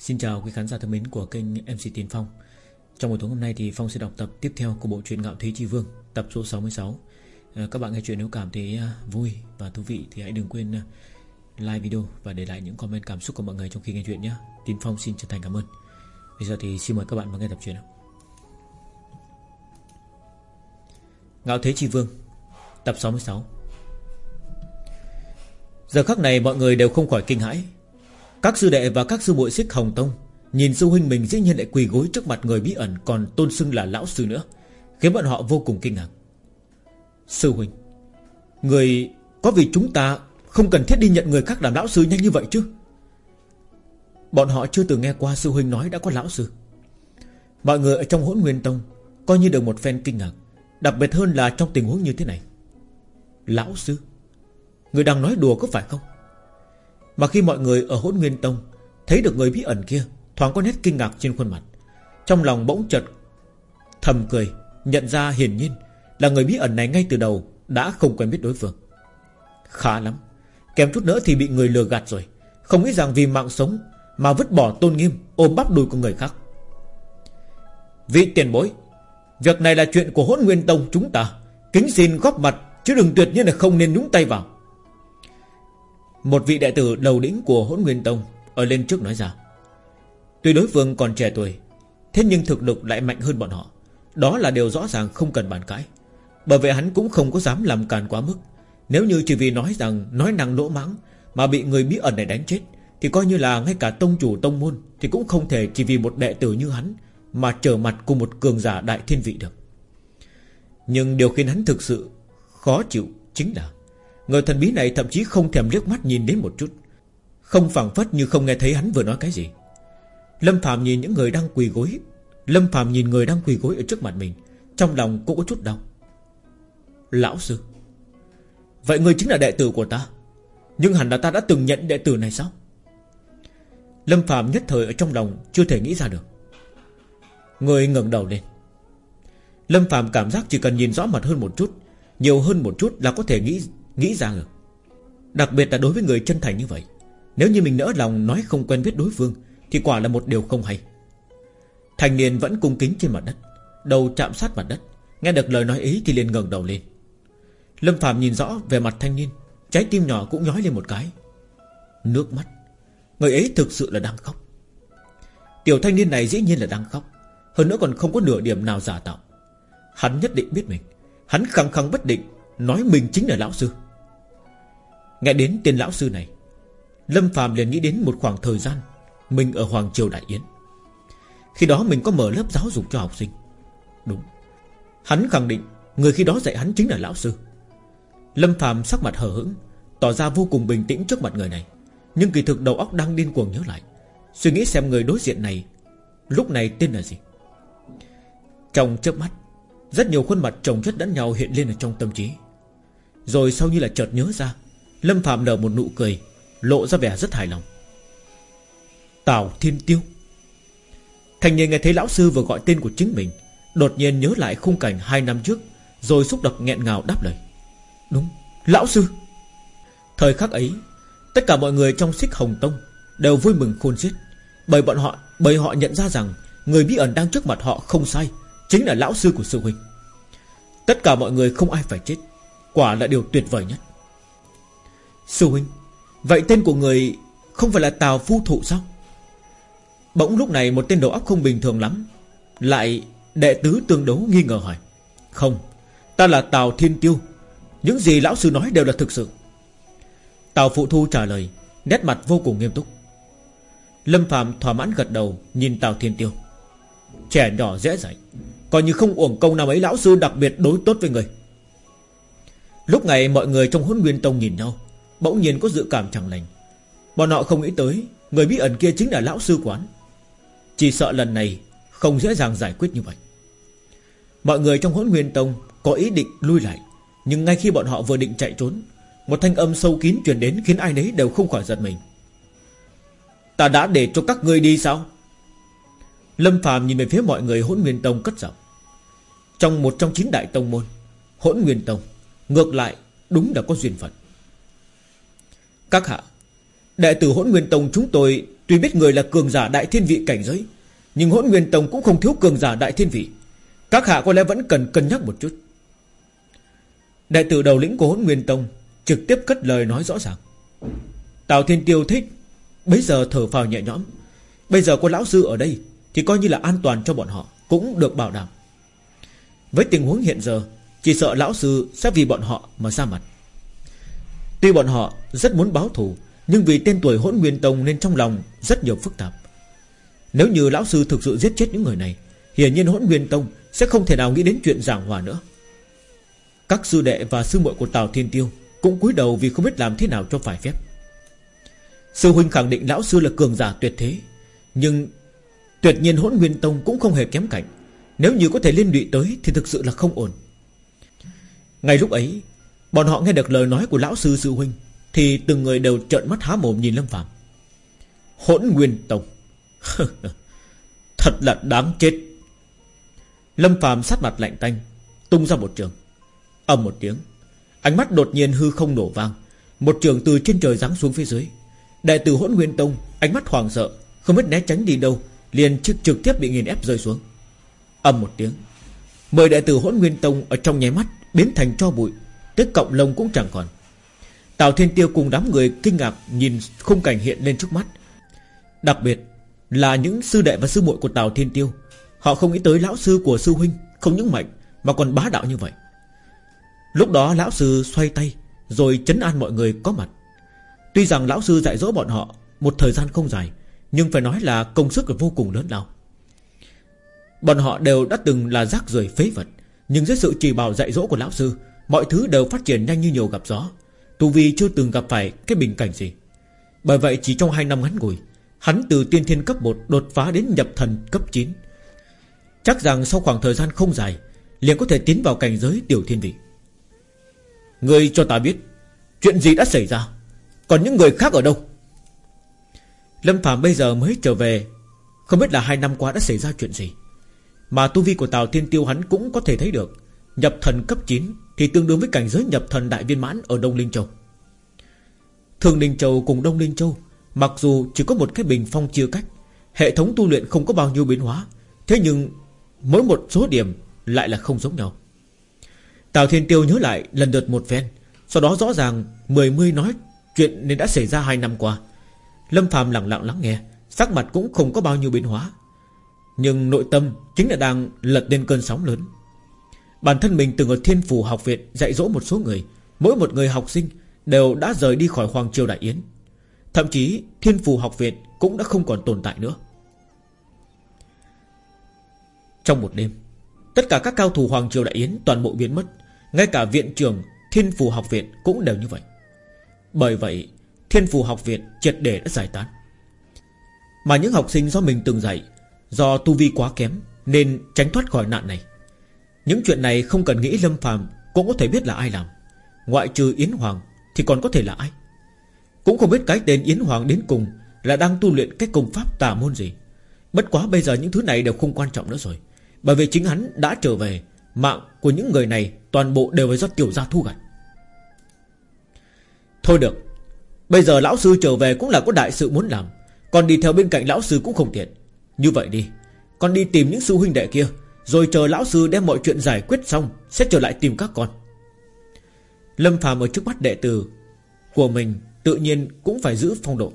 Xin chào quý khán giả thân mến của kênh MC Tiến Phong. Trong buổi tối hôm nay thì Phong sẽ đọc tập tiếp theo của bộ truyện Ngạo Thế Chi Vương, Tập số 66 ờ, Các bạn nghe chuyện nếu cảm thấy à, vui và thú vị Thì hãy đừng quên à, like video và để lại những comment cảm xúc của mọi người trong khi nghe chuyện nhé. Tiến Phong xin chân thành cảm ơn. Bây giờ thì xin mời các bạn vào nghe tập truyện Ngạo Thế Chi Vương, Tập 66 Giờ khắc này mọi người đều không khỏi kinh hãi. Các sư đệ và các sư muội xích Hồng Tông Nhìn sư huynh mình dĩ nhiên lại quỳ gối trước mặt người bí ẩn Còn tôn xưng là lão sư nữa, Khiến bọn họ vô cùng kinh ngạc Sư huynh, Người có vì chúng ta Không cần thiết đi nhận người khác làm lão sư nhanh như vậy chứ? Bọn họ chưa từng nghe qua sư huynh nói đã có lão sư. Mọi người ở trong hỗn nguyên tông Coi như được một phen kinh ngạc, Đặc biệt hơn là trong tình huống như thế này. Lão sư, Người đang nói đùa có phải không? Mà khi mọi người ở hỗn nguyên tông Thấy được người bí ẩn kia, Thoáng có nét kinh ngạc trên khuôn mặt. Trong lòng bỗng chợt Thầm cười, Nhận ra hiển nhiên Là người bí ẩn này ngay từ đầu Đã không quen biết đối phương. Khá lắm Kèm chút nữa thì bị người lừa gạt rồi. Không nghĩ rằng vì mạng sống Mà vứt bỏ tôn nghiêm, Ôm bắp đùi của người khác. Vị tiền bối, Việc này là chuyện của hỗn nguyên tông chúng ta. Kính xin góp mặt, Chứ đừng tuyệt nhiên là không nên nhúng tay vào. Một vị đệ tử đầu đỉnh của hỗn nguyên tông, Ở lên trước nói ra. Tuy đối phương còn trẻ tuổi, Thế nhưng thực lực lại mạnh hơn bọn họ. Đó là điều rõ ràng không cần bàn cãi. Bởi vậy hắn cũng không có dám làm càn quá mức. Nếu như chỉ vì nói rằng Nói năng lỗ mắng Mà bị người bí ẩn này đánh chết, Thì coi như là ngay cả tông chủ tông môn Thì cũng không thể chỉ vì một đệ tử như hắn Mà trở mặt cùng một cường giả đại thiên vị được. Nhưng điều khiến hắn thực sự Khó chịu chính là Người thần bí này thậm chí không thèm liếc mắt nhìn đến một chút. Không phẳng phất như không nghe thấy hắn vừa nói cái gì. Lâm Phạm nhìn những người đang quỳ gối. Lâm Phạm nhìn người đang quỳ gối ở trước mặt mình. Trong lòng cũng có chút đau. Lão sư, Vậy người chính là đệ tử của ta. Nhưng hẳn là ta đã từng nhận đệ tử này sao? Lâm Phạm nhất thời ở trong lòng Chưa thể nghĩ ra được. Người ngẩng đầu lên. Lâm Phạm cảm giác chỉ cần nhìn rõ mặt hơn một chút, Nhiều hơn một chút là có thể nghĩ nghĩ ra được Đặc biệt là đối với người chân thành như vậy, Nếu như mình nỡ lòng nói không quen biết đối phương, Thì quả là một điều không hay. Thành niên vẫn cung kính trên mặt đất, Đầu chạm sát mặt đất, Nghe được lời nói ý thì liền ngẩng đầu lên. Lâm Phạm nhìn rõ về mặt thanh niên, Trái tim nhỏ cũng nhói lên một cái. Nước mắt. Người ấy thực sự là đang khóc. Tiểu thanh niên này dĩ nhiên là đang khóc, Hơn nữa còn không có nửa điểm nào giả tạo. Hắn nhất định biết mình. Hắn khăng khăng bất định, Nói mình chính là lão sư. Nghe đến tên lão sư này, Lâm Phạm liền nghĩ đến một khoảng thời gian Mình ở Hoàng Triều Đại Yến. Khi đó mình có mở lớp giáo dục cho học sinh. Đúng. Hắn khẳng định Người khi đó dạy hắn chính là lão sư. Lâm Phạm sắc mặt hờ hững, Tỏ ra vô cùng bình tĩnh trước mặt người này. Nhưng kỳ thực đầu óc đang điên cuồng nhớ lại, Suy nghĩ xem người đối diện này Lúc này tên là gì. Trong chớp mắt, Rất nhiều khuôn mặt chồng chất lẫn nhau hiện lên ở trong tâm trí. Rồi sau như là chợt nhớ ra Lâm Phạm nở một nụ cười Lộ ra vẻ rất hài lòng. Tào Thiên Tiêu. Thành niên nghe thấy lão sư vừa gọi tên của chính mình Đột nhiên nhớ lại khung cảnh hai năm trước Rồi xúc động nghẹn ngào đáp lời. Đúng, lão sư. Thời khắc ấy Tất cả mọi người trong xích hồng tông Đều vui mừng khôn xiết Bởi bọn họ bởi họ nhận ra rằng Người bí ẩn đang trước mặt họ không sai Chính là lão sư của sư huynh. Tất cả mọi người không ai phải chết Quả là điều tuyệt vời nhất. Sư huynh, Vậy tên của người không phải là Tào Phu Thụ sao? Bỗng lúc này một tên đầu óc không bình thường lắm, Lại đệ tứ tương đấu nghi ngờ hỏi. Không, Ta là Tào Thiên Tiêu, Những gì lão sư nói đều là thực sự. Tào Phụ Thu trả lời, Nét mặt vô cùng nghiêm túc. Lâm Phạm thỏa mãn gật đầu, Nhìn Tào Thiên Tiêu. Trẻ nhỏ dễ dạy, Coi như không uổng công nào ấy, lão sư đặc biệt đối tốt với người. Lúc này mọi người trong huấn nguyên tông nhìn nhau Bỗng nhiên có dự cảm chẳng lành. Bọn họ không nghĩ tới, Người bí ẩn kia chính là lão sư quán. Chỉ sợ lần này không dễ dàng giải quyết như vậy. Mọi người trong hỗn nguyên tông Có ý định lui lại, Nhưng ngay khi bọn họ vừa định chạy trốn, Một thanh âm sâu kín truyền đến Khiến ai nấy đều không khỏi giật mình. Ta đã để cho các ngươi đi sao? Lâm phàm nhìn về phía mọi người hỗn nguyên tông cất giọng. Trong một trong chín đại tông môn, Hỗn nguyên tông, Ngược lại đúng là có duyên phận. Các hạ, Đệ tử hỗn nguyên tông chúng tôi Tuy biết người là cường giả đại thiên vị cảnh giới, Nhưng hỗn nguyên tông cũng không thiếu cường giả đại thiên vị. Các hạ có lẽ vẫn cần cân nhắc một chút. Đại tử đầu lĩnh của hỗn nguyên tông Trực tiếp cất lời nói rõ ràng. Tào Thiên Tiêu thích Bây giờ thở phào nhẹ nhõm. Bây giờ có lão sư ở đây Thì coi như là an toàn cho bọn họ, Cũng được bảo đảm. Với tình huống hiện giờ, Chỉ sợ lão sư sẽ vì bọn họ mà ra mặt. Tuy bọn họ rất muốn báo thù, Nhưng vì tên tuổi hỗn nguyên tông Nên trong lòng rất nhiều phức tạp. Nếu như lão sư thực sự giết chết những người này, Hiển nhiên hỗn nguyên tông Sẽ không thể nào nghĩ đến chuyện giảng hòa nữa. Các sư đệ và sư muội của Tào Thiên Tiêu Cũng cúi đầu vì không biết làm thế nào cho phải phép. Sư huynh khẳng định lão sư là cường giả tuyệt thế, Nhưng Tuyệt nhiên hỗn nguyên tông cũng không hề kém cạnh. Nếu như có thể liên lụy tới Thì thực sự là không ổn. Ngay lúc ấy Bọn họ nghe được lời nói của lão sư sư huynh, Thì từng người đều trợn mắt há mồm nhìn Lâm Phạm Hỗn Nguyên Tông. Thật là đáng chết. Lâm Phạm sát mặt lạnh tanh, Tung ra một trường. Âm một tiếng, Ánh mắt đột nhiên hư không nổ vang. Một trường từ trên trời giáng xuống phía dưới. Đại tử hỗn Nguyên Tông, Ánh mắt hoàng sợ, Không biết né tránh đi đâu, Liền trực trực tiếp bị nghiền ép rơi xuống. Âm một tiếng Mười đại tử hỗn Nguyên Tông ở trong nháy mắt Biến thành cho bụi. Tức cộng lông cũng chẳng còn. Tào Thiên Tiêu cùng đám người kinh ngạc Nhìn khung cảnh hiện lên trước mắt. Đặc biệt là những sư đệ và sư muội của Tào Thiên Tiêu. Họ không nghĩ tới lão sư của sư huynh Không những mạnh mà còn bá đạo như vậy. Lúc đó lão sư xoay tay Rồi chấn an mọi người có mặt. Tuy rằng lão sư dạy dỗ bọn họ Một thời gian không dài, Nhưng phải nói là công sức là vô cùng lớn lao. Bọn họ đều đã từng là rác rưởi phế vật, Nhưng dưới sự chỉ bảo dạy dỗ của lão sư Mọi thứ đều phát triển nhanh như nhiều gặp gió. Tu Vi chưa từng gặp phải cái bình cảnh gì. Bởi vậy chỉ trong 2 năm ngắn ngủi, Hắn từ tiên thiên cấp 1 đột phá đến nhập thần cấp 9 Chắc rằng sau khoảng thời gian không dài, Liền có thể tiến vào cảnh giới tiểu thiên vị. Người cho ta biết, Chuyện gì đã xảy ra? Còn những người khác ở đâu? Lâm Phạm bây giờ mới trở về. Không biết là hai năm qua đã xảy ra chuyện gì, Mà tu vi của Tào Thiên Tiêu hắn cũng có thể thấy được. Nhập thần cấp 9 Thì tương đương với cảnh giới nhập thần đại viên mãn Ở Đông Linh Châu. Thường Linh Châu cùng Đông Linh Châu, Mặc dù chỉ có một cái bình phong chia cách, Hệ thống tu luyện không có bao nhiêu biến hóa, Thế nhưng Mỗi một số điểm lại là không giống nhau. Tào Thiên Tiêu nhớ lại lần lượt một phen, Sau đó rõ ràng Mười mươi nói chuyện nên đã xảy ra hai năm qua. Lâm Phạm lặng lặng lắng nghe, Sắc mặt cũng không có bao nhiêu biến hóa. Nhưng nội tâm chính là đang lật lên cơn sóng lớn. Bản thân mình từng ở Thiên Phủ học viện Dạy dỗ một số người. Mỗi một người học sinh đều đã rời đi khỏi Hoàng Triều Đại Yến. Thậm chí, Thiên Phủ học viện cũng đã không còn tồn tại nữa. Trong một đêm, Tất cả các cao thủ Hoàng Triều Đại Yến toàn bộ biến mất. Ngay cả viện trưởng Thiên Phủ học viện cũng đều như vậy. Bởi vậy, Thiên Phủ học viện triệt để đã giải tán. Mà những học sinh do mình từng dạy, Do tu vi quá kém Nên tránh thoát khỏi nạn này những chuyện này không cần nghĩ Lâm phạm Cũng có thể biết là ai làm. Ngoại trừ Yến Hoàng Thì còn có thể là ai? Cũng không biết cái tên Yến Hoàng đến cùng Là đang tu luyện cái công pháp tà môn gì. Bất quá bây giờ những thứ này đều không quan trọng nữa rồi. Bởi vì chính hắn đã trở về, Mạng của những người này Toàn bộ đều phải do tiểu gia thu gặt. Thôi được, Bây giờ lão sư trở về cũng là có đại sự muốn làm. Còn đi theo bên cạnh lão sư cũng không tiện. Như vậy đi, Con đi tìm những sư huynh đệ kia. Rồi chờ lão sư đem mọi chuyện giải quyết xong, Sẽ trở lại tìm các con. Lâm phàm ở trước mắt đệ tử Của mình tự nhiên cũng phải giữ phong độ.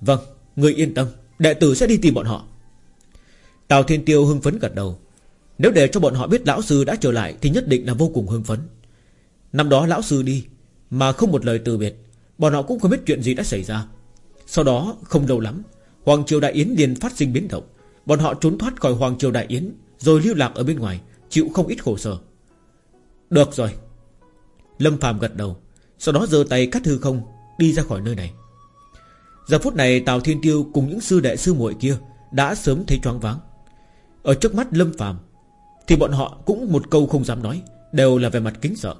Vâng Người yên tâm, Đệ tử sẽ đi tìm bọn họ. Tào Thiên Tiêu hưng phấn gật đầu. Nếu để cho bọn họ biết lão sư đã trở lại Thì nhất định là vô cùng hưng phấn. Năm đó lão sư đi, Mà không một lời từ biệt, Bọn họ cũng không biết chuyện gì đã xảy ra. Sau đó không lâu lắm, Hoàng Triều Đại Yến liền phát sinh biến động. Bọn họ trốn thoát khỏi Hoàng Triều Đại Yến, Rồi lưu lạc ở bên ngoài, Chịu không ít khổ sở. Được rồi. Lâm Phạm gật đầu, Sau đó giơ tay cắt hư không, Đi ra khỏi nơi này. Giờ phút này Tào Thiên Tiêu cùng những sư đệ sư muội kia Đã sớm thấy choáng váng. Ở trước mắt Lâm Phạm Thì bọn họ cũng một câu không dám nói, Đều là về mặt kính sợ.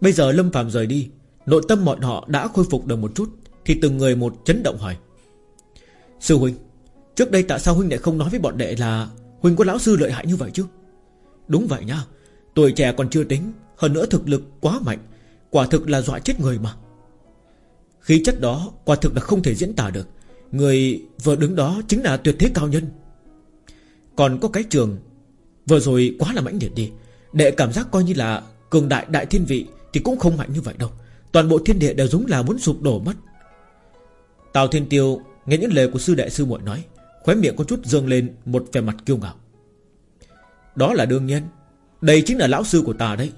Bây giờ Lâm Phạm rời đi, Nội tâm bọn họ đã khôi phục được một chút, Thì từng người một chấn động hỏi. Sư huynh, Trước đây tại sao huynh lại không nói với bọn đệ là Huynh có lão sư lợi hại như vậy chứ? Đúng vậy nha Tuổi trẻ còn chưa tính, Hơn nữa thực lực quá mạnh, Quả thực là dọa chết người mà. Khí chất đó quả thực là không thể diễn tả được, Người vừa đứng đó chính là tuyệt thế cao nhân. Còn có cái trường, Vừa rồi quá là mãnh liệt đi, đệ cảm giác coi như là cường đại đại thiên vị Thì cũng không mạnh như vậy đâu, Toàn bộ thiên địa đều giống là muốn sụp đổ mất. Tào Thiên Tiêu Nghe những lời của sư đệ sư muội nói, Khóe miệng có chút dương lên một vẻ mặt kiêu ngạo. Đó là đương nhiên, Đây chính là lão sư của ta đấy.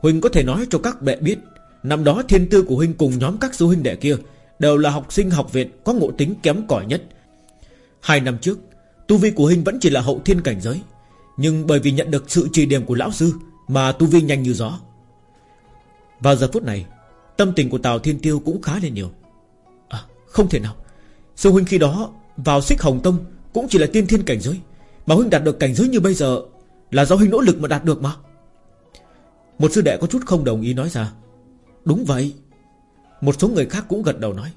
Huynh có thể nói cho các đệ biết, Năm đó thiên tư của Huynh cùng nhóm các sư huynh đệ kia Đều là học sinh học viện Có ngộ tính kém cỏi nhất. Hai năm trước, Tu vi của Huynh vẫn chỉ là hậu thiên cảnh giới, Nhưng bởi vì nhận được sự trì điểm của lão sư Mà tu vi nhanh như gió. Vào giờ phút này, Tâm tình của Tào Thiên Tiêu cũng khá lên nhiều. À không thể nào. Sư huynh khi đó vào xích hồng tông Cũng chỉ là tiên thiên cảnh giới, Mà huynh đạt được cảnh giới như bây giờ Là do huynh nỗ lực mà đạt được mà. Một sư đệ có chút không đồng ý nói ra, Đúng vậy. Một số người khác cũng gật đầu nói,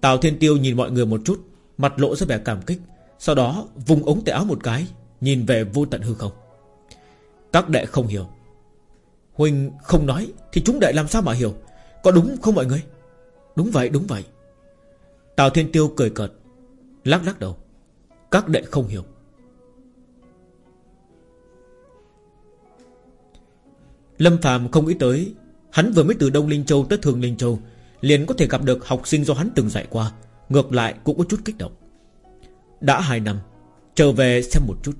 Tào Thiên Tiêu nhìn mọi người một chút, Mặt lộ ra vẻ cảm kích, Sau đó vùng ống tay áo một cái, Nhìn về vô tận hư không. Các đệ không hiểu. Huynh không nói Thì chúng đệ làm sao mà hiểu? Có đúng không mọi người? Đúng vậy đúng vậy. Tào Thiên Tiêu cười cợt, Lắc lắc đầu. Các đệ không hiểu. Lâm Phạm không nghĩ tới, Hắn vừa mới từ Đông Linh Châu tới Thường Linh Châu, Liền có thể gặp được học sinh do hắn từng dạy qua, Ngược lại cũng có chút kích động. Đã hai năm, Trở về xem một chút.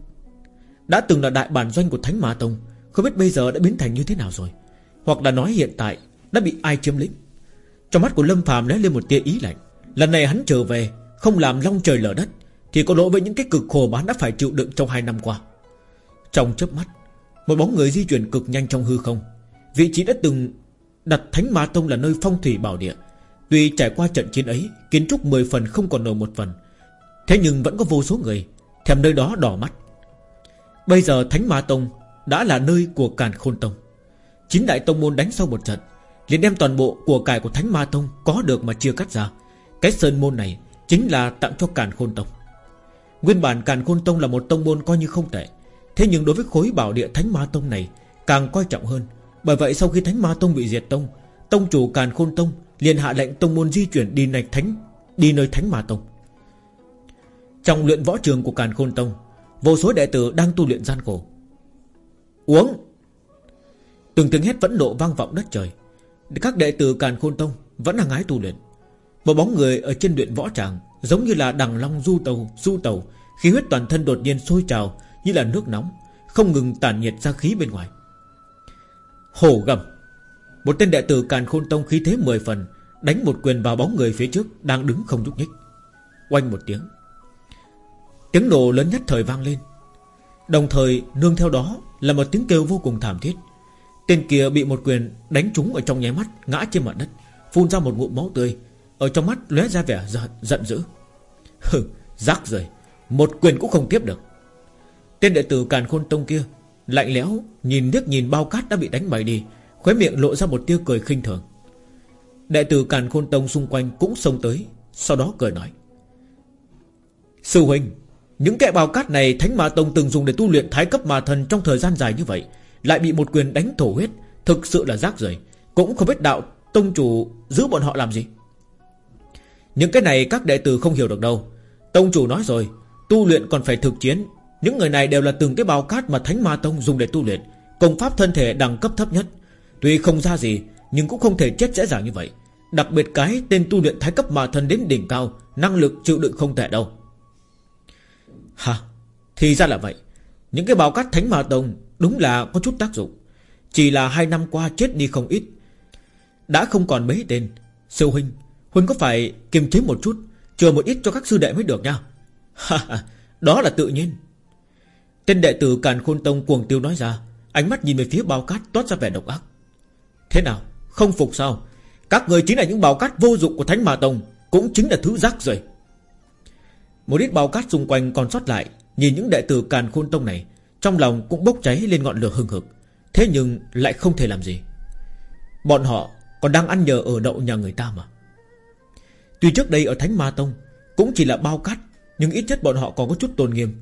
Đã từng là đại bản doanh của Thánh Ma Tông, Không biết bây giờ đã biến thành như thế nào rồi, Hoặc là nói hiện tại Đã bị ai chiếm lĩnh. Trong mắt của Lâm Phạm lóe lên một tia ý lạnh. Lần này hắn trở về, Không làm long trời lở đất, Thì có lỗi với những cái cực khổ mà hắn đã phải chịu đựng trong hai năm qua. Trong chớp mắt, Một bóng người di chuyển cực nhanh trong hư không. Vị trí đã từng đặt Thánh Ma Tông là nơi phong thủy bảo địa. Tuy trải qua trận chiến ấy, Kiến trúc 10 phần không còn nổi một phần, Thế nhưng vẫn có vô số người, Thèm nơi đó đỏ mắt. Bây giờ Thánh Ma Tông Đã là nơi của Càn Khôn Tông. Chín đại tông môn đánh sau một trận, liền đem toàn bộ của cải của Thánh Ma Tông Có được mà chia cắt ra cái sơn môn này Chính là tặng cho Càn Khôn Tông. Nguyên bản Càn Khôn Tông là một tông môn coi như không tệ. Thế nhưng đối với khối bảo địa Thánh Ma Tông này Càng coi trọng hơn. Bởi vậy sau khi Thánh Ma Tông bị diệt tông Tông chủ Càn Khôn Tông liền hạ lệnh tông môn di chuyển đi nạch thánh, Đi nơi Thánh Ma Tông. Trong luyện võ trường của Càn Khôn Tông, Vô số đệ tử đang tu luyện gian khổ. Uống! Từng tiếng hét vẫn nộ vang vọng đất trời. Các đệ tử Càn Khôn Tông Vẫn đang ái tu luyện một bóng người ở trên luyện võ tràng, Giống như là đằng long du tàu Du tàu, Khí huyết toàn thân đột nhiên sôi trào Như là nước nóng, Không ngừng tản nhiệt ra khí bên ngoài. Hổ gầm, Một tên đệ tử càn khôn tông khí thế 10 phần, Đánh một quyền vào bóng người phía trước Đang đứng không nhúc nhích. Oanh một tiếng. Tiếng nổ lớn nhất thời vang lên. Đồng thời, nương theo đó Là một tiếng kêu vô cùng thảm thiết. Tên kia bị một quyền đánh trúng ở trong nháy mắt, Ngã trên mặt đất, Phun ra một ngụm máu tươi ở trong mắt lóe ra vẻ giận, giận dữ. Hừ rác rồi, Một quyền cũng không tiếp được. Tên đệ tử càn khôn tông kia Lạnh lẽo nhìn liếc nhìn bao cát đã bị đánh bay đi Khóe miệng lộ ra một tia cười khinh thường. Đệ tử càn khôn tông xung quanh cũng xông tới Sau đó cười nói. Sư huynh Những kẻ bao cát này Thánh Ma Tông từng dùng để tu luyện thái cấp ma thần Trong thời gian dài như vậy Lại bị một quyền đánh thổ huyết Thực sự là rác rời. Cũng không biết đạo Tông chủ giữ bọn họ làm gì những cái này các đệ tử không hiểu được đâu. Tông chủ nói rồi, Tu luyện còn phải thực chiến. Những người này đều là từng cái bao cát mà Thánh Ma Tông dùng để tu luyện, Công pháp thân thể đẳng cấp thấp nhất. Tuy không ra gì, Nhưng cũng không thể chết dễ dàng như vậy. Đặc biệt cái tên tu luyện thái cấp ma thân đến đỉnh cao, Năng lực chịu đựng không tệ đâu. Hả? Thì ra là vậy. Những cái bao cát Thánh Ma Tông Đúng là có chút tác dụng. Chỉ là hai năm qua chết đi không ít. Đã không còn mấy tên. Sư huynh Huynh có phải kiềm chế một chút Chờ một ít cho các sư đệ mới được nha? Đó là tự nhiên. Tên đệ tử Càn Khôn Tông cuồng tiêu nói ra, Ánh mắt nhìn về phía bao cát toát ra vẻ độc ác. Thế nào, Không phục sao? Các người chính là những bao cát vô dụng của Thánh Ma Tông, Cũng chính là thứ rác rồi. Một ít bao cát xung quanh còn sót lại, Nhìn những đệ tử Càn Khôn Tông này, Trong lòng cũng bốc cháy lên ngọn lửa hừng hực, Thế nhưng lại không thể làm gì. Bọn họ còn đang ăn nhờ ở đậu nhà người ta mà. Tuy trước đây ở Thánh Ma Tông Cũng chỉ là bao cát, Nhưng ít nhất bọn họ còn có chút tôn nghiêm.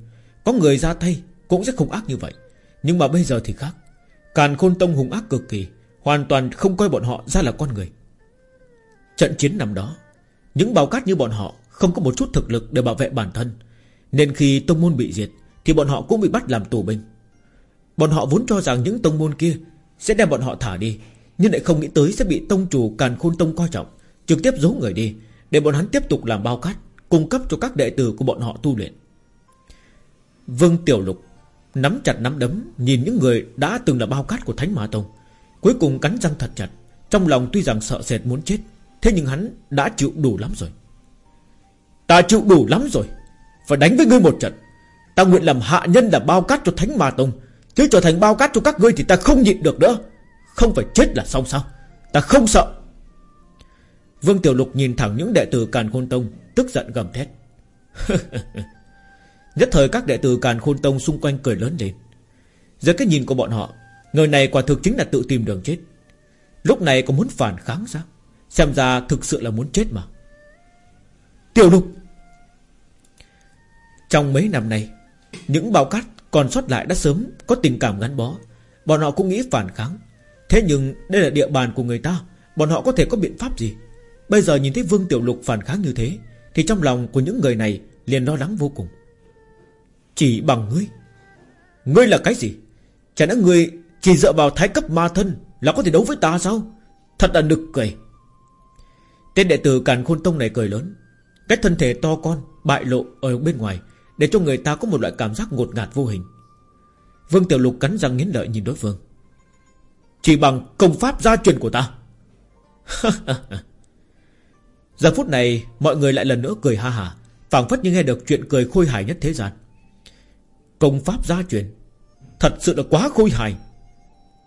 Có người ra tay cũng sẽ không ác như vậy. Nhưng mà bây giờ thì khác. Càn Khôn Tông hùng ác cực kỳ, Hoàn toàn không coi bọn họ ra là con người. Trận chiến năm đó, Những bao cát như bọn họ Không có một chút thực lực để bảo vệ bản thân. Nên khi tông môn bị diệt, Thì bọn họ cũng bị bắt làm tù binh. Bọn họ vốn cho rằng những tông môn kia Sẽ đem bọn họ thả đi, Nhưng lại không nghĩ tới sẽ bị tông chủ Càn Khôn Tông coi trọng, Trực tiếp giấu người đi. Để bọn hắn tiếp tục làm bao cát, Cung cấp cho các đệ tử của bọn họ tu luyện. Vương Tiểu Lục Nắm chặt nắm đấm, Nhìn những người đã từng là bao cát của Thánh Ma Tông, Cuối cùng cắn răng thật chặt, Trong lòng tuy rằng sợ sệt muốn chết, Thế nhưng hắn đã chịu đủ lắm rồi. Ta chịu đủ lắm rồi, Phải đánh với ngươi một trận. Ta nguyện làm hạ nhân là bao cát cho Thánh Ma Tông, Chứ trở thành bao cát cho các ngươi thì ta không nhịn được nữa. Không phải chết là xong sao? Ta không sợ. Vương Tiểu Lục nhìn thẳng những đệ tử Càn Khôn Tông, Tức giận gầm thét. Nhất thời các đệ tử Càn Khôn Tông xung quanh cười lớn lên. Dưới cái nhìn của bọn họ, Người này quả thực chính là tự tìm đường chết. Lúc này có muốn phản kháng sao? Xem ra thực sự là muốn chết mà. Tiểu Lục! Trong mấy năm nay, Những bao cát còn sót lại đã sớm Có tình cảm gắn bó. Bọn họ cũng nghĩ phản kháng. Thế nhưng đây là địa bàn của người ta. Bọn họ có thể có biện pháp gì? Bây giờ nhìn thấy Vương Tiểu Lục phản kháng như thế, Thì trong lòng của những người này liền lo lắng vô cùng. Chỉ bằng ngươi. Ngươi là cái gì? Chả lẽ ngươi chỉ dựa vào thái cấp ma thân Là có thể đấu với ta sao? Thật là nực cười. Tên đệ tử Càn Khôn Tông này cười lớn. Cái thân thể to con, Bại lộ ở bên ngoài, Để cho người ta có một loại cảm giác ngột ngạt vô hình. Vương Tiểu Lục cắn răng nghiến lợi nhìn đối phương. Chỉ bằng công pháp gia truyền của ta. Giờ phút này, Mọi người lại lần nữa cười ha hả phảng phất như nghe được chuyện cười khôi hài nhất thế gian. Công pháp gia truyền, Thật sự là quá khôi hài.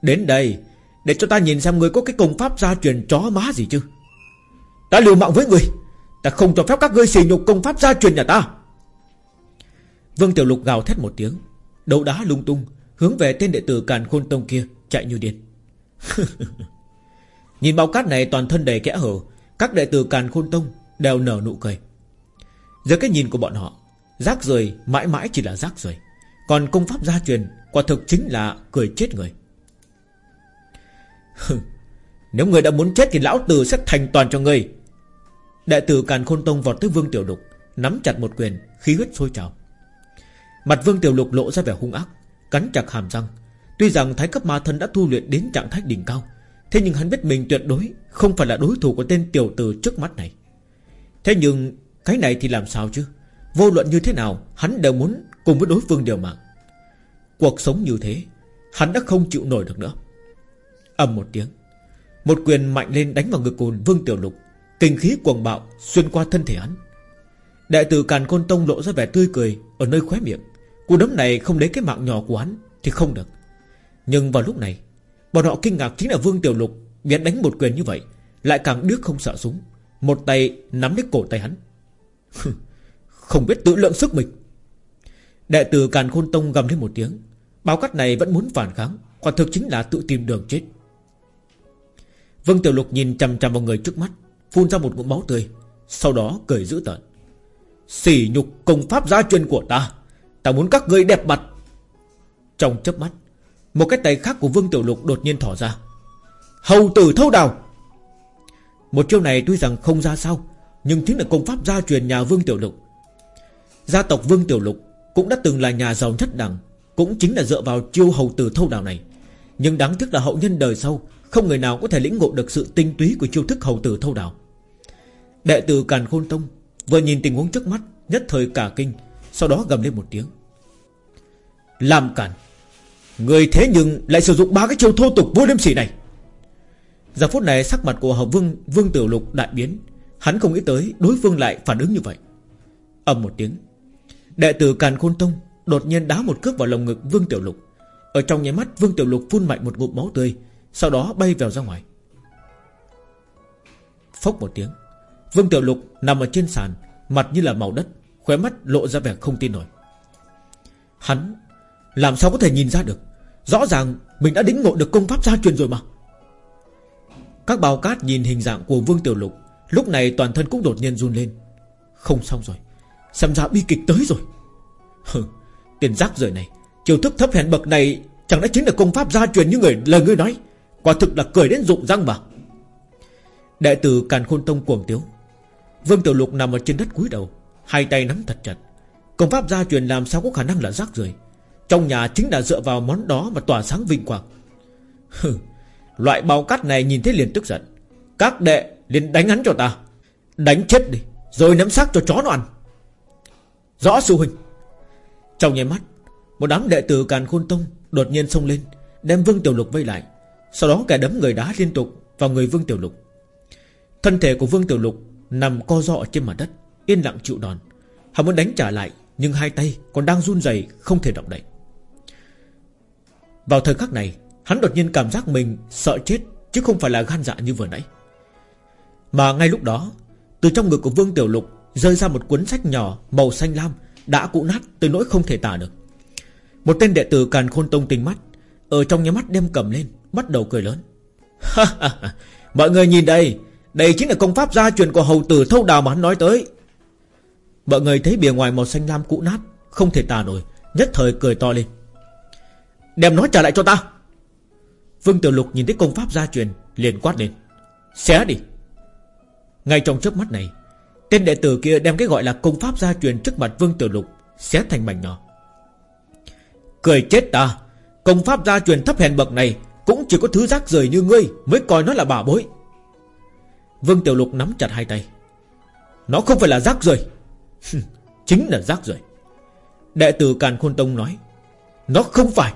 Đến đây, Để cho ta nhìn xem người có cái công pháp gia truyền chó má gì chứ. Ta liều mạng với người, Ta không cho phép các ngươi xỉ nhục công pháp gia truyền nhà ta. Vương Tiểu Lục gào thét một tiếng, Đấu đá lung tung, Hướng về tên đệ tử Càn Khôn Tông kia Chạy như điên. Nhìn bao cát này toàn thân đầy kẽ hở các đệ tử Càn Khôn Tông Đều nở nụ cười. Dưới cái nhìn của bọn họ, Rác rời mãi mãi chỉ là rác rời Còn công pháp gia truyền Quả thực chính là cười chết người. Nếu người đã muốn chết Thì lão tử sẽ thành toàn cho người Đệ tử Càn Khôn Tông vọt tới Vương Tiểu Lục, Nắm chặt một quyền, Khí huyết sôi trào. Mặt Vương Tiểu Lục lộ ra vẻ hung ác, Cắn chặt hàm răng. Tuy rằng thái cấp ma thân đã tu luyện đến trạng thái đỉnh cao, Thế nhưng hắn biết mình tuyệt đối không phải là đối thủ của tên tiểu tử trước mắt này. Thế nhưng, Cái này thì làm sao chứ? Vô luận như thế nào, Hắn đều muốn cùng với đối phương điều mạng. Cuộc sống như thế, Hắn đã không chịu nổi được nữa. Ầm một tiếng, Một quyền mạnh lên đánh vào ngực cùn Vương Tiểu Lục, Kinh khí cuồng bạo xuyên qua thân thể hắn. Đại tử Càn Côn Tông lộ ra vẻ tươi cười Ở nơi khóe miệng. Cú đấm này không lấy cái mạng nhỏ của hắn Thì không được. Nhưng vào lúc này, Bọn họ kinh ngạc chính là Vương Tiểu Lục Biến đánh một quyền như vậy, Lại càng đứt không sợ súng. Một tay nắm lấy cổ tay hắn. Không biết tự lượng sức mình. Đệ tử Càn Khôn Tông gầm lên một tiếng. Báo cắt này vẫn muốn phản kháng, Quả thực chính là tự tìm đường chết. Vương Tiểu Lục nhìn chằm chằm vào người trước mắt, Phun ra một ngụm máu tươi, Sau đó cười dữ tợn. Sỉ nhục công pháp gia truyền của ta Ta muốn các ngươi đẹp mặt. Trong chớp mắt, Một cái tay khác của Vương Tiểu Lục đột nhiên thỏ ra. Hầu tử thâu đào. Một chiêu này tuy rằng không ra sao, Nhưng chính là công pháp gia truyền nhà Vương Tiểu Lục. Gia tộc Vương Tiểu Lục Cũng đã từng là nhà giàu nhất đẳng, Cũng chính là dựa vào chiêu hầu tử thâu đào này. Nhưng đáng tiếc là hậu nhân đời sau, Không người nào có thể lĩnh ngộ được sự tinh túy Của chiêu thức hầu tử thâu đào. Đệ tử Càn Khôn Tông Vừa nhìn tình huống trước mắt, Nhất thời cả kinh, Sau đó gầm lên một tiếng. Làm cản Người thế nhưng lại sử dụng ba cái chiêu thô tục vô liêm sỉ này. Giờ phút này sắc mặt của Hồng Vương Vương Tiểu Lục đại biến. Hắn không nghĩ tới đối phương lại phản ứng như vậy. Ầm một tiếng, Đệ tử Càn Khôn Tông Đột nhiên đá một cước vào lồng ngực Vương Tiểu Lục. Ở trong nháy mắt, Vương Tiểu Lục phun mạnh một ngụm máu tươi, Sau đó bay vào ra ngoài. Phốc một tiếng, Vương Tiểu Lục nằm ở trên sàn, Mặt như là màu đất, Khóe mắt lộ ra vẻ không tin nổi. Hắn Làm sao có thể nhìn ra được? Rõ ràng mình đã đính ngộ được công pháp gia truyền rồi mà. Các bào cát nhìn hình dạng của Vương Tiểu Lục, Lúc này toàn thân cũng đột nhiên run lên. Không xong rồi, Xem ra bi kịch tới rồi. Hừ Tiền rác rời này Chiều thức thấp hèn bậc này Chẳng lẽ chính là công pháp gia truyền như người, lời ngươi nói? Quả thực là cười đến rụng răng mà. Đệ tử Càn Khôn Tông cuồng tiếu. Vương Tiểu Lục nằm ở trên đất cúi đầu, Hai tay nắm thật chặt. Công pháp gia truyền làm sao có khả năng là rác rưởi? Trong nhà chính là dựa vào món đó Mà tỏa sáng vinh quang. Hừ Loại bao cát này nhìn thấy liền tức giận. Các đệ, liền đánh hắn cho ta. Đánh chết đi, Rồi ném xác cho chó nó ăn. Rõ sư huynh. Trong nháy mắt, Một đám đệ tử Càn Khôn Tông Đột nhiên xông lên, Đem Vương Tiểu Lục vây lại. Sau đó kẻ đấm người đá liên tục Vào người Vương Tiểu Lục. Thân thể của Vương Tiểu Lục Nằm co ro trên mặt đất, Yên lặng chịu đòn. Hắn muốn đánh trả lại, Nhưng hai tay còn đang run rẩy Không thể động đậy. Vào thời khắc này Hắn đột nhiên cảm giác mình sợ chết, Chứ không phải là gan dạ như vừa nãy. Mà ngay lúc đó, Từ trong ngực của Vương Tiểu Lục Rơi ra một cuốn sách nhỏ màu xanh lam Đã cũ nát tới nỗi không thể tả được. Một tên đệ tử càn khôn tông tinh mắt, Ở trong nhà mắt đem cầm lên, Bắt đầu cười lớn. Mọi người nhìn đây Đây chính là công pháp gia truyền của hầu tử thâu đào mà hắn nói tới. Mọi người thấy bìa ngoài màu xanh lam cũ nát, Không thể tả nổi, Nhất thời cười to lên. Đem nó trả lại cho ta. Vương Tiểu Lục nhìn thấy công pháp gia truyền, Liền quát lên. Xé đi. Ngay trong chớp mắt này, Tên đệ tử kia đem cái gọi là công pháp gia truyền Trước mặt Vương Tiểu Lục Xé thành mảnh nhỏ. Cười chết ta, Công pháp gia truyền thấp hèn bậc này Cũng chỉ có thứ rác rời như ngươi Mới coi nó là bà bối. Vương Tiểu Lục nắm chặt hai tay. Nó không phải là rác rời. Chính là rác rời. Đệ tử Càn Khôn Tông nói, Nó không phải.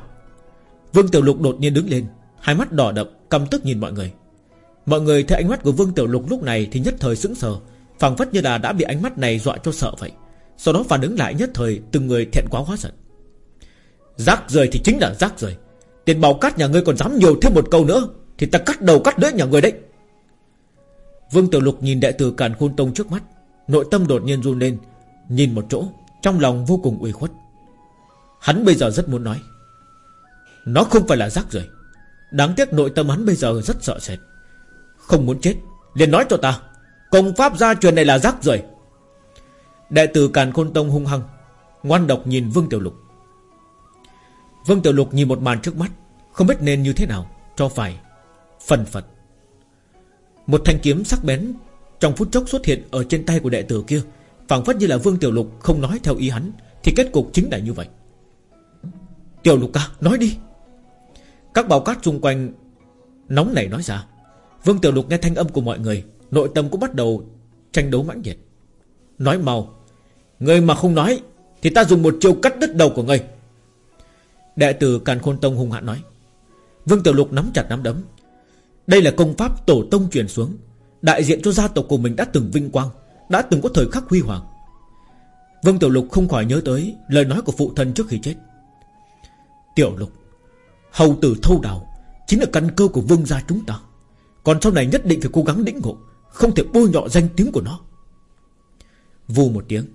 Vương Tiểu Lục đột nhiên đứng lên Hai mắt đỏ đậm, căm tức nhìn mọi người. Mọi người thấy ánh mắt của Vương Tiểu Lục lúc này Thì nhất thời sững sờ, phảng phất như là đã bị ánh mắt này dọa cho sợ vậy. Sau đó phản ứng lại nhất thời, Từng người thẹn quá hóa giận. Rác rời thì chính là rác rời. Tiền bào cắt nhà ngươi còn dám nhiều thêm một câu nữa, Thì ta cắt đầu cắt lưỡi nhà ngươi đấy. Vương Tiểu Lục nhìn đệ tử Càn Khôn Tông trước mắt, Nội tâm đột nhiên run lên, Nhìn một chỗ, Trong lòng vô cùng ủy khuất. Hắn bây giờ rất muốn nói, Nó không phải là rác rời Đáng tiếc nội tâm hắn bây giờ rất sợ sệt. Không muốn chết, liền nói cho ta, Công pháp gia truyền này là rác rồi. Đệ tử Càn Khôn Tông hung hăng, Ngoan độc nhìn Vương Tiểu Lục. Vương Tiểu Lục nhìn một màn trước mắt, Không biết nên như thế nào Cho phải Phần phật. Một thanh kiếm sắc bén Trong phút chốc xuất hiện ở trên tay của đệ tử kia, phảng phất như là Vương Tiểu Lục không nói theo ý hắn, Thì kết cục chính là như vậy. Tiểu Lục ca, nói đi. Các bào cát xung quanh Nóng nảy nói ra. Vương Tiểu Lục nghe thanh âm của mọi người, Nội tâm cũng bắt đầu tranh đấu mãnh liệt. Nói mau Người mà không nói Thì ta dùng một chiêu cắt đứt đầu của người Đệ tử Càn Khôn Tông hung hãn nói. Vương Tiểu Lục nắm chặt nắm đấm. Đây là công pháp tổ tông truyền xuống. Đại diện cho gia tộc của mình đã từng vinh quang, Đã từng có thời khắc huy hoàng. Vương Tiểu Lục không khỏi nhớ tới Lời nói của phụ thân trước khi chết. Tiểu Lục Hầu tử thâu đào Chính là căn cơ của vương gia chúng ta. Còn sau này nhất định phải cố gắng lĩnh ngộ, Không thể bôi nhọ danh tiếng của nó. Vù một tiếng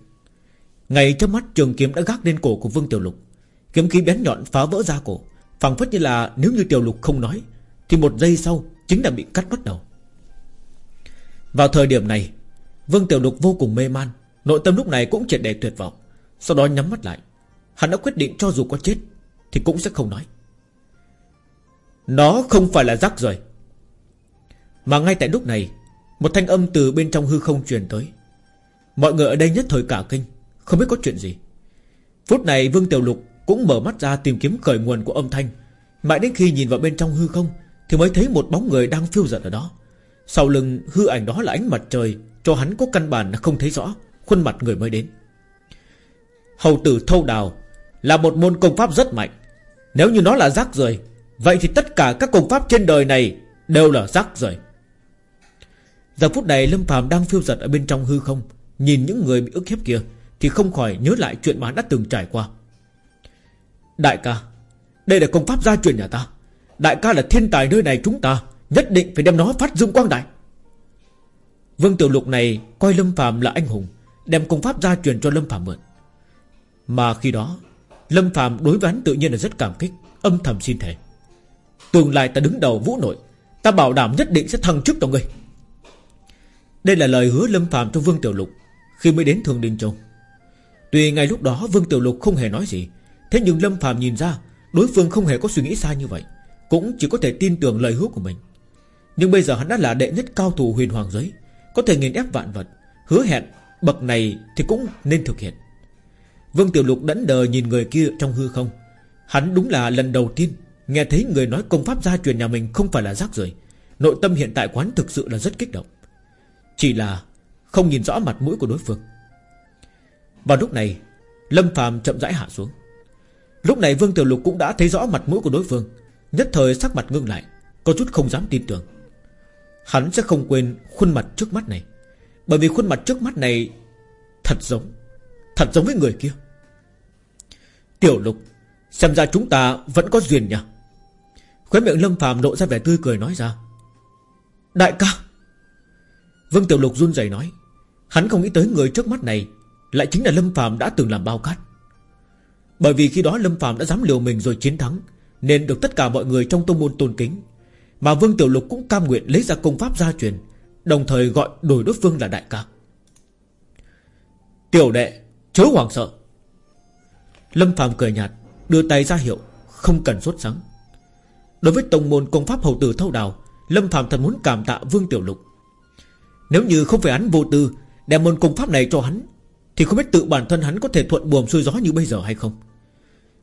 Ngày trước mắt trường kiếm đã gác lên cổ của Vương Tiểu Lục. Kiếm khí bén nhọn phá vỡ ra cổ, phảng phất như là nếu như Tiểu Lục không nói, Thì một giây sau chính là bị cắt mất đầu. Vào thời điểm này, Vương Tiểu Lục vô cùng mê man, Nội tâm lúc này cũng triệt đề tuyệt vọng. Sau đó nhắm mắt lại, Hắn đã quyết định cho dù có chết Thì cũng sẽ không nói. Nó không phải là rắc rồi, Mà ngay tại lúc này Một thanh âm từ bên trong hư không truyền tới. Mọi người ở đây nhất thời cả kinh Không biết có chuyện gì. Phút này Vương Tiểu Lục cũng mở mắt ra tìm kiếm khởi nguồn của âm thanh. Mãi đến khi nhìn vào bên trong hư không Thì mới thấy một bóng người đang phiêu giật ở đó. Sau lưng hư ảnh đó là ánh mặt trời Cho hắn có căn bản là không thấy rõ Khuôn mặt người mới đến. Hầu tử thâu đào Là một môn công pháp rất mạnh. Nếu như nó là rác rời Vậy thì tất cả các công pháp trên đời này Đều là rác rồi. Giờ phút này Lâm phàm đang phiêu giật ở bên trong hư không, Nhìn những người bị ức hiếp kia Thì không khỏi nhớ lại chuyện mà hắn đã từng trải qua. Đại ca, Đây là công pháp gia truyền nhà ta. Đại ca là thiên tài nơi này chúng ta Nhất định phải đem nó phát dương quang đại. Vương Tiểu Lục này Coi Lâm Phạm là anh hùng, Đem công pháp gia truyền cho Lâm Phạm mượn. Mà khi đó, Lâm Phạm đối với hắn tự nhiên là rất cảm kích, Âm thầm xin thề. Tương lai ta đứng đầu vũ nội. Ta bảo đảm nhất định sẽ thăng chức cho ngươi. Đây là lời hứa Lâm Phạm cho Vương Tiểu Lục Khi mới đến Thường Đình Châu. Tuy ngay lúc đó Vương Tiểu Lục không hề nói gì, Thế nhưng Lâm Phạm nhìn ra Đối phương không hề có suy nghĩ sai như vậy, Cũng chỉ có thể tin tưởng lời hứa của mình. Nhưng bây giờ hắn đã là đệ nhất cao thủ huyền hoàng giới, Có thể nghiền ép vạn vật, Hứa hẹn bậc này thì cũng nên thực hiện. Vương Tiểu Lục đẫn đờ nhìn người kia trong hư không. Hắn đúng là lần đầu tiên Nghe thấy người nói công pháp gia truyền nhà mình không phải là rác rưởi, Nội tâm hiện tại quán thực sự là rất kích động. Chỉ là Không nhìn rõ mặt mũi của đối phương. Vào lúc này, Lâm phàm chậm rãi hạ xuống. Lúc này Vương Tiểu Lục cũng đã thấy rõ mặt mũi của đối phương, Nhất thời sắc mặt ngưng lại, Có chút không dám tin tưởng. Hắn sẽ không quên khuôn mặt trước mắt này, Bởi vì khuôn mặt trước mắt này Thật giống Thật giống với người kia. Tiểu Lục, Xem ra chúng ta vẫn có duyên nhỉ? Khóe miệng Lâm Phạm lộ ra vẻ tươi cười nói ra. Đại ca. Vương Tiểu Lục run rẩy nói. Hắn không nghĩ tới người trước mắt này Lại chính là Lâm Phạm đã từng làm bao cát. Bởi vì khi đó Lâm Phạm đã dám liều mình rồi chiến thắng, Nên được tất cả mọi người trong tông môn tôn kính, Mà Vương Tiểu Lục cũng cam nguyện lấy ra công pháp gia truyền, Đồng thời gọi đổi đối phương là đại ca. Tiểu đệ, Chớ hoàng sợ. Lâm Phạm cười nhạt, Đưa tay ra hiệu, Không cần sốt sắng. Đối với tông môn công pháp hầu tử thâu đào Lâm phàm thật muốn cảm tạ Vương Tiểu Lục. Nếu như không phải hắn vô tư Đem môn công pháp này cho hắn, Thì không biết tự bản thân hắn có thể thuận buồm xuôi gió như bây giờ hay không.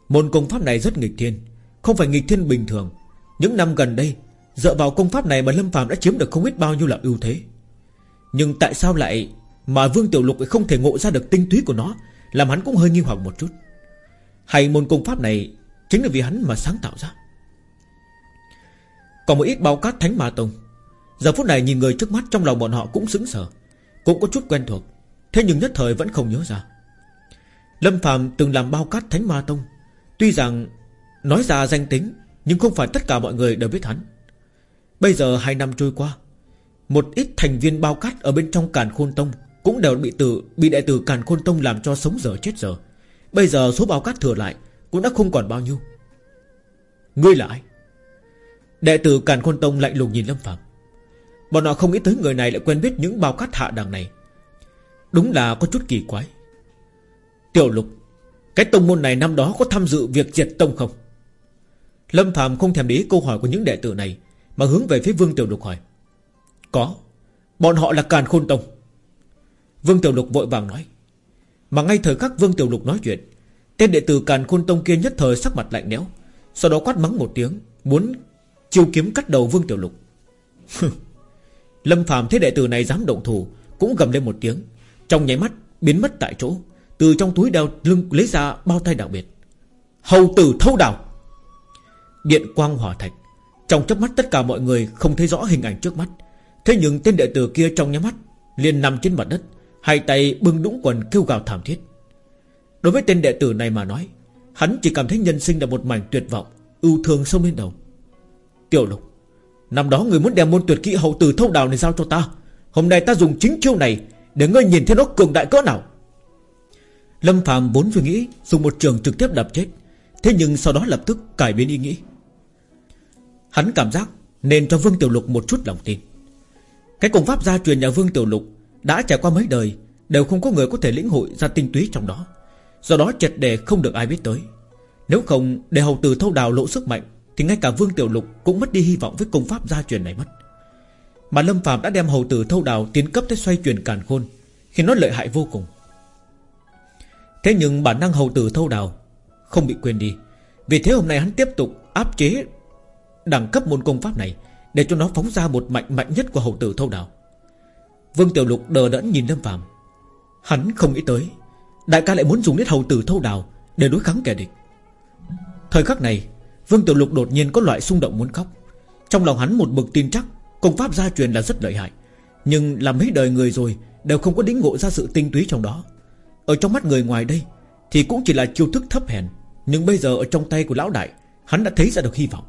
Môn công pháp này rất nghịch thiên, Không phải nghịch thiên bình thường. Những năm gần đây, Dựa vào công pháp này mà Lâm phàm đã chiếm được không biết bao nhiêu là ưu thế. Nhưng tại sao lại Mà Vương Tiểu Lục không thể ngộ ra được tinh túy của nó, Làm hắn cũng hơi nghi hoặc một chút. Hay môn công pháp này Chính là vì hắn mà sáng tạo ra? Còn một ít bao cát thánh ma tông. Giờ phút này nhìn người trước mắt trong lòng bọn họ cũng sững sờ, Cũng có chút quen thuộc, Thế nhưng nhất thời vẫn không nhớ ra. Lâm Phạm từng làm bao cát thánh ma tông. Tuy rằng, Nói ra danh tính, Nhưng không phải tất cả mọi người đều biết hắn. Bây giờ hai năm trôi qua, Một ít thành viên bao cát ở bên trong Càn Khôn Tông Cũng đều bị tử, bị đệ tử Càn Khôn Tông làm cho sống dở chết dở. Bây giờ số bao cát thừa lại Cũng đã không còn bao nhiêu. Ngươi là ai? Đệ tử Càn Khôn Tông lạnh lùng nhìn Lâm Phạm. Bọn họ không nghĩ tới người này lại quen biết những bao cát hạ đằng này. Đúng là có chút kỳ quái. Tiểu lục, Cái tông môn này năm đó có tham dự việc diệt tông không? Lâm Phạm không thèm để ý câu hỏi của những đệ tử này, Mà hướng về phía Vương Tiểu Lục hỏi. Có, Bọn họ là Càn Khôn Tông. Vương Tiểu Lục vội vàng nói. Mà ngay thời khắc Vương Tiểu Lục nói chuyện, Tên đệ tử Càn Khôn Tông kia nhất thời sắc mặt lạnh lẽo, Sau đó quát mắng một tiếng, Muốn chiêu kiếm cắt đầu Vương Tiểu Lục. Lâm Phạm thấy đệ tử này dám động thủ, Cũng gầm lên một tiếng. Trong nháy mắt, biến mất tại chỗ, Từ trong túi đeo lưng lấy ra bao tay đặc biệt. Hầu tử thâu đảo Điện quang hỏa thạch. Trong chớp mắt, tất cả mọi người không thấy rõ hình ảnh trước mắt. Thế nhưng tên đệ tử kia trong nháy mắt liền nằm trên mặt đất, Hai tay bưng đũng quần kêu gào thảm thiết. Đối với tên đệ tử này mà nói, Hắn chỉ cảm thấy nhân sinh là một mảnh tuyệt vọng Ưu thương sông lên đầu. Tiểu lục. Năm đó người muốn đem môn tuyệt kỹ hậu tử thâu đào này giao cho ta. Hôm nay ta dùng chính chiêu này Để ngươi nhìn thấy nó cường đại cỡ nào. Lâm Phạm vốn vừa nghĩ, Dùng một trường trực tiếp đập chết. Thế nhưng sau đó lập tức cải biến ý nghĩ. Hắn cảm giác Nên cho Vương Tiểu Lục một chút lòng tin. Cái công pháp gia truyền nhà Vương Tiểu Lục Đã trải qua mấy đời, Đều không có người có thể lĩnh hội ra tinh túy trong đó. Do đó chật đề không được ai biết tới. Nếu không, để hầu tử thâu đào lộ sức mạnh thì ngay cả Vương Tiểu Lục cũng mất đi hy vọng với công pháp gia truyền này mất. Mà Lâm Phạm đã đem hầu tử thâu đào tiến cấp tới xoay truyền càn khôn, khiến nó lợi hại vô cùng. Thế nhưng bản năng hầu tử thâu đào Không bị quên đi, Vì thế hôm nay hắn tiếp tục áp chế Đẳng cấp môn công pháp này Để cho nó phóng ra một mạnh mạnh nhất của hầu tử thâu đào. Vương Tiểu Lục đờ đẫn nhìn Lâm Phạm Hắn không nghĩ tới, Đại ca lại muốn dùng đến hầu tử thâu đào Để đối kháng kẻ địch. Thời khắc này Vương Tiểu Lục đột nhiên có loại xung động muốn khóc. Trong lòng hắn một bực tin chắc, Công pháp gia truyền là rất lợi hại. Nhưng làm mấy đời người rồi, Đều không có đính ngộ ra sự tinh túy trong đó. Ở trong mắt người ngoài đây, Thì cũng chỉ là chiêu thức thấp hèn. Nhưng bây giờ ở trong tay của lão đại, Hắn đã thấy ra được hy vọng.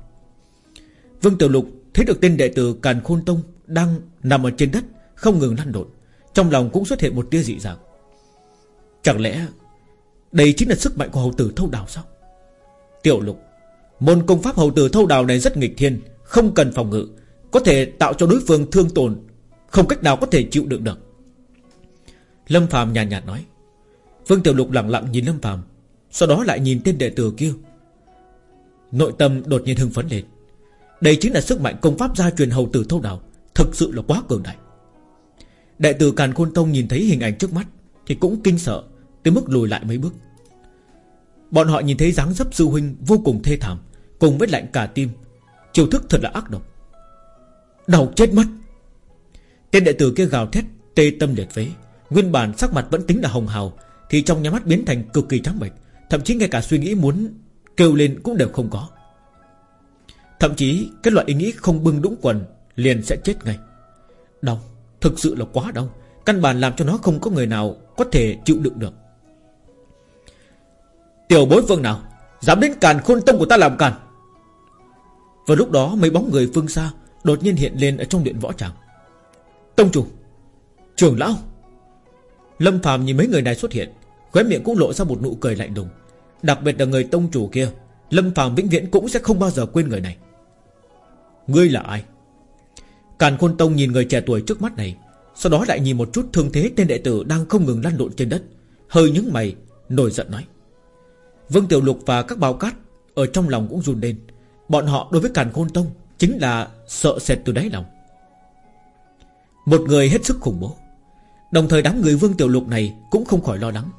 Vương Tiểu Lục thấy được tên đệ tử Càn Khôn Tông Đang nằm ở trên đất, Không ngừng lăn lộn. Trong lòng cũng xuất hiện một tia dị dạng. Chẳng lẽ Đây chính là sức mạnh của hầu tử thâu đào sao? Tiểu lục Môn công pháp hầu tử thâu đào này rất nghịch thiên Không cần phòng ngự Có thể tạo cho đối phương thương tổn Không cách nào có thể chịu đựng được. Lâm Phạm nhàn nhạt, nhạt nói. Vương Tiểu Lục lặng lặng nhìn Lâm Phạm Sau đó lại nhìn tên đệ tử kia. Nội tâm đột nhiên hưng phấn lên. Đây chính là sức mạnh công pháp gia truyền hầu tử thâu đào Thực sự là quá cường đại. Đệ tử Càn Khôn Tông nhìn thấy hình ảnh trước mắt Thì cũng kinh sợ Tới mức lùi lại mấy bước. Bọn họ nhìn thấy dáng dấp sư huynh vô cùng thê thảm Cùng với lạnh cả tim. Chiêu thức thật là ác độc. Đau chết mất. Tên đệ tử kia gào thét, Tê tâm liệt phế. Nguyên bản sắc mặt vẫn tính là hồng hào, Thì trong nhà mắt biến thành cực kỳ trắng bệch. Thậm chí ngay cả suy nghĩ muốn Kêu lên cũng đều không có. Thậm chí cái loại ý nghĩ không bưng đũng quần Liền sẽ chết ngay. Đau, Thực sự là quá đau. Căn bản làm cho nó không có người nào Có thể chịu đựng được. Tiểu bối vương nào, Dám đến càn khôn tông của ta làm càn? Vào lúc đó mấy bóng người phương xa Đột nhiên hiện lên ở trong điện võ tràng. Tông chủ, Trưởng lão. Lâm phàm nhìn mấy người này xuất hiện, Khóe miệng cũng lộ ra một nụ cười lạnh lùng. Đặc biệt là người tông chủ kia, Lâm phàm vĩnh viễn cũng sẽ không bao giờ quên người này. Ngươi là ai? Càn khôn tông nhìn người trẻ tuổi trước mắt này, Sau đó lại nhìn một chút thương thế tên đệ tử Đang không ngừng lăn lộn trên đất. Hơi nhướng mày, nổi giận nói. Vương Tiểu Lục và các bao cát Ở trong lòng cũng run lên. Bọn họ đối với Càn Khôn Tông Chính là sợ sệt từ đáy lòng. Một người hết sức khủng bố. Đồng thời đám người Vương Tiểu Lục này Cũng không khỏi lo lắng.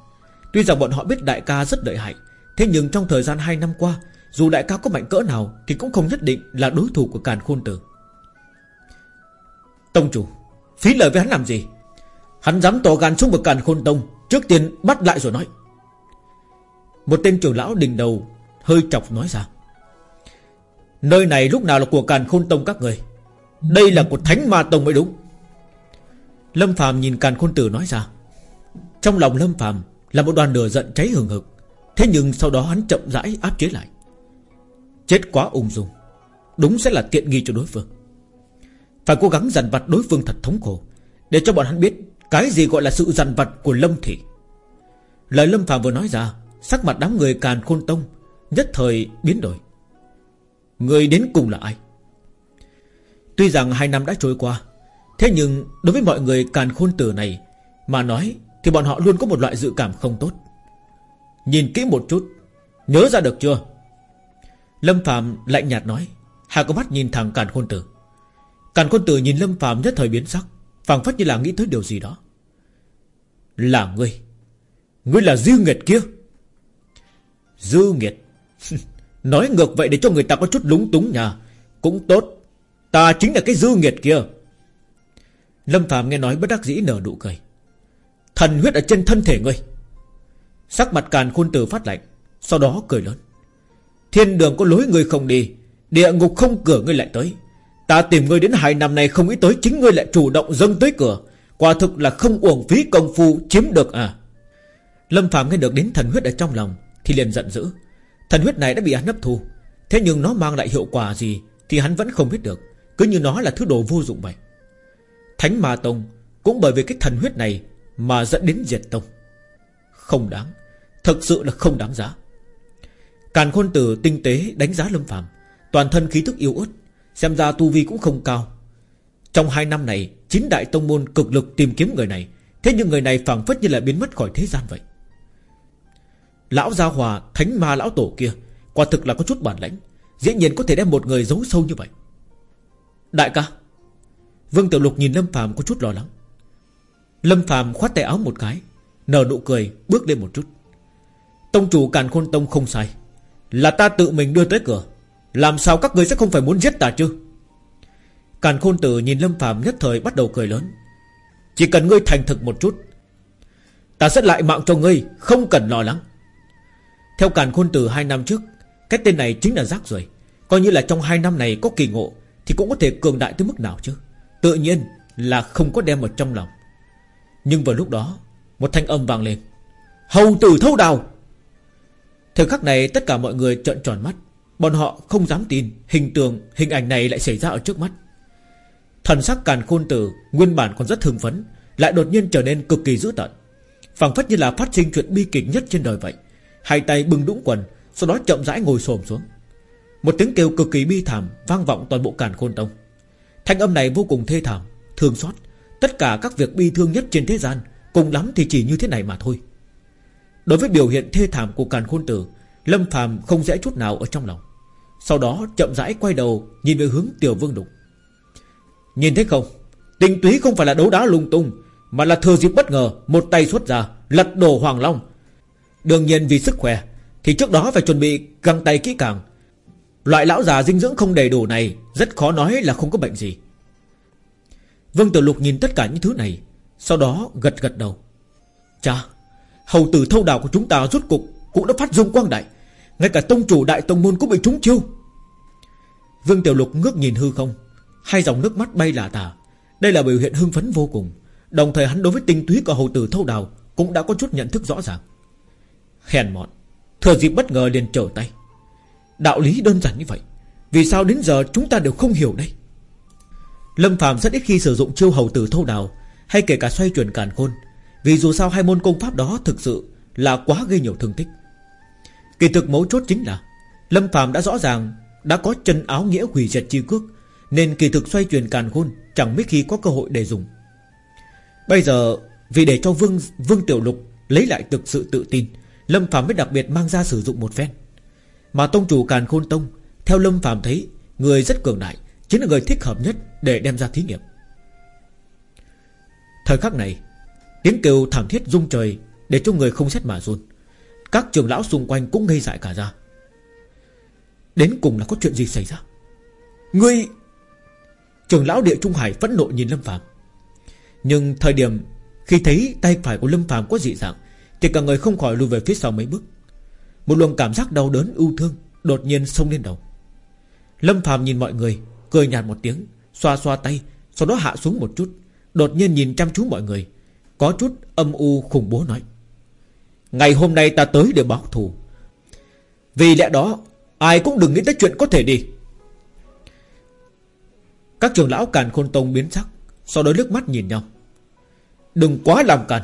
Tuy rằng bọn họ biết đại ca rất lợi hại, Thế nhưng trong thời gian 2 năm qua, Dù đại ca có mạnh cỡ nào Thì cũng không nhất định là đối thủ của Càn Khôn Tử. Tông chủ, Phí lời với hắn làm gì? Hắn dám tỏ gan xuống vực Càn Khôn Tông, Trước tiên bắt lại rồi nói. Một tên trưởng lão đình đầu Hơi chọc nói ra. Nơi này lúc nào là của Càn Khôn Tông các người? Đây là của Thánh Ma Tông mới đúng. Lâm Phạm nhìn Càn Khôn Tử nói ra. Trong lòng Lâm Phạm Là một đoàn lửa giận cháy hừng hực. Thế nhưng sau đó hắn chậm rãi áp chế lại. Chết quá ung dung. Đúng sẽ là tiện nghi cho đối phương. Phải cố gắng dằn vặt đối phương thật thống khổ, Để cho bọn hắn biết Cái gì gọi là sự dằn vặt của Lâm Thị. Lời Lâm Phạm vừa nói ra, Sắc mặt đám người Càn Khôn Tông Nhất thời biến đổi. Người đến cùng là ai? Tuy rằng hai năm đã trôi qua, Thế nhưng đối với mọi người càn khôn tử này Mà nói Thì bọn họ luôn có một loại dự cảm không tốt. Nhìn kỹ một chút, Nhớ ra được chưa? Lâm Phạm lạnh nhạt nói, Hà có mắt nhìn thẳng càn khôn tử. Càn khôn tử nhìn Lâm Phạm nhất thời biến sắc, phảng phất như là nghĩ tới điều gì đó. Là ngươi. Ngươi là Dư Nghiệt kia. Dư Nghiệt Nói ngược vậy để cho người ta có chút lúng túng nhà Cũng tốt. Ta chính là cái dư nghiệt kia. Lâm Phạm nghe nói bất đắc dĩ nở nụ cười. Thần huyết ở trên thân thể ngươi. Sắc mặt càn khôn tử phát lạnh, Sau đó cười lớn. Thiên đường có lối ngươi không đi, Địa ngục không cửa ngươi lại tới. Ta tìm ngươi đến hai năm nay không nghĩ tới Chính ngươi lại chủ động dâng tới cửa. Quả thực là không uổng phí công phu chiếm được à. Lâm Phạm nghe được đến thần huyết ở trong lòng Thì liền giận dữ. Thần huyết này đã bị hắn hấp thu. Thế nhưng nó mang lại hiệu quả gì Thì hắn vẫn không biết được. Cứ như nó là thứ đồ vô dụng vậy. Thánh Ma Tông Cũng bởi vì cái thần huyết này Mà dẫn đến diệt tông. Không đáng. Thật sự là không đáng giá. Càn khôn tử tinh tế đánh giá lâm phàm. Toàn thân khí thức yếu ớt, Xem ra tu vi cũng không cao. Trong hai năm này Chính đại tông môn cực lực tìm kiếm người này. Thế nhưng người này phảng phất như là biến mất khỏi thế gian vậy. Lão Gia Hòa, Thánh Ma Lão Tổ kia, Quả thực là có chút bản lãnh, Dĩ nhiên có thể đem một người giấu sâu như vậy. Đại ca, Vương Tiểu Lục nhìn Lâm Phàm có chút lo lắng. Lâm Phàm khoát tay áo một cái, Nở nụ cười, bước lên một chút. Tông chủ Càn Khôn Tông không sai, Là ta tự mình đưa tới cửa, Làm sao các người sẽ không phải muốn giết ta chứ? Càn Khôn Tử nhìn Lâm Phàm nhất thời bắt đầu cười lớn. Chỉ cần ngươi thành thực một chút, Ta sẽ lại mạng cho ngươi, Không cần lo lắng theo càn khôn từ hai năm trước Cái tên này chính là rác rồi Coi như là trong hai năm này có kỳ ngộ Thì cũng có thể cường đại tới mức nào chứ? Tự nhiên là không có đem ở trong lòng. Nhưng vào lúc đó Một thanh âm vang lên. Hầu tử thâu đào! Thời khắc này tất cả mọi người trợn tròn mắt. Bọn họ không dám tin Hình tượng, hình ảnh này lại xảy ra ở trước mắt. Thần sắc càn khôn tử Nguyên bản còn rất thường phấn Lại đột nhiên trở nên cực kỳ dữ tợn. Phảng phất như là phát sinh chuyện bi kịch nhất trên đời vậy. Hai tay bưng đũng quần, Sau đó chậm rãi ngồi xổm xuống. Một tiếng kêu cực kỳ bi thảm Vang vọng toàn bộ càn khôn tông. Thanh âm này vô cùng thê thảm, Thương xót. Tất cả các việc bi thương nhất trên thế gian, Cùng lắm thì chỉ như thế này mà thôi. Đối với biểu hiện thê thảm của càn khôn tử, Lâm phàm không dễ chút nào ở trong lòng. Sau đó chậm rãi quay đầu Nhìn về hướng Tiểu Vương đục. Nhìn thấy không? Tinh túy không phải là đấu đá lung tung, Mà là thừa dịp bất ngờ, Một tay xuất ra, Lật đổ Hoàng Long Đương nhiên vì sức khỏe, Thì trước đó phải chuẩn bị găng tay kỹ càng. Loại lão già dinh dưỡng không đầy đủ này, Rất khó nói là không có bệnh gì. Vương Tiểu Lục nhìn tất cả những thứ này, Sau đó gật gật đầu. Chà, Hầu tử thâu đào của chúng ta rút cục Cũng đã phát dung quang đại. Ngay cả tông chủ đại tông môn cũng bị trúng chiêu. Vương Tiểu Lục ngước nhìn hư không, Hai dòng nước mắt bay lả tả. Đây là biểu hiện hưng phấn vô cùng. Đồng thời hắn đối với tinh túy của hầu tử thâu đào Cũng đã có chút nhận thức rõ ràng. Hèn mọn. Thừa dịp bất ngờ liền trở tay. Đạo lý đơn giản như vậy, Vì sao đến giờ chúng ta đều không hiểu đây? Lâm Phạm rất ít khi sử dụng chiêu hầu tử thâu đào, Hay kể cả xoay chuyển càn khôn, Vì dù sao hai môn công pháp đó thực sự Là quá gây nhiều thương tích. Kỳ thực mấu chốt chính là, Lâm Phạm đã rõ ràng Đã có chân áo nghĩa hủy diệt chi cước, Nên kỳ thực xoay chuyển càn khôn Chẳng biết khi có cơ hội để dùng. Bây giờ, vì để cho Vương Vương Tiểu Lục Lấy lại thực sự tự tin Lâm Phạm mới đặc biệt mang ra sử dụng một phen. Mà tông chủ Càn Khôn Tông, Theo Lâm Phạm thấy, Người rất cường đại, Chính là người thích hợp nhất để đem ra thí nghiệm. Thời khắc này, Tiếng kêu thảm thiết rung trời Để cho người không xét mà run. Các trường lão xung quanh cũng ngây dại cả ra. Đến cùng là có chuyện gì xảy ra? Ngươi, Trường lão địa Trung Hải phẫn nộ nhìn Lâm Phạm Nhưng thời điểm Khi thấy tay phải của Lâm Phạm có dị dạng thì cả người không khỏi lùi về phía sau mấy bước. Một luồng cảm giác đau đớn ưu thương Đột nhiên xông lên đầu. Lâm Phạm nhìn mọi người, Cười nhạt một tiếng, Xoa xoa tay, Sau đó hạ xuống một chút, Đột nhiên nhìn chăm chú mọi người, Có chút âm u khủng bố nói. Ngày hôm nay ta tới để báo thù. Vì lẽ đó, Ai cũng đừng nghĩ tới chuyện có thể đi. Các trường lão càn khôn tông biến sắc, Sau đó nước mắt nhìn nhau. Đừng quá làm càn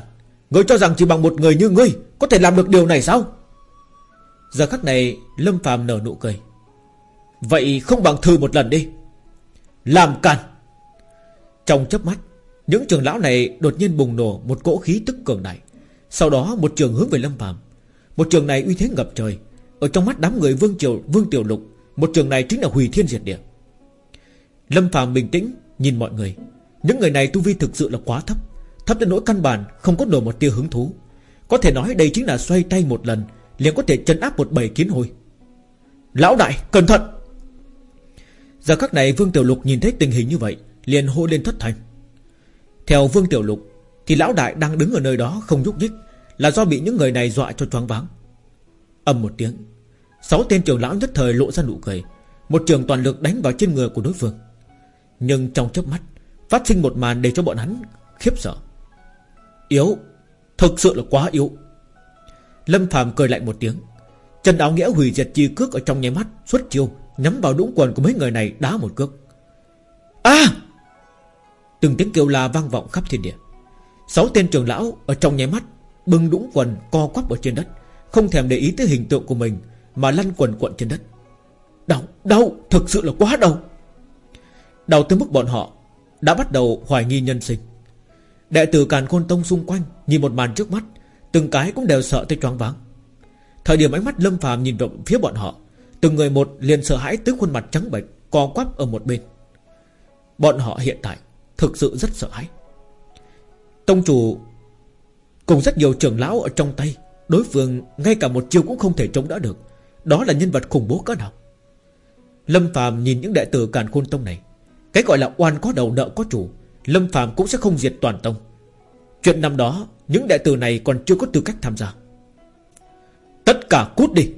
Ngươi cho rằng chỉ bằng một người như ngươi Có thể làm được điều này sao? Giờ khắc này, Lâm phàm nở nụ cười. Vậy không bằng thử một lần đi. Làm càn. Trong chớp mắt, Những trường lão này đột nhiên bùng nổ Một cỗ khí tức cường đại. Sau đó, một trường hướng về Lâm phàm. Một trường này uy thế ngập trời. Ở trong mắt đám người Vương Triều, Vương Tiểu Lục, Một trường này chính là hủy thiên diệt địa. Lâm phàm bình tĩnh, Nhìn mọi người. Những người này tu vi thực sự là quá thấp. Thấp đến nỗi căn bản, không có nổi một tia hứng thú. Có thể nói đây chính là xoay tay một lần, liền có thể chấn áp một bầy kiến hồi Lão đại, cẩn thận! Giờ khắc này Vương Tiểu Lục nhìn thấy tình hình như vậy, Liền hô lên thất thành Theo Vương Tiểu Lục, Thì lão đại đang đứng ở nơi đó không nhúc nhích, Là do bị những người này dọa cho choáng váng. Âm một tiếng, Sáu tên trưởng lão nhất thời lộ ra nụ cười, Một trường toàn lực đánh vào trên người của đối phương. Nhưng trong chớp mắt, Phát sinh một màn để cho bọn hắn khiếp sợ. Yếu. Thực sự là quá yếu. Lâm Phạm cười lạnh một tiếng. Chân áo nghĩa hủy diệt chi cước ở trong nháy mắt Xuất chiêu Nhắm vào đũng quần của mấy người này đá một cước. A! Từng tiếng kêu la vang vọng khắp thiên địa. Sáu tên trưởng lão ở trong nháy mắt Bưng đũng quần co quắp ở trên đất Không thèm để ý tới hình tượng của mình Mà lăn quần quận trên đất. Đau, đau, thực sự là quá đau. Đau tới mức bọn họ Đã bắt đầu hoài nghi nhân sinh. Đệ tử Càn Khôn Tông xung quanh Nhìn một màn trước mắt, Từng cái cũng đều sợ tới choáng váng. Thời điểm ánh mắt Lâm phàm nhìn vào phía bọn họ, Từng người một liền sợ hãi tới khuôn mặt trắng bệch, Co quắp ở một bên. Bọn họ hiện tại Thực sự rất sợ hãi. Tông chủ Cùng rất nhiều trưởng lão ở trong tay, Đối phương ngay cả một chiêu cũng không thể chống đỡ được. Đó là nhân vật khủng bố cỡ nào? Lâm phàm nhìn những đệ tử Càn Khôn Tông này, Cái gọi là oan có đầu nợ có chủ Lâm Phạm cũng sẽ không diệt toàn tông. Chuyện năm đó, Những đệ tử này còn chưa có tư cách tham gia. Tất cả cút đi.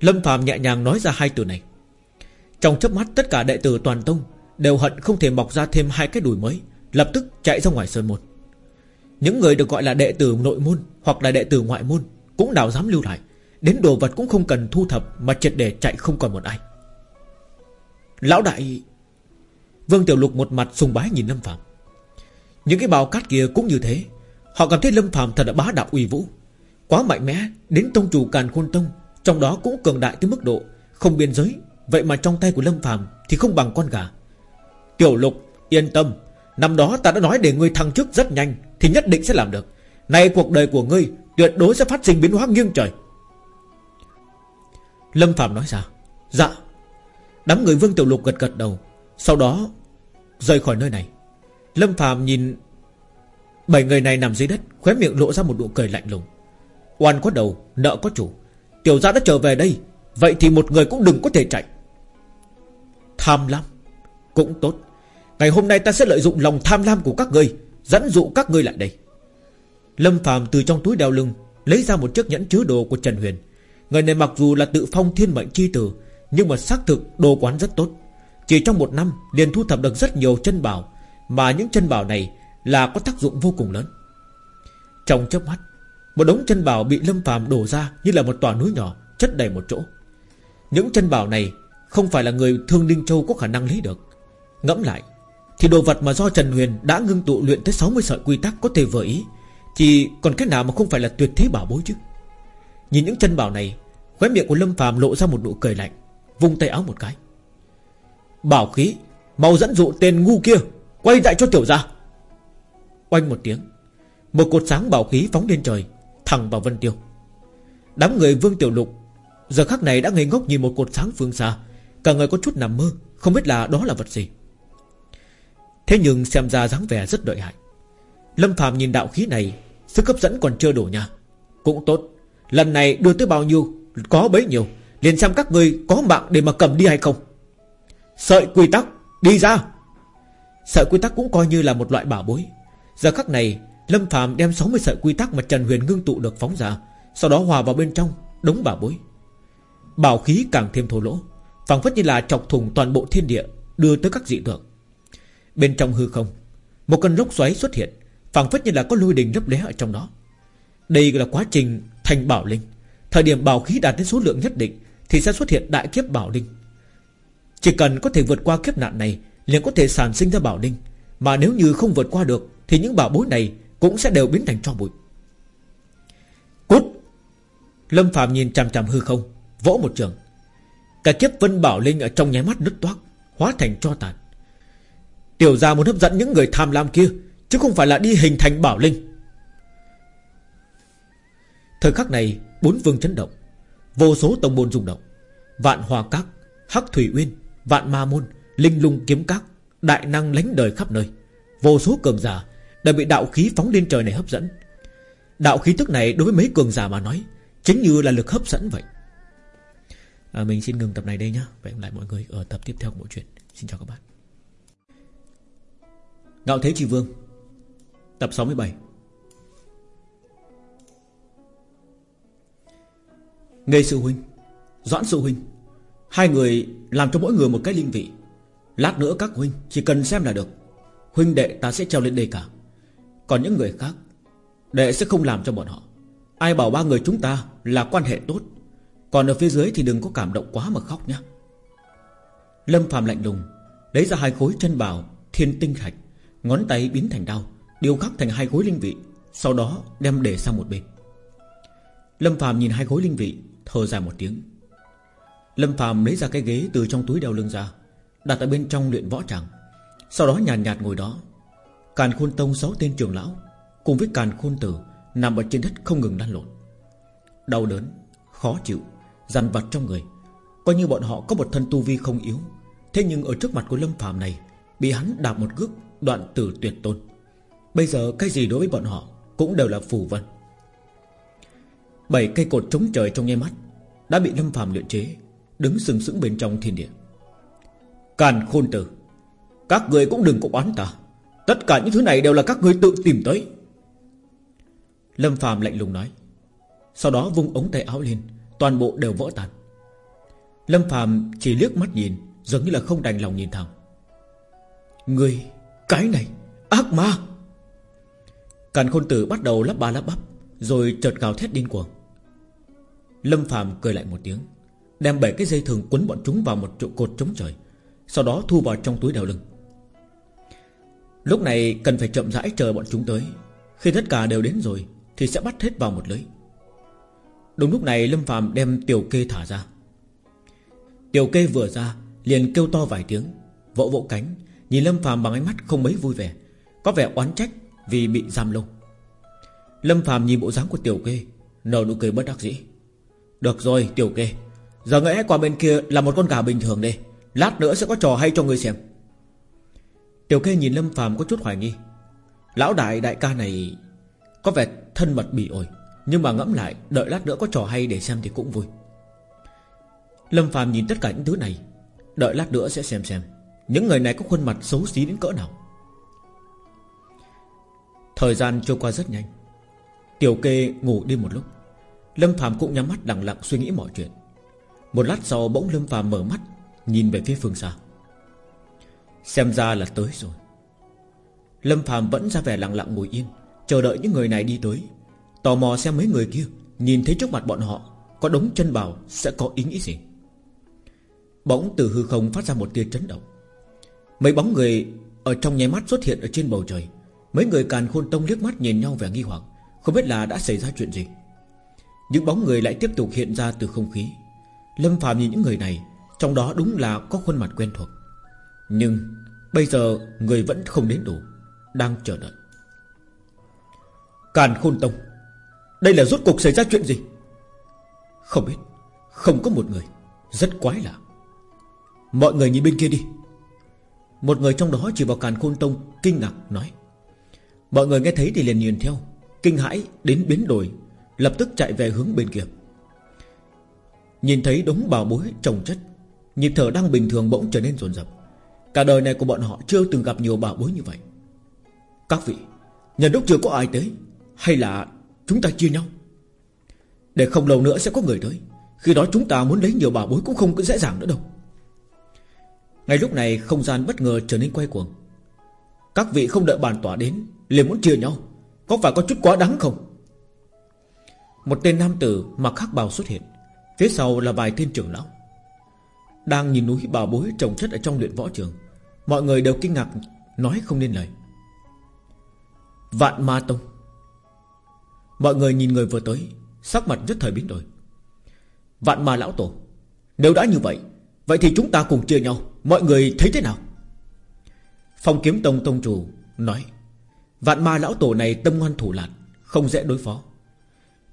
Lâm Phạm nhẹ nhàng nói ra hai từ này. Trong chớp mắt, tất cả đệ tử toàn tông Đều hận không thể mọc ra thêm hai cái đùi mới, Lập tức chạy ra ngoài sơn môn. Những người được gọi là đệ tử nội môn Hoặc là đệ tử ngoại môn Cũng nào dám lưu lại. Đến đồ vật cũng không cần thu thập Mà triệt để chạy không còn một ai. Lão đại Vương Tiểu Lục một mặt sùng bái nhìn Lâm Phạm Những cái bào cát kia cũng như thế. Họ cảm thấy Lâm Phạm thật là bá đạo uy vũ. Quá mạnh mẽ, Đến tông chủ Càn Khôn Tông, Trong đó cũng cường đại tới mức độ Không biên giới. Vậy mà trong tay của Lâm Phạm Thì không bằng con gà. Tiểu Lục, yên tâm. Năm đó ta đã nói để ngươi thăng chức rất nhanh Thì nhất định sẽ làm được. Nay cuộc đời của ngươi Tuyệt đối sẽ phát sinh biến hóa nghiêng trời. Lâm Phạm nói ra Dạ. Đám người Vương Tiểu Lục gật gật đầu. Sau đó rời khỏi nơi này. Lâm Phạm nhìn Bảy người này nằm dưới đất Khóe miệng lộ ra một nụ cười lạnh lùng. Oan có đầu, nợ có chủ. Tiểu gia đã trở về đây Vậy thì một người cũng đừng có thể chạy. Tham lam Cũng tốt. Ngày hôm nay ta sẽ lợi dụng lòng tham lam của các ngươi Dẫn dụ các ngươi lại đây. Lâm Phạm từ trong túi đeo lưng Lấy ra một chiếc nhẫn chứa đồ của Trần Huyền. Người này mặc dù là tự phong thiên mệnh chi tử Nhưng mà xác thực đồ quán rất tốt. Chỉ trong một năm liền thu thập được rất nhiều chân bảo, Mà những chân bảo này Là có tác dụng vô cùng lớn. Trong chớp mắt, Một đống chân bảo bị Lâm Phạm đổ ra Như là một tòa núi nhỏ, chất đầy một chỗ. Những chân bảo này Không phải là người Thương Đinh Châu có khả năng lấy được. Ngẫm lại, Thì đồ vật mà do Trần Huyền đã ngưng tụ luyện tới 60 sợi quy tắc có thể vừa ý, Thì còn cái nào mà không phải là tuyệt thế bảo bối chứ? Nhìn những chân bảo này, Khóe miệng của Lâm Phàm lộ ra một nụ cười lạnh, Vung tay áo một cái. Bảo khí, Mau dẫn dụ tên ngu kia, Quay lại cho tiểu gia. Oanh một tiếng, Một cột sáng bảo khí phóng lên trời, Thẳng vào Vân Tiêu. Đám người Vương Tiểu Lục, Giờ khắc này đã ngây ngốc nhìn một cột sáng phương xa, Cả người có chút nằm mơ, Không biết là đó là vật gì. Thế nhưng xem ra dáng vẻ rất đợi hại. Lâm Phạm nhìn đạo khí này, Sức hấp dẫn còn chưa đủ nha. Cũng tốt, Lần này đưa tới bao nhiêu, Có bấy nhiêu, liền xem các người có mạng để mà cầm đi hay không. Sợi quy tắc Đi ra. Sợi quy tắc cũng coi như là một loại bảo bối. Giờ khắc này, Lâm Phạm đem 60 sợi quy tắc mà Trần Huyền ngưng tụ được phóng ra, Sau đó hòa vào bên trong, Đống bảo bối. Bảo khí càng thêm thô lỗ, phảng phất như là chọc thùng toàn bộ thiên địa, Đưa tới các dị tượng. Bên trong hư không, Một cơn lốc xoáy xuất hiện, phảng phất như là có lôi đình lấp lé ở trong đó. Đây là quá trình thành bảo linh. Thời điểm bảo khí đạt đến số lượng nhất định, Thì sẽ xuất hiện đại kiếp bảo linh. Chỉ cần có thể vượt qua kiếp nạn này, liền có thể sản sinh ra bảo linh Mà nếu như không vượt qua được, Thì những bảo bối này cũng sẽ đều biến thành cho bụi. Cút! Lâm Phạm nhìn chằm chằm hư không, Vỗ một trường. Cả kiếp vân bảo linh ở trong nháy mắt nứt toác, Hóa thành cho tàn. Tiểu gia muốn hấp dẫn những người tham lam kia, Chứ không phải là đi hình thành bảo linh. Thời khắc này, Bốn vương chấn động, Vô số tông môn rung động, Vạn hòa các, Hắc thủy uyên Vạn ma môn Linh lung kiếm các Đại năng lánh đời khắp nơi. Vô số cường giả Đã bị đạo khí phóng lên trời này hấp dẫn. Đạo khí tức này đối với mấy cường giả mà nói Chính như là lực hấp dẫn vậy. À, Mình xin ngừng tập này đây nhé Và hẹn lại mọi người ở tập tiếp theo của bộ truyện. Xin chào các bạn. Ngạo Thế Chi Vương Tập 67 Nghê sư huynh Doãn sư huynh Hai người làm cho mỗi người một cái linh vị. Lát nữa các huynh chỉ cần xem là được. Huynh đệ ta sẽ treo lên đây cả. Còn những người khác, Đệ sẽ không làm cho bọn họ. Ai bảo ba người chúng ta là quan hệ tốt, Còn ở phía dưới thì đừng có cảm động quá mà khóc nhé. Lâm phàm lạnh lùng, Lấy ra hai khối chân bào Thiên tinh thạch, Ngón tay biến thành đao, Điều khắc thành hai khối linh vị, Sau đó đem để sang một bên. Lâm phàm nhìn hai khối linh vị, Thở dài một tiếng. Lâm phàm lấy ra cái ghế từ trong túi đeo lưng ra Đặt ở bên trong luyện võ tràng. Sau đó nhàn nhạt, nhạt ngồi đó. Càn khôn tông sáu tên trưởng lão Cùng với càn khôn tử Nằm ở trên đất không ngừng lăn lộn. Đau đớn, khó chịu Dằn vặt trong người. Coi như bọn họ có một thân tu vi không yếu Thế nhưng ở trước mặt của Lâm phàm này Bị hắn đạp một gước đoạn tử tuyệt tôn. Bây giờ cái gì đối với bọn họ Cũng đều là phù vân. Bảy cây cột chống trời trong nháy mắt Đã bị Lâm phàm luyện chế Đứng sừng sững bên trong thiên địa. Càn khôn tử, Các người cũng đừng có oán ta. Tất cả những thứ này đều là các người tự tìm tới. Lâm phàm lạnh lùng nói. Sau đó vung ống tay áo lên, Toàn bộ đều vỡ tan. Lâm phàm chỉ liếc mắt nhìn, Giống như là không đành lòng nhìn thẳng. Người, Cái này, Ác ma! Càn khôn tử bắt đầu lắp ba lắp bắp, Rồi chợt gào thét điên cuồng. Lâm phàm cười lại một tiếng. Đem bảy cái dây thường quấn bọn chúng vào một trụ cột chống trời, Sau đó thu vào trong túi đeo lưng. Lúc này cần phải chậm rãi chờ bọn chúng tới. Khi tất cả đều đến rồi, Thì sẽ bắt hết vào một lưới. Đúng lúc này Lâm phàm đem tiểu kê thả ra. Tiểu kê vừa ra, Liền kêu to vài tiếng, Vỗ vỗ cánh, Nhìn Lâm phàm bằng ánh mắt không mấy vui vẻ, Có vẻ oán trách vì bị giam lâu Lâm phàm nhìn bộ dáng của tiểu kê, Nở nụ cười bất đắc dĩ. Được rồi, tiểu kê Giờ ngẽ qua bên kia là một con gà bình thường đây. Lát nữa sẽ có trò hay cho người xem. Tiểu kê nhìn Lâm phàm có chút hoài nghi. Lão đại đại ca này Có vẻ thân mật bị ổi, Nhưng mà ngẫm lại, Đợi lát nữa có trò hay để xem thì cũng vui. Lâm phàm nhìn tất cả những thứ này, Đợi lát nữa sẽ xem xem. Những người này có khuôn mặt xấu xí đến cỡ nào? Thời gian trôi qua rất nhanh. Tiểu kê ngủ đi một lúc. Lâm phàm cũng nhắm mắt đằng lặng suy nghĩ mọi chuyện. Một lát sau bỗng Lâm phàm mở mắt, Nhìn về phía phương xa Xem ra là tới rồi. Lâm phàm vẫn ra vẻ lặng lặng ngồi yên, Chờ đợi những người này đi tới. Tò mò xem mấy người kia, Nhìn thấy trước mặt bọn họ, Có đống chân bào, sẽ có ý nghĩ gì? Bỗng từ hư không phát ra một tia chấn động. Mấy bóng người Ở trong nháy mắt xuất hiện ở trên bầu trời. Mấy người càn khôn tông liếc mắt nhìn nhau vẻ nghi hoặc, Không biết là đã xảy ra chuyện gì. Những bóng người lại tiếp tục hiện ra từ không khí. Lâm phàm nhìn những người này, Trong đó đúng là có khuôn mặt quen thuộc. Nhưng Bây giờ người vẫn không đến đủ, Đang chờ đợi. Càn khôn tông, Đây là rốt cuộc xảy ra chuyện gì? Không biết, Không có một người, Rất quái lạ. Mọi người nhìn bên kia đi. Một người trong đó chỉ vào càn khôn tông Kinh ngạc nói. Mọi người nghe thấy thì liền nhìn theo, Kinh hãi đến biến đổi, Lập tức chạy về hướng bên kia. Nhìn thấy đống bảo bối trồng chất, Nhịp thở đang bình thường bỗng trở nên rồn rập Cả đời này của bọn họ chưa từng gặp nhiều bảo bối như vậy. Các vị Nhân lúc chưa có ai tới, Hay là chúng ta chia nhau? Để không lâu nữa sẽ có người tới, Khi đó chúng ta muốn lấy nhiều bảo bối cũng không dễ dàng nữa đâu. Ngay lúc này không gian bất ngờ trở nên quay cuồng. Các vị không đợi bàn tỏa đến, liền muốn chia nhau, Có phải có chút quá đáng không? Một tên nam tử mặc khắc bào xuất hiện. Phía sau là vài tên trưởng lão. Đang nhìn núi bào bối trồng chất ở trong luyện võ trường, Mọi người đều kinh ngạc, Nói không nên lời. Vạn ma tông. Mọi người nhìn người vừa tới, Sắc mặt rất thời biến đổi. Vạn ma lão tổ, Nếu đã như vậy Vậy thì chúng ta cùng chia nhau, Mọi người thấy thế nào? Phong kiếm tông tông chủ nói, Vạn ma lão tổ này tâm ngoan thủ lạt Không dễ đối phó.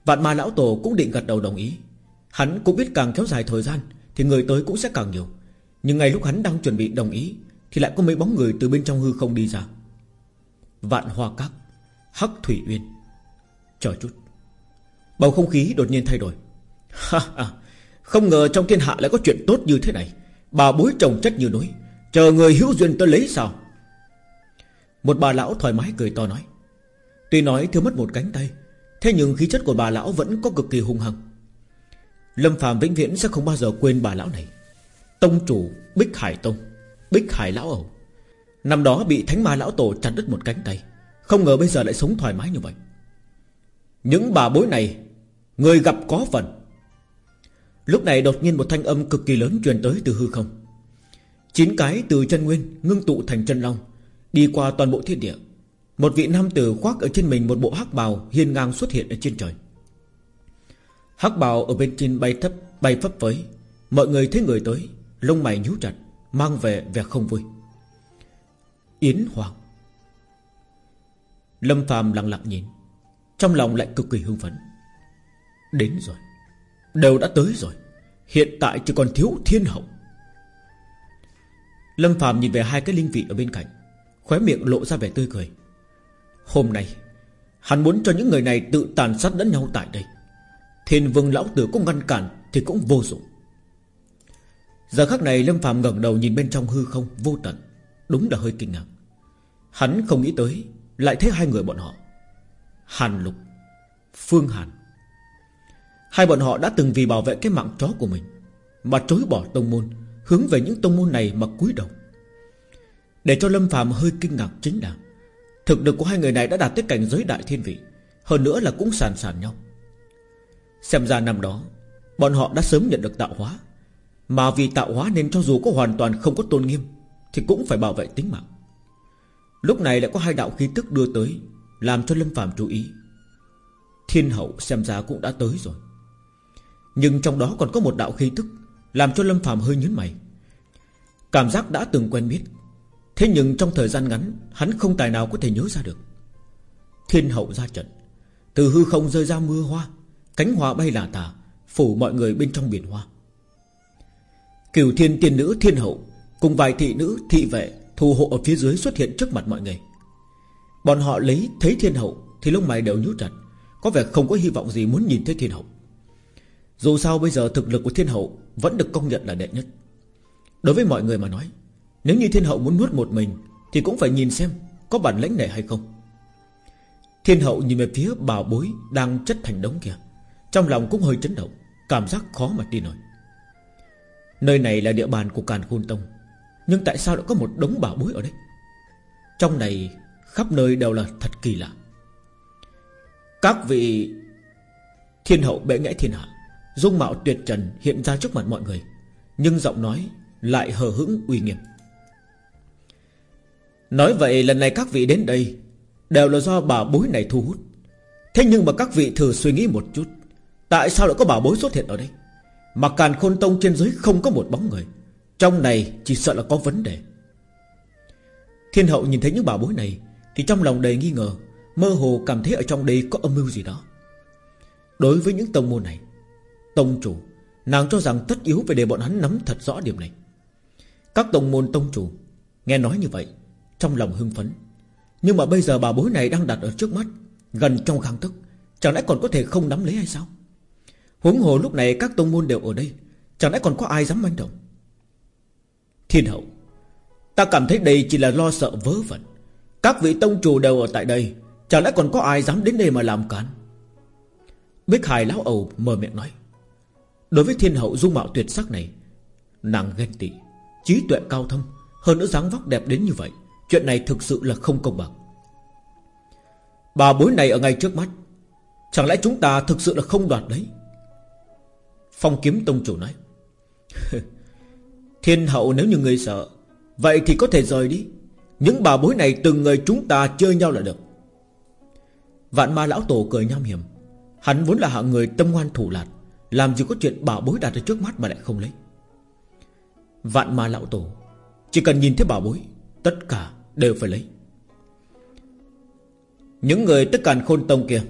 Vạn ma lão tổ cũng định gật đầu đồng ý. Hắn cũng biết càng kéo dài thời gian, Thì người tới cũng sẽ càng nhiều. Nhưng ngay lúc hắn đang chuẩn bị đồng ý, Thì lại có mấy bóng người từ bên trong hư không đi ra. Vạn hoa các, Hắc thủy uyên, Chờ chút. Bầu không khí đột nhiên thay đổi. Ha ha, Không ngờ trong thiên hạ lại có chuyện tốt như thế này. Bà bối chồng chất như núi, Chờ người hữu duyên tới lấy sao? Một bà lão thoải mái cười to nói. Tuy nói thiếu mất một cánh tay, Thế nhưng khí chất của bà lão vẫn có cực kỳ hung hăng. Lâm Phạm vĩnh viễn sẽ không bao giờ quên bà lão này. Tông chủ Bích Hải Tông, Bích Hải Lão Ẩu Năm đó bị Thánh Ma Lão Tổ chặt đứt một cánh tay, Không ngờ bây giờ lại sống thoải mái như vậy. Những bà bối này, Người gặp có phần. Lúc này đột nhiên một thanh âm cực kỳ lớn truyền tới từ hư không. Chín cái từ chân nguyên ngưng tụ thành chân long, Đi qua toàn bộ thiên địa. Một vị nam tử khoác ở trên mình một bộ hắc bào Hiên ngang xuất hiện ở trên trời. Hắc bào ở bên trên bay thấp, Bay phấp phới. Mọi người thấy người tới, Lông mày nhíu chặt, Mang về vẻ không vui. Yến Hoàng. Lâm phàm lặng lặng nhìn. Trong lòng lại cực kỳ hưng phấn. Đến rồi. Đều đã tới rồi. Hiện tại chỉ còn thiếu thiên hậu. Lâm phàm nhìn về hai cái linh vị ở bên cạnh, Khóe miệng lộ ra vẻ tươi cười. Hôm nay, Hắn muốn cho những người này tự tàn sát lẫn nhau tại đây. Thiên vương lão tử có ngăn cản Thì cũng vô dụng. Giờ khắc này Lâm Phạm ngẩng đầu nhìn bên trong hư không Vô tận, Đúng là hơi kinh ngạc. Hắn không nghĩ tới, Lại thấy hai người bọn họ, Hàn Lục, Phương Hàn. Hai bọn họ đã từng vì bảo vệ cái mạng chó của mình, Mà chối bỏ tông môn, Hướng về những tông môn này mà cúi đầu. Để cho Lâm Phạm hơi kinh ngạc chính là, Thực lực của hai người này đã đạt tới cảnh giới đại thiên vị, Hơn nữa là cũng sàn sàn nhau. Xem ra năm đó, Bọn họ đã sớm nhận được tạo hóa. Mà vì tạo hóa nên cho dù có hoàn toàn không có tôn nghiêm, Thì cũng phải bảo vệ tính mạng. Lúc này lại có hai đạo khí tức đưa tới, Làm cho Lâm phàm chú ý. Thiên hậu xem ra cũng đã tới rồi. Nhưng trong đó còn có một đạo khí tức, Làm cho Lâm phàm hơi nhớn mày. Cảm giác đã từng quen biết, Thế nhưng trong thời gian ngắn, Hắn không tài nào có thể nhớ ra được. Thiên hậu ra trận, Từ hư không rơi ra mưa hoa Cánh hoa bay lả tả Phủ mọi người bên trong biển hoa. Cửu thiên tiên nữ thiên hậu Cùng vài thị nữ thị vệ Thù hộ ở phía dưới xuất hiện trước mặt mọi người. Bọn họ lấy thấy thiên hậu Thì lông mày đều nhíu chặt, Có vẻ không có hy vọng gì muốn nhìn thấy thiên hậu. Dù sao bây giờ thực lực của thiên hậu Vẫn được công nhận là đệ nhất. Đối với mọi người mà nói, Nếu như thiên hậu muốn nuốt một mình Thì cũng phải nhìn xem có bản lĩnh này hay không. Thiên hậu nhìn về phía bảo bối Đang chất thành đống kia trong lòng cũng hơi chấn động, Cảm giác khó mà tin nổi. Nơi này là địa bàn của Càn Khôn Tông, Nhưng tại sao lại có một đống bảo bối ở đây? Trong này, Khắp nơi đều là thật kỳ lạ. Các vị Thiên hậu bệ ngẽ thiên hạ, Dung mạo tuyệt trần hiện ra trước mặt mọi người, Nhưng giọng nói lại hờ hững uy nghiêm. Nói vậy, lần này các vị đến đây Đều là do bà bối này thu hút. Thế nhưng mà các vị thử suy nghĩ một chút. Tại sao lại có bảo bối xuất hiện ở đây? Mà càn khôn tông trên dưới không có một bóng người. Trong này chỉ sợ là có vấn đề. Thiên hậu nhìn thấy những bảo bối này Thì trong lòng đầy nghi ngờ, Mơ hồ cảm thấy ở trong đây có âm mưu gì đó. Đối với những tông môn này, Tông chủ, Nàng cho rằng tất yếu phải để bọn hắn nắm thật rõ điểm này. Các tông môn tông chủ Nghe nói như vậy, Trong lòng hưng phấn. Nhưng mà bây giờ bảo bối này đang đặt ở trước mắt, Gần trong khang tức Chẳng lẽ còn có thể không nắm lấy hay sao? Huống hồ lúc này các tông môn đều ở đây, Chẳng lẽ còn có ai dám manh động? Thiên hậu, Ta cảm thấy đây chỉ là lo sợ vớ vẩn. Các vị tông chủ đều ở tại đây, Chẳng lẽ còn có ai dám đến đây mà làm cán Bích Hải lão ầu mở miệng nói, Đối với thiên hậu dung mạo tuyệt sắc này, Nàng ghen tị, Trí tuệ cao thâm, Hơn nữa dáng vóc đẹp đến như vậy, Chuyện này thực sự là không công bằng. Bà bối này ở ngay trước mắt, Chẳng lẽ chúng ta thực sự là không đoạt đấy? Phong kiếm tông chủ nói. Thiên hậu nếu như người sợ, Vậy thì có thể rời đi. Những bà bối này từng người chúng ta chơi nhau là được. Vạn ma lão tổ cười nham hiểm. Hắn vốn là hạng người tâm ngoan thủ lạt, Làm gì có chuyện bảo bối đặt ở trước mắt mà lại không lấy. Vạn ma lão tổ, Chỉ cần nhìn thấy bảo bối, Tất cả đều phải lấy. Những người tất cả khôn tông kia,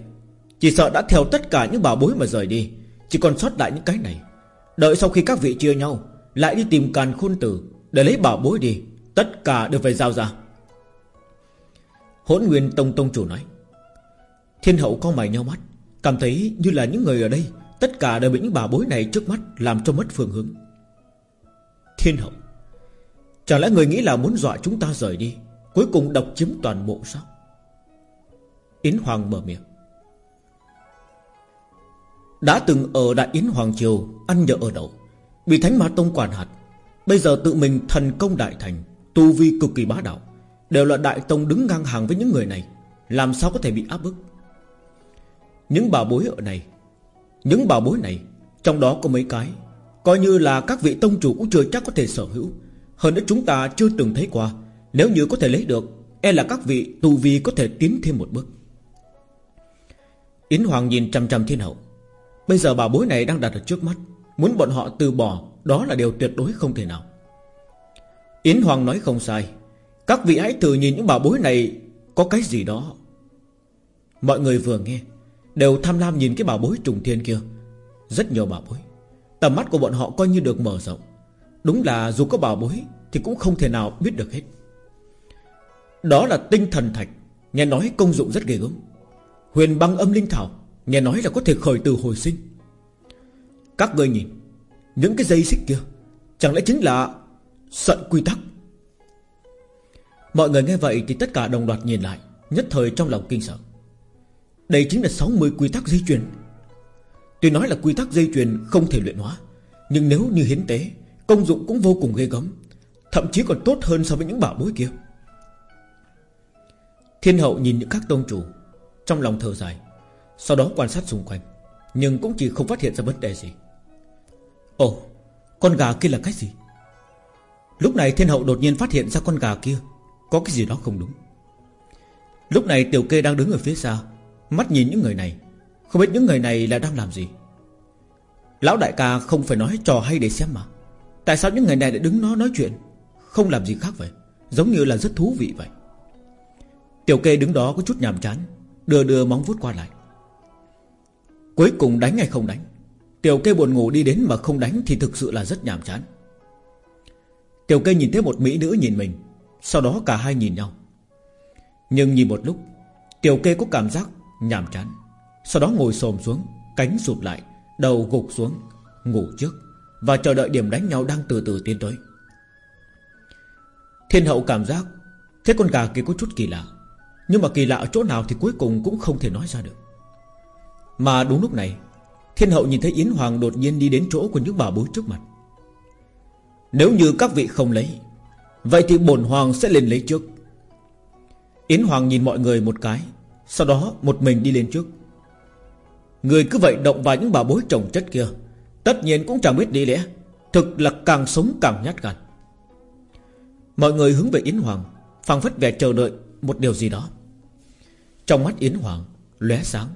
Chỉ sợ đã theo tất cả những bảo bối mà rời đi. Chỉ còn sót lại những cái này. Đợi sau khi các vị chia nhau, Lại đi tìm càn khôn tử Để lấy bảo bối đi. Tất cả đều phải giao ra. Hỗn Nguyên Tông Tông chủ nói, Thiên hậu con mày nhau mắt, Cảm thấy như là những người ở đây, Tất cả đều bị những bảo bối này trước mắt Làm cho mất phương hướng. Thiên hậu Chẳng lẽ người nghĩ là muốn dọa chúng ta rời đi, Cuối cùng độc chiếm toàn bộ sao? Yến Hoàng mở miệng đã từng ở Đại Yến Hoàng Triều Ăn nhờ ở đậu, Bị Thánh Ma Tông quản hạt. Bây giờ tự mình thần công đại thành, Tu vi cực kỳ bá đạo, Đều là Đại Tông đứng ngang hàng với những người này, Làm sao có thể bị áp bức? Những bảo bối ở này, Những bảo bối này, Trong đó có mấy cái, Coi như là các vị tông chủ cũng chưa chắc có thể sở hữu. Hơn nữa chúng ta chưa từng thấy qua, Nếu như có thể lấy được E là các vị tu vi có thể tiến thêm một bước. Yến Hoàng nhìn chăm chăm thiên hậu. Bây giờ bảo bối này đang đặt ở trước mắt. Muốn bọn họ từ bỏ, Đó là điều tuyệt đối không thể nào. Yến Hoàng nói không sai. Các vị hãy thử nhìn những bảo bối này Có cái gì đó. Mọi người vừa nghe, Đều tham lam nhìn cái bảo bối trùng thiên kia. Rất nhiều bảo bối. Tầm mắt của bọn họ coi như được mở rộng. Đúng là dù có bảo bối Thì cũng không thể nào biết được hết. Đó là tinh thần thạch, Nghe nói công dụng rất ghê gớm. Huyền băng âm linh thảo Nghe nói là có thể khởi từ hồi sinh. Các ngươi nhìn, Những cái dây xích kia, Chẳng lẽ chính là Sận quy tắc? Mọi người nghe vậy thì tất cả đồng loạt nhìn lại, Nhất thời trong lòng kinh sợ. Đây chính là 60 quy tắc di truyền. Tuy nói là quy tắc dây chuyền không thể luyện hóa, Nhưng nếu như hiến tế, Công dụng cũng vô cùng ghê gớm, Thậm chí còn tốt hơn so với những bảo bối kia. Thiên hậu nhìn những các tông chủ, Trong lòng thở dài. Sau đó quan sát xung quanh, Nhưng cũng chỉ không phát hiện ra vấn đề gì. Ồ, Con gà kia là cái gì? Lúc này thiên hậu đột nhiên phát hiện ra con gà kia, Có cái gì đó không đúng. Lúc này tiểu kê đang đứng ở phía xa, Mắt nhìn những người này, Không biết những người này là đang làm gì. Lão đại ca không phải nói trò hay để xem mà. Tại sao những người này lại đứng nó nói chuyện? Không làm gì khác vậy, Giống như là rất thú vị vậy. Tiểu kê đứng đó có chút nhàm chán, Đưa đưa móng vuốt qua lại. Cuối cùng đánh hay không đánh? Tiểu kê buồn ngủ đi đến mà không đánh Thì thực sự là rất nhàm chán. Tiểu cây nhìn thấy một mỹ nữ nhìn mình, Sau đó cả hai nhìn nhau. Nhưng nhìn một lúc, Tiểu kê có cảm giác nhàm chán. Sau đó ngồi xồm xuống, Cánh sụp lại, Đầu gục xuống, Ngủ trước Và chờ đợi điểm đánh nhau đang từ từ tiến tới. Thiên hậu cảm giác, Thế con gà kia có chút kỳ lạ. Nhưng mà kỳ lạ ở chỗ nào thì cuối cùng cũng không thể nói ra được. Mà đúng lúc này, Thiên hậu nhìn thấy Yến Hoàng đột nhiên đi đến chỗ của những bà bối trước mặt. Nếu như các vị không lấy, Vậy thì bổn hoàng sẽ lên lấy trước. Yến Hoàng nhìn mọi người một cái, Sau đó một mình đi lên trước. Người cứ vậy động vào những bà bối trồng chất kia, Tất nhiên cũng chẳng biết đi lẽ, Thực là càng sống càng nhát gan. Mọi người hướng về Yến Hoàng, phảng phất vẻ chờ đợi một điều gì đó. Trong mắt Yến Hoàng lóe sáng.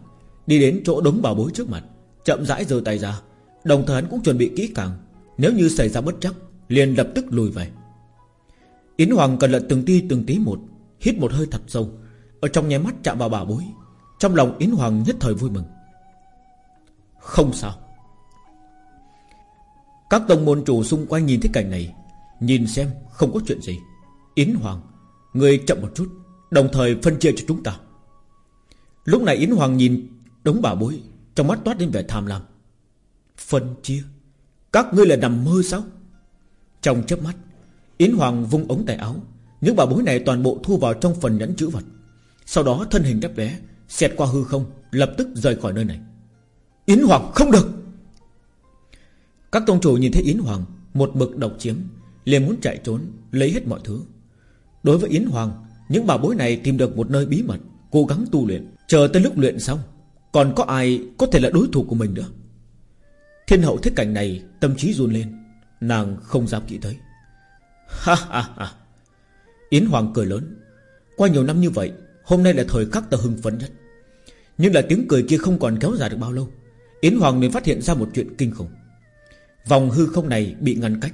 Đi đến chỗ đống bảo bối trước mặt, Chậm rãi giơ tay ra. Đồng thời hắn cũng chuẩn bị kỹ càng. Nếu như xảy ra bất chắc, liền lập tức lùi về. Yến Hoàng cần lận từng ti từng tí một, Hít một hơi thật sâu. Ở trong nháy mắt chạm vào bảo bối, Trong lòng Yến Hoàng nhất thời vui mừng. Không sao. Các tông môn chủ xung quanh nhìn thấy cảnh này, Nhìn xem không có chuyện gì. Yến Hoàng, Người chậm một chút, Đồng thời phân chia cho chúng ta. Lúc này Yến Hoàng nhìn đống bảo bối, Trong mắt toát lên vẻ tham lam. Phân chia, Các ngươi là nằm mơ sao? Trong chớp mắt, Yến Hoàng vung ống tay áo, Những bảo bối này toàn bộ thu vào trong phần nhẫn chữ vật. Sau đó thân hình đắp vé Xẹt qua hư không, Lập tức rời khỏi nơi này. Yến Hoàng không được! Các tông chủ nhìn thấy Yến Hoàng, Một mực độc chiếm, liền muốn chạy trốn, Lấy hết mọi thứ. Đối với Yến Hoàng, Những bảo bối này tìm được một nơi bí mật, Cố gắng tu luyện. Chờ tới lúc luyện xong còn có ai có thể là đối thủ của mình nữa? Thiên hậu thích cảnh này, Tâm trí run lên. Nàng không dám nghĩ tới. Ha ha ha. Yến Hoàng cười lớn. Qua nhiều năm như vậy, Hôm nay là thời khắc ta hưng phấn nhất. Nhưng là tiếng cười kia không còn kéo dài được bao lâu, Yến Hoàng liền phát hiện ra một chuyện kinh khủng. Vòng hư không này bị ngăn cách.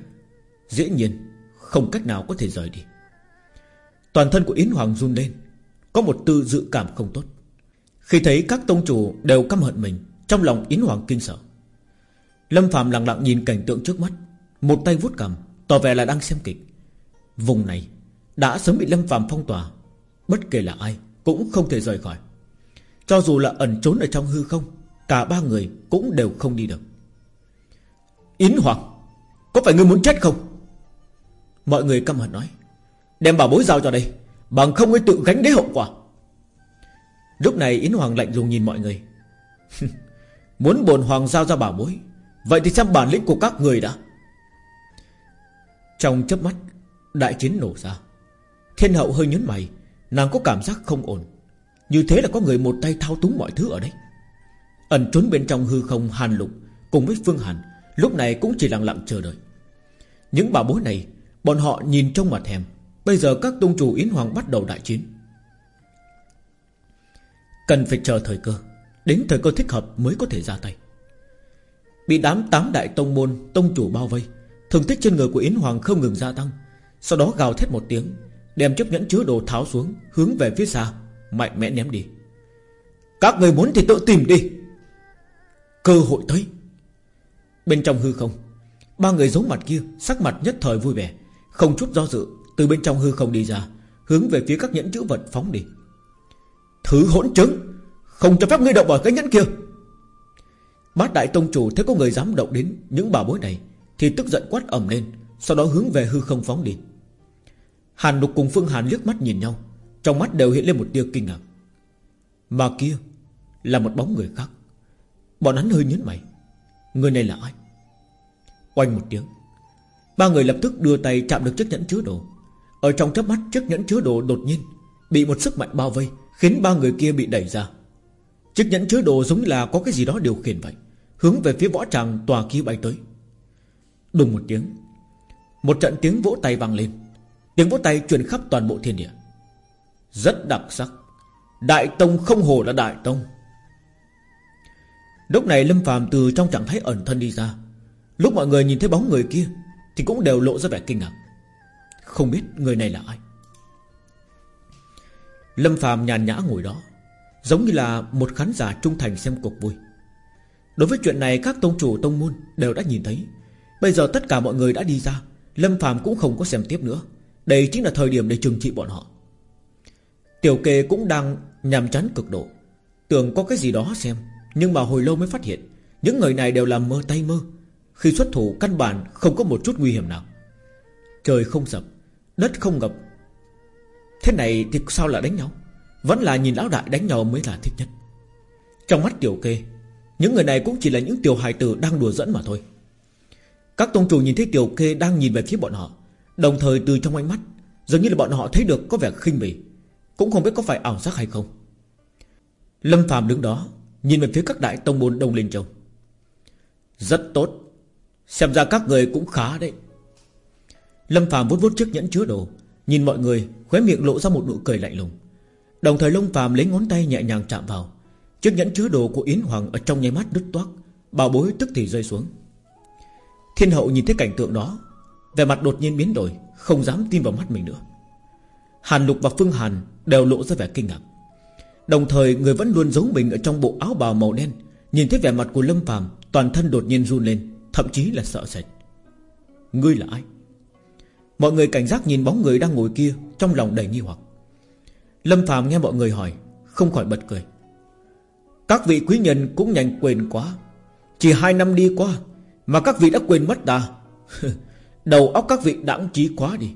Dĩ nhiên, Không cách nào có thể rời đi. Toàn thân của Yến Hoàng run lên. Có một tư dự cảm không tốt. Khi thấy các tông chủ đều căm hận mình, Trong lòng Yến Hoàng kinh sợ. Lâm Phạm lặng lặng nhìn cảnh tượng trước mắt, Một tay vuốt cầm Tỏ vẻ là đang xem kịch. Vùng này đã sớm bị Lâm Phạm phong tỏa, Bất kể là ai Cũng không thể rời khỏi. Cho dù là ẩn trốn ở trong hư không, Cả ba người cũng đều không đi được. Yến Hoàng, Có phải ngươi muốn chết không? Mọi người căm hận nói, Đem bảo bối giao cho đây, Bằng không ngươi tự gánh đế hậu quả. Lúc này Yến Hoàng lạnh lùng nhìn mọi người. Muốn bồn hoàng giao ra bảo bối, Vậy thì xem bản lĩnh của các người đã. Trong chớp mắt, Đại chiến nổ ra. Thiên hậu hơi nhấn mày, Nàng có cảm giác không ổn. Như thế là có người một tay thao túng mọi thứ ở đây Ẩn trốn bên trong hư không Hàn Lục Cùng với Phương Hàn, Lúc này cũng chỉ lặng lặng chờ đợi. Những bảo bối này, Bọn họ nhìn trong mặt thèm. Bây giờ các tung chủ Yến Hoàng bắt đầu đại chiến. Cần phải chờ thời cơ. Đến thời cơ thích hợp mới có thể ra tay. Bị đám tám đại tông môn, Tông chủ bao vây Thường tích trên người của Yến Hoàng không ngừng gia tăng. Sau đó gào thét một tiếng, Đem chấp nhẫn chứa đồ tháo xuống, Hướng về phía xa, Mạnh mẽ ném đi. Các người muốn thì tự tìm đi. Cơ hội tới. Bên trong hư không, Ba người giấu mặt kia, Sắc mặt nhất thời vui vẻ, Không chút do dự, từ bên trong hư không đi ra, Hướng về phía các nhẫn chữ vật phóng đi. Thứ hỗn chứng, Không cho phép ngươi động vào cái nhẫn kia. Bát đại tông chủ thấy có người dám động đến Những bảo bối này, Thì tức giận quát ẩm lên, Sau đó hướng về hư không phóng đi. Hàn Lục cùng Phương Hàn liếc mắt nhìn nhau, Trong mắt đều hiện lên một tia kinh ngạc. Mà kia Là một bóng người khác. Bọn hắn hơi nhấn mày. Người này là ai? Oanh một tiếng. Ba người lập tức đưa tay chạm được chiếc nhẫn chứa đồ. Ở trong chớp mắt, chiếc nhẫn chứa đồ đột nhiên Bị một sức mạnh bao vây Khiến ba người kia bị đẩy ra. Chiếc nhẫn chứa đồ giống là có cái gì đó điều khiển vậy, Hướng về phía võ tràng tòa kia bay tới. Đùng một tiếng, Một trận tiếng vỗ tay vang lên. Tiếng vỗ tay truyền khắp toàn bộ thiên địa. Rất đặc sắc, Đại Tông không hồ là Đại Tông. Lúc này Lâm phàm từ trong trạng thái ẩn thân đi ra. Lúc mọi người nhìn thấy bóng người kia Thì cũng đều lộ ra vẻ kinh ngạc. Không biết người này là ai? Lâm Phạm nhàn nhã ngồi đó, Giống như là một khán giả trung thành xem cuộc vui. Đối với chuyện này, Các tông chủ, tông môn đều đã nhìn thấy. Bây giờ tất cả mọi người đã đi ra, Lâm Phạm cũng không có xem tiếp nữa. Đây chính là thời điểm để trừng trị bọn họ. Tiểu kê cũng đang nhằm chán cực độ. Tưởng có cái gì đó xem, Nhưng mà hồi lâu mới phát hiện, Những người này đều làm mơ tay mơ. Khi xuất thủ, căn bản không có một chút nguy hiểm nào. Trời không sập, Đất không ngập Thế này thì sao lại đánh nhau? Vẫn là nhìn lão đại đánh nhau mới là thích nhất. Trong mắt tiểu kê, Những người này cũng chỉ là những tiểu hài tử Đang đùa dẫn mà thôi. Các tông chủ nhìn thấy tiểu kê đang nhìn về phía bọn họ, Đồng thời từ trong ánh mắt, Dường như là bọn họ thấy được có vẻ khinh bỉ, Cũng không biết có phải ảo giác hay không. Lâm Phàm đứng đó, Nhìn về phía các đại tông môn Đông Linh Châu. Rất tốt, Xem ra các người cũng khá đấy. Lâm Phàm vuốt vuốt chiếc nhẫn chứa đồ Nhìn mọi người, khóe miệng lộ ra một nụ cười lạnh lùng. Đồng thời Long Phạm lấy ngón tay nhẹ nhàng chạm vào. Chiếc nhẫn chứa đồ của Yến Hoàng Ở trong nháy mắt đứt toác, Bảo bối tức thì rơi xuống. Thiên hậu nhìn thấy cảnh tượng đó Về mặt đột nhiên biến đổi, Không dám tin vào mắt mình nữa. Hàn Lục và Phương Hàn đều lộ ra vẻ kinh ngạc. Đồng thời, người vẫn luôn giấu mình Ở trong bộ áo bào màu đen, Nhìn thấy vẻ mặt của Lâm Phàm, Toàn thân đột nhiên run lên, Thậm chí là sợ sệt. Ngươi là ai? Mọi người cảnh giác nhìn bóng người đang ngồi kia, Trong lòng đầy nghi hoặc. Lâm Phạm nghe mọi người hỏi, Không khỏi bật cười. Các vị quý nhân cũng nhanh quên quá. Chỉ hai năm đi qua, Mà các vị đã quên mất ta. Đầu óc các vị đãng trí quá đi.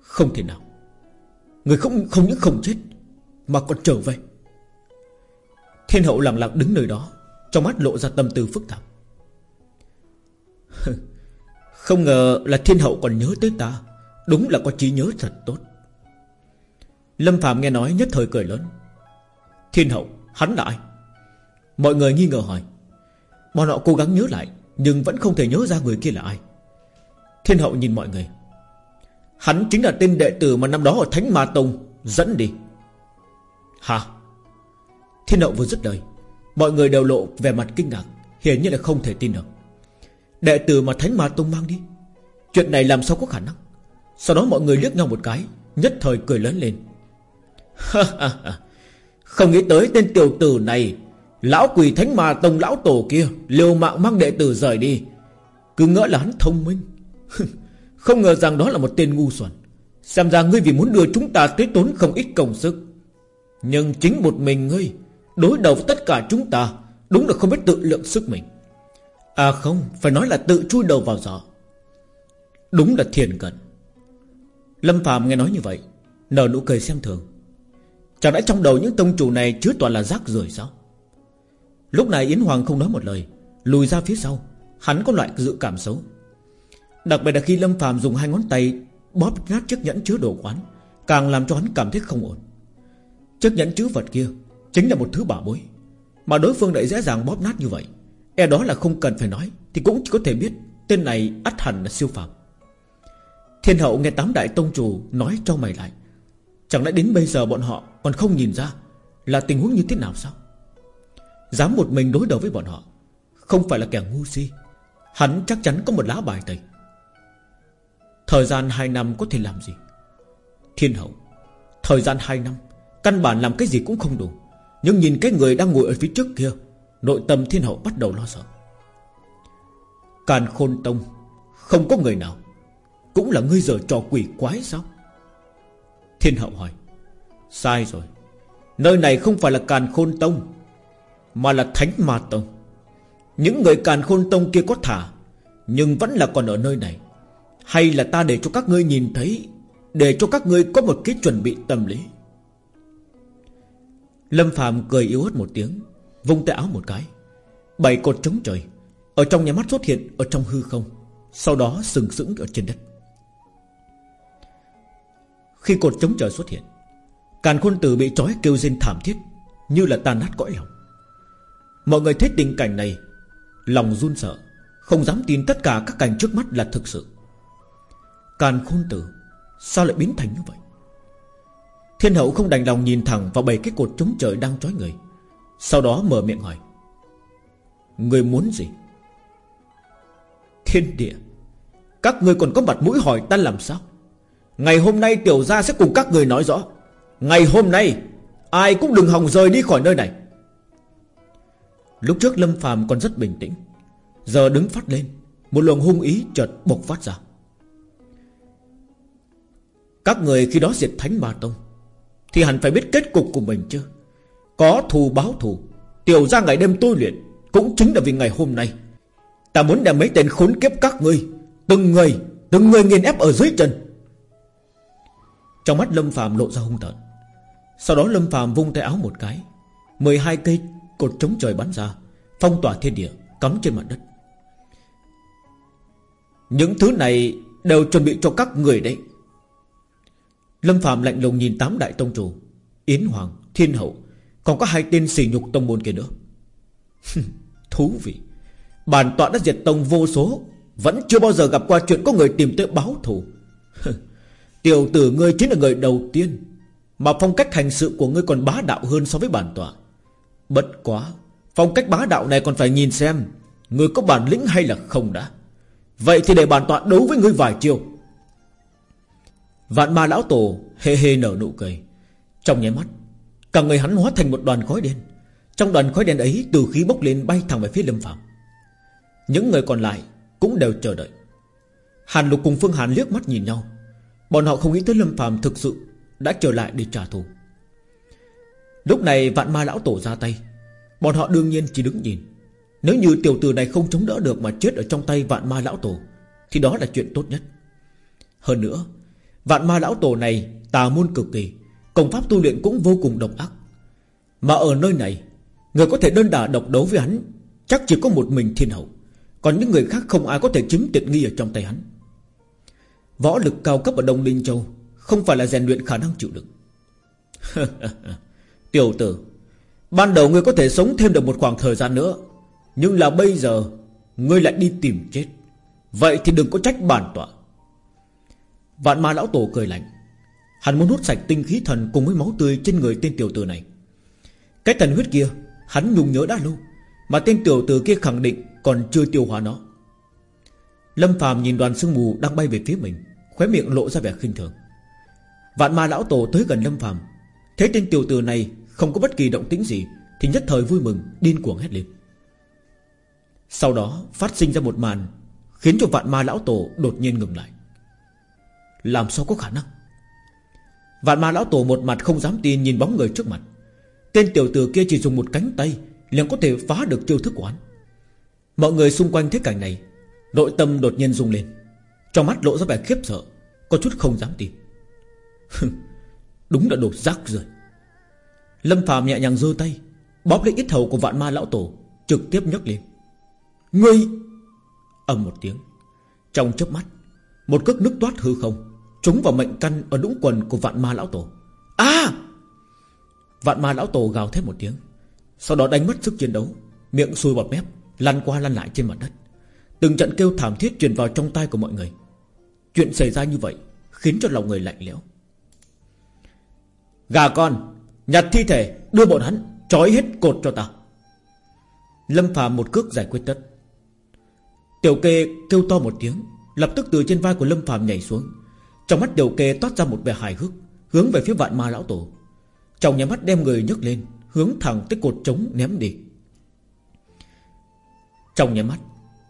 Không thể nào. Người không không những không chết, Mà còn trở về. Thiên hậu lặng lặng đứng nơi đó, Trong mắt lộ ra tâm tư phức tạp. Không ngờ là thiên hậu còn nhớ tới ta. Đúng là có trí nhớ thật tốt. Lâm Phạm nghe nói nhất thời cười lớn. Thiên hậu, Hắn là ai? Mọi người nghi ngờ hỏi. Bọn họ cố gắng nhớ lại, Nhưng vẫn không thể nhớ ra người kia là ai. Thiên hậu nhìn mọi người. Hắn chính là tên đệ tử mà năm đó ở Thánh Ma Tông Dẫn đi. Hả? Thiên hậu vừa dứt lời, Mọi người đều lộ vẻ mặt kinh ngạc, Hiển nhiên là không thể tin được. Đệ tử mà Thánh Ma Tông mang đi. Chuyện này làm sao có khả năng? Sau đó mọi người liếc nhau một cái, Nhất thời cười lớn lên. Không nghĩ tới tên tiểu tử này, Lão quỷ Thánh Ma Tông lão tổ kia, Liều mạng mang đệ tử rời đi. Cứ ngỡ là hắn thông minh. Không ngờ rằng đó là một tên ngu xuẩn. Xem ra ngươi vì muốn đưa chúng ta tới tốn không ít công sức. Nhưng chính một mình ngươi, Đối đầu với tất cả chúng ta, Đúng là không biết tự lượng sức mình. À không, Phải nói là tự chui đầu vào giỏ. Đúng là thiền cận Lâm Phạm nghe nói như vậy, Nở nụ cười xem thường. Chẳng lẽ trong đầu những tông chủ này chứa toàn là rác rưởi sao? Lúc này Yến Hoàng không nói một lời, Lùi ra phía sau. Hắn có loại dự cảm xấu. Đặc biệt là khi Lâm Phạm dùng hai ngón tay Bóp nát chiếc nhẫn chứa đồ quán, Càng làm cho hắn cảm thấy không ổn. Chiếc nhẫn chứa vật kia Chính là một thứ bảo bối, Mà đối phương lại dễ dàng bóp nát như vậy. E đó là không cần phải nói, Thì cũng chỉ có thể biết Tên này ắt hẳn là siêu phàm. Thiên hậu nghe tám đại tông chủ Nói cho mày lại, Chẳng lẽ đến bây giờ bọn họ còn không nhìn ra Là tình huống như thế nào sao? Dám một mình đối đầu với bọn họ, Không phải là kẻ ngu si, Hắn chắc chắn có một lá bài tẩy. Thời gian 2 năm có thể làm gì? Thiên hậu, Thời gian 2 năm, Căn bản làm cái gì cũng không đủ. Nhưng nhìn cái người đang ngồi ở phía trước kia Nội tâm thiên hậu bắt đầu lo sợ. Càn khôn tông, Không có người nào. Cũng là ngươi giờ trò quỷ quái sao? Thiên hậu hỏi. Sai rồi. Nơi này không phải là càn khôn tông, Mà là thánh ma tông. Những người càn khôn tông kia có thả, Nhưng vẫn là còn ở nơi này. Hay là ta để cho các ngươi nhìn thấy, Để cho các ngươi có một cái chuẩn bị tâm lý. Lâm Phạm cười yếu ớt một tiếng. Vung tay áo một cái. Bảy cột trống trời, Ở trong nhà mắt xuất hiện ở trong hư không, Sau đó sừng sững ở trên đất. Khi cột trống trời xuất hiện, Càn khôn tử bị trói kêu rên thảm thiết Như là tàn nát cõi lòng. Mọi người thấy tình cảnh này, Lòng run sợ, Không dám tin tất cả các cảnh trước mắt là thực sự. Càn khôn tử, Sao lại biến thành như vậy? Thiên hậu không đành lòng nhìn thẳng vào bảy cái cột trống trời đang trói người sau đó mở miệng hỏi Người muốn gì? Thiên địa, Các người còn có mặt mũi hỏi ta làm sao? Ngày hôm nay tiểu gia sẽ cùng các người nói rõ. Ngày hôm nay, Ai cũng đừng hòng rời đi khỏi nơi này. Lúc trước Lâm phàm còn rất bình tĩnh, Giờ đứng phát lên, Một luồng hung ý chợt bộc phát ra. Các người khi đó diệt thánh ma tông, Thì hẳn phải biết kết cục của mình chứ. Có thù báo thù. Tiểu ra ngày đêm tôi luyện Cũng chính là vì ngày hôm nay. Ta muốn đem mấy tên khốn kiếp các ngươi Từng người Từng người nghiền ép ở dưới chân. Trong mắt Lâm phàm lộ ra hung tợn. Sau đó Lâm phàm vung tay áo một cái. 12 cây cột chống trời bắn ra Phong tỏa thiên địa Cắm trên mặt đất. Những thứ này Đều chuẩn bị cho các người đấy. Lâm phàm lạnh lùng nhìn tám đại tông chủ. Yến Hoàng, Thiên Hậu còn có hai tên xỉ nhục tông môn kia nữa. Thú vị. Bản tọa đã diệt tông vô số, Vẫn chưa bao giờ gặp qua chuyện có người tìm tới báo thù. Tiểu tử ngươi chính là người đầu tiên Mà phong cách hành sự của ngươi còn bá đạo hơn so với bản tọa. Bất quá, Phong cách bá đạo này còn phải nhìn xem Ngươi có bản lĩnh hay là không đã. Vậy thì để bản tọa đấu với ngươi vài chiêu. Vạn ma lão tổ hê hê nở nụ cười. Trong nháy mắt Cả người hắn hóa thành một đoàn khói đen. Trong đoàn khói đen ấy, từ khí bốc lên bay thẳng về phía lâm phạm Những người còn lại Cũng đều chờ đợi. Hàn lục cùng Phương Hàn liếc mắt nhìn nhau. Bọn họ không nghĩ tới lâm phạm thực sự Đã trở lại để trả thù. Lúc này vạn ma lão tổ ra tay. Bọn họ đương nhiên chỉ đứng nhìn. Nếu như tiểu tử này không chống đỡ được Mà chết ở trong tay vạn ma lão tổ, Thì đó là chuyện tốt nhất. Hơn nữa, Vạn ma lão tổ này tà môn cực kỳ Công pháp tu luyện cũng vô cùng độc ác. Mà ở nơi này, Người có thể đơn đả độc đấu với hắn, Chắc chỉ có một mình thiên hậu. Còn những người khác không ai có thể chiếm tiện nghi ở trong tay hắn. Võ lực cao cấp ở Đông Linh Châu Không phải là rèn luyện khả năng chịu đựng. Tiểu tử, Ban đầu ngươi có thể sống thêm được một khoảng thời gian nữa, Nhưng là bây giờ Ngươi lại đi tìm chết. Vậy thì đừng có trách bản tọa. Vạn ma lão tổ cười lạnh. Hắn muốn hút sạch tinh khí thần Cùng với máu tươi trên người tên tiểu tử này. Cái thần huyết kia, Hắn nhung nhớ đã lâu, Mà tên tiểu tử kia khẳng định còn chưa tiêu hóa nó. Lâm phàm nhìn đoàn sương mù đang bay về phía mình, Khóe miệng lộ ra vẻ khinh thường. Vạn ma lão tổ tới gần Lâm phàm, Thấy tên tiểu tử này không có bất kỳ động tĩnh gì, Thì nhất thời vui mừng, điên cuồng hét lên. Sau đó phát sinh ra một màn Khiến cho vạn ma lão tổ đột nhiên ngừng lại. Làm sao có khả năng? Vạn ma lão tổ một mặt không dám tin Nhìn bóng người trước mặt. Tên tiểu tử kia chỉ dùng một cánh tay, liền có thể phá được chiêu thức của hắn Mọi người xung quanh thế cảnh này, Nội tâm đột nhiên rung lên. Trong mắt lộ ra vẻ khiếp sợ, Có chút không dám tin. Đúng là đồ giác rồi Lâm phàm nhẹ nhàng giơ tay, Bóp lấy ít hầu của vạn ma lão tổ, Trực tiếp nhấc lên. Ngươi! Ầm một tiếng. Trong chớp mắt, Một cước nước toát hư không. Trúng vào mệnh căn ở đũng quần của vạn ma lão tổ. À! Vạn ma lão tổ gào thét một tiếng. Sau đó đánh mất sức chiến đấu. Miệng sùi bọt mép, Lăn qua lăn lại trên mặt đất. Từng trận kêu thảm thiết truyền vào trong tai của mọi người. Chuyện xảy ra như vậy Khiến cho lòng người lạnh lẽo. Gà con, Nhặt thi thể, đưa bọn hắn Trói hết cột cho ta. Lâm phàm một cước giải quyết tất. Tiểu kê kêu to một tiếng, Lập tức từ trên vai của Lâm phàm nhảy xuống. Trong mắt tiểu kê toát ra một vẻ hài hước, Hướng về phía vạn ma lão tổ. Trong nhà mắt đem người nhấc lên, Hướng thẳng tới cột trống ném đi. Trong nhà mắt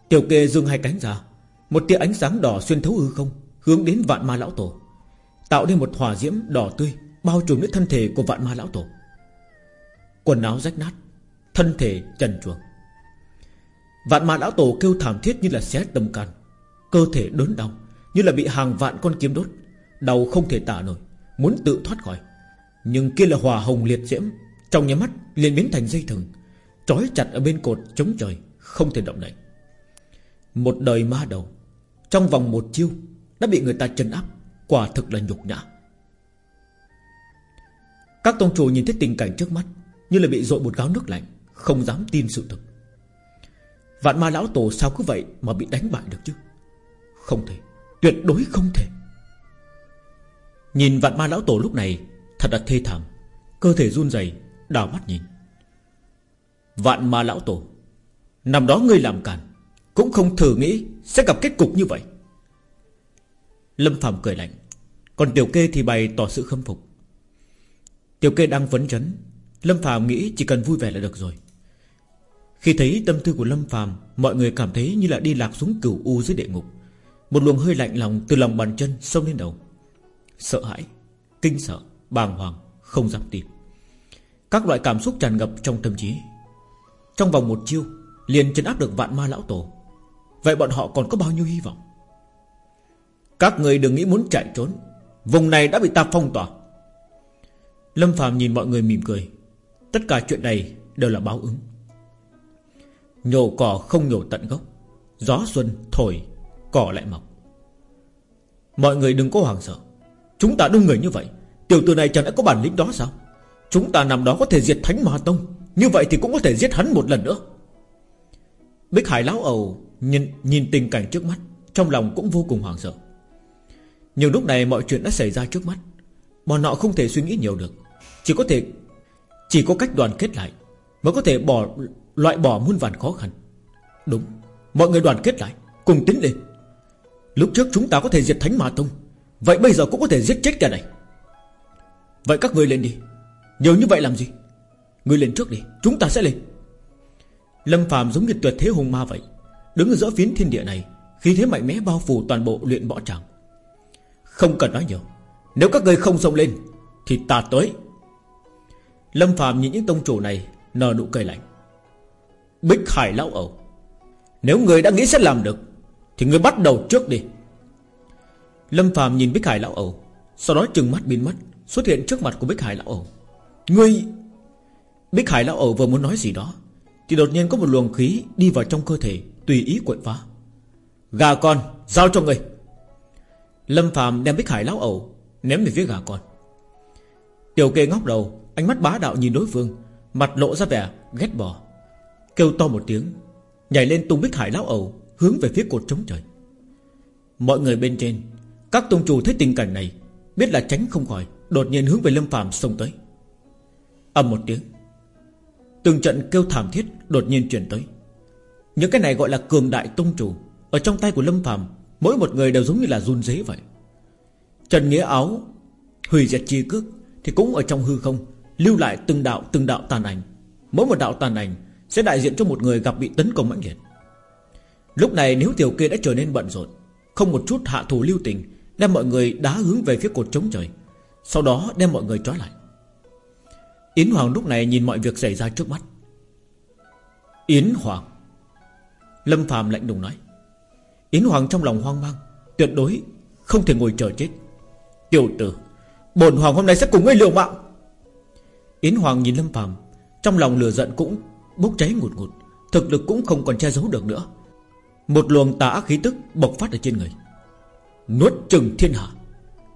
Tiểu kê dương hai cánh ra, Một tia ánh sáng đỏ xuyên thấu hư không, Hướng đến vạn ma lão tổ. Tạo nên một hỏa diễm đỏ tươi, Bao trùm lấy thân thể của vạn ma lão tổ. Quần áo rách nát, Thân thể trần truồng. Vạn ma lão tổ kêu thảm thiết như là xé tâm can, Cơ thể đớn đau. Như là bị hàng vạn con kiếm đốt, Đau không thể tả nổi, Muốn tự thoát khỏi. Nhưng kia là hòa hồng liệt diễm, Trong nhà mắt liền biến thành dây thừng, Trói chặt ở bên cột chống trời, Không thể động đậy. Một đời ma đầu, Trong vòng một chiêu, Đã bị người ta trấn áp, Quả thực là nhục nhã. Các tông chủ nhìn thấy tình cảnh trước mắt, Như là bị dội một gáo nước lạnh, Không dám tin sự thực. Vạn ma lão tổ sao cứ vậy mà bị đánh bại được chứ? Không thể. Tuyệt đối không thể. Nhìn vạn ma lão tổ lúc này, Thật là thê thảm, Cơ thể run rẩy, đảo mắt nhìn. Vạn ma lão tổ Nằm đó ngươi làm cản Cũng không thử nghĩ sẽ gặp kết cục như vậy. Lâm Phạm cười lạnh, Còn tiểu kê thì bày tỏ sự khâm phục. Tiểu kê đang vấn chấn, Lâm Phạm nghĩ chỉ cần vui vẻ là được rồi. Khi thấy tâm tư của Lâm phàm, Mọi người cảm thấy như là đi lạc xuống cửu u dưới địa ngục. Một luồng hơi lạnh lòng từ lòng bàn chân xông lên đầu. Sợ hãi Kinh sợ, bàng hoàng, không dám tin. Các loại cảm xúc tràn ngập trong tâm trí. Trong vòng một chiêu Liền chấn áp được vạn ma lão tổ. Vậy bọn họ còn có bao nhiêu hy vọng? Các người đừng nghĩ muốn chạy trốn. Vùng này đã bị ta phong tỏa. Lâm Phạm nhìn mọi người mỉm cười. Tất cả chuyện này đều là báo ứng. Nhổ cỏ không nhổ tận gốc. Gió xuân thổi Cỏ lại mọc. Mọi người đừng có hoàng sợ. Chúng ta đông người như vậy Tiểu tử này chẳng đã có bản lĩnh đó sao? Chúng ta nằm đó có thể diệt thánh ma tông Như vậy thì cũng có thể giết hắn một lần nữa. Bích Hải lão ầu nhìn, nhìn tình cảnh trước mắt Trong lòng cũng vô cùng hoảng sợ. Nhưng lúc này mọi chuyện đã xảy ra trước mắt Bọn họ không thể suy nghĩ nhiều được. Chỉ có thể Chỉ có cách đoàn kết lại Mới có thể bỏ loại bỏ muôn vàn khó khăn. Đúng Mọi người đoàn kết lại Cùng tiến lên. Lúc trước chúng ta có thể diệt thánh ma tông. Vậy bây giờ cũng có thể giết chết kẻ này. Vậy các người lên đi. Nhiều như vậy làm gì? Người lên trước đi. Chúng ta sẽ lên. Lâm phàm giống như tuyệt thế hùng ma vậy, Đứng ở giữa phiến thiên địa này Khi thế mạnh mẽ bao phủ toàn bộ luyện võ tràng. Không cần nói nhiều. Nếu các người không xông lên, Thì ta tới. Lâm phàm nhìn những tông chủ này, Nở nụ cười lạnh. Bích Hải lão ẩu, Nếu người đã nghĩ sẽ làm được thì người bắt đầu trước đi. Lâm Phạm nhìn Bích Hải lão ẩu, Sau đó trừng mắt biến mất, Xuất hiện trước mặt của Bích Hải lão ẩu. Ngươi! Bích Hải lão ẩu vừa muốn nói gì đó, Thì đột nhiên có một luồng khí đi vào trong cơ thể, Tùy ý quậy phá. Gà con, giao cho ngươi. Lâm Phạm đem Bích Hải lão ẩu Ném về phía gà con. Tiểu kê ngóc đầu, Ánh mắt bá đạo nhìn đối phương, Mặt lộ ra vẻ ghét bỏ, Kêu to một tiếng, Nhảy lên tung Bích Hải lão ẩu Hướng về phía cột trống trời. Mọi người bên trên Các tông chủ thấy tình cảnh này Biết là tránh không khỏi Đột nhiên hướng về Lâm phàm xông tới. Ầm một tiếng Từng trận kêu thảm thiết đột nhiên chuyển tới. Những cái này gọi là cường đại tông chủ Ở trong tay của Lâm phàm, Mỗi một người đều giống như là run rẩy vậy. Trần Nghĩa Áo Hủy diệt chi cước Thì cũng ở trong hư không Lưu lại từng đạo từng đạo tàn ảnh. Mỗi một đạo tàn ảnh Sẽ đại diện cho một người gặp bị tấn công mãnh liệt. Lúc này nếu tiểu kia đã trở nên bận rộn, Không một chút hạ thủ lưu tình, Đem mọi người đá hướng về phía cột trống trời. Sau đó đem mọi người trói lại. Yến Hoàng lúc này nhìn mọi việc xảy ra trước mắt. Yến Hoàng, Lâm Phạm lạnh đùng nói. Yến Hoàng trong lòng hoang mang, Tuyệt đối không thể ngồi chờ chết. Tiểu tử, Bổn Hoàng hôm nay sẽ cùng ngươi liều mạng. Yến Hoàng nhìn Lâm Phạm Trong lòng lửa giận cũng bốc cháy ngụt ngụt, Thực lực cũng không còn che giấu được nữa. Một luồng tà ác khí tức bộc phát ở trên người. Nuốt chừng thiên hạ,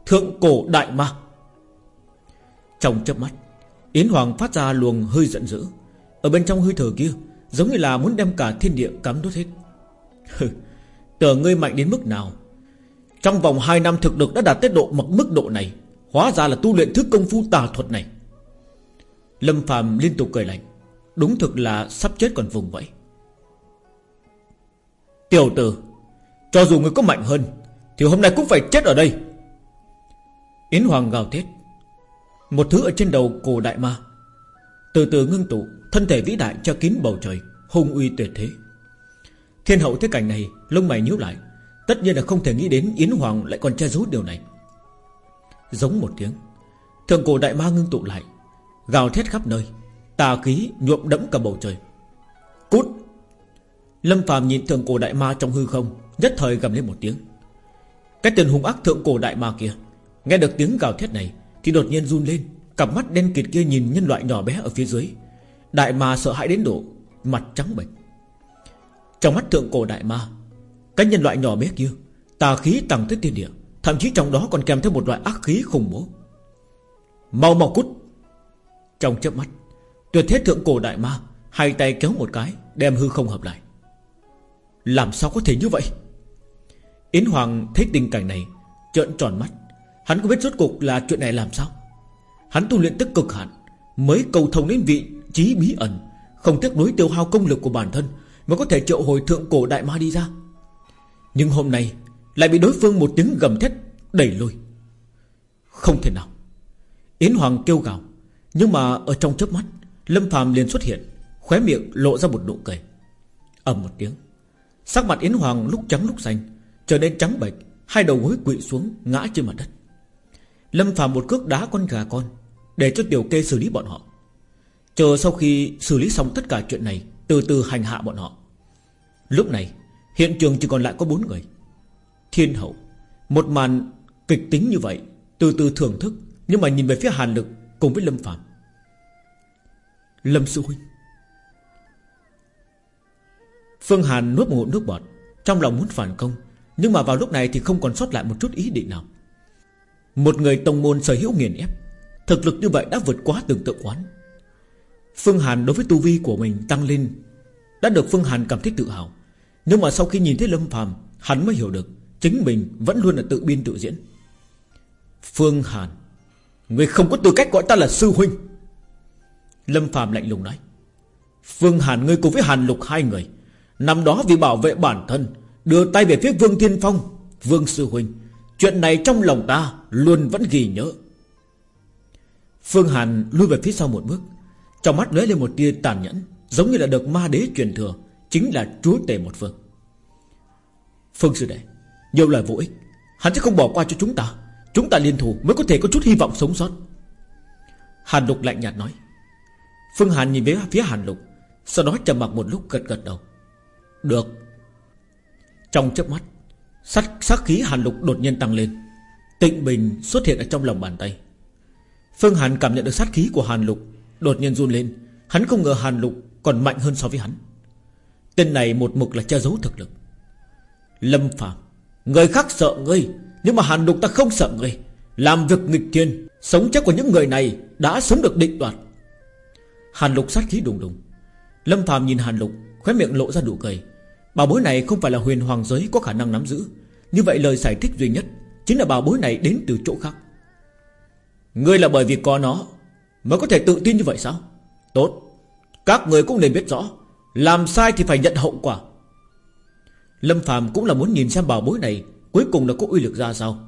Thượng cổ đại ma. Trong chớp mắt, Yến Hoàng phát ra luồng hơi giận dữ. Ở bên trong hơi thở kia, Giống như là muốn đem cả thiên địa cắm đốt hết. Tưởng ngươi mạnh đến mức nào? Trong vòng 2 năm thực lực đã đạt tới độ mặc mức độ này, Hóa ra là tu luyện thức công phu tà thuật này. Lâm Phạm liên tục cười lạnh. Đúng thực là sắp chết còn vùng vậy Tiểu tử, Cho dù người có mạnh hơn, Thì hôm nay cũng phải chết ở đây. Yến Hoàng gào thét. Một thứ ở trên đầu cổ đại ma. Từ từ ngưng tụ, Thân thể vĩ đại cho kín bầu trời, Hung uy tuyệt thế. Thiên hậu thế cảnh này, Lông mày nhíu lại. Tất nhiên là không thể nghĩ đến Yến Hoàng lại còn che giấu điều này. Giống một tiếng, Thượng cổ đại ma ngưng tụ lại, Gào thét khắp nơi. Tà khí nhuộm đẫm cả bầu trời. Cút! Lâm phàm nhìn thượng cổ đại ma trong hư không, Nhất thời gầm lên một tiếng. Cái tên hung ác thượng cổ đại ma kia, Nghe được tiếng gào thét này Thì đột nhiên run lên, Cặp mắt đen kịt kia nhìn nhân loại nhỏ bé ở phía dưới. Đại ma sợ hãi đến độ Mặt trắng bệch. Trong mắt thượng cổ đại ma, Cái nhân loại nhỏ bé kia, Tà khí tăng tới tiên địa, Thậm chí trong đó còn kèm theo một loại ác khí khủng bố. Mau mau cút! Trong chớp mắt, Tuyệt thế thượng cổ đại ma, Hai tay kéo một cái, Đem hư không hợp lại. Làm sao có thể như vậy? Yến Hoàng thấy tình cảnh này, Trợn tròn mắt. Hắn có biết rốt cục là chuyện này làm sao? Hắn tu luyện tức cực hạn, Mới cầu thông đến vị trí bí ẩn, Không tiếc nối tiêu hao công lực của bản thân Mới có thể triệu hồi thượng cổ đại ma đi ra. Nhưng hôm nay Lại bị đối phương một tiếng gầm thét Đẩy lôi Không thể nào. Yến Hoàng kêu gào, Nhưng mà ở trong chớp mắt, Lâm Phạm liền xuất hiện, Khóe miệng lộ ra một nụ cười. Ầm một tiếng. Sắc mặt Yến Hoàng lúc trắng lúc xanh, Trở nên trắng bệch, Hai đầu gối quỵ xuống ngã trên mặt đất. Lâm Phạm một cước đá con gà con, Để cho tiểu kê xử lý bọn họ. Chờ sau khi xử lý xong tất cả chuyện này, Từ từ hành hạ bọn họ. Lúc này, hiện trường chỉ còn lại có bốn người. Thiên hậu, Một màn kịch tính như vậy, Từ từ thưởng thức, Nhưng mà nhìn về phía Hàn Lực cùng với Lâm Phạm Lâm Sư Huynh Phương Hàn nuốt một ngụm nước bọt, Trong lòng muốn phản công, Nhưng mà vào lúc này thì không còn sót lại một chút ý định nào. Một người tông môn sở hữu nghiền ép, Thực lực như vậy đã vượt quá tưởng tượng quán Phương Hàn đối với tu vi của mình tăng lên, Đã được Phương Hàn cảm thấy tự hào. Nhưng mà sau khi nhìn thấy Lâm Phàm, Hắn mới hiểu được Chính mình vẫn luôn là tự biên tự diễn. Phương Hàn, Người không có tư cách gọi ta là sư huynh. Lâm Phạm lạnh lùng nói, Phương Hàn ngươi cùng với Hàn Lục hai người Năm đó vì bảo vệ bản thân, Đưa tay về phía Vương Thiên Phong, Vương Sư Huynh. Chuyện này trong lòng ta luôn vẫn ghi nhớ. Phương Hàn lui về phía sau một bước, Trong mắt lóe lên một tia tàn nhẫn, Giống như là được ma đế truyền thừa, Chính là chúa tể một phương. Phương Sư Đệ, Nhiều lời vô ích, Hắn sẽ không bỏ qua cho chúng ta. Chúng ta liên thủ mới có thể có chút hy vọng sống sót. Hàn Lục lạnh nhạt nói. Phương Hàn nhìn về phía Hàn Lục, Sau đó trầm mặc một lúc gật gật đầu. Được. Trong chớp mắt, sát sát khí Hàn Lục đột nhiên tăng lên. Tịnh bình xuất hiện ở trong lòng bàn tay. Phương Hàn cảm nhận được sát khí của Hàn Lục Đột nhiên run lên. Hắn không ngờ Hàn Lục còn mạnh hơn so với hắn. Tên này một mực là che giấu thực lực. Lâm Phạm Người khác sợ ngươi, Nhưng mà Hàn Lục ta không sợ ngươi. Làm việc nghịch thiên, Sống chết của những người này Đã sớm được định đoạt. Hàn Lục sát khí đùng đùng. Lâm Phạm nhìn Hàn Lục, Khóe miệng lộ ra đủ cười. Bảo bối này không phải là huyền hoàng giới có khả năng nắm giữ. Như vậy lời giải thích duy nhất Chính là bảo bối này đến từ chỗ khác. Ngươi là bởi vì có nó Mới có thể tự tin như vậy sao? Tốt. Các người cũng nên biết rõ, Làm sai thì phải nhận hậu quả. Lâm Phạm cũng là muốn nhìn xem bảo bối này Cuối cùng là có uy lực ra sao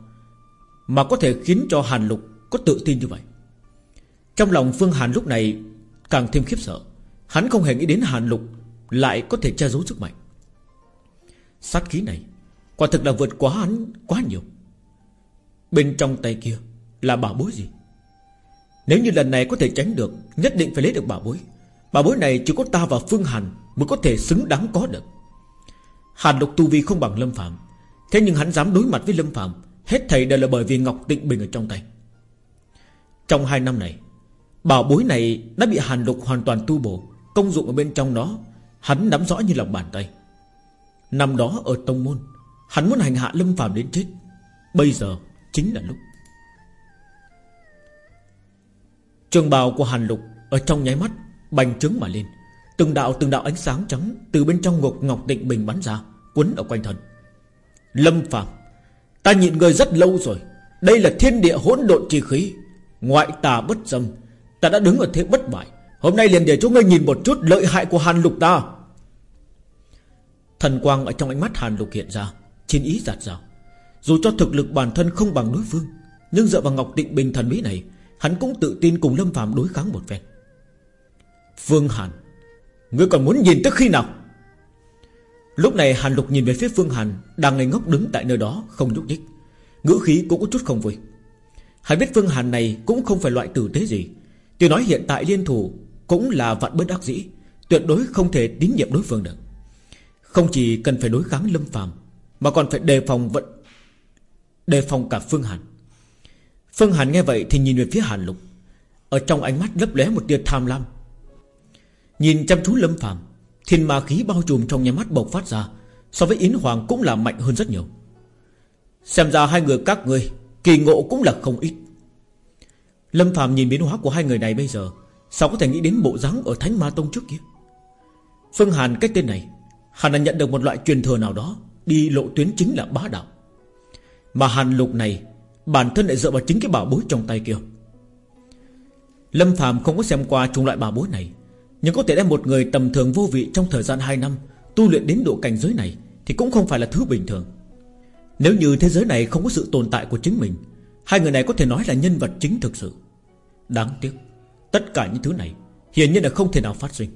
Mà có thể khiến cho Hàn Lục Có tự tin như vậy. Trong lòng Phương Hàn lúc này Càng thêm khiếp sợ. Hắn không hề nghĩ đến Hàn Lục Lại có thể che giấu sức mạnh. Sát khí này, Quả thực là vượt quá hắn quá nhiều. Bên trong tay kia Là bảo bối gì? Nếu như lần này có thể tránh được, Nhất định phải lấy được bảo bối. Bảo bối này chỉ có ta và Phương Hàn Mới có thể xứng đáng có được. Hàn độc Tu Vi không bằng Lâm Phạm Thế nhưng hắn dám đối mặt với Lâm Phạm Hết thầy đều là bởi vì Ngọc Tịnh Bình ở trong tay. Trong hai năm này, Bảo bối này đã bị Hàn Lục hoàn toàn tu bổ, Công dụng ở bên trong nó, Hắn nắm rõ như lòng bàn tay. Năm đó ở Tông Môn, Hắn muốn hành hạ Lâm Phạm đến chết. Bây giờ chính là lúc. Trường bào của Hàn Lục Ở trong nháy mắt bành trướng mà lên. Từng đạo từng đạo ánh sáng trắng Từ bên trong ngục Ngọc Tịnh Bình bắn ra, Quấn ở quanh thân. Lâm Phạm Ta nhịn người rất lâu rồi. Đây là thiên địa hỗn độn chi khí. Ngoại tà bất dâm Ta đã đứng ở thế bất bại. Hôm nay liền để cho ngươi nhìn một chút lợi hại của Hàn Lục ta. Thần quang ở trong ánh mắt Hàn Lục hiện ra, Chiến ý giạt rào. Dù cho thực lực bản thân không bằng đối phương, Nhưng dựa vào Ngọc Tịnh Bình thần bí này, Hắn cũng tự tin cùng Lâm Phạm đối kháng một phen. Phương Hàn, Ngươi còn muốn nhìn tới khi nào? Lúc này Hàn Lục nhìn về phía Phương Hàn, Đang ngây ngốc đứng tại nơi đó, không nhúc nhích. Ngữ khí cũng có chút không vui. Hắn biết Phương Hàn này cũng không phải loại tử tế gì. Tuy nói hiện tại liên thủ Cũng là vạn bất đắc dĩ, Tuyệt đối không thể tín nhiệm đối phương được. Không chỉ cần phải đối kháng Lâm Phàm, Mà còn phải đề phòng vận, Đề phòng cả Phương Hàn. Phương Hàn nghe vậy thì nhìn về phía Hàn Lục. Ở trong ánh mắt lấp lóe một tia tham lam. Nhìn chăm chú Lâm Phàm, Thiên ma khí bao trùm trong nhà mắt bộc phát ra, So với Yến Hoàng cũng là mạnh hơn rất nhiều. Xem ra hai người các ngươi Kỳ ngộ cũng là không ít. Lâm Phạm nhìn biến hóa của hai người này bây giờ, Sao có thể nghĩ đến bộ dáng ở Thánh Ma Tông trước kia? Phương Hàn cách tên này Hàn đã nhận được một loại truyền thừa nào đó, Đi lộ tuyến chính là bá đạo. Mà Hàn Lục này, Bản thân lại dựa vào chính cái bảo bối trong tay kia. Lâm Phạm không có xem qua chung loại bảo bối này, Nhưng có thể đem một người tầm thường vô vị Trong thời gian 2 năm, Tu luyện đến độ cảnh giới này Thì cũng không phải là thứ bình thường. Nếu như thế giới này không có sự tồn tại của chính mình, Hai người này có thể nói là nhân vật chính thực sự. Đáng tiếc, Tất cả những thứ này Hiển nhiên là không thể nào phát sinh.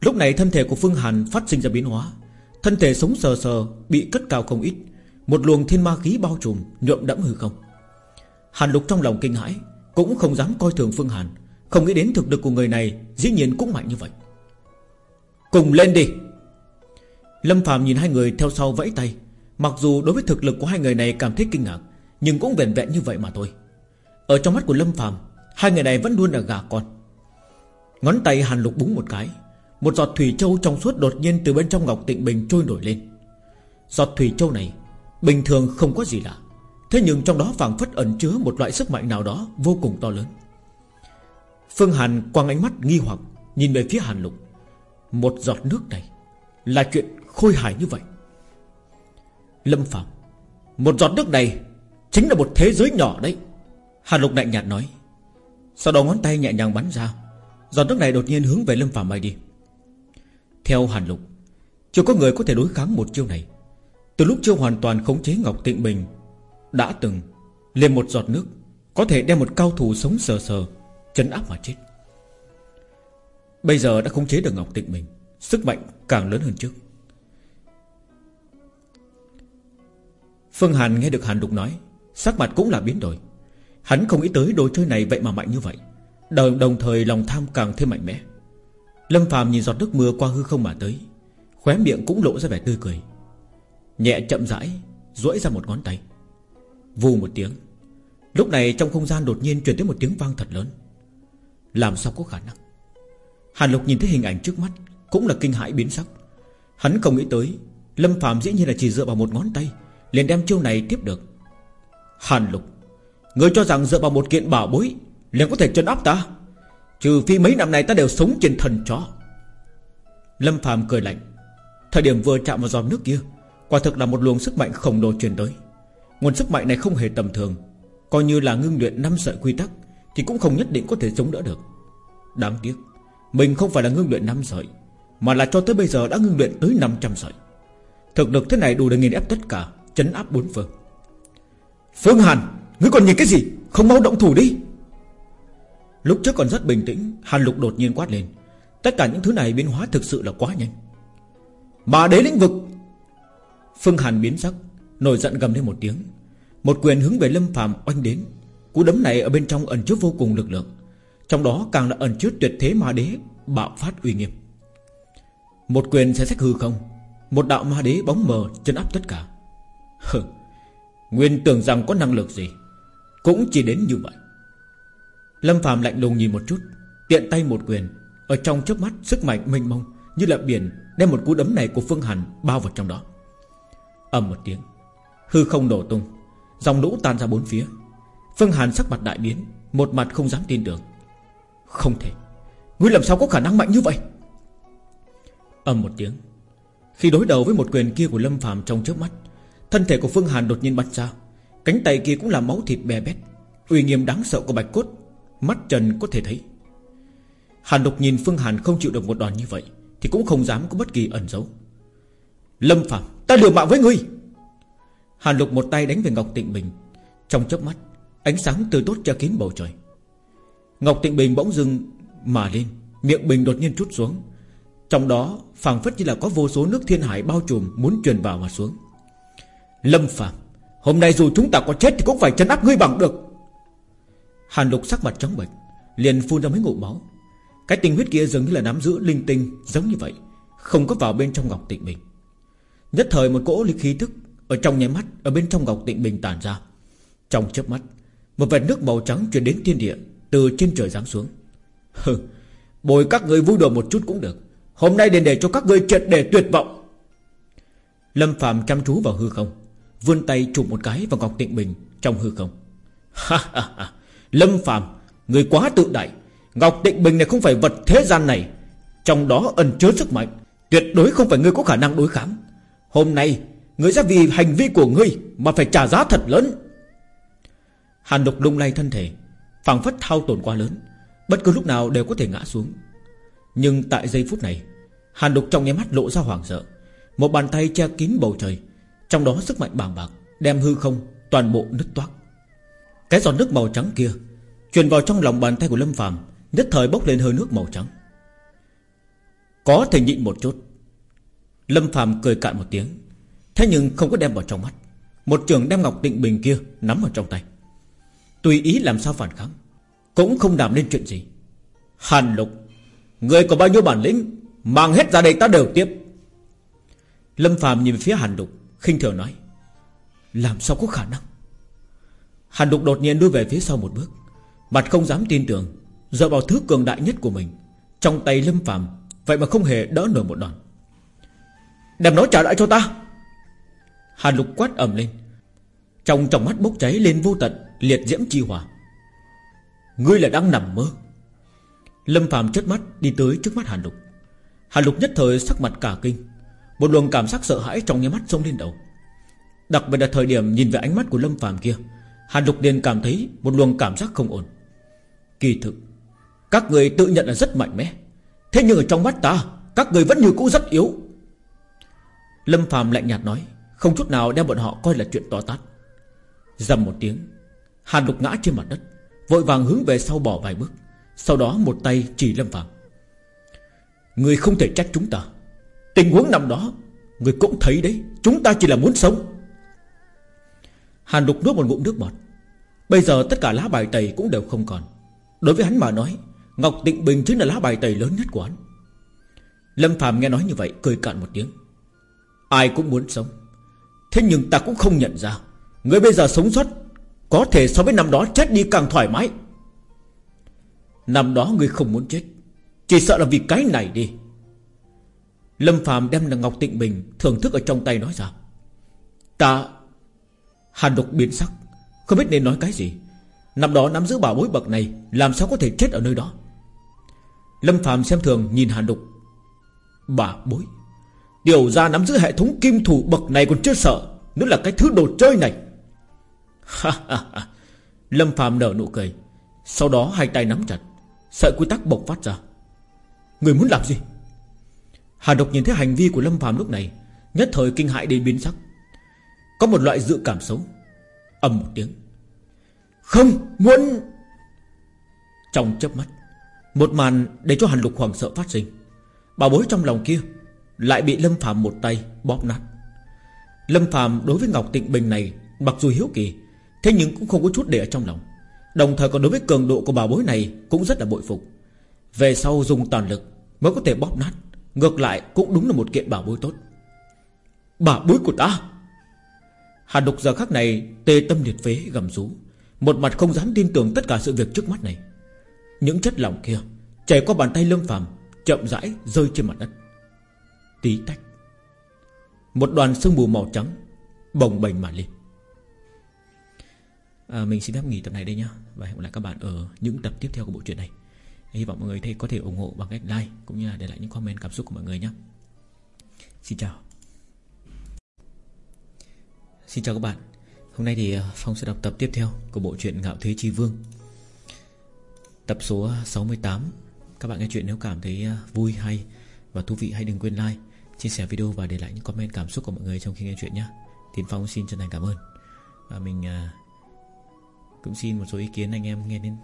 Lúc này thân thể của Phương Hàn phát sinh ra biến hóa. Thân thể sống sờ sờ, Bị cất cao không ít. Một luồng thiên ma khí bao trùm, nhuộm đẫm hư không. Hàn lục trong lòng kinh hãi, Cũng không dám coi thường Phương Hàn. Không nghĩ đến thực lực của người này, Dĩ nhiên cũng mạnh như vậy. Cùng lên đi! Lâm Phạm nhìn hai người theo sau vẫy tay. Mặc dù đối với thực lực của hai người này cảm thấy kinh ngạc, Nhưng cũng vẹn vẹn như vậy mà thôi. Ở trong mắt của Lâm Phạm Hai người này vẫn luôn là gà con. Ngón tay Hàn Lục búng một cái một giọt thủy châu trong suốt đột nhiên từ bên trong Ngọc Tịnh Bình trôi nổi lên. Giọt thủy châu này, Bình thường không có gì lạ. Thế nhưng trong đó phảng phất ẩn chứa một loại sức mạnh nào đó Vô cùng to lớn. Phương Hàn quăng ánh mắt nghi hoặc Nhìn về phía Hàn Lục. Một giọt nước này Là chuyện khôi hài như vậy. Lâm Phạm, Một giọt nước này Chính là một thế giới nhỏ đấy. Hàn Lục lạnh nhạt nói. Sau đó ngón tay nhẹ nhàng bắn ra, Giọt nước này đột nhiên hướng về Lâm Phạm bay đi. Theo Hàn Lục Chưa có người có thể đối kháng một chiêu này. Từ lúc chưa hoàn toàn khống chế Ngọc Tịnh Bình Đã từng liền một giọt nước Có thể đem một cao thủ sống sờ sờ Chấn áp mà chết. Bây giờ đã khống chế được Ngọc Tịnh Bình Sức mạnh càng lớn hơn trước. Phương Hàn nghe được Hàn Lục nói Sắc mặt cũng là biến đổi. Hắn không nghĩ tới đồ chơi này vậy mà mạnh như vậy Đồng, đồng thời lòng tham càng thêm mạnh mẽ. Lâm Phạm nhìn giọt nước mưa qua hư không mà tới, Khóe miệng cũng lộ ra vẻ tươi cười. Nhẹ chậm rãi, duỗi ra một ngón tay. Vù một tiếng. Lúc này trong không gian đột nhiên truyền tới một tiếng vang thật lớn. Làm sao có khả năng? Hàn Lục nhìn thấy hình ảnh trước mắt Cũng là kinh hãi biến sắc. Hắn không nghĩ tới, Lâm Phạm dĩ nhiên là chỉ dựa vào một ngón tay, liền đem chiêu này tiếp được. Hàn Lục Người cho rằng dựa vào một kiện bảo bối liền có thể chân áp ta? Trừ phi mấy năm này ta đều sống trên thần chó. Lâm Phạm cười lạnh. Thời điểm vừa chạm vào giọt nước kia, Quả thực là một luồng sức mạnh khổng lồ truyền tới. Nguồn sức mạnh này không hề tầm thường, Coi như là ngưng luyện năm sợi quy tắc Thì cũng không nhất định có thể chống đỡ được. Đáng tiếc, Mình không phải là ngưng luyện năm sợi, Mà là cho tới bây giờ đã ngưng luyện tới 500 sợi. Thực lực thế này đủ để nghiền ép tất cả, Chấn áp bốn phương. Phương Hàn, Ngươi còn nhìn cái gì? Không mau động thủ đi. Lúc trước còn rất bình tĩnh, Hàn Lục đột nhiên quát lên. Tất cả những thứ này biến hóa thực sự là quá nhanh. Mà đế lĩnh vực. Phương Hàn biến sắc, Nổi giận gầm lên một tiếng. Một quyền hướng về Lâm Phàm oanh đến. Cú đấm này ở bên trong ẩn chứa vô cùng lực lượng. Trong đó càng là ẩn chứa tuyệt thế ma đế, Bạo phát uy nghiêm. Một quyền sẽ sách hư không? Một đạo ma đế bóng mờ chân áp tất cả. Hừ, Nguyên tưởng rằng có năng lực gì? Cũng chỉ đến như vậy. Lâm Phạm lạnh lùng nhìn một chút, Tiện tay một quyền. Ở trong chớp mắt, sức mạnh mênh mông Như là biển Đem một cú đấm này của Phương Hàn bao vào trong đó. Ầm một tiếng, Hư không đổ tung, Dòng lũ tan ra bốn phía. Phương Hàn sắc mặt đại biến, Một mặt không dám tin tưởng. Không thể, Ngươi làm sao có khả năng mạnh như vậy? Ầm một tiếng, Khi đối đầu với một quyền kia của Lâm Phạm trong chớp mắt, Thân thể của Phương Hàn đột nhiên bật ra, Cánh tay kia cũng là máu thịt bè bét, Uy nghiêm đáng sợ của Bạch Cốt. Mắt trần có thể thấy. Hàn Độc nhìn Phương Hàn không chịu được một đòn như vậy, Thì cũng không dám có bất kỳ ẩn dấu. Lâm Phạm Ta liều mạng với ngươi! Hàn Lục một tay đánh về Ngọc Tịnh Bình. Trong chớp mắt, Ánh sáng từ tốt che kín bầu trời. Ngọc Tịnh Bình bỗng dưng mà lên, Miệng Bình đột nhiên trút xuống. Trong đó, phảng phất như là có vô số nước thiên hải bao trùm Muốn truyền vào mà xuống. Lâm Phạm Hôm nay dù chúng ta có chết thì cũng phải chấn áp ngươi bằng được. Hàn Lục sắc mặt trắng bệch, Liền phun ra mấy ngụm máu. Cái tinh huyết kia dường như là nắm giữ linh tinh, Giống như vậy, Không có vào bên trong Ngọc Tịnh Bình. Nhất thời một cỗ linh khí tức Ở trong nháy mắt, Ở bên trong Ngọc Tịnh Bình tản ra. Trong chớp mắt, Một vệt nước màu trắng truyền đến thiên địa, Từ trên trời giáng xuống. Hừ, Bồi các người vui đùa một chút cũng được. Hôm nay để để cho các người triệt để tuyệt vọng. Lâm Phạm chăm chú vào hư không, Vươn tay chụp một cái vào Ngọc Tịnh Bình Trong hư không. Ha ha ha. Lâm Phạm Người quá tự đại. Ngọc Tịnh Bình này không phải vật thế gian này. Trong đó ẩn chứa sức mạnh. Tuyệt đối không phải ngươi có khả năng đối kháng. Hôm nay, Ngươi sẽ vì hành vi của ngươi Mà phải trả giá thật lớn. Hàn độc lung lay thân thể, phảng phất thao tổn quá lớn. Bất cứ lúc nào đều có thể ngã xuống. Nhưng tại giây phút này, Hàn độc trong nháy mắt lộ ra hoảng sợ. Một bàn tay che kín bầu trời, Trong đó sức mạnh bàng bạc, Đem hư không toàn bộ nứt toác. Cái giọt nước màu trắng kia Truyền vào trong lòng bàn tay của Lâm Phàm, Nhất thời bốc lên hơi nước màu trắng. Có thể nhịn một chút. Lâm Phạm cười cạn một tiếng, Thế nhưng không có đem vào trong mắt. Một trường đem Ngọc Tịnh Bình kia nắm ở trong tay. Tùy ý làm sao phản kháng, Cũng không làm nên chuyện gì. Hàn Lục, Người có bao nhiêu bản lĩnh, Mang hết ra đây ta đều tiếp. Lâm Phạm nhìn phía Hàn Lục, khinh thường nói, Làm sao có khả năng? Hàn Lục đột nhiên đuôi về phía sau một bước. Mặt không dám tin tưởng, Dựa vào thứ cường đại nhất của mình, Trong tay Lâm Phạm Vậy mà không hề đỡ nổi một đòn. Đem nó trả lại cho ta. Hàn Lục quát ầm lên. Trong trong mắt bốc cháy lên vô tận, Liệt diễm chi hỏa. Ngươi là đang nằm mơ. Lâm Phạm chớp mắt đi tới trước mắt Hàn Lục. Hàn Lục nhất thời sắc mặt cả kinh, Một luồng cảm giác sợ hãi trong nháy mắt xông lên đầu. Đặc biệt là thời điểm nhìn về ánh mắt của Lâm Phạm kia Hàn Lục liền cảm thấy Một luồng cảm giác không ổn. Kỳ thực, Các người tự nhận là rất mạnh mẽ. Thế nhưng ở trong mắt ta, Các người vẫn như cũ rất yếu. Lâm Phạm lạnh nhạt nói, Không chút nào đem bọn họ coi là chuyện to tát. Dầm một tiếng Hàn Lục ngã trên mặt đất, Vội vàng hướng về sau bỏ vài bước. Sau đó một tay chỉ Lâm Phạm Người không thể trách chúng ta. Tình huống năm đó, Người cũng thấy đấy, Chúng ta chỉ là muốn sống. Hàn Lục nuốt một ngụm nước bọt. Bây giờ tất cả lá bài tẩy cũng đều không còn. Đối với hắn mà nói, Ngọc Tịnh Bình chính là lá bài tẩy lớn nhất của hắn. Lâm Phạm nghe nói như vậy, Cười cạn một tiếng. Ai cũng muốn sống. Thế nhưng ta cũng không nhận ra, Người bây giờ sống sót Có thể so với năm đó chết đi càng thoải mái. Năm đó người không muốn chết, Chỉ sợ là vì cái này đi. Lâm Phạm đem là Ngọc Tịnh Bình Thưởng thức ở trong tay nói ra. Ta Hàn độc biến sắc. Không biết nên nói cái gì. Năm đó nắm giữ bảo bối bậc này, Làm sao có thể chết ở nơi đó? Lâm Phạm xem thường nhìn Hàn Đục Bà bối, Điều ra nắm giữ hệ thống kim thủ bậc này còn chưa sợ Nữa là cái thứ đồ chơi này. Lâm Phạm nở nụ cười. Sau đó hai tay nắm chặt, Sợi quy tắc bộc phát ra. Người muốn làm gì? Hà Độc nhìn thấy hành vi của Lâm Phạm lúc này, Nhất thời kinh hại đến biến sắc. Có một loại dự cảm xấu. Ầm một tiếng. Không muốn. Trong chớp mắt, Một màn để cho Hàn Lục hoàng sợ phát sinh. Bảo bối trong lòng kia Lại bị Lâm Phạm một tay bóp nát. Lâm Phạm đối với Ngọc Tịnh Bình này Mặc dù hiếu kỳ, Thế nhưng cũng không có chút để ở trong lòng. Đồng thời còn đối với cường độ của bảo bối này Cũng rất là bội phục. Về sau dùng toàn lực mới có thể bóp nát, Ngược lại cũng đúng là một kiện bảo bối tốt. Bảo bối của ta Hàn đục giờ khắc này Tê tâm liệt phế gầm rú Một mặt không dám tin tưởng tất cả sự việc trước mắt này. Những chất lỏng kia Chảy qua bàn tay lâm phàm Chậm rãi rơi trên mặt đất. Tí tách Một đoàn sương mù màu trắng Bồng bềnh mà lên. À, Mình xin phép nghỉ tập này đây nhá Và hẹn gặp lại các bạn ở những tập tiếp theo của bộ truyện này. Hy vọng mọi người thấy có thể ủng hộ bằng cách like Cũng như là để lại những comment cảm xúc của mọi người nhé Xin chào. Xin chào các bạn. Hôm nay thì ờ, Phong sẽ đọc tập tiếp theo Của bộ truyện Ngạo Thế Chi Vương. Tập số 68 Các bạn nghe chuyện nếu cảm thấy ờ, vui hay Và thú vị hãy đừng quên like Chia sẻ video và để lại những comment cảm xúc của mọi người Trong khi nghe chuyện nhé. Tiến Phong xin chân thành cảm ơn. Và mình ờ, cũng xin một số ý kiến anh em nghe đến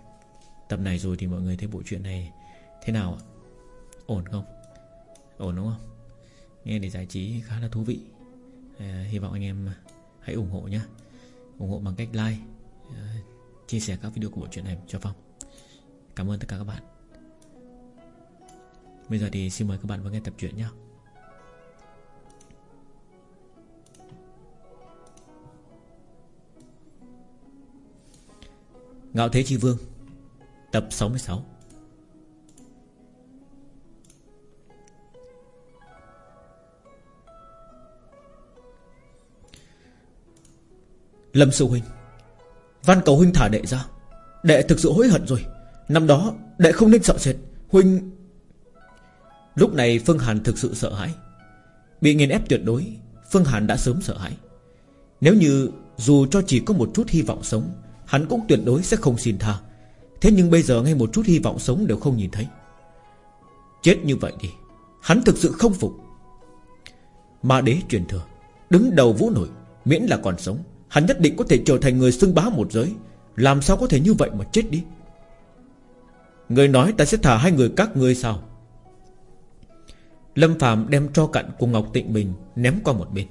tập này rồi Thì mọi người thấy bộ truyện này thế nào Ổn không? Ổn đúng không? Nghe để giải trí khá là thú vị. À, Hy vọng anh em Hãy ủng hộ nhé. Ủng hộ bằng cách like ờ, chia sẻ các video của bộ truyện này cho Phong. Cảm ơn tất cả các bạn. Bây giờ thì xin mời các bạn vào nghe tập truyện nhé. Ngạo Thế Chi Vương, Tập 66 Lâm Sư Huynh Văn cầu Huynh thả đệ ra. Đệ thực sự hối hận rồi. Năm đó, đệ không nên sợ sệt. Huynh, Lúc này Phương Hàn thực sự sợ hãi. Bị nghiền ép tuyệt đối, Phương Hàn đã sớm sợ hãi. Nếu như, dù cho chỉ có một chút hy vọng sống, Hắn cũng tuyệt đối sẽ không xin tha. Thế nhưng bây giờ ngay một chút hy vọng sống đều không nhìn thấy. Chết như vậy đi, Hắn thực sự không phục. Ma đế truyền thừa, Đứng đầu vũ nổi Miễn là còn sống. Hắn nhất định có thể trở thành người xưng bá một giới. Làm sao có thể như vậy mà chết đi? Người nói ta sẽ thả hai người các ngươi sao? Lâm Phạm đem cho cặn của Ngọc Tịnh Bình Ném qua một bên.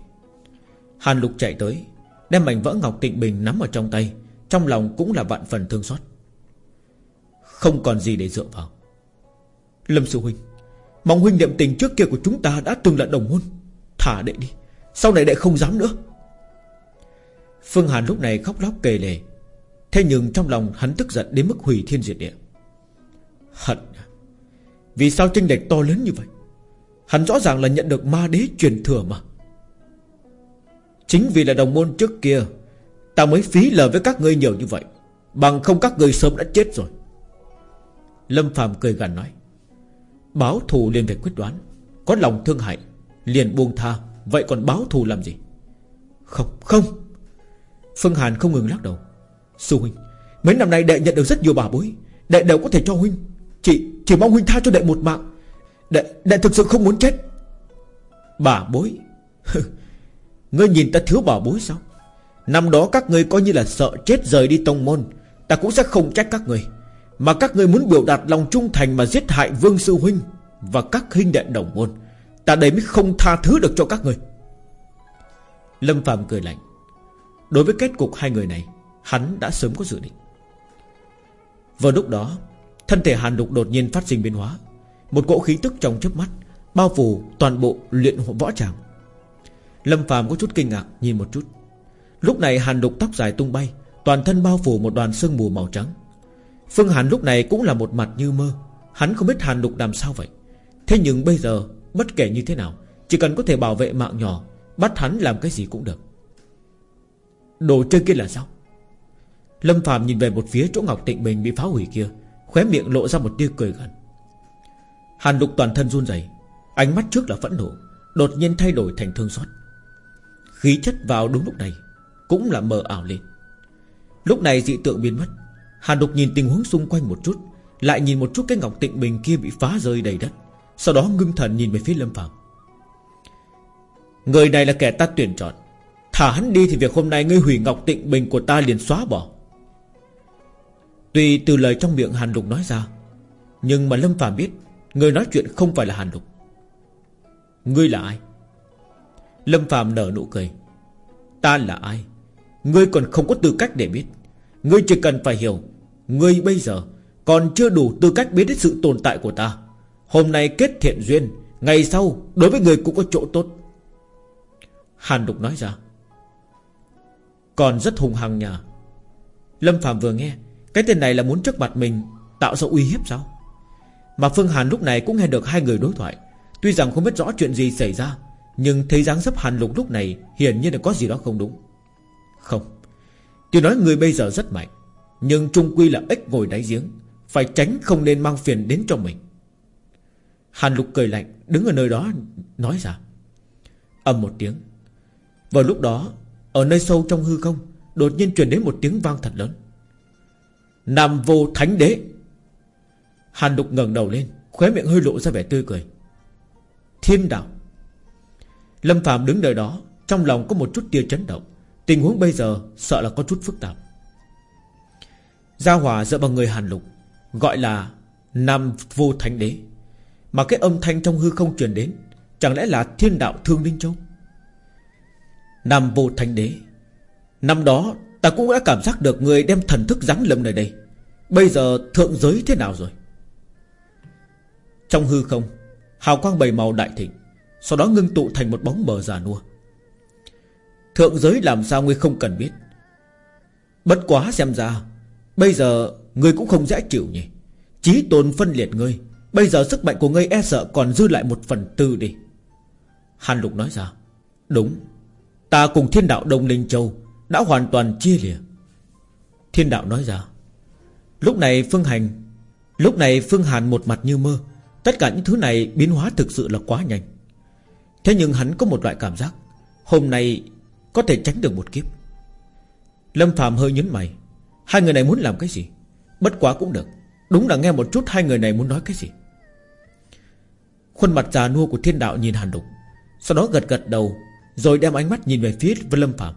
Hàn Lục chạy tới, Đem mảnh vỡ Ngọc Tịnh Bình nắm ở trong tay, Trong lòng cũng là vạn phần thương xót. Không còn gì để dựa vào. Lâm Sư Huynh, Mong huynh niệm tình trước kia của chúng ta đã từng là đồng môn. Thả đệ đi, Sau này đệ không dám nữa. Phương Hàn lúc này khóc lóc kề lề. Thế nhưng trong lòng hắn tức giận đến mức hủy thiên diệt địa. Hận à? Vì sao tranh lệch to lớn như vậy? Hắn rõ ràng là nhận được ma đế truyền thừa mà. Chính vì là đồng môn trước kia, Ta mới phí lời với các ngươi nhiều như vậy, Bằng không các ngươi sớm đã chết rồi. Lâm Phạm cười gần nói, Báo thù liền phải quyết đoán, Có lòng thương hại, Liền buông tha, Vậy còn báo thù làm gì? Không không Phương Hàn không ngừng lắc đầu. Sư huynh Mấy năm nay đệ nhận được rất nhiều bà bối. Đệ đều có thể cho huynh. Chỉ chỉ mong huynh tha cho đệ một mạng. Đệ, đệ thực sự không muốn chết. Bà bối? Ngươi nhìn ta thiếu bà bối sao? Năm đó các ngươi coi như là sợ chết rời đi tông môn. Ta cũng sẽ không trách các ngươi. Mà các ngươi muốn biểu đạt lòng trung thành Mà giết hại vương sư huynh Và các huynh đệ đồng môn Ta đây mới không tha thứ được cho các ngươi. Lâm Phạm cười lạnh. Đối với kết cục hai người này, Hắn đã sớm có dự định. Vào lúc đó, Thân thể Hàn Đục đột nhiên phát sinh biến hóa. Một cỗ khí tức trong chớp mắt Bao phủ toàn bộ luyện hộ võ tràng. Lâm Phạm có chút kinh ngạc nhìn một chút. Lúc này Hàn Đục tóc dài tung bay, Toàn thân bao phủ một đoàn sương mù màu trắng. Phương Hàn lúc này cũng là một mặt như mơ. Hắn không biết Hàn Đục làm sao vậy. Thế nhưng bây giờ, Bất kể như thế nào, Chỉ cần có thể bảo vệ mạng nhỏ, Bắt hắn làm cái gì cũng được. Đồ chơi kia là sao? Lâm Phạm nhìn về một phía chỗ Ngọc Tịnh Bình bị phá hủy kia Khóe miệng lộ ra một tia cười gần. Hàn Đục toàn thân run rẩy, Ánh mắt trước là phẫn nộ Đột nhiên thay đổi thành thương xót. Khí chất vào đúng lúc này Cũng là mờ ảo lên. Lúc này dị tượng biến mất Hàn Đục nhìn tình huống xung quanh một chút Lại nhìn một chút cái Ngọc Tịnh Bình kia bị phá rơi đầy đất Sau đó ngưng thần nhìn về phía Lâm Phạm Người này là kẻ ta tuyển chọn Thả hắn đi thì việc hôm nay ngươi hủy Ngọc Tịnh Bình của ta liền xóa bỏ. Tuy từ lời trong miệng Hàn Lục nói ra, Nhưng mà Lâm Phạm biết Người nói chuyện không phải là Hàn Lục. Ngươi là ai? Lâm Phạm nở nụ cười. Ta là ai? Ngươi còn không có tư cách để biết. Ngươi chỉ cần phải hiểu, Ngươi bây giờ còn chưa đủ tư cách biết đến sự tồn tại của ta. Hôm nay kết thiện duyên, Ngày sau đối với người cũng có chỗ tốt. Hàn Đục nói ra. Còn rất hùng hằng nhờ. Lâm Phạm vừa nghe, Cái tên này là muốn trước mặt mình, Tạo ra uy hiếp sao? Mà Phương Hàn lúc này cũng nghe được hai người đối thoại. Tuy rằng không biết rõ chuyện gì xảy ra, Nhưng thấy dáng dấp Hàn Lục lúc này Hiển nhiên là có gì đó không đúng. Không, Tuy nói người bây giờ rất mạnh, Nhưng trung quy là ếch ngồi đáy giếng, Phải tránh không nên mang phiền đến cho mình. Hàn Lục cười lạnh, Đứng ở nơi đó, nói ra. Âm một tiếng. Vào lúc đó ở nơi sâu trong hư không, Đột nhiên truyền đến một tiếng vang thật lớn. Nam vô thánh đế. Hàn Lục ngẩng đầu lên, Khóe miệng hơi lộ ra vẻ tươi cười. Thiên đạo. Lâm Phạm đứng nơi đó, Trong lòng có một chút tia chấn động. Tình huống bây giờ sợ là có chút phức tạp. Gia Hòa dựa bằng người Hàn Lục, Gọi là Nam Vô Thánh Đế. Mà cái âm thanh trong hư không truyền đến, Chẳng lẽ là thiên đạo Thương Linh Châu? Nam Vô Thánh Đế. Năm đó, ta cũng đã cảm giác được Người đem thần thức giáng lâm nơi đây. Bây giờ thượng giới thế nào rồi? Trong hư không, Hào quang bảy màu đại thịnh, Sau đó ngưng tụ thành một bóng bờ già nua. Thượng giới làm sao ngươi không cần biết? Bất quá xem ra, Bây giờ ngươi cũng không dễ chịu nhỉ. Chí tôn phân liệt ngươi, Bây giờ sức mạnh của ngươi e sợ còn dư lại một phần tư đi. Hàn Lục nói ra, Đúng Ta cùng thiên đạo Đông Linh Châu Đã hoàn toàn chia lìa. Thiên đạo nói ra, Lúc này Phương Hành, Lúc này Phương Hàn một mặt như mơ, Tất cả những thứ này biến hóa thực sự là quá nhanh. Thế nhưng hắn có một loại cảm giác, Hôm nay có thể tránh được một kiếp. Lâm Phạm hơi nhấn mày, Hai người này muốn làm cái gì? Bất quá cũng được, Đúng là nghe một chút hai người này muốn nói cái gì. Khuôn mặt già nua của thiên đạo nhìn Hàn Đục, Sau đó gật gật đầu rồi đem ánh mắt nhìn về phía với Lâm Phạm.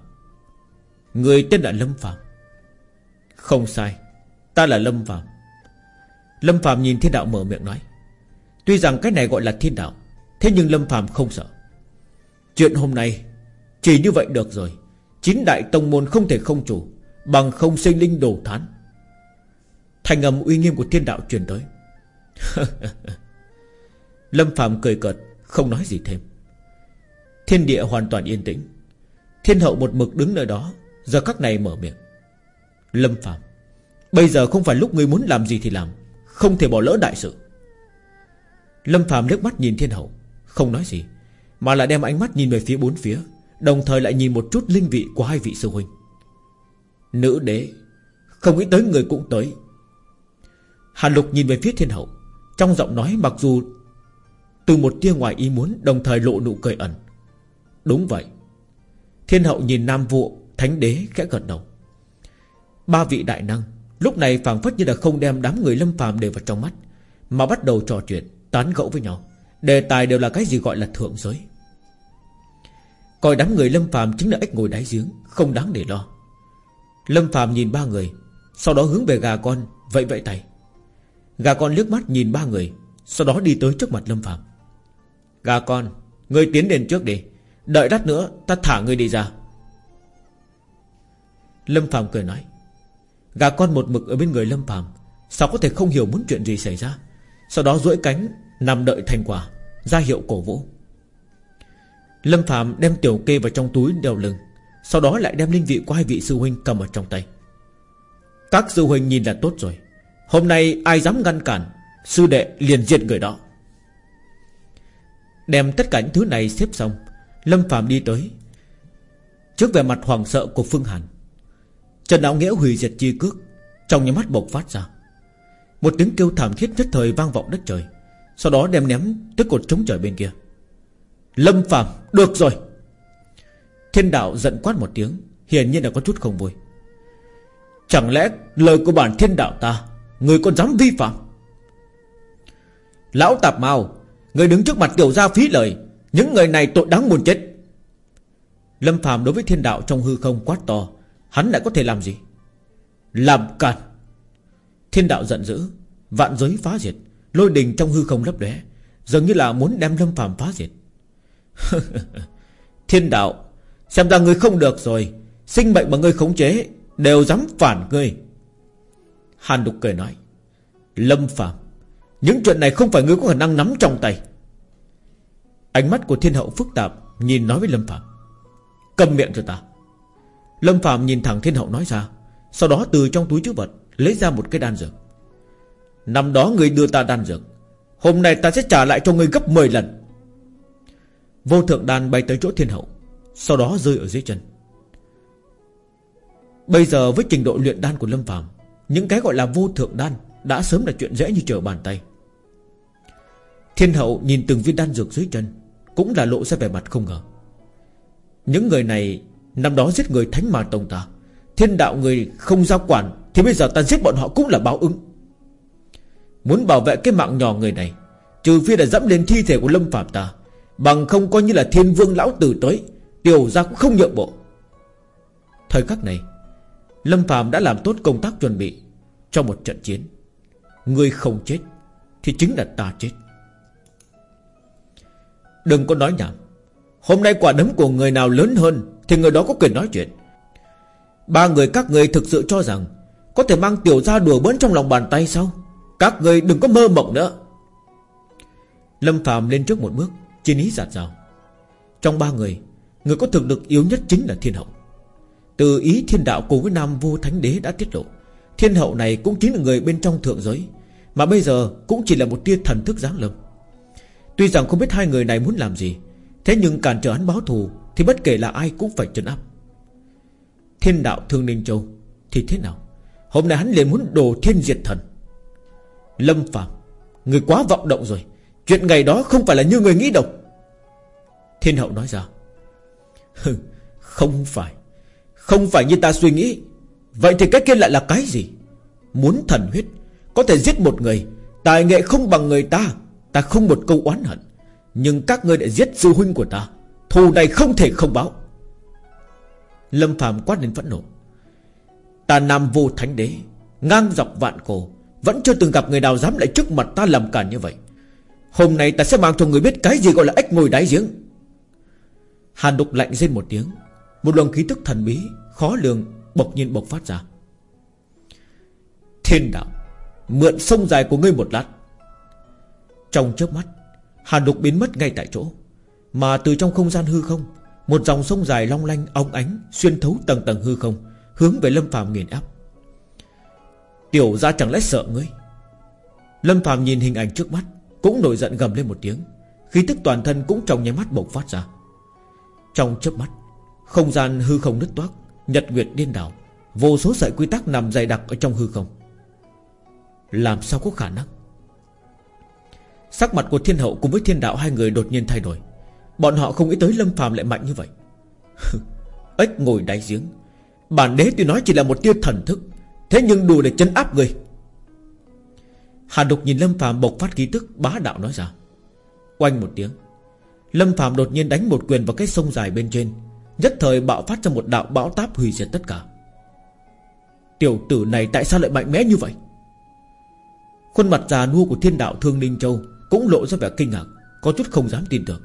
Người tên là Lâm Phạm. Không sai, Ta là Lâm Phạm. Lâm Phạm nhìn thiên đạo mở miệng nói. Tuy rằng cái này gọi là thiên đạo, Thế nhưng Lâm Phạm không sợ. Chuyện hôm nay, Chỉ như vậy được rồi. Chín đại tông môn không thể không chủ, Bằng không sinh linh đồ thán. Thành âm uy nghiêm của thiên đạo truyền tới. Lâm Phạm cười cợt, Không nói gì thêm. Thiên địa hoàn toàn yên tĩnh. Thiên hậu một mực đứng nơi đó, Giờ các này mở miệng. Lâm Phạm Bây giờ không phải lúc ngươi muốn làm gì thì làm, Không thể bỏ lỡ đại sự. Lâm Phạm nước mắt nhìn thiên hậu, Không nói gì, Mà lại đem ánh mắt nhìn về phía bốn phía, Đồng thời lại nhìn một chút linh vị của hai vị sư huynh. Nữ đế, Không nghĩ tới người cũng tới. Hàn lục nhìn về phía thiên hậu, Trong giọng nói mặc dù Từ một tia ngoài ý muốn, Đồng thời lộ nụ cười ẩn. Đúng vậy. Thiên hậu nhìn nam vụ Thánh đế khẽ gật đầu. Ba vị đại năng, Lúc này phảng phất như là không đem đám người lâm phàm đều vào trong mắt, Mà bắt đầu trò chuyện, Tán gẫu với nhau. Đề tài đều là cái gì gọi là thượng giới. Coi đám người lâm phàm chính là ếch ngồi đáy giếng, Không đáng để lo. Lâm phàm nhìn ba người, Sau đó hướng về gà con Vậy vậy tay. Gà con liếc mắt nhìn ba người, Sau đó đi tới trước mặt Lâm phàm. Gà con, người tiến đến trước đi. Đợi đắt nữa, ta thả ngươi đi ra. Lâm phàm cười nói, Gà con một mực ở bên người Lâm phàm, Sao có thể không hiểu muốn chuyện gì xảy ra? Sau đó duỗi cánh, Nằm đợi thành quả, ra hiệu cổ vũ. Lâm Phạm đem tiểu kê vào trong túi đeo lưng, Sau đó lại đem linh vị của hai vị sư huynh cầm ở trong tay. Các sư huynh nhìn là tốt rồi, Hôm nay ai dám ngăn cản, Sư đệ liền diệt người đó. Đem tất cả những thứ này xếp xong Lâm Phạm đi tới. Trước vẻ mặt hoàng sợ của Phương Hàn, Trần Đạo Nghĩa hủy diệt chi cước, Trong những mắt bộc phát ra. Một tiếng kêu thảm thiết nhất thời vang vọng đất trời, Sau đó đem ném tới cột trống trời bên kia. Lâm Phạm Được rồi. Thiên đạo giận quát một tiếng, Hiển nhiên là có chút không vui. Chẳng lẽ lời của bản thiên đạo ta, Người còn dám vi phạm? Lão Tạp Mao, Người đứng trước mặt tiểu gia phí lời những người này tội đáng buồn chết. Lâm Phạm đối với thiên đạo trong hư không quát to, Hắn lại có thể làm gì? Làm cản Thiên đạo giận dữ, Vạn giới phá diệt, Lôi đình trong hư không lấp lóe, Dường như là muốn đem Lâm Phạm phá diệt. Thiên đạo, Xem ra ngươi không được rồi. Sinh mệnh mà ngươi khống chế Đều dám phản ngươi. Hàn Đục cười nói, Lâm Phạm Những chuyện này không phải ngươi có khả năng nắm trong tay. Ánh mắt của thiên hậu phức tạp, Nhìn nói với Lâm Phạm. Cầm miệng cho ta. Lâm Phạm nhìn thẳng thiên hậu nói ra, Sau đó từ trong túi chứa vật, Lấy ra một cái đan dược. Năm đó người đưa ta đan dược, Hôm nay ta sẽ trả lại cho người gấp 10 lần. Vô thượng đan bay tới chỗ thiên hậu, Sau đó rơi ở dưới chân. Bây giờ với trình độ luyện đan của Lâm Phàm Những cái gọi là vô thượng đan Đã sớm là chuyện dễ như trở bàn tay. Thiên hậu nhìn từng viên đan dược dưới chân cũng là lộ ra vẻ mặt không ngờ. Những người này Năm đó giết người thánh mà tông ta. Thiên đạo người không giao quản, Thì bây giờ ta giết bọn họ cũng là báo ứng. Muốn bảo vệ cái mạng nhỏ người này, Trừ phi là dẫm lên thi thể của Lâm Phạm ta, Bằng không coi như là thiên vương lão tử tới, Tiểu ra cũng không nhượng bộ. Thời khắc này, Lâm Phạm đã làm tốt công tác chuẩn bị Cho một trận chiến. Người không chết Thì chính là ta chết. Đừng có nói nhảm. Hôm nay quả đấm của người nào lớn hơn Thì người đó có quyền nói chuyện. Ba người các người thực sự cho rằng Có thể mang tiểu ra đùa bỡn trong lòng bàn tay sao? Các người đừng có mơ mộng nữa. Lâm Phạm lên trước một bước, Chiến ý giạt rào. Trong ba người Người có thực lực yếu nhất chính là thiên hậu. Từ ý thiên đạo cùng với nam vô thánh đế đã tiết lộ, Thiên hậu này cũng chính là người bên trong thượng giới, Mà bây giờ cũng chỉ là một tia thần thức giáng lâm. Tuy rằng không biết hai người này muốn làm gì, Thế nhưng cản trở hắn báo thù Thì bất kể là ai cũng phải trấn áp. Thiên đạo thương Ninh Châu Thì thế nào? Hôm nay hắn liền muốn đồ thiên diệt thần. Lâm Phạm Người quá vọng động rồi, Chuyện ngày đó không phải là như người nghĩ đâu. Thiên hậu nói ra Không phải Không phải như ta suy nghĩ. Vậy thì cái kia lại là cái gì? Muốn thần huyết, Có thể giết một người, Tài nghệ không bằng người ta. Ta không một câu oán hận, Nhưng các ngươi đã giết sư huynh của ta, Thù này không thể không báo. Lâm phàm quát lên phẫn nộ. Ta nam vô thánh đế, Ngang dọc vạn cổ, Vẫn chưa từng gặp người nào dám lại trước mặt ta làm cản như vậy. Hôm nay ta sẽ mang cho người biết Cái gì gọi là ếch ngồi đáy giếng. Hàn đục lạnh rên một tiếng, Một luồng khí tức thần bí, Khó lường, bộc nhiên bộc phát ra. Thiên đạo, Mượn sông dài của ngươi một lát trong chớp mắt Hàn đục biến mất ngay tại chỗ. Mà từ trong không gian hư không, Một dòng sông dài long lanh, óng ánh, Xuyên thấu tầng tầng hư không, Hướng về Lâm phàm nghiền áp Tiểu ra chẳng lẽ sợ ngươi? Lâm phàm nhìn hình ảnh trước mắt, Cũng nổi giận gầm lên một tiếng, Khí tức toàn thân cũng trong nháy mắt bộc phát ra. Trong chớp mắt, Không gian hư không nứt toác, Nhật nguyệt điên đảo, Vô số sợi quy tắc nằm dày đặc ở trong hư không. Làm sao có khả năng? Sắc mặt của thiên hậu cùng với thiên đạo Hai người đột nhiên thay đổi. Bọn họ không nghĩ tới Lâm phàm lại mạnh như vậy. Ếch ngồi đáy giếng. Bản đế tuy nói chỉ là một tia thần thức, Thế nhưng đủ để chấn áp người. Hà đục nhìn Lâm phàm bộc phát khí tức, Bá đạo nói ra. Quanh một tiếng, Lâm phàm đột nhiên đánh một quyền vào cái sông dài bên trên, Nhất thời bạo phát ra một đạo bão táp hủy diệt tất cả. Tiểu tử này tại sao lại mạnh mẽ như vậy? Khuôn mặt già nua của thiên đạo Thương Ninh Châu cũng lộ ra vẻ kinh ngạc, Có chút không dám tin tưởng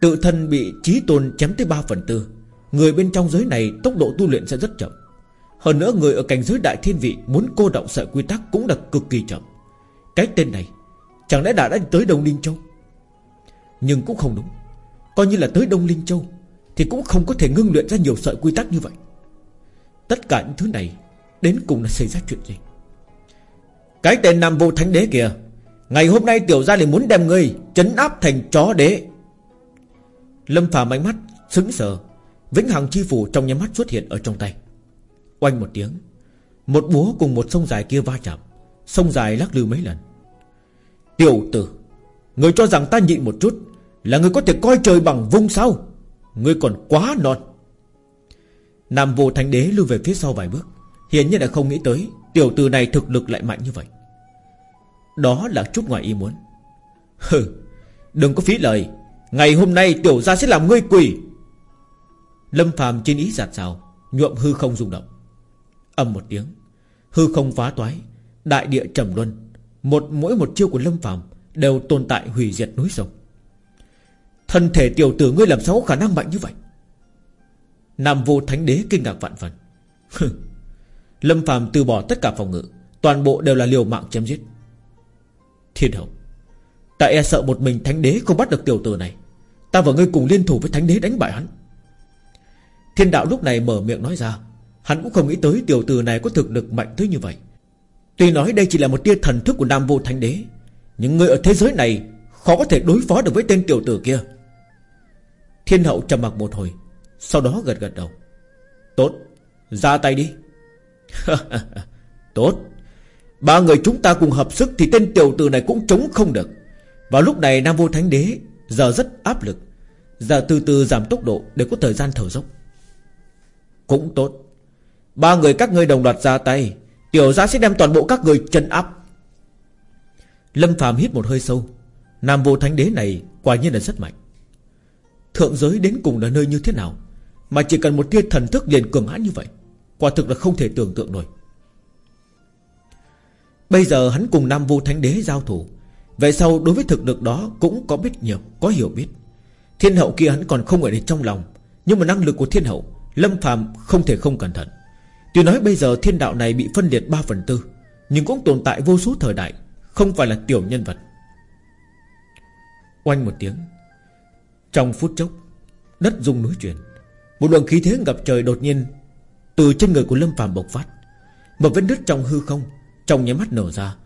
Tự thân bị trí tôn chém tới 3 phần tư, Người bên trong giới này Tốc độ tu luyện sẽ rất chậm. Hơn nữa người ở cảnh giới đại thiên vị Muốn cô động sợi quy tắc cũng là cực kỳ chậm. Cái tên này, Chẳng lẽ đã đã tới Đông Linh Châu? Nhưng cũng không đúng. Coi như là tới Đông Linh Châu Thì cũng không có thể ngưng luyện ra nhiều sợi quy tắc như vậy. Tất cả những thứ này Đến cùng là xảy ra chuyện gì? Cái tên Nam Vô Thánh Đế kìa Ngày hôm nay tiểu gia liền muốn đem ngươi Chấn áp thành chó đế. Lâm phàm ánh mắt sững sờ, Vĩnh Hằng chi phủ trong nhắm mắt xuất hiện ở trong tay. Oanh một tiếng, Một búa cùng một sông dài kia va chạm, Sông dài lắc lư mấy lần. Tiểu tử, Người cho rằng ta nhịn một chút Là người có thể coi trời bằng vung sao? Người còn quá non. Nam vô thánh đế lưu về phía sau vài bước, Hiển nhiên là không nghĩ tới Tiểu tử này thực lực lại mạnh như vậy. Đó là chút ngoài ý muốn. Hừ, Đừng có phí lời. Ngày hôm nay tiểu gia sẽ làm ngươi quỷ Lâm phàm trên ý giạt rào, Nhuộm hư không rung động. Âm một tiếng, Hư không phá toái, Đại địa trầm luân. Một mỗi một chiêu của Lâm phàm Đều tồn tại hủy diệt núi sông. Thân thể tiểu tử ngươi làm sao có khả năng mạnh như vậy? Nam vô thánh đế kinh ngạc vạn phần. Lâm phàm từ bỏ tất cả phòng ngự, Toàn bộ đều là liều mạng chém giết. Thiên hậu. Ta e sợ một mình thánh đế không bắt được tiểu tử này. Ta và ngươi cùng liên thủ với thánh đế đánh bại hắn. Thiên đạo lúc này mở miệng nói ra. Hắn cũng không nghĩ tới tiểu tử này có thực lực mạnh tới như vậy. Tuy nói đây chỉ là một tia thần thức của Nam Vô Thánh Đế, Nhưng người ở thế giới này Khó có thể đối phó được với tên tiểu tử kia. Thiên hậu trầm mặc một hồi, Sau đó gật gật đầu. Tốt, Ra tay đi. Tốt. Ba người chúng ta cùng hợp sức Thì tên tiểu tử này cũng chống không được. Vào lúc này Nam Vô Thánh Đế Giờ rất áp lực. Giờ từ từ giảm tốc độ để có thời gian thở dốc. Cũng tốt. Ba người các ngươi đồng loạt ra tay. Tiểu gia sẽ đem toàn bộ các người chân áp. Lâm Phạm hít một hơi sâu. Nam vô thánh đế này quả nhiên là rất mạnh. Thượng giới đến cùng là nơi như thế nào Mà chỉ cần một tia thần thức liền cường hãn như vậy? Quả thực là không thể tưởng tượng nổi. Bây giờ hắn cùng Nam Vu thánh đế giao thủ. Vậy sau đối với thực lực đó Cũng có biết nhiều, có hiểu biết. Thiên hậu kia hắn còn không ở đây trong lòng Nhưng mà năng lực của thiên hậu Lâm Phạm không thể không cẩn thận. Tuy nói bây giờ thiên đạo này bị phân liệt 3 phần tư Nhưng cũng tồn tại vô số thời đại Không phải là tiểu nhân vật. Oanh một tiếng Trong phút chốc Đất rung núi chuyển. Một luồng khí thế ngập trời đột nhiên Từ trên người của Lâm Phạm bộc phát. Một vết nứt trong hư không trong nháy mắt nở ra,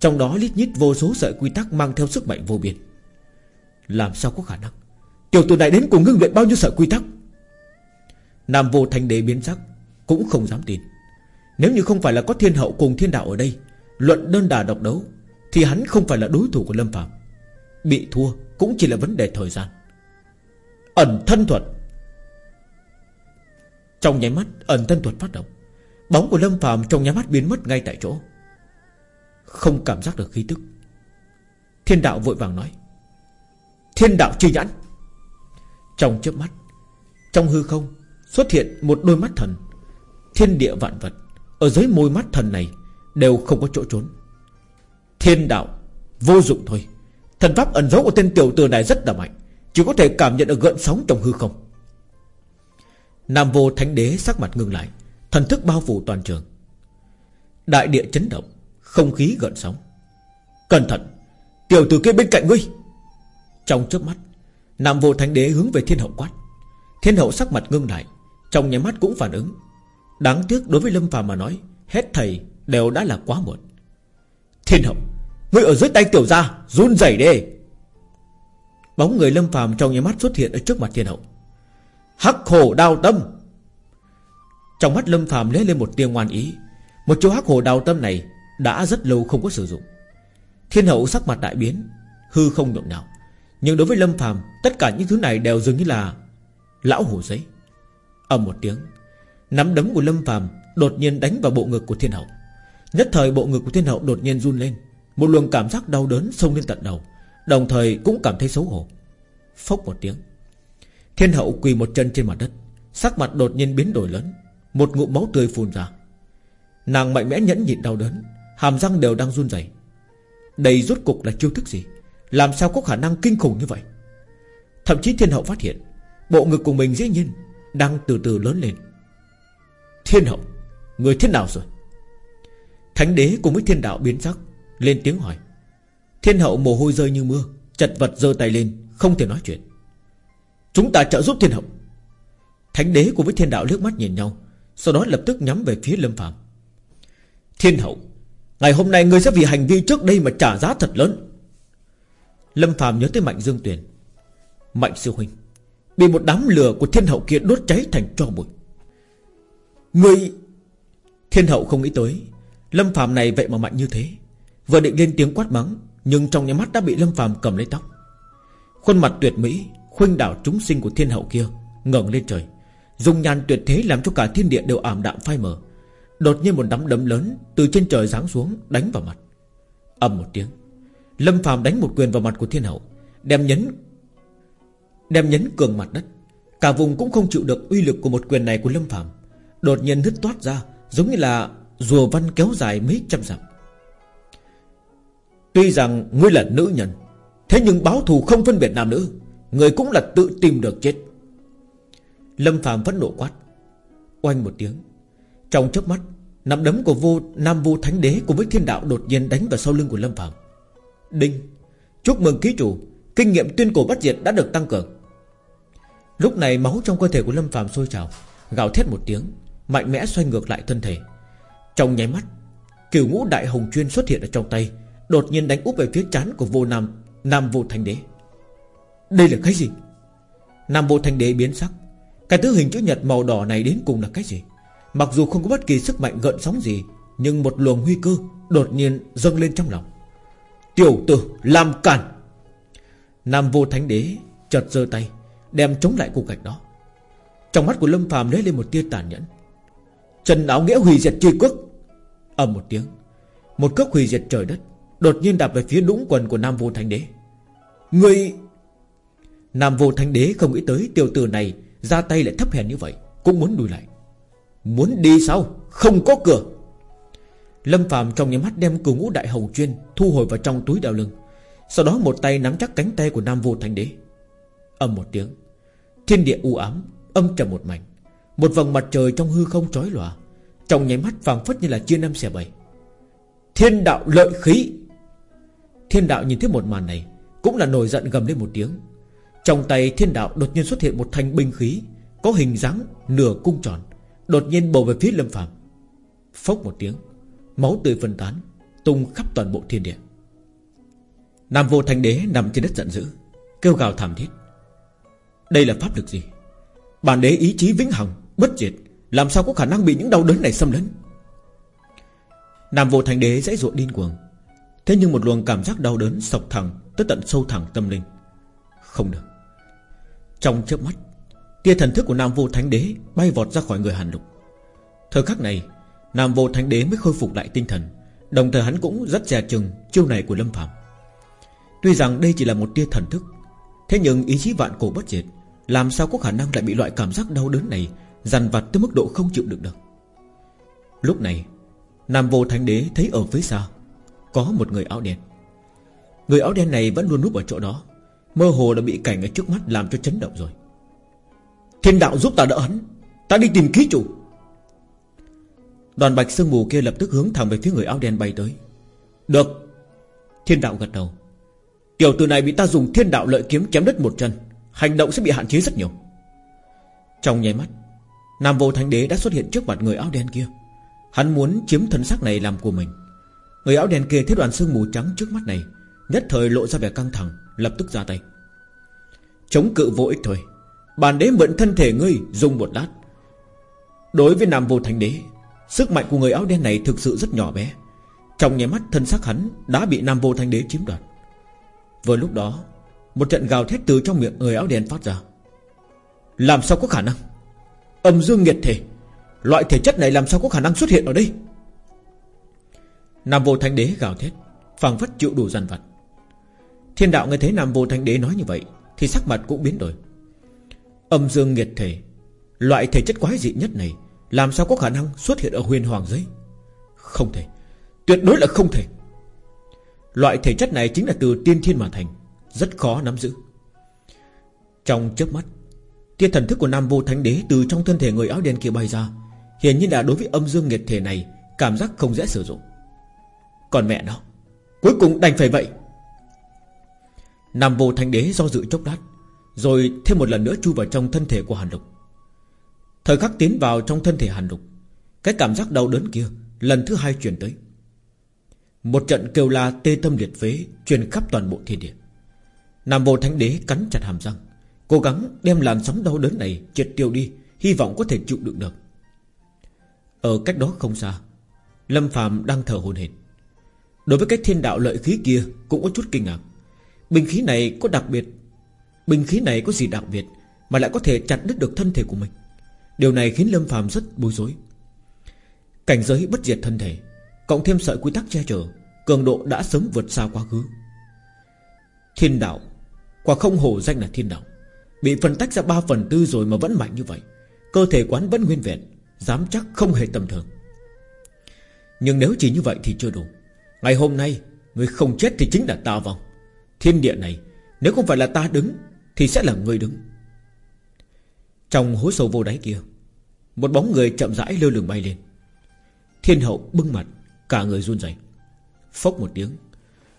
Trong đó lít nhít vô số sợi quy tắc mang theo sức mạnh vô biên. Làm sao có khả năng? Tiểu tử này đến cùng ngưng luyện bao nhiêu sợi quy tắc? Nam vô thanh đế biến sắc, Cũng không dám tin. Nếu như không phải là có thiên hậu cùng thiên đạo ở đây, Luận đơn đà độc đấu, Thì hắn không phải là đối thủ của Lâm Phạm Bị thua cũng chỉ là vấn đề thời gian. Ẩn thân thuật. Trong nháy mắt, ẩn thân thuật phát động. Bóng của Lâm Phạm trong nháy mắt biến mất ngay tại chỗ. Không cảm giác được khí tức. Thiên đạo vội vàng nói, Thiên đạo chi nhãn. Trong chớp mắt, Trong hư không Xuất hiện một đôi mắt thần. Thiên địa vạn vật Ở dưới môi mắt thần này Đều không có chỗ trốn. Thiên đạo Vô dụng thôi. Thần pháp ẩn dấu của tên tiểu tử này rất là mạnh, Chỉ có thể cảm nhận được gợn sóng trong hư không. Nam vô thánh đế sắc mặt ngưng lại, Thần thức bao phủ toàn trường. Đại địa chấn động không khí gợn sóng. Cẩn thận, Tiểu tử kia bên cạnh ngươi. Trong chớp mắt, Nam vô thánh đế hướng về thiên hậu quát. Thiên hậu sắc mặt ngưng lại, Trong nháy mắt cũng phản ứng. Đáng tiếc đối với Lâm phàm mà nói, Hết thầy đều đã là quá muộn. Thiên hậu, Ngươi ở dưới tay tiểu gia, Run rẩy đi. Bóng người Lâm phàm trong nháy mắt xuất hiện ở trước mặt thiên hậu. Hắc hồ đau tâm. Trong mắt Lâm phàm lóe lên một tia ngoan ý. Một chỗ hắc hồ đau tâm này đã rất lâu không có sử dụng. Thiên hậu sắc mặt đại biến, Hư không nhộn nhạo. Nhưng đối với Lâm phàm, Tất cả những thứ này đều dường như là Lão hồ giấy. Ầm một tiếng, Nắm đấm của Lâm phàm Đột nhiên đánh vào bộ ngực của thiên hậu. Nhất thời bộ ngực của thiên hậu đột nhiên run lên, Một luồng cảm giác đau đớn xông lên tận đầu, Đồng thời cũng cảm thấy xấu hổ. Phốc một tiếng, Thiên hậu quỳ một chân trên mặt đất, Sắc mặt đột nhiên biến đổi lớn, Một ngụm máu tươi phun ra. Nàng mạnh mẽ nhẫn nhịn đau đớn Hàm răng đều đang run rẩy. Đây rốt cục là chiêu thức gì? Làm sao có khả năng kinh khủng như vậy? Thậm chí thiên hậu phát hiện, Bộ ngực của mình dĩ nhiên Đang từ từ lớn lên. Thiên hậu, Người thế nào rồi? Thánh đế cùng với thiên đạo biến sắc, Lên tiếng hỏi. Thiên hậu mồ hôi rơi như mưa, Chật vật giơ tay lên, Không thể nói chuyện. Chúng ta trợ giúp thiên hậu. Thánh đế cùng với thiên đạo liếc mắt nhìn nhau, Sau đó lập tức nhắm về phía lâm phạm Thiên hậu Ngày hôm nay ngươi sẽ vì hành vi trước đây mà trả giá thật lớn. Lâm Phạm nhớ tới Mạnh Dương Tuyền. Mạnh sư huynh, Bị một đám lửa của thiên hậu kia đốt cháy thành tro bụi. Ngươi, Thiên hậu không nghĩ tới, Lâm Phạm này vậy mà mạnh như thế. Vừa định lên tiếng quát mắng, Nhưng trong nhà mắt đã bị Lâm Phạm cầm lấy tóc. Khuôn mặt tuyệt mỹ Khuynh đảo chúng sinh của thiên hậu kia ngẩng lên trời Dùng nhàn tuyệt thế làm cho cả thiên địa đều ảm đạm phai mờ. Đột nhiên một nắm đấm lớn Từ trên trời giáng xuống, đánh vào mặt. Ầm một tiếng, Lâm Phạm đánh một quyền vào mặt của thiên hậu, Đem nhấn Đem nhấn cường mặt đất. Cả vùng cũng không chịu được uy lực của một quyền này của Lâm Phạm Đột nhiên nứt toát ra, Giống như là rùa văn kéo dài mấy trăm dặm. Tuy rằng ngươi là nữ nhân, Thế nhưng báo thù không phân biệt nam nữ, Người cũng là tự tìm được chết. Lâm Phạm phẫn nộ quát, Oanh một tiếng trong chớp mắt, Nắm đấm của vô Nam vô Thánh Đế Cùng với thiên đạo đột nhiên đánh vào sau lưng của Lâm Phạm Đinh, Chúc mừng ký chủ, Kinh nghiệm tuyên cổ bất diệt đã được tăng cường. Lúc này máu trong cơ thể của Lâm Phạm sôi trào, Gào thét một tiếng, Mạnh mẽ xoay ngược lại thân thể. Trong nháy mắt Kiểu ngũ đại hồng chuyên xuất hiện ở trong tay, Đột nhiên đánh úp về phía chán của vô nam Nam vô thánh đế. Đây là cái gì? Nam vô thánh đế biến sắc. Cái thứ hình chữ nhật màu đỏ này đến cùng là cái gì? Mặc dù không có bất kỳ sức mạnh gợn sóng gì, Nhưng một luồng nguy cơ Đột nhiên dâng lên trong lòng. Tiểu tử làm cản Nam vô thánh đế chợt giơ tay, Đem chống lại cục gạch đó. Trong mắt của Lâm phàm lấy lên một tia tàn nhẫn. Trần áo nghĩa hủy diệt chi quốc ầm một tiếng, Một cước hủy diệt trời đất, Đột nhiên đạp về phía đũng quần của Nam vô thánh đế. Người Nam vô thánh đế không nghĩ tới tiểu tử này Ra tay lại thấp hèn như vậy, Cũng muốn đùi lại. Muốn đi sao? Không có cửa. Lâm phàm trong nhắm mắt đem cửu ngũ đại hồng chuyên Thu hồi vào trong túi đeo lưng. Sau đó một tay nắm chắc cánh tay của Nam vô thánh đế. Âm một tiếng, Thiên địa u ám, Âm trầm một mảnh. Một vầng mặt trời trong hư không chói lòa. Trong nháy mắt phảng phất như là chia năm xẻ bảy. Thiên đạo lợi khí. Thiên đạo nhìn thấy một màn này, Cũng là nổi giận gầm lên một tiếng. Trong tay thiên đạo đột nhiên xuất hiện một thanh binh khí, Có hình dáng nửa cung tròn. Đột nhiên bổ về phía lâm phàm. Phốc một tiếng, Máu tươi phân tán, Tung khắp toàn bộ thiên địa. Nam vô thanh đế nằm trên đất giận dữ, Kêu gào thảm thiết. Đây là pháp lực gì? Bản đế ý chí vĩnh hằng, Bất diệt, Làm sao có khả năng bị những đau đớn này xâm lấn? Nam vô thanh đế dãy ruộng điên cuồng. Thế nhưng một luồng cảm giác đau đớn sọc thẳng Tới tận sâu thẳng tâm linh. Không được. Trong chớp mắt Tia thần thức của Nam vô thánh đế Bay vọt ra khỏi người Hàn Lục. Thời khắc này, Nam vô thánh đế mới khôi phục lại tinh thần, Đồng thời hắn cũng rất dè chừng Chiêu này của Lâm Phạm Tuy rằng đây chỉ là một tia thần thức, Thế nhưng ý chí vạn cổ bất diệt, Làm sao có khả năng lại bị loại cảm giác đau đớn này Dằn vặt tới mức độ không chịu được được? Lúc này, Nam vô thánh đế thấy ở phía xa, Có một người áo đen. Người áo đen này vẫn luôn núp ở chỗ đó, Mơ hồ đã bị cảnh ở trước mắt làm cho chấn động rồi. Thiên đạo giúp ta đỡ hắn. Ta đi tìm ký chủ. Đoàn bạch sương mù kia lập tức hướng thẳng về phía người áo đen bay tới. Được. Thiên đạo gật đầu. Tiểu tử này bị ta dùng thiên đạo lợi kiếm chém đứt một chân, Hành động sẽ bị hạn chế rất nhiều. Trong nháy mắt, Nam vô thánh đế đã xuất hiện trước mặt người áo đen kia. Hắn muốn chiếm thân xác này làm của mình. Người áo đen kia thấy đoàn sương mù trắng trước mắt này, Nhất thời lộ ra vẻ căng thẳng, Lập tức ra tay. Chống cự vô ích thôi. Bàn đế mượn thân thể ngươi, dùng một lát. Đối với Nam vô thánh đế, Sức mạnh của người áo đen này thực sự rất nhỏ bé. Trong nháy mắt, thân xác hắn Đã bị Nam vô thánh đế chiếm đoạt. Vừa lúc đó, Một trận gào thét từ trong miệng người áo đen phát ra. Làm sao có khả năng? Âm dương nghiệt thể, Loại thể chất này làm sao có khả năng xuất hiện ở đây? Nam vô thánh đế gào thét, phảng phất chịu đủ dằn vặt. Thiên đạo nghe thấy Nam vô thánh đế nói như vậy, Thì sắc mặt cũng biến đổi. Âm dương nghiệt thể, Loại thể chất quái dị nhất này, Làm sao có khả năng xuất hiện ở huyền hoàng giới? Không thể, Tuyệt đối là không thể. Loại thể chất này chính là từ tiên thiên mà thành, Rất khó nắm giữ. Trong chớp mắt, Tia thần thức của Nam Vô Thánh Đế Từ trong thân thể người áo đen kia bay ra, Hiển nhiên là đối với âm dương nghiệt thể này, Cảm giác không dễ sử dụng. Còn mẹ nó, Cuối cùng đành phải vậy. Nam Vô Thánh Đế do dự chốc lát rồi thêm một lần nữa chui vào trong thân thể của Hàn Lục. Thời khắc tiến vào trong thân thể Hàn Lục, Cái cảm giác đau đớn kia Lần thứ hai truyền tới. Một trận kêu la tê tâm liệt phế Truyền khắp toàn bộ thiên địa. Nam Vô Thánh Đế cắn chặt hàm răng, Cố gắng đem làn sóng đau đớn này Triệt tiêu đi, Hy vọng có thể chịu đựng được. Ở cách đó không xa, Lâm Phạm đang thở hồn hển. Đối với cái thiên đạo lợi khí kia Cũng có chút kinh ngạc. Bình khí này có đặc biệt Bình khí này có gì đặc biệt Mà lại có thể chặt đứt được thân thể của mình? Điều này khiến Lâm Phạm rất bối rối. Cảnh giới bất diệt thân thể, Cộng thêm sợi quy tắc che chở, Cường độ đã sớm vượt xa quá khứ. Thiên đạo, Quả không hổ danh là thiên đạo, Bị phân tách ra 3 phần tư rồi mà vẫn mạnh như vậy, Cơ thể quán vẫn nguyên vẹn, Dám chắc không hề tầm thường. Nhưng nếu chỉ như vậy thì chưa đủ. Ngày hôm nay, Người không chết thì chính là ta vong. Thiên địa này, Nếu không phải là ta đứng thì sẽ là người đứng. Trong hố sâu vô đáy kia, Một bóng người chậm rãi lơ lửng bay lên. Thiên hậu bưng mặt, Cả người run rẩy. Phốc một tiếng,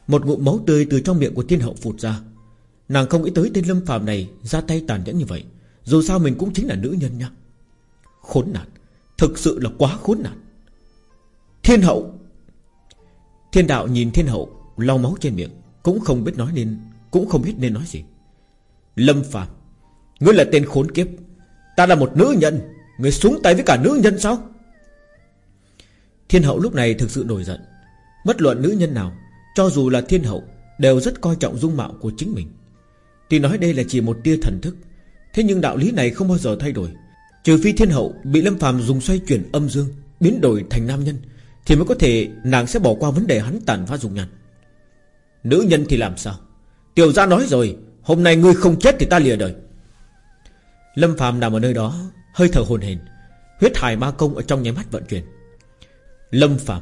Một ngụm máu tươi từ trong miệng của thiên hậu phụt ra. Nàng không nghĩ tới tên lâm phàm này Ra tay tàn nhẫn như vậy. Dù sao mình cũng chính là nữ nhân nha. Khốn nạn, Thực sự là quá khốn nạn. Thiên hậu! Thiên đạo nhìn thiên hậu, lau máu trên miệng, Cũng không biết nói nên, Cũng không biết nên nói gì. Lâm phàm. Ngươi là tên khốn kiếp. Ta là một nữ nhân. Ngươi xuống tay với cả nữ nhân sao? Thiên hậu lúc này thực sự nổi giận. Bất luận nữ nhân nào, Cho dù là thiên hậu, Đều rất coi trọng dung mạo của chính mình. Tuy nói đây là chỉ một tia thần thức, Thế nhưng đạo lý này không bao giờ thay đổi. Trừ phi thiên hậu bị Lâm phàm dùng xoay chuyển âm dương, Biến đổi thành nam nhân, Thì mới có thể nàng sẽ bỏ qua vấn đề hắn tàn phá dùng nhằn Nữ nhân thì làm sao? Tiểu gia nói rồi Hôm nay ngươi không chết thì ta lìa đời. Lâm Phạm nằm ở nơi đó Hơi thở hồn hển. Huyết hải ma công ở trong nháy mắt vận chuyển. Lâm Phạm,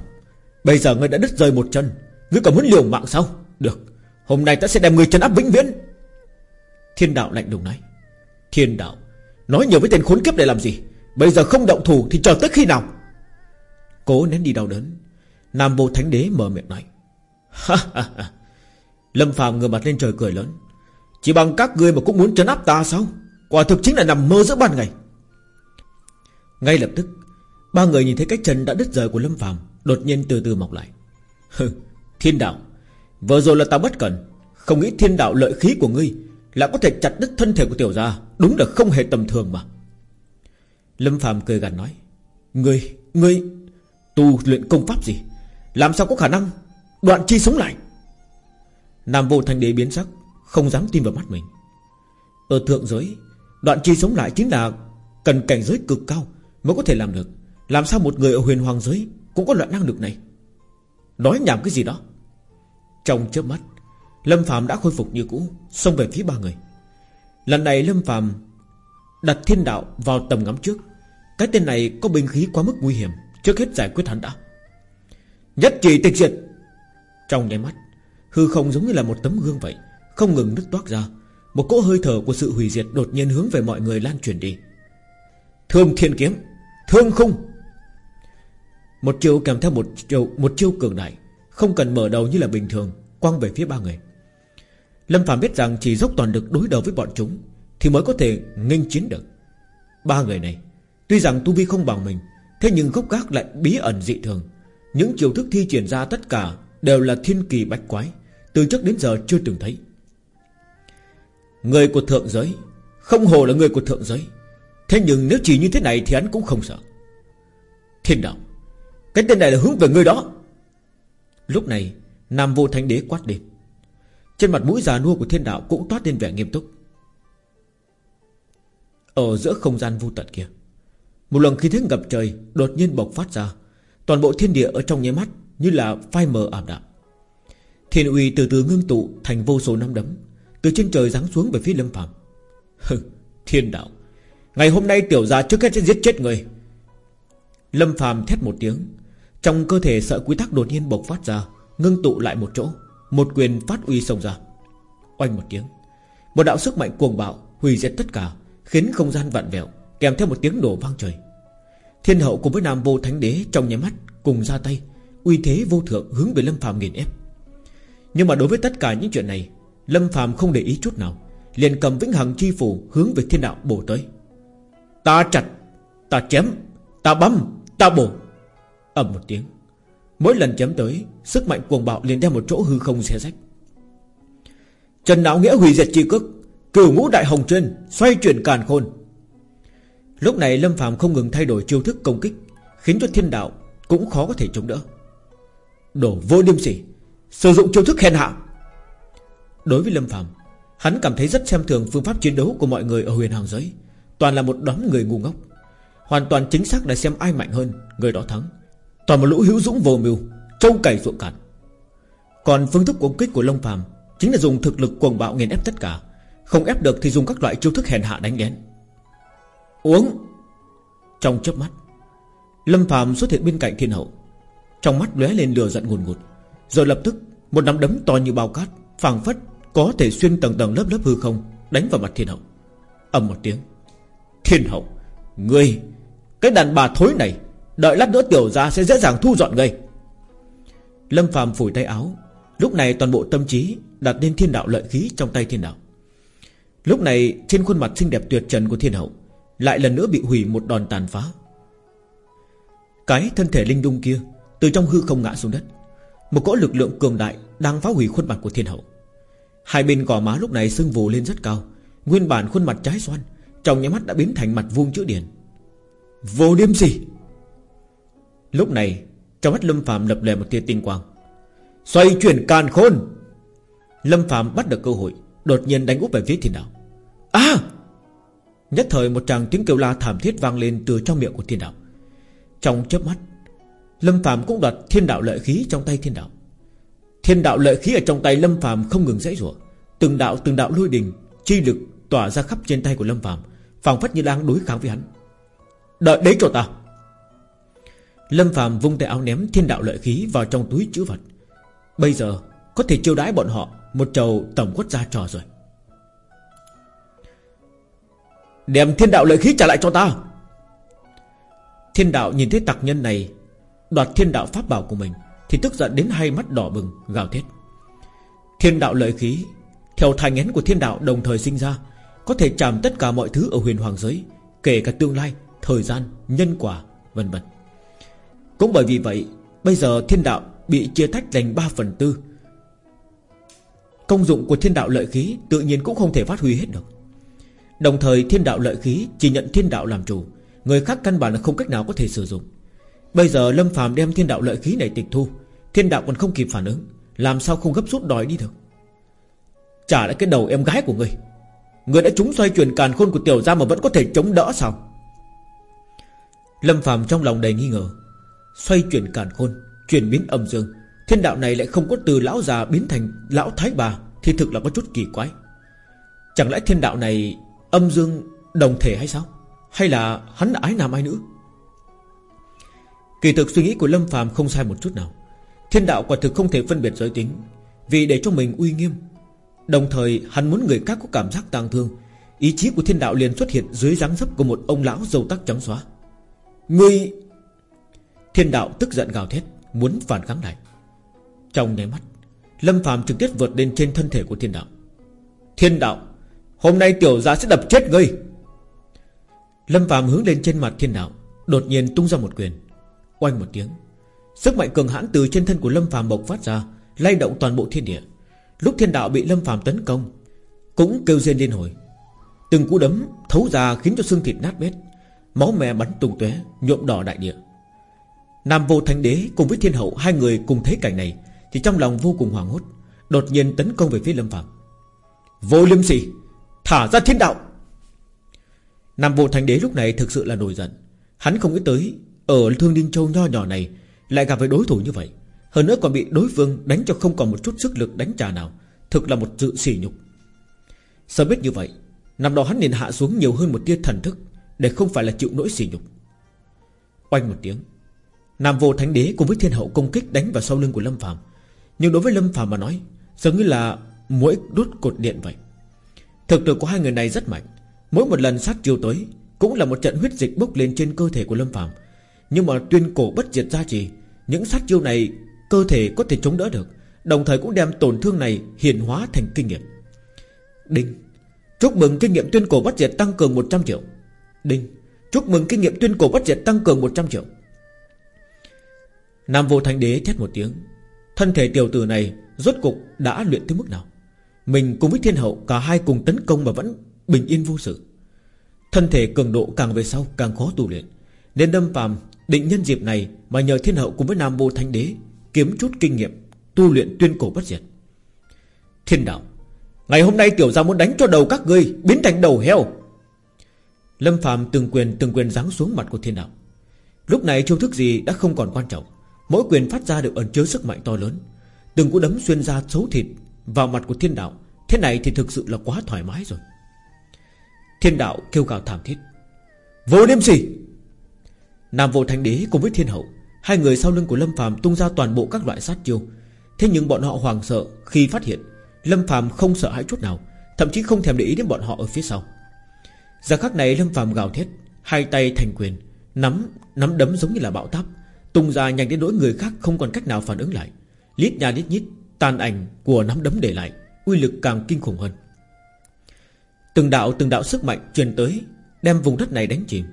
Bây giờ ngươi đã đứt rời một chân. Ngươi còn muốn liều mạng sao? Được Hôm nay ta sẽ đem ngươi chân áp vĩnh viễn. Thiên đạo lạnh lùng nói. Thiên đạo Nói nhiều với tên khốn kiếp để làm gì? Bây giờ không động thủ thì chờ tới khi nào? Cố nén đi đau đớn Nam vô thánh đế mở miệng nói. Ha ha ha. Lâm Phạm ngửa mặt lên trời cười lớn. Chỉ bằng các ngươi mà cũng muốn trấn áp ta sao? Quả thực chính là nằm mơ giữa ban ngày. Ngay lập tức Ba người nhìn thấy cái chân đã đứt rời của Lâm phàm Đột nhiên từ từ mọc lại. Hừ, Thiên đạo Vừa rồi là ta bất cẩn. Không nghĩ thiên đạo lợi khí của ngươi Là có thể chặt đứt thân thể của tiểu gia. Đúng là không hề tầm thường mà. Lâm Phạm cười gằn nói Ngươi, ngươi Tu luyện công pháp gì? Làm sao có khả năng Đoạn chi sống lại? Nam vô thành đế biến sắc. Không dám tin vào mắt mình. Ở thượng giới, Đoạn chi sống lại chính là Cần cảnh giới cực cao Mới có thể làm được. Làm sao một người ở huyền hoàng giới Cũng có loại năng lực này? Nói nhảm cái gì đó. Trong chớp mắt, Lâm Phạm đã khôi phục như cũ, Xông về phía ba người. Lần này Lâm Phạm Đặt thiên đạo vào tầm ngắm trước. Cái tên này có binh khí quá mức nguy hiểm, Trước hết giải quyết hắn đã. Nhất chỉ tịch diệt! Trong nháy mắt, Hư không giống như là một tấm gương vậy. Không ngừng nứt toác ra. Một cỗ hơi thở của sự hủy diệt đột nhiên hướng về mọi người lan truyền đi. Thương thiên kiếm Thương khung. Một chiêu kèm theo một chiêu, một chiêu cường đại Không cần mở đầu như là bình thường Quăng về phía ba người. Lâm Phạm biết rằng chỉ dốc toàn lực đối đầu với bọn chúng Thì mới có thể nghênh chiến được. Ba người này Tuy rằng tu vi không bằng mình Thế nhưng gốc gác lại bí ẩn dị thường. Những chiêu thức thi triển ra tất cả Đều là thiên kỳ bách quái Từ trước đến giờ chưa từng thấy. Người của thượng giới, Không hồ là người của thượng giới. Thế nhưng nếu chỉ như thế này thì hắn cũng không sợ. Thiên đạo, Cái tên này là hướng về người đó. Lúc này, Nam vô thánh đế quát lên. Trên mặt mũi già nua của thiên đạo Cũng toát lên vẻ nghiêm túc. Ở giữa không gian vô tận kia, Một lần khi thế ngập trời Đột nhiên bộc phát ra. Toàn bộ thiên địa ở trong nháy mắt Như là phai mờ ảm đạm. Thiên uy từ từ ngưng tụ thành vô số năm đấm. Từ trên trời giáng xuống về phía lâm phàm thiên đạo. Ngày hôm nay tiểu gia trước hết sẽ giết chết người. Lâm phàm thét một tiếng. Trong cơ thể sợ quy tắc đột nhiên bộc phát ra, Ngưng tụ lại một chỗ, Một quyền phát uy xông ra. Oanh một tiếng. Một đạo sức mạnh cuồng bạo Hủy diệt tất cả, Khiến không gian vặn vẹo, Kèm theo một tiếng nổ vang trời. Thiên hậu cùng với Nam vô thánh đế Trong nháy mắt cùng ra tay, Uy thế vô thượng hướng về Lâm phàm nghiền ép. Nhưng mà đối với tất cả những chuyện này Lâm Phạm không để ý chút nào, Liền cầm vĩnh hằng chi phủ hướng về thiên đạo bổ tới. Ta chặt, Ta chém, Ta băm, Ta bổ. Ầm một tiếng, Mỗi lần chém tới, Sức mạnh cuồng bạo liền đem một chỗ hư không xé rách. Trần Đạo Nghĩa hủy diệt chi cước, Cửu ngũ đại hồng trên Xoay chuyển càn khôn. Lúc này Lâm Phạm không ngừng thay đổi chiêu thức công kích, Khiến cho thiên đạo Cũng khó có thể chống đỡ. Đổ vô điêm sỉ, Sử dụng chiêu thức hèn hạ. Đối với Lâm Phạm, Hắn cảm thấy rất xem thường phương pháp chiến đấu của mọi người ở huyền hàng giới. Toàn là một đám người ngu ngốc. Hoàn toàn chính xác là xem ai mạnh hơn, Người đó thắng. Toàn một lũ hữu dũng vô mưu Trâu cày ruộng cạn. Còn phương thức công kích của Lâm Phạm Chính là dùng thực lực cuồng bạo nghiền ép tất cả. Không ép được thì dùng các loại chiêu thức hèn hạ đánh lén. Uống! Trong chớp mắt, Lâm Phạm xuất hiện bên cạnh thiên hậu. Trong mắt lóe lên lửa giận ngùn ngụt. Rồi lập tức, một nắm đấm to như bao cát, phảng phất có thể xuyên tầng tầng lớp lớp hư không, Đánh vào mặt thiên hậu. Ầm một tiếng. Thiên hậu, Ngươi, Cái đàn bà thối này, Đợi lát nữa tiểu ra sẽ dễ dàng thu dọn ngươi. Lâm phàm phủi tay áo. Lúc này toàn bộ tâm trí Đặt lên thiên đạo lợi khí trong tay thiên đạo. Lúc này trên khuôn mặt xinh đẹp tuyệt trần của thiên hậu Lại lần nữa bị hủy một đòn tàn phá. Cái thân thể linh đung kia Từ trong hư không ngã xuống đất. Một cỗ lực lượng cường đại Đang phá hủy khuôn mặt của thiên hậu. Hai bên gò má lúc này sưng vù lên rất cao. Nguyên bản khuôn mặt trái xoan, Trong nháy mắt đã biến thành mặt vuông chữ điển Vô điêm gì Lúc này, Trong mắt Lâm Phạm lập lè một tia tinh quang. Xoay chuyển càn khôn. Lâm Phạm bắt được cơ hội, Đột nhiên đánh úp về phía thiên đạo. À! Nhất thời một tràng tiếng kêu la thảm thiết vang lên Từ trong miệng của thiên đạo. Trong chớp mắt, Lâm Phạm cũng đoạt thiên đạo lợi khí trong tay thiên đạo. Thiên đạo lợi khí ở trong tay Lâm phàm không ngừng dãy rủa. Từng đạo từng đạo lôi đình Chi lực tỏa ra khắp trên tay của Lâm phàm, phảng phất như đang đối kháng với hắn. Đợi đấy cho ta. Lâm phàm vung tay áo ném thiên đạo lợi khí vào trong túi chữ vật. Bây giờ Có thể chiêu đãi bọn họ Một trầu tổng quất ra trò rồi. Đem thiên đạo lợi khí trả lại cho ta. Thiên đạo nhìn thấy tặc nhân này Đoạt thiên đạo pháp bảo của mình thì tức giận đến hai mắt đỏ bừng Gào thét. Thiên đạo lợi khí Theo thành én của thiên đạo đồng thời sinh ra Có thể chạm tất cả mọi thứ ở huyền hoàng giới Kể cả tương lai, thời gian, nhân quả vân vân. Cũng bởi vì vậy Bây giờ thiên đạo bị chia tách thành 3 phần tư. Công dụng của thiên đạo lợi khí Tự nhiên cũng không thể phát huy hết được. Đồng thời thiên đạo lợi khí Chỉ nhận thiên đạo làm chủ Người khác căn bản là không cách nào có thể sử dụng. Bây giờ Lâm phàm đem thiên đạo lợi khí này tịch thu. Thiên đạo còn không kịp phản ứng, Làm sao không gấp rút đòi đi được? Trả lại cái đầu em gái của ngươi Ngươi đã trúng xoay chuyển càn khôn của tiểu gia Mà vẫn có thể chống đỡ sao? Lâm phàm trong lòng đầy nghi ngờ, Xoay chuyển càn khôn, Chuyển biến âm dương, Thiên đạo này lại không có từ lão già biến thành lão thái bà Thì thực là có chút kỳ quái. Chẳng lẽ thiên đạo này Âm dương đồng thể hay sao? Hay là hắn ái nam ai nữ? Kỳ thực suy nghĩ của Lâm phàm không sai một chút nào. Thiên đạo quả thực không thể phân biệt giới tính, Vì để cho mình uy nghiêm. Đồng thời, hắn muốn người khác có cảm giác tang thương. Ý chí của thiên đạo liền xuất hiện Dưới dáng dấp của một ông lão dâu tóc trắng xóa. Ngươi, Thiên đạo tức giận gào thét, Muốn phản kháng lại. Trong nháy mắt, Lâm phàm trực tiếp vượt lên trên thân thể của thiên đạo. Thiên đạo, Hôm nay tiểu gia sẽ đập chết ngươi. Lâm phàm hướng lên trên mặt thiên đạo, Đột nhiên tung ra một quyền. Oanh một tiếng Sức mạnh cường hãn từ trên thân của Lâm phàm bộc phát ra, lay động toàn bộ thiên địa. Lúc thiên đạo bị Lâm phàm tấn công, Cũng kêu rên liên hồi. Từng cú đấm thấu ra khiến cho xương thịt nát bét, Máu mè bắn tung tóe, nhuộm đỏ đại địa. Nam vô thánh đế cùng với thiên hậu, Hai người cùng thấy cảnh này, Thì trong lòng vô cùng hoảng hốt, Đột nhiên tấn công về phía Lâm phàm. Vô liêm sỉ, Thả ra thiên đạo! Nam vô thánh đế lúc này thực sự là nổi giận. Hắn không nghĩ tới, Ở thương đinh châu nho nhỏ này lại gặp với đối thủ như vậy, Hơn nữa còn bị đối phương đánh cho không còn một chút sức lực đánh trả nào, Thực là một sự sỉ nhục. Sớm biết như vậy, Năm đó hắn liền hạ xuống nhiều hơn một tia thần thức Để không phải là chịu nỗi sỉ nhục. Oanh một tiếng, Nam vô thánh đế cùng với thiên hậu công kích đánh vào sau lưng của Lâm Phạm Nhưng đối với Lâm Phạm mà nói, Giống như là mỗi đốt cột điện vậy. Thực lực của hai người này rất mạnh, Mỗi một lần sát chiêu tới Cũng là một trận huyết dịch bốc lên trên cơ thể của Lâm Phạm nhưng mà tuyên cổ bất diệt gia trì Những sát chiêu này Cơ thể có thể chống đỡ được, Đồng thời cũng đem tổn thương này hiện hóa thành kinh nghiệm. Đinh, Chúc mừng kinh nghiệm tuyên cổ bất diệt tăng cường 100 triệu. Đinh, Chúc mừng kinh nghiệm tuyên cổ bất diệt tăng cường 100 triệu. Nam vô thánh đế thét một tiếng. Thân thể tiểu tử này Rốt cục đã luyện tới mức nào? Mình cùng với thiên hậu, Cả hai cùng tấn công mà vẫn bình yên vô sự. Thân thể cường độ càng về sau càng khó tu luyện, Nên đâm phàm định nhân dịp này Mà nhờ thiên hậu cùng với Nam bộ thánh đế Kiếm chút kinh nghiệm, Tu luyện tuyên cổ bất diệt. Thiên đạo, Ngày hôm nay tiểu gia muốn đánh cho đầu các ngươi, Biến thành đầu heo. Lâm phàm từng quyền từng quyền giáng xuống mặt của thiên đạo. Lúc này chiêu thức gì đã không còn quan trọng, Mỗi quyền phát ra đều ẩn chứa sức mạnh to lớn. Từng cú đấm xuyên ra xấu thịt Vào mặt của thiên đạo, Thế này thì thực sự là quá thoải mái rồi. Thiên đạo kêu gào thảm thiết. Vô liêm sỉ Nam vô thánh đế cùng với thiên hậu, Hai người sau lưng của Lâm phàm tung ra toàn bộ các loại sát chiêu. Thế nhưng bọn họ hoàng sợ khi phát hiện Lâm phàm không sợ hãi chút nào, Thậm chí không thèm để ý đến bọn họ ở phía sau. Giờ khắc này Lâm phàm gào thét, Hai tay thành quyền, Nắm nắm đấm giống như là bão táp, Tung ra nhanh đến nỗi người khác không còn cách nào phản ứng lại. Lít nhà lít nhít, Tàn ảnh của nắm đấm để lại, Uy lực càng kinh khủng hơn. Từng đạo từng đạo sức mạnh truyền tới, Đem vùng đất này đánh chìm.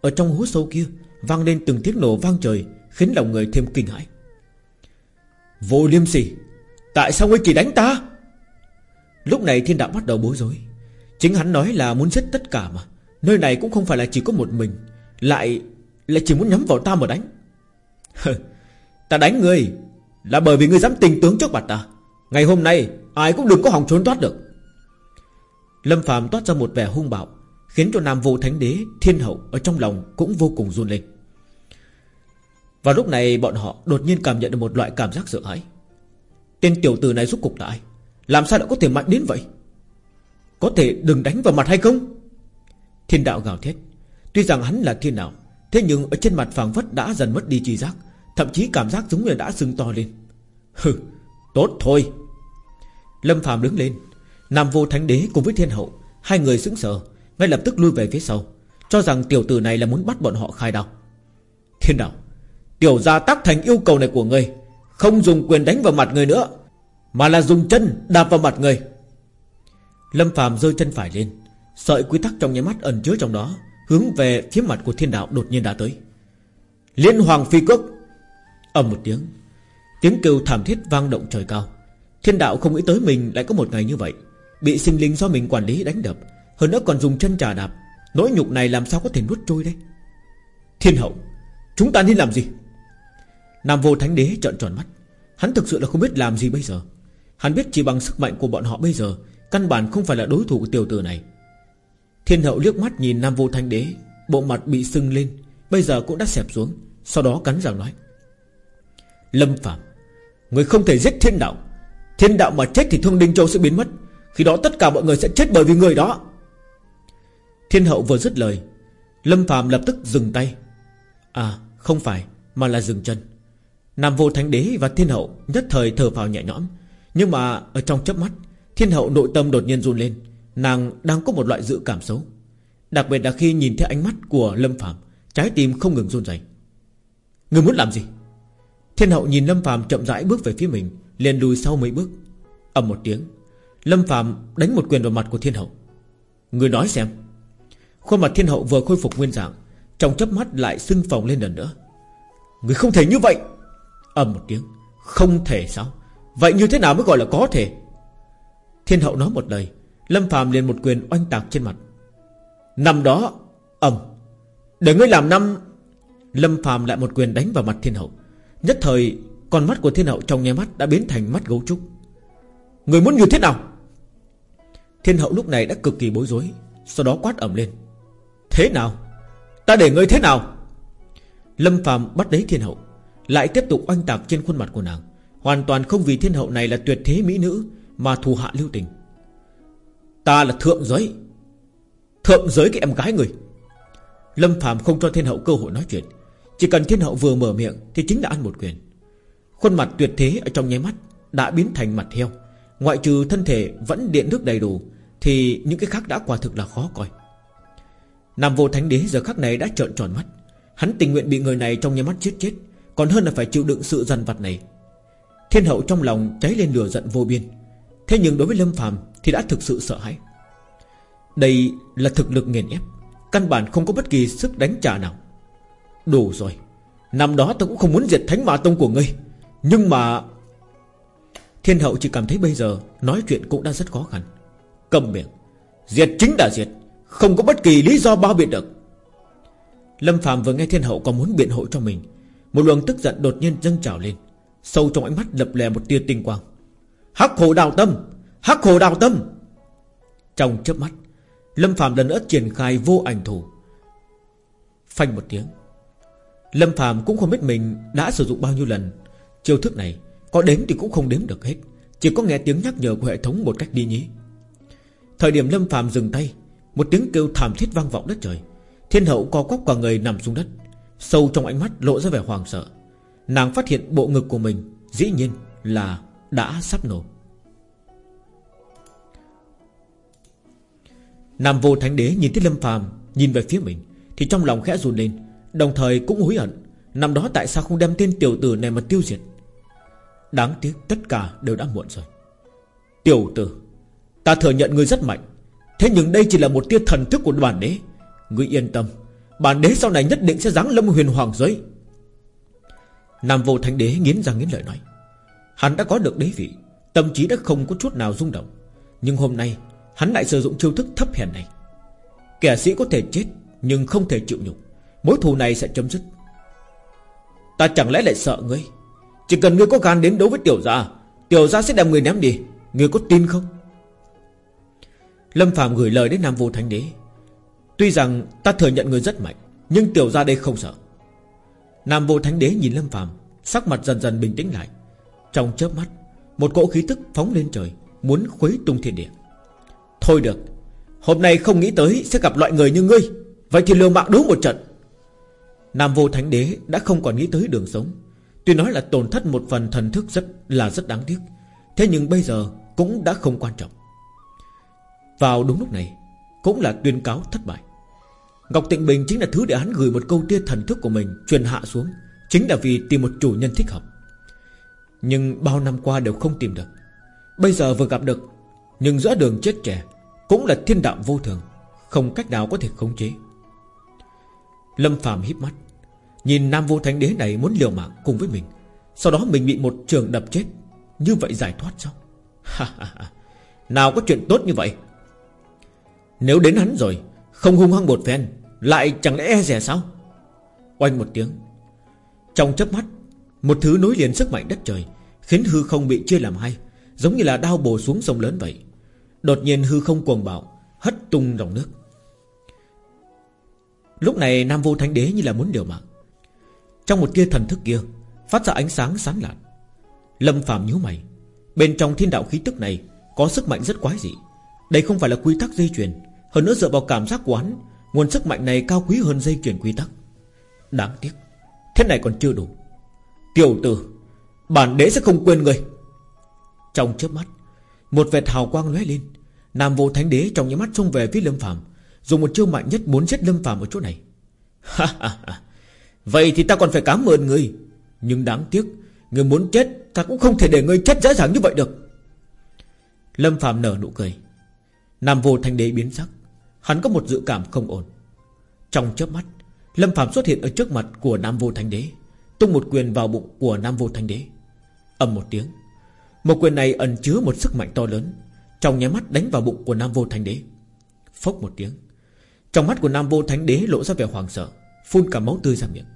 Ở trong hố sâu kia Vang lên từng tiếng nổ vang trời, Khiến lòng người thêm kinh hãi. Vô liêm sỉ, Tại sao ngươi chỉ đánh ta? Lúc này thiên đạo bắt đầu bối rối. Chính hắn nói là muốn giết tất cả mà. Nơi này cũng không phải là chỉ có một mình, Lại lại chỉ muốn nhắm vào ta mà đánh. Ta đánh ngươi Là bởi vì ngươi dám tình tướng trước mặt ta. Ngày hôm nay, ai cũng đừng có hòng trốn thoát được. Lâm Phạm toát ra một vẻ hung bạo, Khiến cho Nam Vô Thánh Đế, Thiên Hậu ở trong lòng cũng vô cùng run lên. Và lúc này bọn họ đột nhiên cảm nhận được một loại cảm giác sợ hãi. Tên tiểu tử này rút cục là ai? Làm sao lại có thể mạnh đến vậy? Có thể đừng đánh vào mặt hay không? Thiên đạo gào thét. Tuy rằng hắn là thiên đạo, Thế nhưng ở trên mặt phảng vất đã dần mất đi chi giác, Thậm chí cảm giác giống như đã sưng to lên. Hừ, Tốt thôi. Lâm phàm đứng lên. Nam vô thánh đế cùng với thiên hậu, Hai người sững sờ, Ngay lập tức lui về phía sau, Cho rằng tiểu tử này là muốn bắt bọn họ khai đao. Thiên đạo Tiểu gia tác thành yêu cầu này của người Không dùng quyền đánh vào mặt người nữa, Mà là dùng chân đạp vào mặt người Lâm phàm rơi chân phải lên, Sợi quy tắc trong nháy mắt ẩn chứa trong đó, Hướng về phía mặt của thiên đạo đột nhiên đã tới. Liên hoàng phi cước! Ầm một tiếng Tiếng kêu thảm thiết vang động trời cao. Thiên đạo không nghĩ tới mình lại có một ngày như vậy, Bị sinh linh do mình quản lý đánh đập, Hơn nữa còn dùng chân trà đạp. Nỗi nhục này làm sao có thể nuốt trôi đây? Thiên hậu, Chúng ta nên làm gì? Nam vô thánh đế trợn tròn mắt. Hắn thực sự là không biết làm gì bây giờ. Hắn biết chỉ bằng sức mạnh của bọn họ bây giờ, Căn bản không phải là đối thủ của tiểu tử này. Thiên hậu liếc mắt nhìn Nam vô thánh đế, Bộ mặt bị sưng lên, Bây giờ cũng đã xẹp xuống, Sau đó cắn răng nói. Lâm Phạm Người không thể giết thiên đạo. Thiên đạo mà chết thì Thương Đinh Châu sẽ biến mất. Khi đó tất cả mọi người sẽ chết bởi vì người đó. Thiên hậu vừa dứt lời, Lâm Phạm lập tức dừng tay. À không phải, Mà là dừng chân. Nam vô thánh đế và thiên hậu Nhất thời thở vào nhẹ nhõm. Nhưng mà ở trong chớp mắt, Thiên hậu nội tâm đột nhiên run lên. Nàng đang có một loại dự cảm xấu. Đặc biệt là khi nhìn thấy ánh mắt của Lâm Phạm Trái tim không ngừng run rẩy. Người muốn làm gì? Thiên hậu nhìn Lâm Phạm chậm rãi bước về phía mình, liền lùi sau mấy bước. Ầm một tiếng, Lâm Phạm đánh một quyền vào mặt của thiên hậu. Người nói xem. Khuôn mặt thiên hậu vừa khôi phục nguyên dạng, Trong chớp mắt lại sưng phồng lên lần nữa. Người không thể như vậy ầm một tiếng. Không thể sao? Vậy như thế nào mới gọi là có thể? Thiên hậu nói một lời. Lâm Phạm liền một quyền oanh tạc trên mặt. Năm đó, ầm. Để ngươi làm năm, Lâm Phạm lại một quyền đánh vào mặt thiên hậu. Nhất thời, Con mắt của thiên hậu trong nháy mắt đã biến thành mắt gấu trúc. Người muốn như thế nào? Thiên hậu lúc này đã cực kỳ bối rối, Sau đó quát ẩm lên. Thế nào? Ta để ngươi thế nào? Lâm Phạm bắt lấy thiên hậu. Lại tiếp tục oanh tạc trên khuôn mặt của nàng. Hoàn toàn không vì thiên hậu này là tuyệt thế mỹ nữ Mà thù hạ lưu tình. Ta là thượng giới. Thượng giới cái em gái người. Lâm Phạm không cho thiên hậu cơ hội nói chuyện. Chỉ cần thiên hậu vừa mở miệng Thì chính đã ăn một quyền. Khuôn mặt tuyệt thế ở trong nháy mắt Đã biến thành mặt heo. Ngoại trừ thân thể vẫn điện nước đầy đủ, Thì những cái khác đã quả thực là khó coi. Nam vô thánh đế giờ khắc này đã trợn tròn mắt. Hắn tình nguyện bị người này trong nháy mắt chết chết. Còn hơn là phải chịu đựng sự dằn vặt này. Thiên hậu trong lòng cháy lên lửa giận vô biên. Thế nhưng đối với Lâm phàm Thì đã thực sự sợ hãi. Đây là thực lực nghiền ép, Căn bản không có bất kỳ sức đánh trả nào. Đủ rồi, Năm đó tôi cũng không muốn diệt thánh mã tông của ngươi. Nhưng mà Thiên hậu chỉ cảm thấy bây giờ Nói chuyện cũng đã rất khó khăn. Cầm miệng, Diệt chính là diệt, Không có bất kỳ lý do bao biện được. Lâm Phạm vừa nghe thiên hậu còn muốn biện hộ cho mình một luồng tức giận đột nhiên dâng trào lên. Sâu trong ánh mắt lập lè một tia tinh quang. Hắc hồ đào tâm! Hắc hồ đào tâm! Trong chớp mắt, Lâm Phạm lần nữa triển khai vô ảnh thủ. Phanh một tiếng, Lâm Phạm cũng không biết mình đã sử dụng bao nhiêu lần. Chiêu thức này Có đếm thì cũng không đếm được hết. Chỉ có nghe tiếng nhắc nhở của hệ thống một cách đi nhí. Thời điểm Lâm Phạm dừng tay, Một tiếng kêu thảm thiết vang vọng đất trời. Thiên hậu co quắp cả người nằm xuống đất. Sâu trong ánh mắt lộ ra vẻ hoàng sợ, Nàng phát hiện bộ ngực của mình Dĩ nhiên là đã sắp nổ. Nam vô thánh đế nhìn thấy Lâm phàm Nhìn về phía mình Thì trong lòng khẽ run lên, Đồng thời cũng hối hận, Năm đó tại sao không đem tên tiểu tử này mà tiêu diệt? Đáng tiếc tất cả đều đã muộn rồi. Tiểu tử, Ta thừa nhận ngươi rất mạnh, Thế nhưng đây chỉ là một tia thần thức của bản đế, Ngươi yên tâm Bản đế sau này nhất định sẽ giáng lâm huyền hoàng giới. Nam vô thánh đế nghiến răng nghiến lợi nói, Hắn đã có được đế vị, Tâm trí đã không có chút nào rung động. Nhưng hôm nay, Hắn lại sử dụng chiêu thức thấp hèn này. Kẻ sĩ có thể chết, Nhưng không thể chịu nhục. Mối thù này sẽ chấm dứt. Ta chẳng lẽ lại sợ ngươi? Chỉ cần ngươi có gan đến đấu với tiểu gia Tiểu gia sẽ đem người ném đi. Ngươi có tin không? Lâm Phạm gửi lời đến Nam Vô Thánh Đế. Tuy rằng ta thừa nhận người rất mạnh Nhưng tiểu gia đây không sợ. Nam Vô Thánh Đế nhìn Lâm phàm, Sắc mặt dần dần bình tĩnh lại. Trong chớp mắt Một cỗ khí tức phóng lên trời Muốn khuấy tung thiên địa. Thôi được Hôm nay không nghĩ tới sẽ gặp loại người như ngươi. Vậy thì liều mạng đấu một trận. Nam vô thánh đế đã không còn nghĩ tới đường sống. Tuy nói là tổn thất một phần thần thức rất là rất đáng tiếc Thế nhưng bây giờ cũng đã không quan trọng. Vào đúng lúc này Cũng là tuyên cáo thất bại. Ngọc Tịnh Bình chính là thứ để hắn gửi một câu tia thần thức của mình, Truyền hạ xuống, Chính là vì tìm một chủ nhân thích hợp. Nhưng bao năm qua đều không tìm được. Bây giờ vừa gặp được, Nhưng giữa đường chết trẻ, Cũng là thiên đạo vô thường, Không cách nào có thể khống chế. Lâm Phạm híp mắt, Nhìn Nam Vô Thánh Đế này muốn liều mạng cùng với mình, Sau đó mình bị một trường đập chết, Như vậy giải thoát sao? Nào có chuyện tốt như vậy? Nếu đến hắn rồi, Không hung hăng một phen lại chẳng lẽ e rẻ sao? Oanh một tiếng. Trong chớp mắt, Một thứ nối liền sức mạnh đất trời, Khiến hư không bị chia làm hai, Giống như là đao bổ xuống sông lớn vậy. Đột nhiên hư không cuồng bạo, Hất tung dòng nước. Lúc này Nam Vô Thánh Đế như là muốn điều mạng. Trong một tia thần thức kia, Phát ra ánh sáng sáng lạn. Lâm Phạm nhíu mày. Bên trong thiên đạo khí tức này Có sức mạnh rất quái dị. Đây không phải là quy tắc dây chuyền, Hơn nữa dựa vào cảm giác của hắn Nguồn sức mạnh này cao quý hơn dây chuyển quy tắc. Đáng tiếc, Thế này còn chưa đủ. Tiểu tử, Bản đế sẽ không quên người. Trong chớp mắt, Một vệt hào quang lóe lên. Nam vô thánh đế trong những mắt xông về phía Lâm Phạm Dùng một chiêu mạnh nhất muốn giết Lâm Phạm ở chỗ này. Vậy thì ta còn phải cảm ơn người. Nhưng đáng tiếc, Người muốn chết, Ta cũng không thể để người chết dễ dàng như vậy được. Lâm Phạm nở nụ cười. Nam vô thanh đế biến sắc. Hắn có một dự cảm không ổn. Trong chớp mắt, Lâm Phạm xuất hiện ở trước mặt của Nam vô thánh đế, Tung một quyền vào bụng của Nam vô thánh đế. Ầm một tiếng, Một quyền này ẩn chứa một sức mạnh to lớn, Trong nháy mắt đánh vào bụng của Nam vô thánh đế. Phốc một tiếng, Trong mắt của Nam vô thánh đế lộ ra vẻ hoàng sợ, Phun cả máu tươi ra miệng.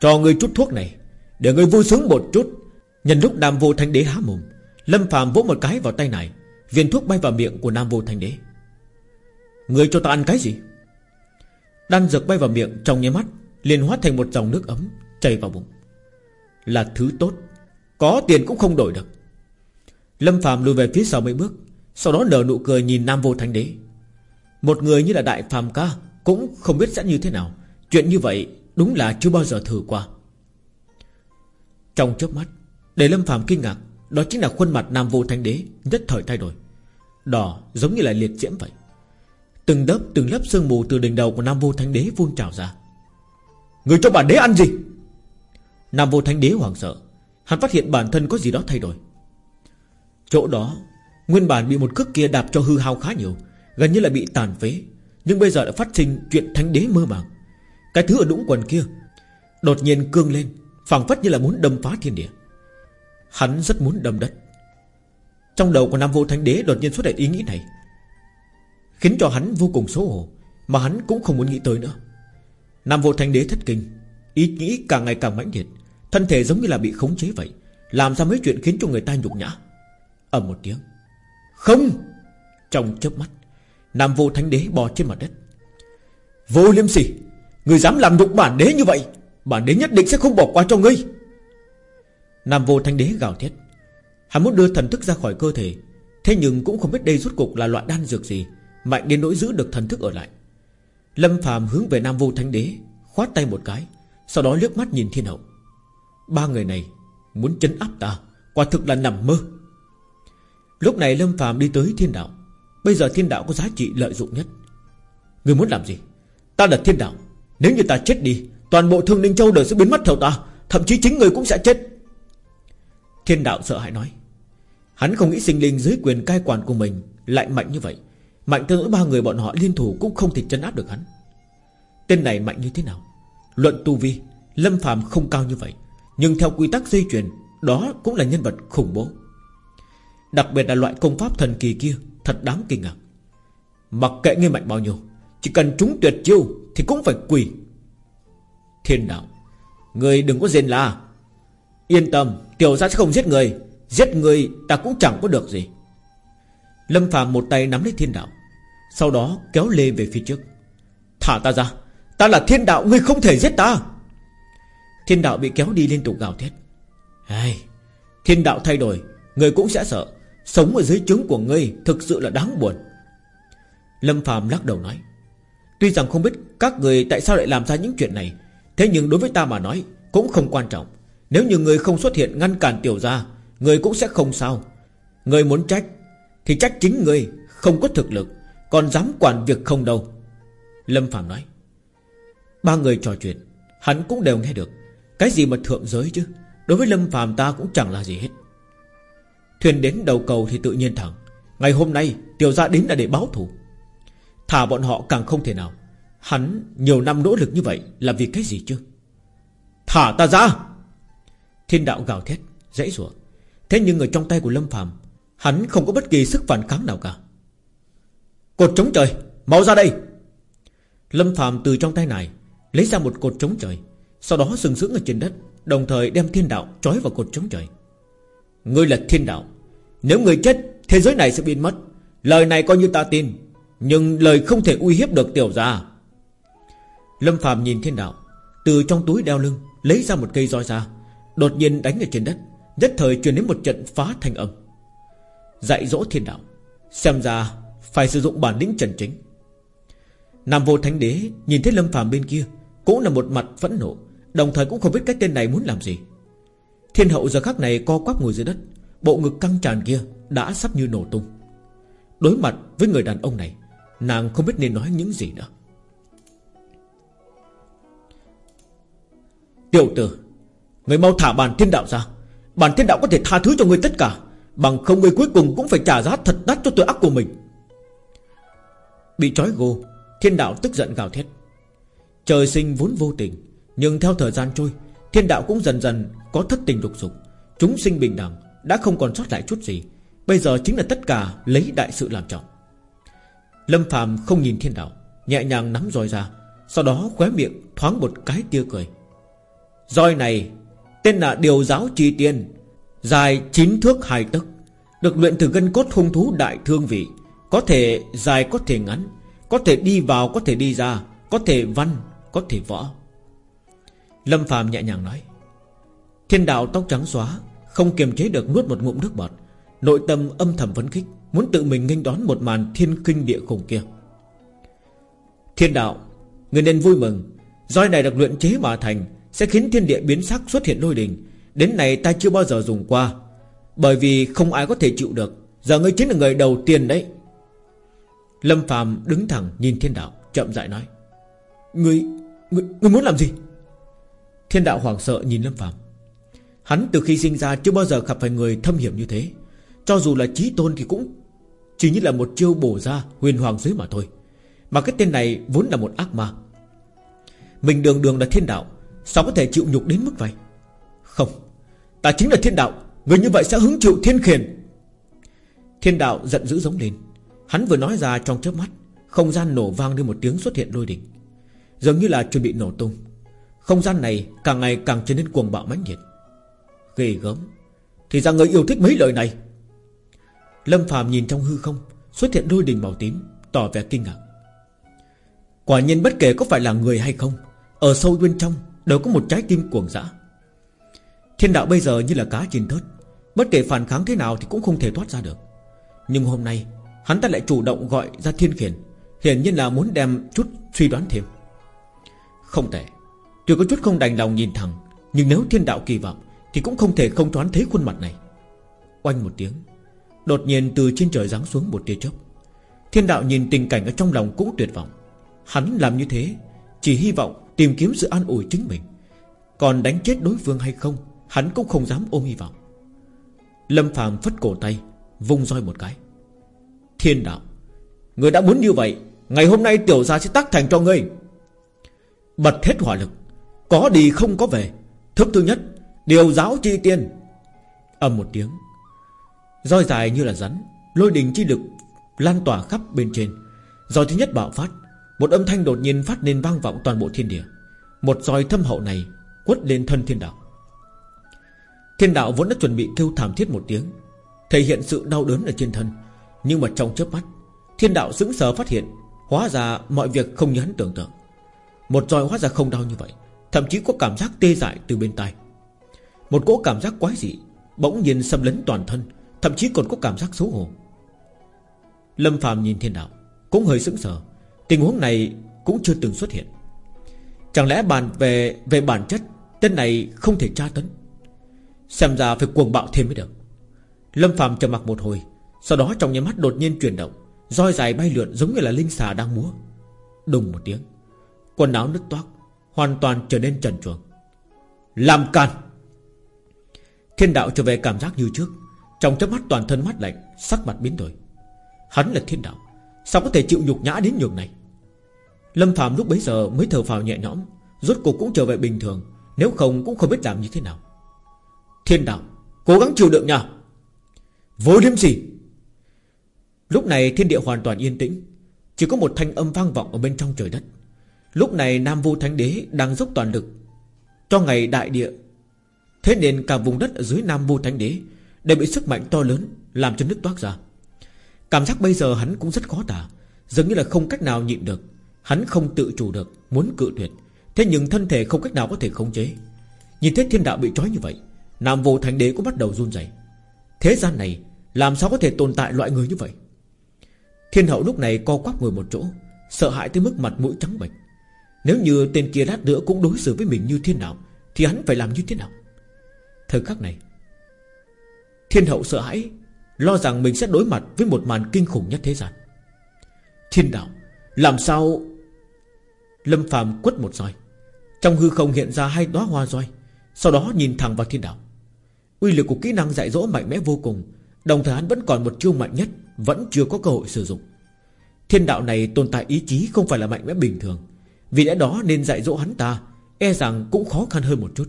Cho người chút thuốc này, Để người vui sướng một chút. Nhân lúc Nam vô thánh đế há mồm, Lâm Phạm vỗ một cái vào tay này, Viên thuốc bay vào miệng của Nam vô thánh đế. Người cho ta ăn cái gì? Đan dược bay vào miệng trong nháy mắt, liền hóa thành một dòng nước ấm Chảy vào bụng. Là thứ tốt, Có tiền cũng không đổi được. Lâm Phạm lùi về phía sau mấy bước, Sau đó nở nụ cười nhìn Nam vô thánh đế. Một người như là Đại Phạm ca Cũng không biết sẽ như thế nào. Chuyện như vậy đúng là chưa bao giờ thử qua. Trong chớp mắt, Để Lâm Phạm kinh ngạc, Đó chính là khuôn mặt Nam Vô Thánh Đế Nhất thời thay đổi. Đỏ giống như là liệt diễm vậy. Từng lớp từng lớp sương mù từ đỉnh đầu của Nam Vô Thánh Đế phun trào ra. Người cho bản đế ăn gì? Nam Vô Thánh Đế hoảng sợ. Hắn phát hiện bản thân có gì đó thay đổi. Chỗ đó, Nguyên bản bị một cước kia đạp cho hư hao khá nhiều, Gần như là bị tàn phế. Nhưng bây giờ đã phát sinh chuyện Thánh Đế mơ màng. Cái thứ ở đũng quần kia, Đột nhiên cương lên, phảng phất như là muốn đâm phá thiên địa. Hắn rất muốn đâm đất. Trong đầu của Nam Vô Thánh Đế đột nhiên xuất hiện ý nghĩ này. Khiến cho hắn vô cùng xấu hổ, Mà hắn cũng không muốn nghĩ tới nữa. Nam Vô Thánh Đế thất kinh, Ý nghĩ càng ngày càng mãnh liệt, Thân thể giống như là bị khống chế vậy, Làm ra mấy chuyện khiến cho người ta nhục nhã. Ầm một tiếng. Không! Trong chớp mắt, Nam Vô Thánh Đế bò trên mặt đất. Vô liêm sỉ, Người dám làm nhục bản đế như vậy, Bản đế nhất định sẽ không bỏ qua cho ngươi. Nam vô thanh đế gào thét. Hắn muốn đưa thần thức ra khỏi cơ thể, Thế nhưng cũng không biết đây rốt cục là loại đan dược gì Mạnh đến nỗi giữ được thần thức ở lại. Lâm phàm hướng về Nam vô Thánh đế, Khoát tay một cái, Sau đó liếc mắt nhìn thiên hậu. Ba người này muốn chấn áp ta, Quả thực là nằm mơ. Lúc này Lâm phàm đi tới thiên đạo. Bây giờ thiên đạo có giá trị lợi dụng nhất. Người muốn làm gì? Ta là thiên đạo. Nếu như ta chết đi, Toàn bộ thương Ninh Châu đều sẽ biến mất theo ta. Thậm chí chính người cũng sẽ chết. Thiên đạo sợ hãi nói. Hắn không nghĩ sinh linh dưới quyền cai quản của mình Lại mạnh như vậy. Mạnh tới nỗi ba người bọn họ liên thủ cũng không thể chấn áp được hắn. Tên này mạnh như thế nào? Luận tu vi, Lâm phàm không cao như vậy, Nhưng theo quy tắc dây chuyền, Đó cũng là nhân vật khủng bố. Đặc biệt là loại công pháp thần kỳ kia, Thật đáng kinh ngạc. Mặc kệ ngươi mạnh bao nhiêu, Chỉ cần chúng tuyệt chiêu Thì cũng phải quỳ. Thiên đạo Người đừng có rên la. Yên tâm, Tiểu gia sẽ không giết người Giết người ta cũng chẳng có được gì. Lâm Phạm một tay nắm lấy thiên đạo Sau đó kéo lê về phía trước. Thả ta ra Ta là thiên đạo Ngươi không thể giết ta. Thiên đạo bị kéo đi liên tục gào thét. Ai, Thiên đạo thay đổi Người cũng sẽ sợ. Sống ở dưới trứng của ngươi Thực sự là đáng buồn. Lâm Phạm lắc đầu nói Tuy rằng không biết các người tại sao lại làm ra những chuyện này Thế nhưng đối với ta mà nói Cũng không quan trọng. Nếu như người không xuất hiện ngăn cản tiểu gia Người cũng sẽ không sao. Người muốn trách thì chắc chính ngươi không có thực lực, Còn dám quản việc không đâu. Lâm Phạm nói, Ba người trò chuyện, Hắn cũng đều nghe được. Cái gì mà thượng giới chứ? Đối với Lâm Phạm ta cũng chẳng là gì hết. Thuyền đến đầu cầu thì tự nhiên thẳng. Ngày hôm nay, tiểu gia đến là để báo thù. Thả bọn họ càng không thể nào. Hắn nhiều năm nỗ lực như vậy Là vì cái gì chứ? Thả ta ra! Thiên đạo gào thét, Dãy rủa. Thế nhưng ở trong tay của Lâm phàm Hắn không có bất kỳ sức phản kháng nào cả. Cột chống trời, Mau ra đây! Lâm phàm từ trong tay này Lấy ra một cột chống trời, Sau đó sừng sững ở trên đất, Đồng thời đem thiên đạo trói vào cột chống trời. Ngươi là thiên đạo, Nếu người chết, Thế giới này sẽ biến mất. Lời này coi như ta tin, Nhưng lời không thể uy hiếp được tiểu gia. Lâm Phạm nhìn thiên đạo, Từ trong túi đeo lưng, Lấy ra một cây roi ra, Đột nhiên đánh ở trên đất. Nhất thời truyền đến một trận phá thành âm. Dạy dỗ thiên đạo. Xem ra phải sử dụng bản lĩnh trần chính. Nam vô thánh đế Nhìn thấy Lâm phàm bên kia Cũng là một mặt phẫn nộ, Đồng thời cũng không biết cái tên này muốn làm gì. Thiên hậu giờ khắc này co quắp ngồi dưới đất, Bộ ngực căng tràn kia Đã sắp như nổ tung. Đối mặt với người đàn ông này, Nàng không biết nên nói những gì nữa. Tiểu tử, Người mau thả bản thiên đạo ra. Bản thiên đạo có thể tha thứ cho người tất cả. Bằng không người cuối cùng cũng phải trả giá thật đắt cho tội ác của mình. Bị trói gô, Thiên đạo tức giận gào thét. Trời sinh vốn vô tình, Nhưng theo thời gian trôi, Thiên đạo cũng dần dần có thất tình lục dục. Chúng sinh bình đẳng, Đã không còn sót lại chút gì. Bây giờ chính là tất cả lấy đại sự làm trọng. Lâm phàm không nhìn thiên đạo, Nhẹ nhàng nắm roi ra, Sau đó khóe miệng thoáng một cái tia cười. Roi này, Tên là điều giáo trì tiên Dài chín thước hai tấc, Được luyện từ gân cốt hung thú đại thương vị, Có thể dài có thể ngắn, Có thể đi vào, có thể đi ra, Có thể văn, có thể võ. Lâm phàm nhẹ nhàng nói, Thiên đạo tóc trắng xóa, Không kiềm chế được nuốt một ngụm nước bọt. Nội tâm âm thầm phấn khích, Muốn tự mình nghênh đón một màn thiên kinh địa khủng kia. Thiên đạo, Người nên vui mừng. Roi này được luyện chế mà thành, Sẽ khiến thiên địa biến sắc xuất hiện lôi đình Đến này ta chưa bao giờ dùng qua. Bởi vì không ai có thể chịu được. Giờ ngươi chính là người đầu tiên đấy. Lâm phàm đứng thẳng nhìn thiên đạo Chậm rãi nói. Ngươi, ngươi, ngươi muốn làm gì? Thiên đạo hoảng sợ nhìn Lâm phàm. Hắn từ khi sinh ra chưa bao giờ gặp phải người thâm hiểm như thế. Cho dù là trí tôn thì cũng Chỉ như là một chiêu bổ ra huyền hoàng dưới mà thôi. Mà cái tên này vốn là một ác ma. Mình đường đường là thiên đạo Sao có thể chịu nhục đến mức vậy? Không Ta chính là thiên đạo, Người như vậy sẽ hứng chịu thiên khiển. Thiên đạo giận dữ giống lên. Hắn vừa nói ra trong chớp mắt, Không gian nổ vang lên một tiếng xuất hiện lôi đỉnh Dường như là chuẩn bị nổ tung. Không gian này càng ngày càng trở nên cuồng bạo mãnh liệt. Ghê gớm. Thì ra người yêu thích mấy lời này. Lâm phàm nhìn trong hư không, Xuất hiện đôi đỉnh màu tím, Tỏ vẻ kinh ngạc. Quả nhiên bất kể có phải là người hay không, Ở sâu bên trong Đều có một trái tim cuồng dã. Thiên đạo bây giờ như là cá trên thớt. Bất kể phản kháng thế nào thì cũng không thể thoát ra được. Nhưng hôm nay Hắn ta lại chủ động gọi ra thiên khiển. Hiển nhiên là muốn đem chút suy đoán thêm. Không tệ, Tuy có chút không đành lòng nhìn thẳng Nhưng nếu thiên đạo kỳ vọng Thì cũng không thể không đoán thấy khuôn mặt này. Oanh một tiếng Đột nhiên từ trên trời giáng xuống một tia chớp. Thiên đạo nhìn tình cảnh ở trong lòng cũng tuyệt vọng. Hắn làm như thế Chỉ hy vọng tìm kiếm sự an ủi chính mình. Còn đánh chết đối phương hay không Hắn cũng không dám ôm hy vọng. Lâm phàm phất cổ tay, Vung roi một cái. Thiên đạo, Người đã muốn như vậy, Ngày hôm nay tiểu gia sẽ tác thành cho ngươi. Bật hết hỏa lực, Có đi không có về. Thức thứ nhất, Điều giáo chi tiên. Âm một tiếng, roi dài như là rắn, Lôi đình chi lực lan tỏa khắp bên trên. Roi thứ nhất bạo phát, Một âm thanh đột nhiên phát lên vang vọng toàn bộ thiên địa. Một roi thâm hậu này Quất lên thân thiên đạo. Thiên đạo vốn đã chuẩn bị kêu thảm thiết một tiếng, Thể hiện sự đau đớn ở trên thân. Nhưng mà trong chớp mắt, Thiên đạo sững sờ phát hiện, Hóa ra mọi việc không như hắn tưởng tượng. Một roi hóa ra không đau như vậy, Thậm chí có cảm giác tê dại từ bên tai. Một cỗ cảm giác quái dị Bỗng nhiên xâm lấn toàn thân, Thậm chí còn có cảm giác xấu hổ. Lâm phàm nhìn thiên đạo, Cũng hơi sững sờ. Tình huống này cũng chưa từng xuất hiện. Chẳng lẽ bàn về về bản chất, Tên này không thể tra tấn? Xem ra phải cuồng bạo thêm mới được. Lâm phàm trầm mặc một hồi, Sau đó trong nháy mắt đột nhiên chuyển động, roi dài bay lượn giống như là linh xà đang múa. Đùng một tiếng, Quần áo nứt toác, Hoàn toàn trở nên trần truồng. Làm càn! Thiên đạo trở về cảm giác như trước, Trong chớp mắt toàn thân mắt lạnh, Sắc mặt biến đổi. Hắn là thiên đạo, Sao có thể chịu nhục nhã đến nhường này? Lâm Phạm lúc bấy giờ mới thở phào nhẹ nhõm, Rốt cuộc cũng trở về bình thường, Nếu không cũng không biết làm như thế nào. Thiên đạo, Cố gắng chịu đựng nha. Vô liêm gì Lúc này thiên địa hoàn toàn yên tĩnh, Chỉ có một thanh âm vang vọng ở bên trong trời đất. Lúc này Nam Vu Thánh Đế đang dốc toàn lực Cho ngày đại địa. Thế nên cả vùng đất ở dưới Nam Vu Thánh Đế Đều bị sức mạnh to lớn Làm cho nước toát ra. Cảm giác bây giờ hắn cũng rất khó tả, Dường như là không cách nào nhịn được. Hắn không tự chủ được, Muốn cự tuyệt. Thế nhưng thân thể không cách nào có thể khống chế. Nhìn thấy thiên đạo bị trói như vậy Nam Vô Thánh Đế cũng bắt đầu run rẩy. Thế gian này, Làm sao có thể tồn tại loại người như vậy? Thiên hậu lúc này co quắp ngồi một chỗ, Sợ hãi tới mức mặt mũi trắng bệch. Nếu như tên kia lát nữa cũng đối xử với mình như thế nào, Thì hắn phải làm như thế nào? Thời khắc này, Thiên hậu sợ hãi, Lo rằng mình sẽ đối mặt với một màn kinh khủng nhất thế gian. Thiên đạo, Làm sao Lâm phàm quất một roi. Trong hư không hiện ra hai đóa hoa roi, Sau đó nhìn thẳng vào thiên đạo. Uy lực của kỹ năng dạy dỗ mạnh mẽ vô cùng, Đồng thời hắn vẫn còn một chiêu mạnh nhất, Vẫn chưa có cơ hội sử dụng. Thiên đạo này tồn tại ý chí không phải là mạnh mẽ bình thường. Vì lẽ đó nên dạy dỗ hắn ta E rằng cũng khó khăn hơn một chút.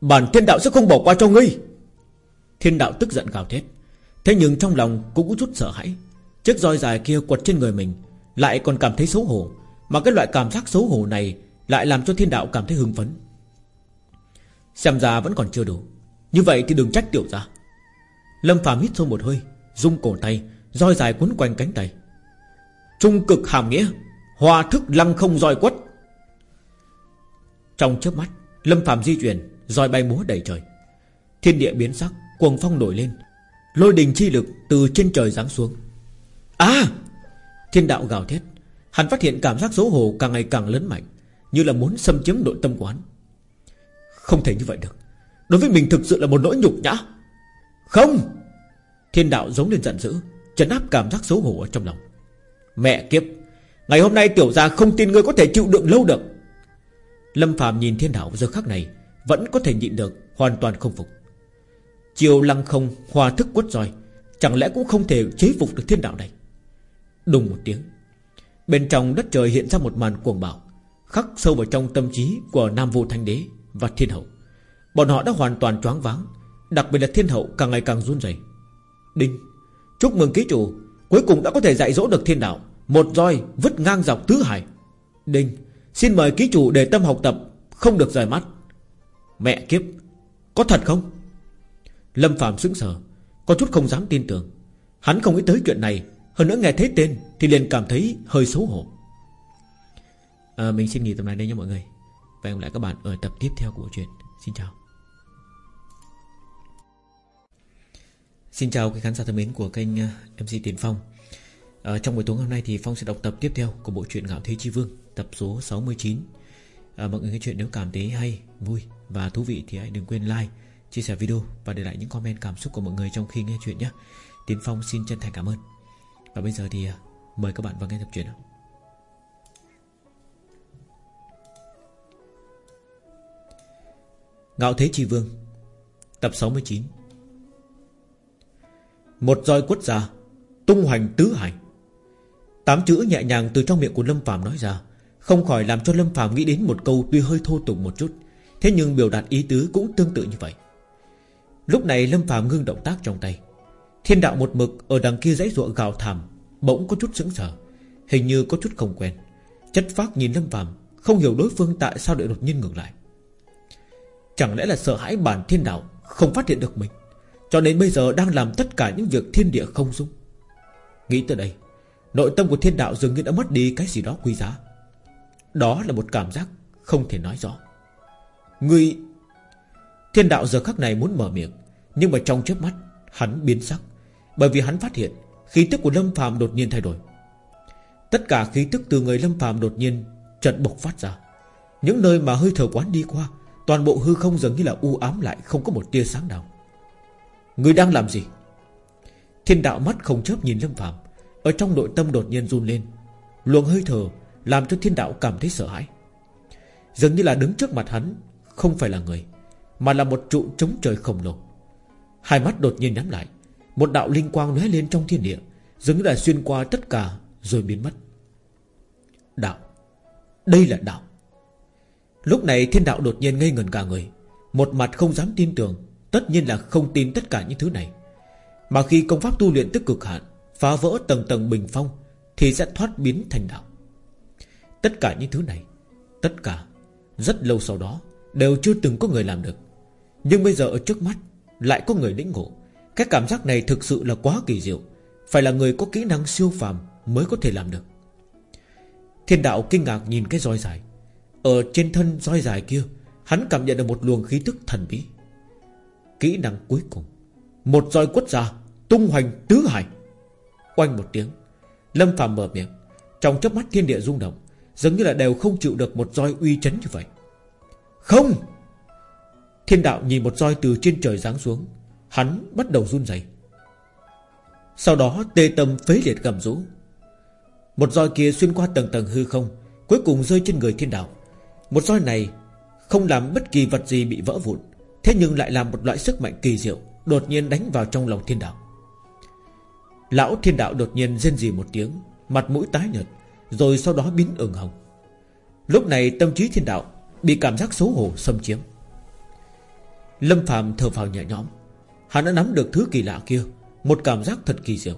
Bản thiên đạo sẽ không bỏ qua cho ngươi. Thiên đạo tức giận gào thét. Thế nhưng trong lòng cũng có chút sợ hãi. Chiếc roi dài kia quật trên người mình, Lại còn cảm thấy xấu hổ, Mà cái loại cảm giác xấu hổ này Lại làm cho thiên đạo cảm thấy hưng phấn. Xem ra vẫn còn chưa đủ. Như vậy thì đừng trách tiểu ra Lâm phàm hít sâu một hơi Dung cổ tay, roi dài quấn quanh cánh tay. Trung cực hàm nghĩa, Hòa thức lăng không roi quất. Trong chớp mắt, Lâm phàm di chuyển, roi bay múa đầy trời. Thiên địa biến sắc, Cuồng phong nổi lên. Lôi đình chi lực từ trên trời giáng xuống. À! Thiên đạo gào thét. Hắn phát hiện cảm giác xấu hổ càng ngày càng lớn mạnh, Như là muốn xâm chiếm nội tâm quán Không thể như vậy được. Đối với mình thực sự là một nỗi nhục nhã. Không! Thiên đạo giống lên giận dữ Trấn áp cảm giác xấu hổ ở trong lòng. Mẹ kiếp! Ngày hôm nay tiểu gia không tin ngươi có thể chịu đựng lâu được. Lâm phàm nhìn thiên đạo giờ khắc này, Vẫn có thể nhịn được, Hoàn toàn không phục. Chiều lăng không hòa thức quất roi, Chẳng lẽ cũng không thể chế phục được thiên đạo này? Đùng một tiếng, Bên trong đất trời hiện ra một màn cuồng bạo, Khắc sâu vào trong tâm trí Của Nam Vô Thanh Đế và Thiên Hậu. Bọn họ đã hoàn toàn choáng váng Đặc biệt là Thiên Hậu càng ngày càng run rẩy. Đinh Chúc mừng ký chủ Cuối cùng đã có thể dạy dỗ được thiên đạo Một roi vứt ngang dọc tứ hải. Đinh Xin mời ký chủ để tâm học tập Không được rời mắt. Mẹ kiếp Có thật không? Lâm Phạm sững sờ Có chút không dám tin tưởng. Hắn không nghĩ tới chuyện này Hơn nữa nghe thấy tên Thì liền cảm thấy hơi xấu hổ. À, Mình xin nghỉ tập này đây nha mọi người. Và hẹn lại các bạn ở tập tiếp theo của chuyện. Xin chào. Xin chào quý khán giả thân mến của kênh ờ, MC Tiến Phong ở Trong buổi tối hôm nay thì Phong sẽ đọc tập tiếp theo Của bộ truyện Ngạo Thế Chi Vương Tập số 69 à, ờ, Mọi người nghe chuyện nếu cảm thấy hay, vui và thú vị Thì hãy đừng quên like chia sẻ video và để lại những comment cảm xúc của mọi người trong khi nghe chuyện nhé. Tiến Phong xin chân thành cảm ơn. Và bây giờ thì mời các bạn vào nghe tập truyện. Ngạo Thế Chi Vương Tập 69 một roi quất ra, Tung hoành tứ hải. Tám chữ nhẹ nhàng từ trong miệng của Lâm Phạm nói ra, Không khỏi làm cho Lâm Phạm nghĩ đến một câu Tuy hơi thô tục một chút, Thế nhưng biểu đạt ý tứ cũng tương tự như vậy. Lúc này Lâm Phạm ngưng động tác trong tay. Thiên đạo một mực ở đằng kia dãy ruộng gào thảm, Bỗng có chút sững sờ, Hình như có chút không quen. Chất phác nhìn Lâm Phạm Không hiểu đối phương tại sao lại đột nhiên ngừng lại. Chẳng lẽ là sợ hãi bản thiên đạo Không phát hiện được mình? Cho nên bây giờ đang làm tất cả những việc thiên địa không dung. Nghĩ tới đây, Nội tâm của thiên đạo dường như đã mất đi cái gì đó quý giá. Đó là một cảm giác Không thể nói rõ. Người Thiên đạo giờ khắc này muốn mở miệng, Nhưng mà trong chớp mắt, Hắn biến sắc. Bởi vì hắn phát hiện, Khí tức của Lâm phàm đột nhiên thay đổi. Tất cả khí tức từ người Lâm phàm đột nhiên Chợt bộc phát ra. Những nơi mà hơi thở quán đi qua, Toàn bộ hư không dường như là u ám lại, Không có một tia sáng nào. Người đang làm gì? Thiên đạo mắt không chớp nhìn Lâm Phạm Ở trong nội tâm đột nhiên run lên. Luồng hơi thở làm cho thiên đạo cảm thấy sợ hãi. Dường như là đứng trước mặt hắn Không phải là người, mà là một trụ chống trời khổng lồ. Hai mắt đột nhiên nhắm lại. Một đạo linh quang lóe lên trong thiên địa, Dường như là xuyên qua tất cả Rồi biến mất. Đạo. Đây là đạo. Lúc này thiên đạo đột nhiên ngây ngần cả người. Một mặt không dám tin tưởng Tất nhiên là không tin tất cả những thứ này. Mà khi công pháp tu luyện tức cực hạn, Phá vỡ tầng tầng bình phong, Thì sẽ thoát biến thành đạo. Tất cả những thứ này, Tất cả, Rất lâu sau đó, Đều chưa từng có người làm được. Nhưng bây giờ ở trước mắt, Lại có người lĩnh ngộ. Cái cảm giác này thực sự là quá kỳ diệu. Phải là người có kỹ năng siêu phàm Mới có thể làm được. Thiên đạo kinh ngạc nhìn cái roi dài. Ở trên thân roi dài kia, Hắn cảm nhận được một luồng khí tức thần bí. Kỹ năng cuối cùng. Một roi quất ra, Tung hoành tứ hải. Oanh một tiếng, Lâm phàm mở miệng. Trong chớp mắt thiên địa rung động Giống như là đều không chịu được một roi uy chấn như vậy. Không! Thiên đạo nhìn một roi từ trên trời giáng xuống, Hắn bắt đầu run rẩy. Sau đó, tê tâm phế liệt gầm rú. Một roi kia xuyên qua tầng tầng hư không, Cuối cùng rơi trên người thiên đạo. Một roi này Không làm bất kỳ vật gì bị vỡ vụn. Thế nhưng lại làm một loại sức mạnh kỳ diệu, Đột nhiên đánh vào trong lòng thiên đạo. Lão thiên đạo đột nhiên rên rỉ một tiếng, Mặt mũi tái nhợt, Rồi sau đó biến ửng hồng. Lúc này tâm trí thiên đạo Bị cảm giác xấu hổ xâm chiếm. Lâm phàm thở phào nhẹ nhõm, Hắn đã nắm được thứ kỳ lạ kia, Một cảm giác thật kỳ diệu.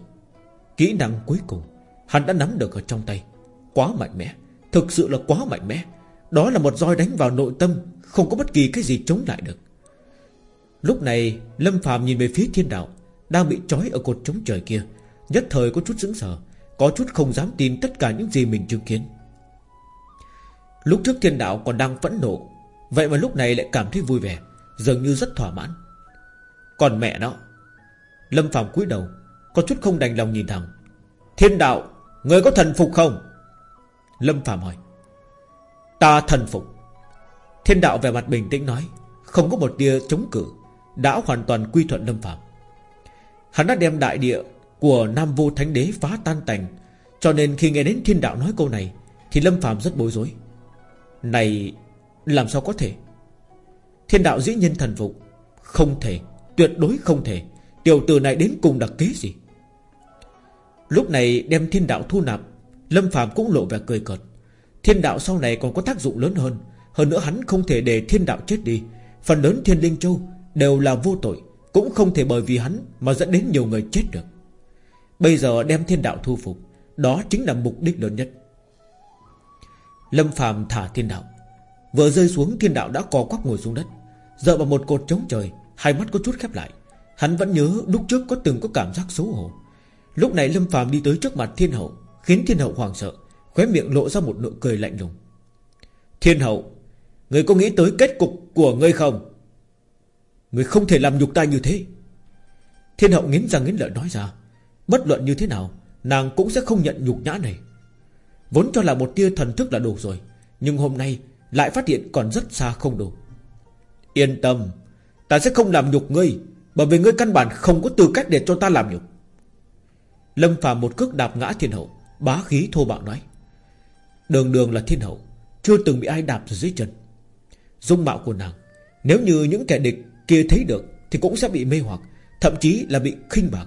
Kỹ năng cuối cùng, Hắn đã nắm được ở trong tay, Quá mạnh mẽ, Thực sự là quá mạnh mẽ. Đó là một roi đánh vào nội tâm, Không có bất kỳ cái gì chống lại được. Lúc này, Lâm phàm nhìn về phía thiên đạo, Đang bị trói ở cột trống trời kia. Nhất thời có chút sững sờ, Có chút không dám tin tất cả những gì mình chứng kiến. Lúc trước thiên đạo còn đang phẫn nộ, Vậy mà lúc này lại cảm thấy vui vẻ, Dường như rất thỏa mãn. Còn mẹ nó, Lâm Phạm cúi đầu, Có chút không đành lòng nhìn thẳng. Thiên đạo, Người có thần phục không? Lâm Phạm hỏi. Ta thần phục. Thiên đạo về mặt bình tĩnh nói, Không có một tia chống cự. Đã hoàn toàn quy thuận Lâm Phạm. Hắn đã đem đại địa Của Nam Vô Thánh Đế phá tan tành, Cho nên khi nghe đến thiên đạo nói câu này, Thì Lâm Phạm rất bối rối. Này, làm sao có thể? Thiên đạo dĩ nhiên thần phục, Không thể, Tuyệt đối không thể. Tiểu tử này đến cùng đặc kế gì? Lúc này đem thiên đạo thu nạp, Lâm Phạm cũng lộ vẻ cười cợt. Thiên đạo sau này còn có tác dụng lớn hơn. Hơn nữa hắn không thể để thiên đạo chết đi. Phần lớn thiên linh châu Đều là vô tội, Cũng không thể bởi vì hắn Mà dẫn đến nhiều người chết được. Bây giờ đem thiên đạo thu phục, Đó chính là mục đích lớn nhất. Lâm Phạm thả thiên đạo, Vừa rơi xuống thiên đạo đã co quắp ngồi xuống đất. Dựa vào một cột trống trời, Hai mắt có chút khép lại, Hắn vẫn nhớ lúc trước có từng có cảm giác xấu hổ. Lúc này Lâm phàm đi tới trước mặt thiên hậu, Khiến thiên hậu hoàng sợ, Khóe miệng lộ ra một nụ cười lạnh lùng. Thiên hậu, Người có nghĩ tới kết cục của ngươi không? Người không thể làm nhục ta như thế. Thiên hậu nghiến răng nghiến lợi nói ra, Bất luận như thế nào, Nàng cũng sẽ không nhận nhục nhã này. Vốn cho là một tia thần thức là đủ rồi, Nhưng hôm nay lại phát hiện còn rất xa không đủ. Yên tâm, Ta sẽ không làm nhục ngươi, Bởi vì ngươi căn bản không có tư cách để cho ta làm nhục. Lâm phàm một cước đạp ngã thiên hậu, Bá khí thô bạo nói, Đường đường là thiên hậu, Chưa từng bị ai đạp từ dưới chân. Dung mạo của nàng, Nếu như những kẻ địch kia thấy được Thì cũng sẽ bị mê hoặc, Thậm chí là bị khinh bạc.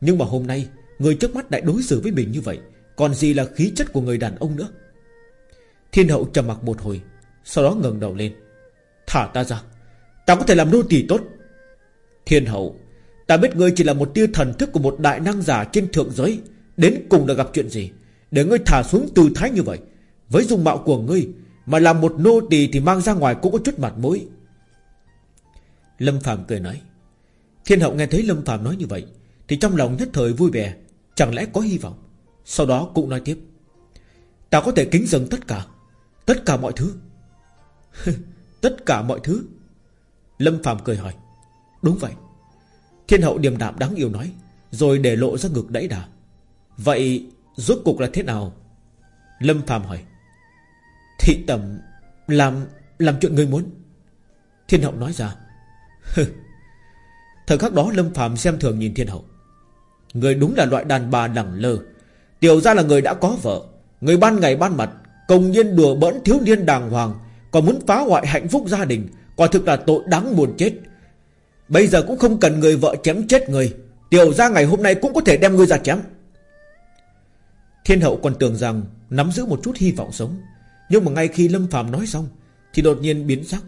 Nhưng mà hôm nay, Người trước mắt lại đối xử với mình như vậy, Còn gì là khí chất của người đàn ông nữa? Thiên hậu trầm mặc một hồi, Sau đó ngẩng đầu lên. Thả ta ra, Ta có thể làm nô tỳ tốt. Thiên hậu, Ta biết ngươi chỉ là một tia thần thức của một đại năng giả trên thượng giới, Đến cùng đã gặp chuyện gì? Để ngươi thả xuống tư thái như vậy, Với dung mạo của ngươi Mà làm một nô tỳ thì mang ra ngoài cũng có chút mặt mũi. Lâm Phạm cười nói, Thiên hậu nghe thấy Lâm Phạm nói như vậy, Thì trong lòng nhất thời vui vẻ, Chẳng lẽ có hy vọng? Sau đó cũng nói tiếp, Ta có thể kính dâng tất cả Tất cả mọi thứ. Tất cả mọi thứ? Lâm Phạm cười hỏi, Đúng vậy. Thiên hậu điềm đạm đáng yêu nói, Rồi để lộ ra ngực đẩy đà. Vậy rốt cục là thế nào? Lâm Phạm hỏi, Thị tầm Làm làm chuyện ngươi muốn. Thiên hậu nói ra Thời khắc đó Lâm Phạm xem thường nhìn thiên hậu. Người đúng là loại đàn bà lẳng lơ. Tiểu ra là người đã có vợ. Người ban ngày ban mặt, Công nhiên đùa bỡn thiếu niên đàng hoàng, Còn muốn phá hoại hạnh phúc gia đình, Quả thực là tội đáng buồn chết. Bây giờ cũng không cần người vợ chém chết người. Tiểu ra ngày hôm nay cũng có thể đem ngươi ra chém. Thiên hậu còn tưởng rằng Nắm giữ một chút hy vọng sống. Nhưng mà ngay khi Lâm phàm nói xong, Thì đột nhiên biến sắc.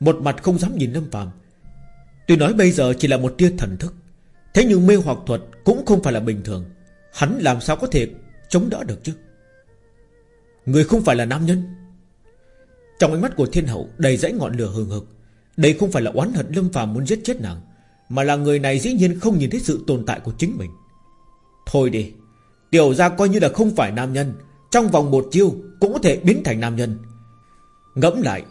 Một mặt không dám nhìn Lâm phàm Tuy nói bây giờ chỉ là một tia thần thức, Thế nhưng mê hoặc thuật cũng không phải là bình thường. Hắn làm sao có thể chống đỡ được chứ? Người không phải là nam nhân. Trong ánh mắt của thiên hậu đầy dãy ngọn lửa hừng hực, Đây không phải là oán hận lâm phàm muốn giết chết nàng, Mà là người này dĩ nhiên không nhìn thấy sự tồn tại của chính mình. Thôi đi, Tiểu ra coi như là không phải nam nhân, Trong vòng một chiêu cũng có thể biến thành nam nhân. Ngẫm lại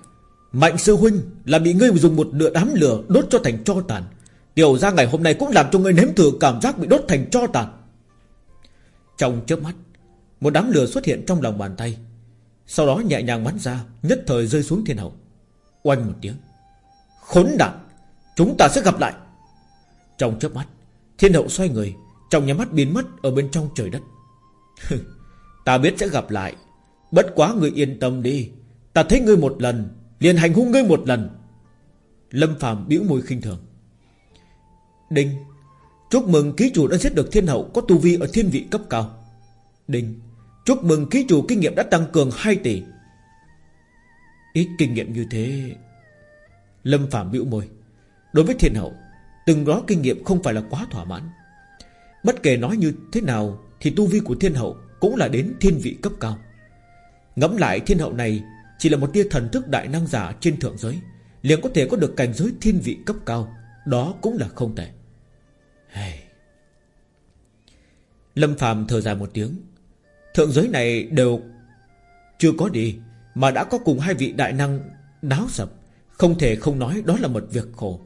Mạnh sư huynh là bị ngươi dùng một nửa đám lửa Đốt cho thành cho tàn. Tiểu ra ngày hôm nay cũng làm cho ngươi nếm thử cảm giác bị đốt thành cho tàn. Trong chớp mắt, Một đám lửa xuất hiện trong lòng bàn tay. Sau đó nhẹ nhàng bắn ra, Nhất thời rơi xuống thiên hậu. Oanh một tiếng. Khốn nạn! Chúng ta sẽ gặp lại! Trong chớp mắt, Thiên hậu xoay người, Trong nhà mắt biến mất ở bên trong trời đất. Ta biết sẽ gặp lại. Bất quá người yên tâm đi. Ta thấy ngươi một lần Liền hành hung ngươi một lần. Lâm phàm bĩu môi khinh thường. Đinh, Chúc mừng ký chủ đã giết được thiên hậu, Có tu vi ở thiên vị cấp cao. Đinh, Chúc mừng ký chủ kinh nghiệm đã tăng cường 2 tỷ. Ít kinh nghiệm như thế. Lâm phàm bĩu môi. Đối với thiên hậu, Từng đó kinh nghiệm không phải là quá thỏa mãn. Bất kể nói như thế nào, Thì tu vi của thiên hậu Cũng là đến thiên vị cấp cao. Ngẫm lại thiên hậu này chỉ là một tia thần thức đại năng giả trên thượng giới, liền có thể có được cảnh giới thiên vị cấp cao, Đó cũng là không tệ. Hey. Lâm phàm thở dài một tiếng. Thượng giới này đều Chưa có đi, Mà đã có cùng hai vị đại năng Náo sập, Không thể không nói đó là một việc khổ.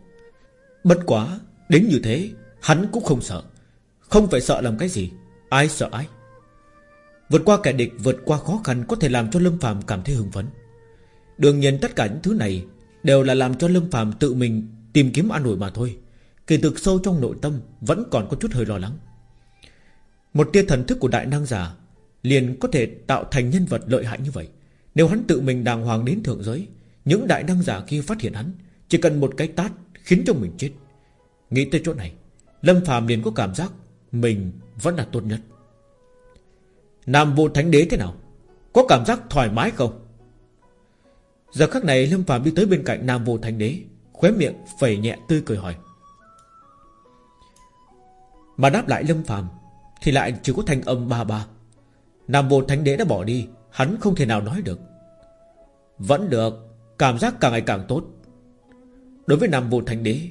Bất quá, Đến như thế, Hắn cũng không sợ. Không phải sợ làm cái gì, Ai sợ ai. Vượt qua kẻ địch, Vượt qua khó khăn Có thể làm cho Lâm phạm cảm thấy hưng phấn. Đương nhiên tất cả những thứ này Đều là làm cho Lâm phạm tự mình Tìm kiếm an ủi mà thôi. Kỳ thực sâu trong nội tâm Vẫn còn có chút hơi lo lắng. Một tia thần thức của đại năng giả Liền có thể tạo thành nhân vật lợi hại như vậy. Nếu hắn tự mình đàng hoàng đến thượng giới, Những đại năng giả kia phát hiện hắn, Chỉ cần một cái tát khiến cho mình chết. Nghĩ tới chỗ này, Lâm phạm liền có cảm giác Mình vẫn là tốt nhất. Nam vô thánh đế thế nào? Có cảm giác thoải mái không? Giờ khắc này Lâm phàm đi tới bên cạnh Nam vô thánh đế, Khóe miệng phẩy nhẹ tươi cười hỏi. Mà đáp lại Lâm phàm Thì lại chỉ có thanh âm ba ba. Nam vô thánh đế đã bỏ đi, Hắn không thể nào nói được. Vẫn được, Cảm giác càng ngày càng tốt. Đối với Nam vô thánh đế,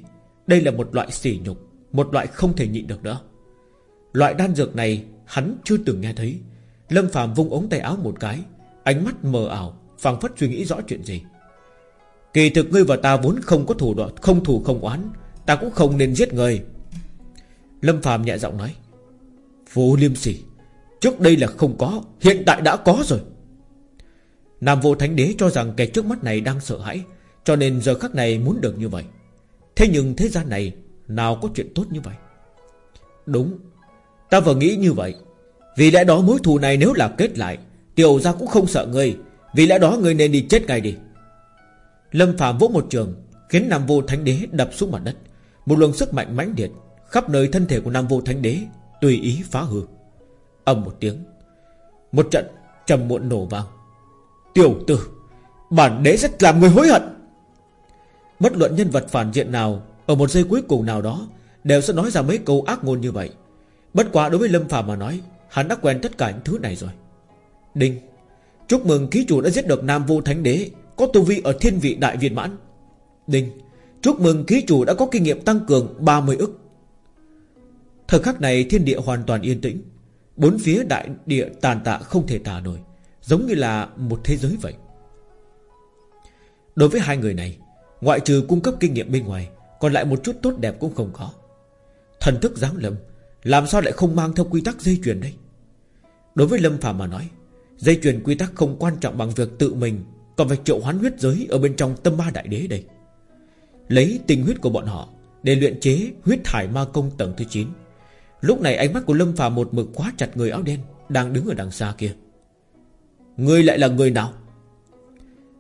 Đây là một loại sỉ nhục, Một loại không thể nhịn được nữa. Loại đan dược này hắn chưa từng nghe thấy Lâm Phạm vung ống tay áo một cái, Ánh mắt mờ ảo, phảng phất suy nghĩ rõ chuyện gì. Kỳ thực ngươi và ta vốn không có thủ đoạn, Không thù không oán, Ta cũng không nên giết người Lâm Phạm nhẹ giọng nói Vô liêm sỉ, Trước đây là không có, Hiện tại đã có rồi. Nam vô thánh đế cho rằng kẻ trước mắt này đang sợ hãi, Cho nên giờ khắc này muốn được như vậy. Thế nhưng thế gian này, Nào có chuyện tốt như vậy? Đúng, Ta vừa nghĩ như vậy vì lẽ đó mối thù này nếu là kết lại, Tiểu ra cũng không sợ ngươi. Vì lẽ đó ngươi nên đi chết ngay đi. Lâm Phạm vỗ một trường, Khiến Nam Vô Thánh Đế đập xuống mặt đất. Một luồng sức mạnh mãnh liệt Khắp nơi thân thể của Nam Vô Thánh Đế Tùy ý phá hư. Ầm một tiếng, Một trận trầm muộn nổ vang. Tiểu tử, Bản đế sẽ làm người hối hận. Bất luận nhân vật phản diện nào, Ở một giây cuối cùng nào đó, Đều sẽ nói ra mấy câu ác ngôn như vậy. Bất quá đối với Lâm Phạm mà nói Hắn đã quen tất cả những thứ này rồi. Đinh, Chúc mừng ký chủ đã giết được Nam Vô Thánh Đế, Có tu vi ở thiên vị đại viên mãn. Đinh, Chúc mừng ký chủ đã có kinh nghiệm tăng cường 30 ức. Thời khắc này thiên địa hoàn toàn yên tĩnh, Bốn phía đại địa tàn tạ không thể tả nổi, Giống như là một thế giới vậy. Đối với hai người này, Ngoại trừ cung cấp kinh nghiệm bên ngoài, Còn lại một chút tốt đẹp cũng không có. Thần thức giáng lâm làm sao lại không mang theo quy tắc dây chuyền đây? Đối với Lâm Phạm mà nói, Dây chuyền quy tắc không quan trọng bằng việc tự mình, Còn phải triệu hoán huyết giới Ở bên trong tâm ma đại đế đây. Lấy tình huyết của bọn họ Để luyện chế huyết thải ma công tầng thứ 9 Lúc này ánh mắt của Lâm Phạm một mực quá chặt người áo đen Đang đứng ở đằng xa kia. Người lại là người nào?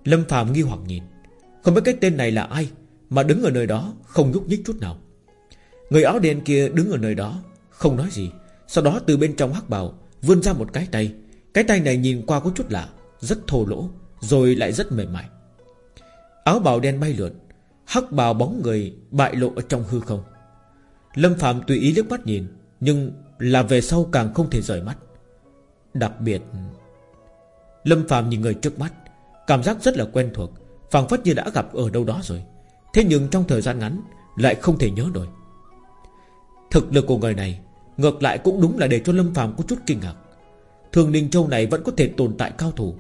Lâm Phạm nghi hoặc nhìn. Không biết cái tên này là ai Mà đứng ở nơi đó không nhúc nhích chút nào. Người áo đen kia đứng ở nơi đó không nói gì. Sau đó từ bên trong hắc bào Vươn ra một cái tay. Cái tay này nhìn qua có chút lạ, Rất thô lỗ, Rồi lại rất mềm mại. Áo bào đen bay lượn, Hắc bào bóng người bại lộ ở trong hư không. Lâm Phạm tùy ý liếc mắt nhìn, Nhưng là về sau càng không thể rời mắt. Đặc biệt, Lâm Phạm nhìn người trước mắt, Cảm giác rất là quen thuộc, phảng phất như đã gặp ở đâu đó rồi. Thế nhưng trong thời gian ngắn Lại không thể nhớ nổi. Thực lực của người này Ngược lại cũng đúng là để cho Lâm Phạm có chút kinh ngạc. Thường Ninh Châu này vẫn có thể tồn tại cao thủ.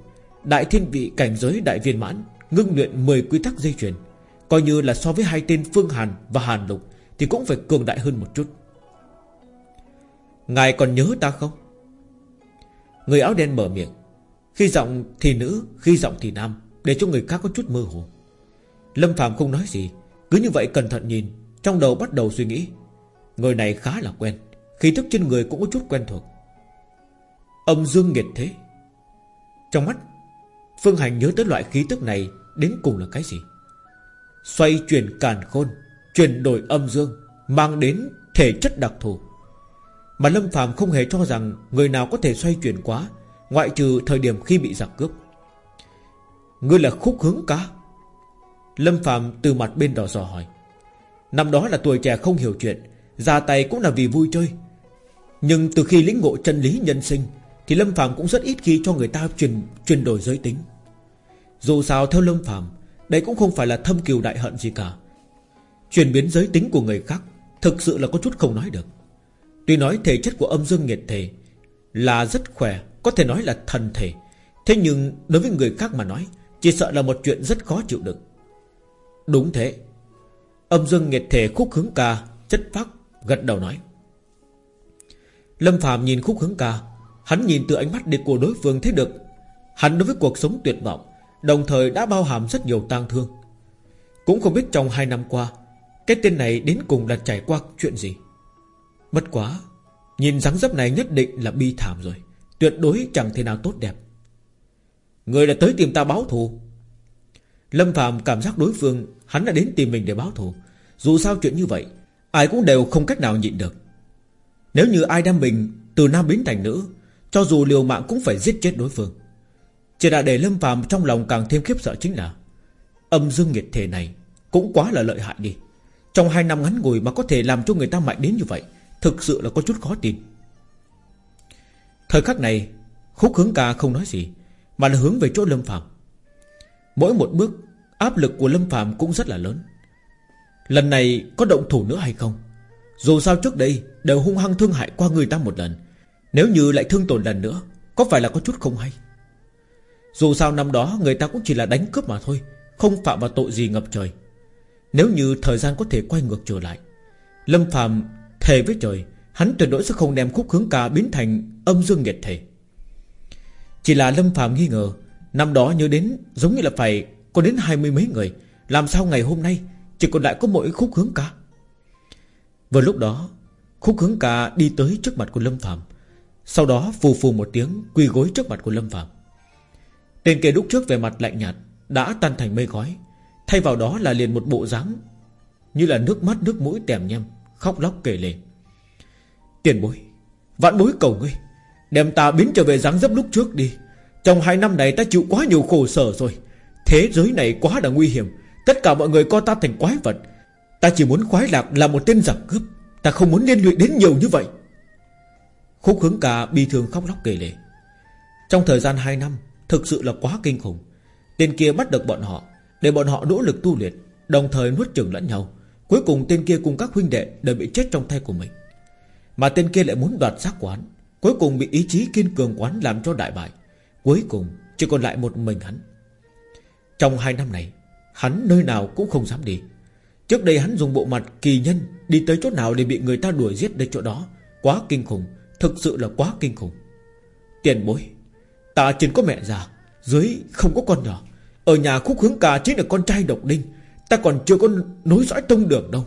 Đại thiên vị cảnh giới đại viên mãn, Ngưng luyện 10 quy tắc dây chuyền. Coi như là so với hai tên Phương Hàn và Hàn Lục Thì cũng phải cường đại hơn một chút. Ngài còn nhớ ta không? Người áo đen mở miệng. Khi giọng thì nữ, Khi giọng thì nam, Để cho người khác có chút mơ hồ. Lâm Phạm không nói gì, Cứ như vậy cẩn thận nhìn, Trong đầu bắt đầu suy nghĩ. Người này khá là quen Khí thức trên người cũng có chút quen thuộc. Âm dương nghiệt thế. Trong mắt, Phương Hành nhớ tới loại khí tức này Đến cùng là cái gì? Xoay chuyển càn khôn, Chuyển đổi âm dương, Mang đến thể chất đặc thù. Mà Lâm Phàm không hề cho rằng Người nào có thể xoay chuyển quá, Ngoại trừ thời điểm khi bị giặc cướp. Ngươi là khúc hướng cá. Lâm Phạm từ mặt bên đỏ dò hỏi. Năm đó là tuổi trẻ không hiểu chuyện, Ra tay cũng là vì vui chơi nhưng từ khi lĩnh ngộ chân lý nhân sinh, Thì Lâm Phạm cũng rất ít khi cho người ta chuyển chuyển đổi giới tính. Dù sao theo Lâm Phạm Đây cũng không phải là thâm kiều đại hận gì cả. Chuyển biến giới tính của người khác Thực sự là có chút không nói được. Tuy nói thể chất của âm dương nghiệt thể Là rất khỏe, Có thể nói là thần thể. Thế nhưng đối với người khác mà nói, Chỉ sợ là một chuyện rất khó chịu đựng. Đúng thế. Âm dương nghiệt thể khúc hướng ca, Chất phác gật đầu nói. Lâm Phạm nhìn khúc hướng ca. Hắn nhìn từ ánh mắt để của đối phương thấy được. Hắn đối với cuộc sống tuyệt vọng, Đồng thời đã bao hàm rất nhiều tang thương. Cũng không biết trong hai năm qua, Cái tên này đến cùng là trải qua chuyện gì. Mất quá, Nhìn dáng dấp này nhất định là bi thảm rồi, Tuyệt đối chẳng thể nào tốt đẹp. Người đã tới tìm ta báo thù. Lâm Phạm cảm giác đối phương, Hắn đã đến tìm mình để báo thù. Dù sao chuyện như vậy, Ai cũng đều không cách nào nhịn được. Nếu như ai đem mình từ nam biến thành nữ, Cho dù liều mạng cũng phải giết chết đối phương. Chỉ là để Lâm Phạm trong lòng càng thêm khiếp sợ chính là, Âm dương nghiệt thể này Cũng quá là lợi hại đi. Trong hai năm ngắn ngủi mà có thể làm cho người ta mạnh đến như vậy, Thực sự là có chút khó tin. Thời khắc này, Khúc hướng ca không nói gì, Mà là hướng về chỗ Lâm Phạm Mỗi một bước, Áp lực của Lâm Phạm cũng rất là lớn. Lần này có động thủ nữa hay không? Dù sao trước đây Đều hung hăng thương hại qua người ta một lần. Nếu như lại thương tổn lần nữa, Có phải là có chút không hay? Dù sao năm đó người ta cũng chỉ là đánh cướp mà thôi, Không phạm vào tội gì ngập trời. Nếu như thời gian có thể quay ngược trở lại, Lâm Phạm thề với trời, Hắn tuyệt đối sẽ không đem khúc hướng ca biến thành âm dương nghiệt thể. Chỉ là Lâm Phạm nghi ngờ, Năm đó nhớ đến giống như là phải Có đến hai mươi mấy người, Làm sao ngày hôm nay Chỉ còn lại có mỗi khúc hướng ca? Vừa lúc đó, Khúc hướng ca đi tới trước mặt của Lâm Phạm Sau đó phù phù một tiếng Quỳ gối trước mặt của Lâm Phạm Tên kia đúc trước về mặt lạnh nhạt, Đã tan thành mây gói Thay vào đó là liền một bộ dáng Như là nước mắt nước mũi tèm nhem Khóc lóc kể lể. Tiền bối, Vạn bối cầu ngươi, Đem ta biến trở về dáng dấp lúc trước đi. Trong hai năm này ta chịu quá nhiều khổ sở rồi. Thế giới này quá là nguy hiểm, Tất cả mọi người coi ta thành quái vật. Ta chỉ muốn khoái lạc là một tên giặc cướp. Ta không muốn liên lụy đến nhiều như vậy. Khúc hướng Cả bi thương khóc lóc kể lệ. Trong thời gian 2 năm, Thực sự là quá kinh khủng. Tên kia bắt được bọn họ, Để bọn họ nỗ lực tu luyện, Đồng thời nuốt chửng lẫn nhau. Cuối cùng tên kia cùng các huynh đệ đều bị chết trong tay của mình. Mà tên kia lại muốn đoạt xác quán, Cuối cùng bị ý chí kiên cường quán làm cho đại bại. Cuối cùng, chỉ còn lại một mình hắn. Trong hai năm này, Hắn nơi nào cũng không dám đi. Trước đây hắn dùng bộ mặt kỳ nhân, Đi tới chỗ nào để bị người ta đuổi giết đến chỗ đó, Quá kinh khủng, Thực sự là quá kinh khủng. Tiền bối, Ta trên có mẹ già, Dưới không có con nhỏ. Ở nhà khúc hướng ca chính là con trai độc đinh, Ta còn chưa có nối dõi tông đường đâu.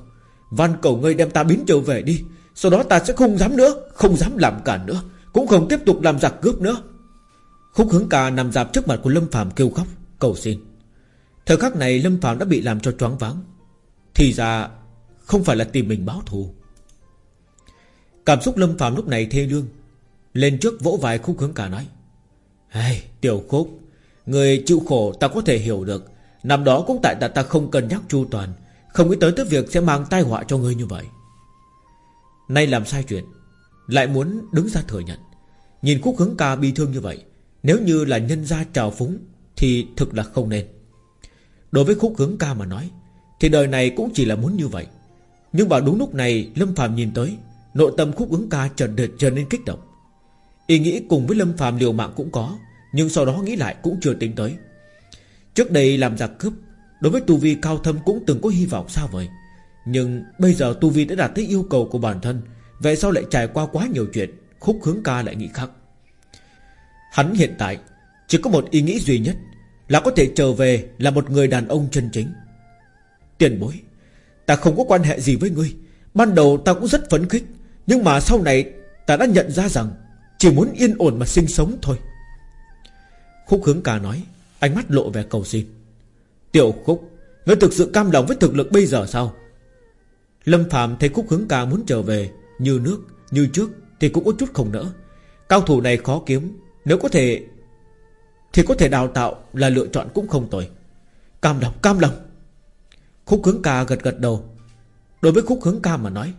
Van cầu ngươi đem ta biến trở về đi, Sau đó ta sẽ không dám nữa, Không dám làm cả nữa, Cũng không tiếp tục làm giặc cướp nữa. Khúc hướng ca nằm dạp trước mặt của Lâm Phạm kêu khóc, Cầu xin. Thời khắc này Lâm Phạm đã bị làm cho choáng váng. Thì ra Không phải là tìm mình báo thù. Cảm xúc Lâm phàm lúc này thê lương Lên trước vỗ vai khúc hướng ca nói hey, Tiểu khúc Người chịu khổ ta có thể hiểu được Năm đó cũng tại ta ta không cần nhắc chu toàn Không nghĩ tới tới việc sẽ mang tai họa cho ngươi như vậy. Nay làm sai chuyện Lại muốn đứng ra thừa nhận. Nhìn khúc hướng ca bi thương như vậy nếu như là nhân gia trào phúng Thì thực là không nên. Đối với khúc hướng ca mà nói thì đời này cũng chỉ là muốn như vậy. Nhưng vào đúng lúc này Lâm Phạm nhìn tới Nội tâm khúc ứng ca trở, trở nên kích động. Ý nghĩ cùng với Lâm Phạm liều mạng cũng có Nhưng sau đó nghĩ lại cũng chưa tính tới. Trước đây làm giặc cướp Đối với Tu Vi cao thâm cũng từng có hy vọng sao vậy Nhưng bây giờ Tu Vi đã đạt tới yêu cầu của bản thân Vậy sao lại trải qua quá nhiều chuyện Khúc hướng ca lại nghĩ khác? Hắn hiện tại Chỉ có một ý nghĩ duy nhất Là có thể trở về là một người đàn ông chân chính. Tiền bối. Ta không có quan hệ gì với ngươi. Ban đầu ta cũng rất phấn khích Nhưng mà sau này ta đã nhận ra rằng Chỉ muốn yên ổn mà sinh sống thôi. Khúc hướng ca nói Ánh mắt lộ vẻ cầu xin. Tiểu khúc Ngươi thực sự cam lòng với thực lực bây giờ sao? Lâm Phạm thấy khúc hướng ca muốn trở về Như nước, như trước Thì cũng có chút không nỡ. Cao thủ này khó kiếm Nếu có thể Thì có thể đào tạo là lựa chọn cũng không tồi. Cam lòng, cam lòng. Khúc hướng ca gật gật đầu. Đối với khúc hướng ca mà nói,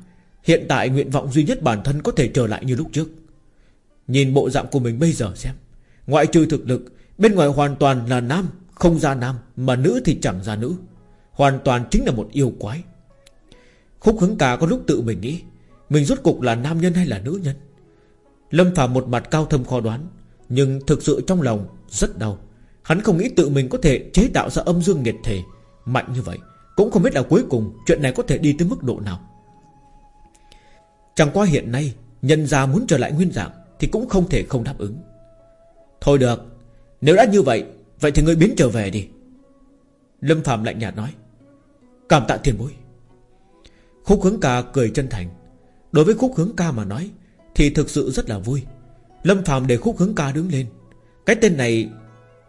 Hiện tại nguyện vọng duy nhất bản thân có thể trở lại như lúc trước. Nhìn bộ dạng của mình bây giờ xem, Ngoại trừ thực lực, Bên ngoài hoàn toàn là nam, Không ra nam, Mà nữ thì chẳng ra nữ. Hoàn toàn chính là một yêu quái. Khúc hướng ca có lúc tự mình nghĩ, Mình rốt cục là nam nhân hay là nữ nhân? Lâm Phạm một mặt cao thâm khó đoán, Nhưng thực sự trong lòng rất đau. Hắn không nghĩ tự mình có thể chế tạo ra âm dương nghiệt thể Mạnh như vậy. Cũng không biết là cuối cùng Chuyện này có thể đi tới mức độ nào. Chẳng qua hiện nay, Nhân gia muốn trở lại nguyên dạng Thì cũng không thể không đáp ứng. Thôi được, Nếu đã như vậy Vậy thì ngươi biến trở về đi. Lâm Phạm lạnh nhạt nói. Cảm tạ tiền bối. Khúc hướng ca cười chân thành. Đối với khúc hướng ca mà nói, Thì thực sự rất là vui. Lâm Phạm để khúc hướng ca đứng lên. Cái tên này,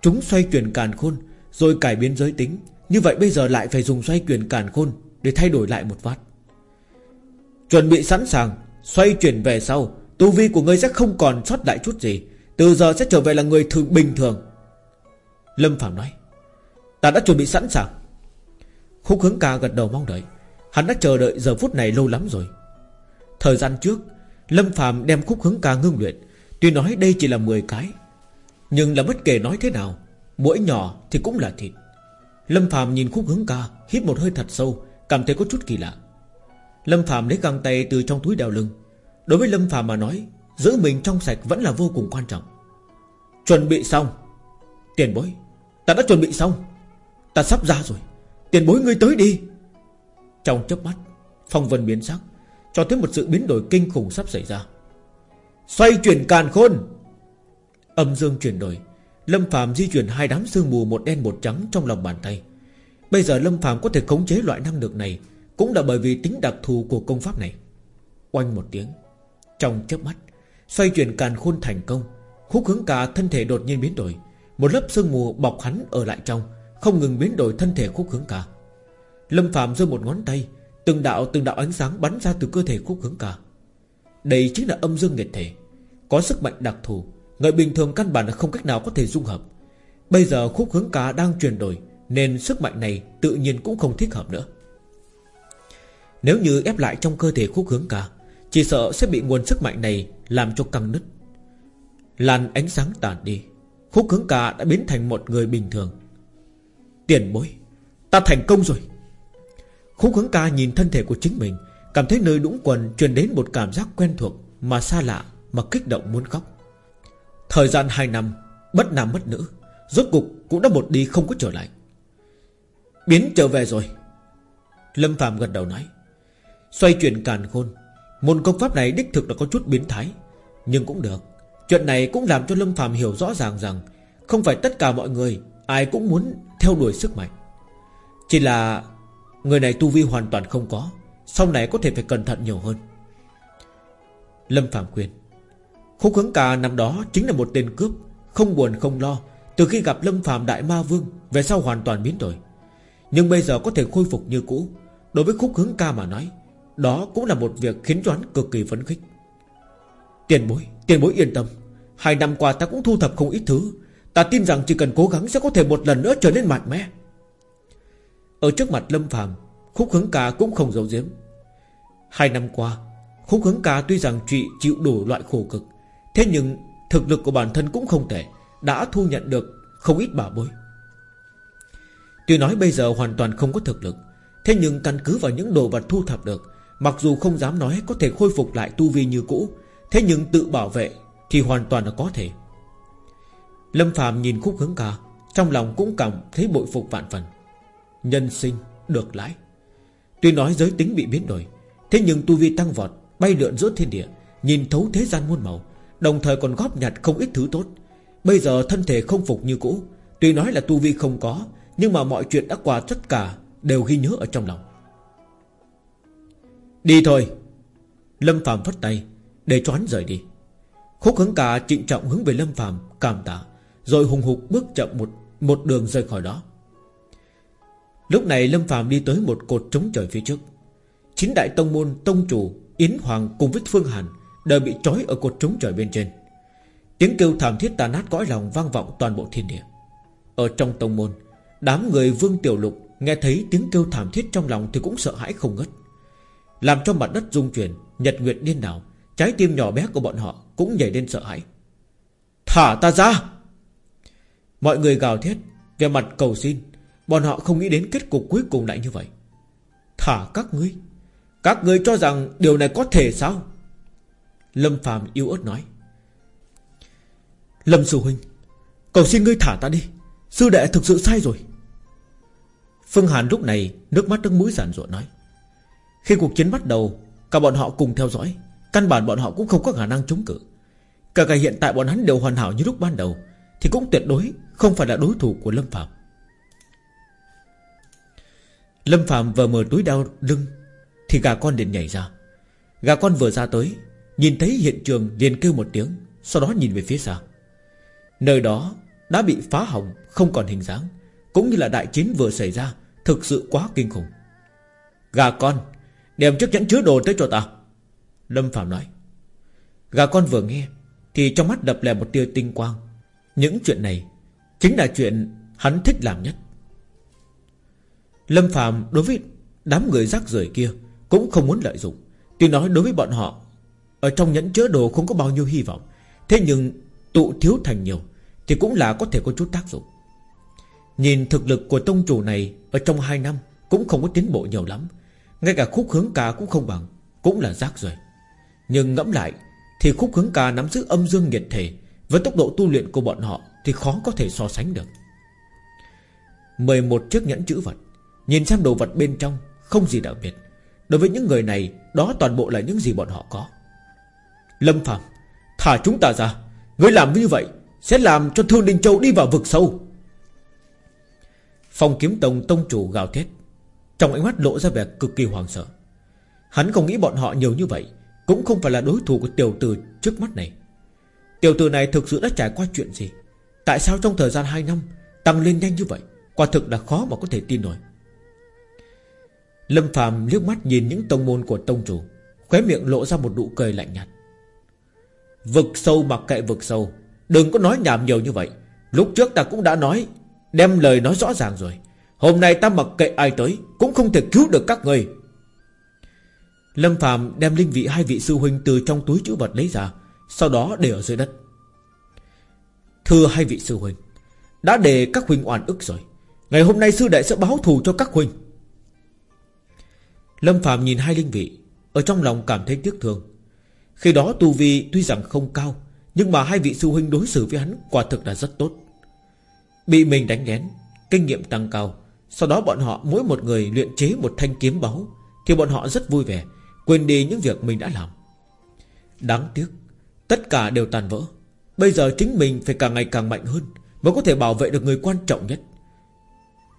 Chúng xoay chuyển càn khôn, Rồi cải biến giới tính như vậy bây giờ lại phải dùng xoay chuyển càn khôn Để thay đổi lại một vát Chuẩn bị sẵn sàng, Xoay chuyển về sau, Tu vi của ngươi sẽ không còn sót lại chút gì. Từ giờ sẽ trở về là người thường bình thường. Lâm Phạm nói, Ta đã chuẩn bị sẵn sàng. Khúc hướng ca gật đầu mong đợi. Hắn đã chờ đợi giờ phút này lâu lắm rồi. Thời gian trước, Lâm Phạm đem khúc hướng ca ngưng luyện, Tuy nói đây chỉ là 10 cái, Nhưng là bất kể nói thế nào, Mỗi nhỏ thì cũng là thịt. Lâm Phạm nhìn khúc hướng ca, Hít một hơi thật sâu, Cảm thấy có chút kỳ lạ. Lâm Phạm lấy găng tay từ trong túi đeo lưng. Đối với Lâm Phạm mà nói, Giữ mình trong sạch vẫn là vô cùng quan trọng. Chuẩn bị xong. Tiền bối, Ta đã chuẩn bị xong. Ta sắp ra rồi. Tiền bối ngươi tới đi. Trong chớp mắt, Phong vân biến sắc, Cho thấy một sự biến đổi kinh khủng sắp xảy ra. Xoay chuyển càn khôn. Âm dương chuyển đổi. Lâm Phạm di chuyển hai đám sương mù một đen một trắng trong lòng bàn tay. Bây giờ Lâm Phạm có thể khống chế loại năng lực này Cũng là bởi vì tính đặc thù của công pháp này. Oanh một tiếng, Trong chớp mắt, Xoay chuyển càn khôn thành công, Khúc hướng cả thân thể đột nhiên biến đổi. Một lớp sương mù bọc hắn ở lại trong, Không ngừng biến đổi thân thể khúc hướng cả. Lâm Phạm giơ một ngón tay, Từng đạo từng đạo ánh sáng bắn ra từ cơ thể khúc hướng cả. Đây chính là âm dương nghiệt thể, Có sức mạnh đặc thù Người bình thường căn bản là không cách nào có thể dung hợp. Bây giờ khúc hướng cá đang chuyển đổi, Nên sức mạnh này tự nhiên cũng không thích hợp nữa. Nếu như ép lại trong cơ thể khúc hướng cá Chỉ sợ sẽ bị nguồn sức mạnh này Làm cho căng nứt. Làn ánh sáng tàn đi, Khúc hướng cá đã biến thành một người bình thường. Tiền bối, Ta thành công rồi. Khúc hướng ca nhìn thân thể của chính mình, Cảm thấy nơi đũng quần truyền đến một cảm giác quen thuộc Mà xa lạ Mà kích động muốn khóc. Thời gian 2 năm, Bất nam mất nữ, Rốt cục cũng đã một đi không có trở lại. Biến trở về rồi. Lâm Phạm gật đầu nói, Xoay chuyển càn khôn. Môn công pháp này đích thực là có chút biến thái, Nhưng cũng được. Chuyện này cũng làm cho Lâm Phạm hiểu rõ ràng rằng Không phải tất cả mọi người Ai cũng muốn theo đuổi sức mạnh. Chỉ là Người này tu vi hoàn toàn không có, Sau này có thể phải cẩn thận nhiều hơn. Lâm Phạm khuyên Khúc hướng ca năm đó chính là một tên cướp, Không buồn không lo, Từ khi gặp Lâm Phạm Đại Ma Vương, Về sau hoàn toàn biến đổi. Nhưng bây giờ có thể khôi phục như cũ, Đối với khúc hướng ca mà nói, Đó cũng là một việc khiến cho hắn cực kỳ phấn khích. Tiền bối Tiền bối yên tâm, Hai năm qua ta cũng thu thập không ít thứ, Ta tin rằng chỉ cần cố gắng sẽ có thể một lần nữa trở nên mạnh mẽ. Ở trước mặt Lâm Phạm Khúc hướng ca cũng không giấu giếm. Hai năm qua, Khúc hướng ca tuy rằng chị chịu đủ loại khổ cực Thế nhưng, thực lực của bản thân cũng không tệ, Đã thu nhận được không ít bảo bối. Tuy nói bây giờ hoàn toàn không có thực lực, Thế nhưng căn cứ vào những đồ vật thu thập được, Mặc dù không dám nói có thể khôi phục lại tu vi như cũ, Thế nhưng tự bảo vệ Thì hoàn toàn là có thể. Lâm phàm nhìn khúc hướng ca, Trong lòng cũng cảm thấy bội phục vạn phần. Nhân sinh được lãi. Tuy nói giới tính bị biến đổi, Thế nhưng tu vi tăng vọt, Bay lượn giữa thiên địa, Nhìn thấu thế gian muôn màu Đồng thời còn góp nhặt không ít thứ tốt. Bây giờ thân thể không phục như cũ. Tuy nói là tu vi không có, Nhưng mà mọi chuyện đã qua tất cả Đều ghi nhớ ở trong lòng. Đi thôi. Lâm Phạm phất tay, Để choán rời đi. Khúc hướng cả trịnh trọng hướng về Lâm Phạm Cảm tạ, Rồi hùng hục bước chậm một một đường rời khỏi đó. Lúc này Lâm Phạm đi tới một cột trống trời phía trước. Chín đại tông môn, Tông chủ, Yến Hoàng cùng với Phương Hàn Đều bị trói ở cột trống trời bên trên. Tiếng kêu thảm thiết tàn nát cõi lòng Vang vọng toàn bộ thiên địa. Ở trong tông môn, Đám người Vương Tiểu Lục Nghe thấy tiếng kêu thảm thiết trong lòng Thì cũng sợ hãi không ngất Làm cho mặt đất rung chuyển, Nhật nguyệt điên đảo, Trái tim nhỏ bé của bọn họ Cũng nhảy lên sợ hãi. Thả ta ra! Mọi người gào thét, Về mặt cầu xin, Bọn họ không nghĩ đến kết cục cuối cùng lại như vậy. Thả các ngươi. Các ngươi cho rằng điều này có thể sao? Lâm Phạm yêu ớt nói. Lâm Sư Huynh, Cầu xin ngươi thả ta đi. Sư đệ thực sự sai rồi. Phương Hàn lúc này Nước mắt nước mũi giản rụa nói. Khi cuộc chiến bắt đầu, Cả bọn họ cùng theo dõi. Căn bản bọn họ cũng không có khả năng chống cự. Cả cả hiện tại bọn hắn đều hoàn hảo như lúc ban đầu, Thì cũng tuyệt đối Không phải là đối thủ của Lâm Phạm Lâm Phạm vừa mở túi đau lưng, Thì gà con liền nhảy ra. Gà con vừa ra tới Nhìn thấy hiện trường liền kêu một tiếng, Sau đó nhìn về phía xa. Nơi đó đã bị phá hỏng, Không còn hình dáng, Cũng như là đại chiến vừa xảy ra, Thực sự quá kinh khủng. Gà con, Đem chiếc nhẫn chứa đồ tới cho ta. Lâm Phạm nói. Gà con vừa nghe, Thì trong mắt đập lè một tia tinh quang. Những chuyện này Chính là chuyện hắn thích làm nhất. Lâm Phạm đối với đám người rác rưởi kia Cũng không muốn lợi dụng, Tuy nói đối với bọn họ ở trong nhẫn chứa đồ không có bao nhiêu hy vọng. Thế nhưng, tụ thiếu thành nhiều, Thì cũng là có thể có chút tác dụng. Nhìn thực lực của tông chủ này, Ở trong 2 năm, Cũng không có tiến bộ nhiều lắm. Ngay cả khúc hướng ca cũng không bằng, Cũng là rác rồi Nhưng ngẫm lại, Thì khúc hướng ca nắm giữ âm dương nhiệt thể, Với tốc độ tu luyện của bọn họ Thì khó có thể so sánh được. 11 chiếc nhẫn chữ vật. Nhìn xem đồ vật bên trong, Không gì đặc biệt. Đối với những người này, Đó toàn bộ là những gì bọn họ có. Lâm Phạm Thả chúng ta ra. Ngươi làm như vậy Sẽ làm cho Thương Đình Châu đi vào vực sâu. Phong kiếm tông tông chủ gào thét. Trong ánh mắt lộ ra vẻ cực kỳ hoàng sợ. Hắn không nghĩ bọn họ nhiều như vậy Cũng không phải là đối thủ của tiểu tử trước mắt này. Tiểu tử này thực sự đã trải qua chuyện gì? Tại sao trong thời gian 2 năm Tăng lên nhanh như vậy? Quả thực là khó mà có thể tin nổi. Lâm Phạm liếc mắt nhìn những tông môn của tông chủ, Khóe miệng lộ ra một nụ cười lạnh nhạt. Vực sâu mặc kệ vực sâu. Đừng có nói nhảm nhiều như vậy. Lúc trước ta cũng đã nói, Đem lời nói rõ ràng rồi. Hôm nay ta mặc kệ ai tới, Cũng không thể cứu được các người Lâm Phạm đem linh vị hai vị sư huynh Từ trong túi chữ vật lấy ra, Sau đó để ở dưới đất. Thưa hai vị sư huynh, Đã để các huynh oan ức rồi. Ngày hôm nay sư đệ sẽ báo thù cho các huynh. Lâm Phạm nhìn hai linh vị, Ở trong lòng cảm thấy tiếc thương. Khi đó tu vi tuy rằng không cao, Nhưng mà hai vị sư huynh đối xử với hắn Quả thực là rất tốt. Bị mình đánh lén Kinh nghiệm tăng cao, Sau đó bọn họ mỗi một người luyện chế một thanh kiếm báu, Thì bọn họ rất vui vẻ, Quên đi những việc mình đã làm. Đáng tiếc, Tất cả đều tàn vỡ. Bây giờ chính mình phải càng ngày càng mạnh hơn Mới có thể bảo vệ được người quan trọng nhất.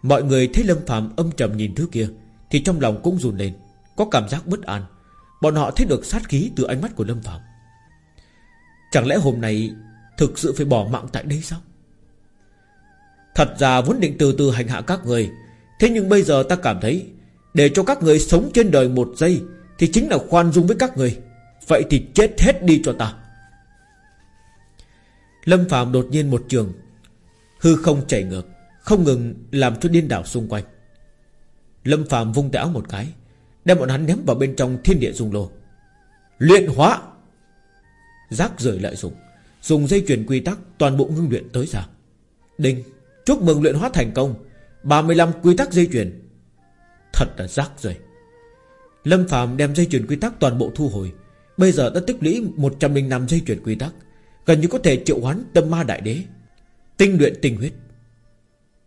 Mọi người thấy Lâm Phạm âm trầm nhìn thứ kia, thì trong lòng cũng run lên, Có cảm giác bất an. Bọn họ thấy được sát khí từ ánh mắt của Lâm Phạm Chẳng lẽ hôm nay Thực sự phải bỏ mạng tại đây sao? Thật ra vốn định từ từ hành hạ các người, Thế nhưng bây giờ ta cảm thấy Để cho các người sống trên đời một giây Thì chính là khoan dung với các người, Vậy thì chết hết đi cho ta. Lâm Phạm đột nhiên một trường, Hư không chảy ngược, Không ngừng làm cho điên đảo xung quanh. Lâm Phạm vung tay áo một cái Đem bọn hắn ném vào bên trong thiên địa dung lô. Luyện hóa. Giác rời lại dùng. Dùng dây chuyền quy tắc toàn bộ ngưng luyện tới ra Đinh. Chúc mừng luyện hóa thành công. 35 quy tắc dây chuyền. Thật là rác rời. Lâm Phạm đem dây chuyền quy tắc toàn bộ thu hồi. Bây giờ đã tích lũy 105 dây chuyền quy tắc. Gần như có thể triệu hoán tâm ma đại đế. Tinh luyện tinh huyết.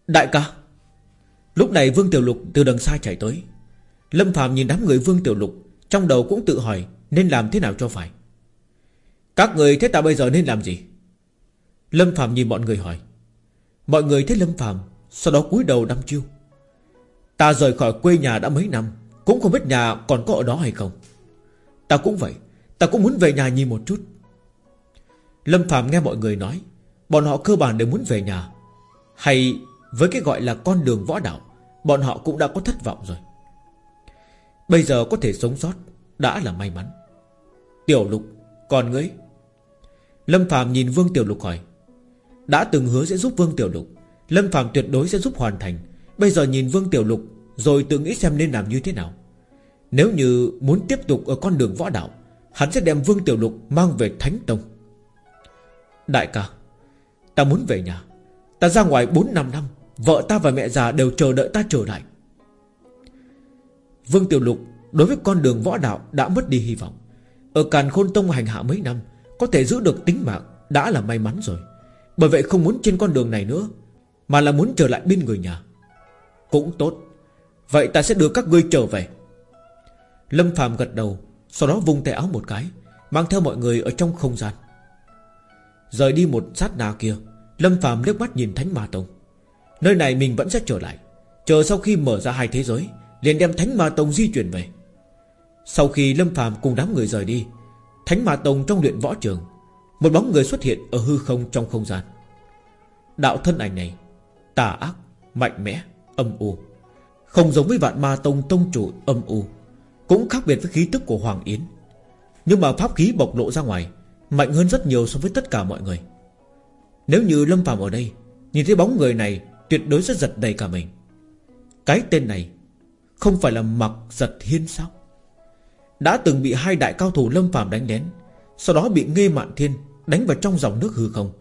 Đại ca. Lúc này Vương Tiểu Lục từ đằng xa chạy tới. Lâm Phạm nhìn đám người Vương Tiểu Lục, Trong đầu cũng tự hỏi Nên làm thế nào cho phải. Các người thế ta bây giờ nên làm gì? Lâm Phạm nhìn mọi người hỏi. Mọi người thấy Lâm Phạm, Sau đó cúi đầu đăm chiêu. Ta rời khỏi quê nhà đã mấy năm, Cũng không biết nhà còn có ở đó hay không. Ta cũng vậy, Ta cũng muốn về nhà nhìn một chút. Lâm Phạm nghe mọi người nói, Bọn họ cơ bản đều muốn về nhà. Hay với cái gọi là con đường võ đạo, Bọn họ cũng đã có thất vọng rồi. Bây giờ có thể sống sót, Đã là may mắn. Tiểu lục Còn ngươi. Lâm Phạm nhìn Vương Tiểu Lục hỏi, Đã từng hứa sẽ giúp Vương Tiểu Lục, Lâm Phạm tuyệt đối sẽ giúp hoàn thành. Bây giờ nhìn Vương Tiểu Lục, Rồi tự nghĩ xem nên làm như thế nào. Nếu như muốn tiếp tục ở con đường võ đạo, Hắn sẽ đem Vương Tiểu Lục mang về Thánh Tông. Đại ca, Ta muốn về nhà. Ta ra ngoài 4-5 năm, Vợ ta và mẹ già đều chờ đợi ta trở lại. Vương Tiểu Lục Đối với con đường võ đạo đã mất đi hy vọng. Ở Càn Khôn Tông hành hạ mấy năm, Có thể giữ được tính mạng Đã là may mắn rồi. Bởi vậy không muốn trên con đường này nữa, Mà là muốn trở lại bên người nhà. Cũng tốt. Vậy ta sẽ đưa các ngươi trở về. Lâm Phạm gật đầu, Sau đó vung tay áo một cái, Mang theo mọi người ở trong không gian. Rời đi một sát na kia, Lâm Phạm liếc mắt nhìn Thánh Ma Tông. Nơi này mình vẫn sẽ trở lại, Chờ sau khi mở ra hai thế giới liền đem Thánh Ma Tông di chuyển về. Sau khi Lâm phàm cùng đám người rời đi Thánh Ma Tông trong luyện võ trường Một bóng người xuất hiện ở hư không trong không gian. Đạo thân ảnh này Tà ác, mạnh mẽ, âm u Không giống với vạn ma tông tông chủ âm u Cũng khác biệt với khí tức của Hoàng Yến. Nhưng mà pháp khí bộc lộ ra ngoài Mạnh hơn rất nhiều so với tất cả mọi người. Nếu như Lâm Phạm ở đây Nhìn thấy bóng người này Tuyệt đối sẽ giật đầy cả mình. Cái tên này không phải là mặc giật hiên sao? Đã từng bị hai đại cao thủ Lâm Phạm đánh đến Sau đó bị nghe Mạn Thiên Đánh vào trong dòng nước hư không,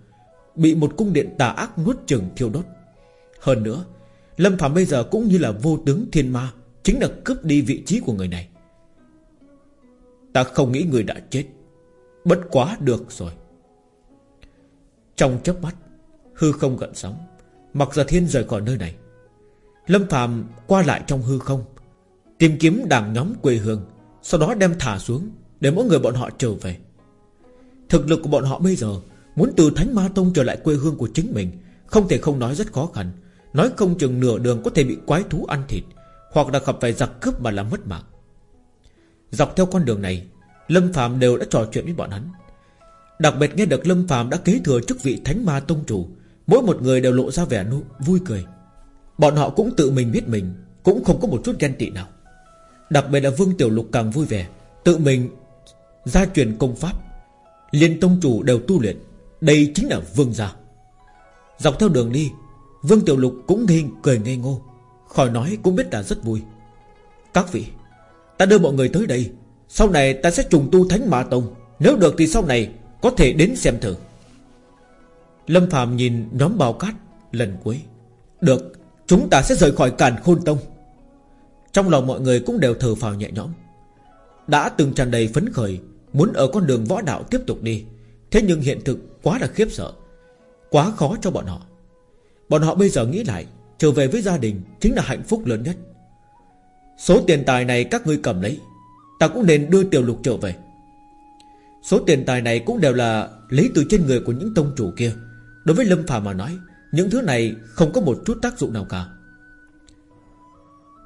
Bị một cung điện tà ác nuốt chừng thiêu đốt. Hơn nữa, Lâm Phạm bây giờ cũng như là vô tướng thiên ma Chính là cướp đi vị trí của người này. Ta không nghĩ người đã chết, Bất quá được rồi. Trong chớp mắt, Hư không gợn sóng Mặc giờ thiên rời khỏi nơi này. Lâm Phạm qua lại trong hư không Tìm kiếm đảng nhóm quê hương, Sau đó đem thả xuống Để mỗi người bọn họ trở về. Thực lực của bọn họ bây giờ Muốn từ Thánh Ma Tông trở lại quê hương của chính mình Không thể không nói rất khó khăn. Nói không chừng nửa đường có thể bị quái thú ăn thịt, Hoặc là gặp phải giặc cướp mà làm mất mạng. Dọc theo con đường này, Lâm Phạm đều đã trò chuyện với bọn hắn. Đặc biệt nghe được Lâm Phạm đã kế thừa chức vị Thánh Ma Tông Chủ, Mỗi một người đều lộ ra vẻ vui cười. Bọn họ cũng tự mình biết mình, Cũng không có một chút ghen tị nào. Đặc biệt là Vương Tiểu Lục càng vui vẻ, Tự mình gia truyền công pháp. Liên tông chủ đều tu luyện, Đây chính là Vương gia. Dọc theo đường đi, Vương Tiểu Lục cũng nghi cười ngây ngô, Khỏi nói cũng biết là rất vui. Các vị, Ta đưa mọi người tới đây, Sau này ta sẽ trùng tu Thánh mã Tông, Nếu được thì sau này Có thể đến xem thử. Lâm Phạm nhìn nhóm bào cát lần cuối, Được, Chúng ta sẽ rời khỏi càn khôn tông. Trong lòng mọi người cũng đều thở phào nhẹ nhõm. Đã từng tràn đầy phấn khởi, Muốn ở con đường võ đạo tiếp tục đi. Thế nhưng hiện thực quá là khiếp sợ, Quá khó cho bọn họ. Bọn họ bây giờ nghĩ lại, Trở về với gia đình chính là hạnh phúc lớn nhất. Số tiền tài này các ngươi cầm lấy, Ta cũng nên đưa tiểu lục trở về. Số tiền tài này cũng đều là Lấy từ trên người của những tông chủ kia. Đối với Lâm Phàm mà nói, Những thứ này không có một chút tác dụng nào cả.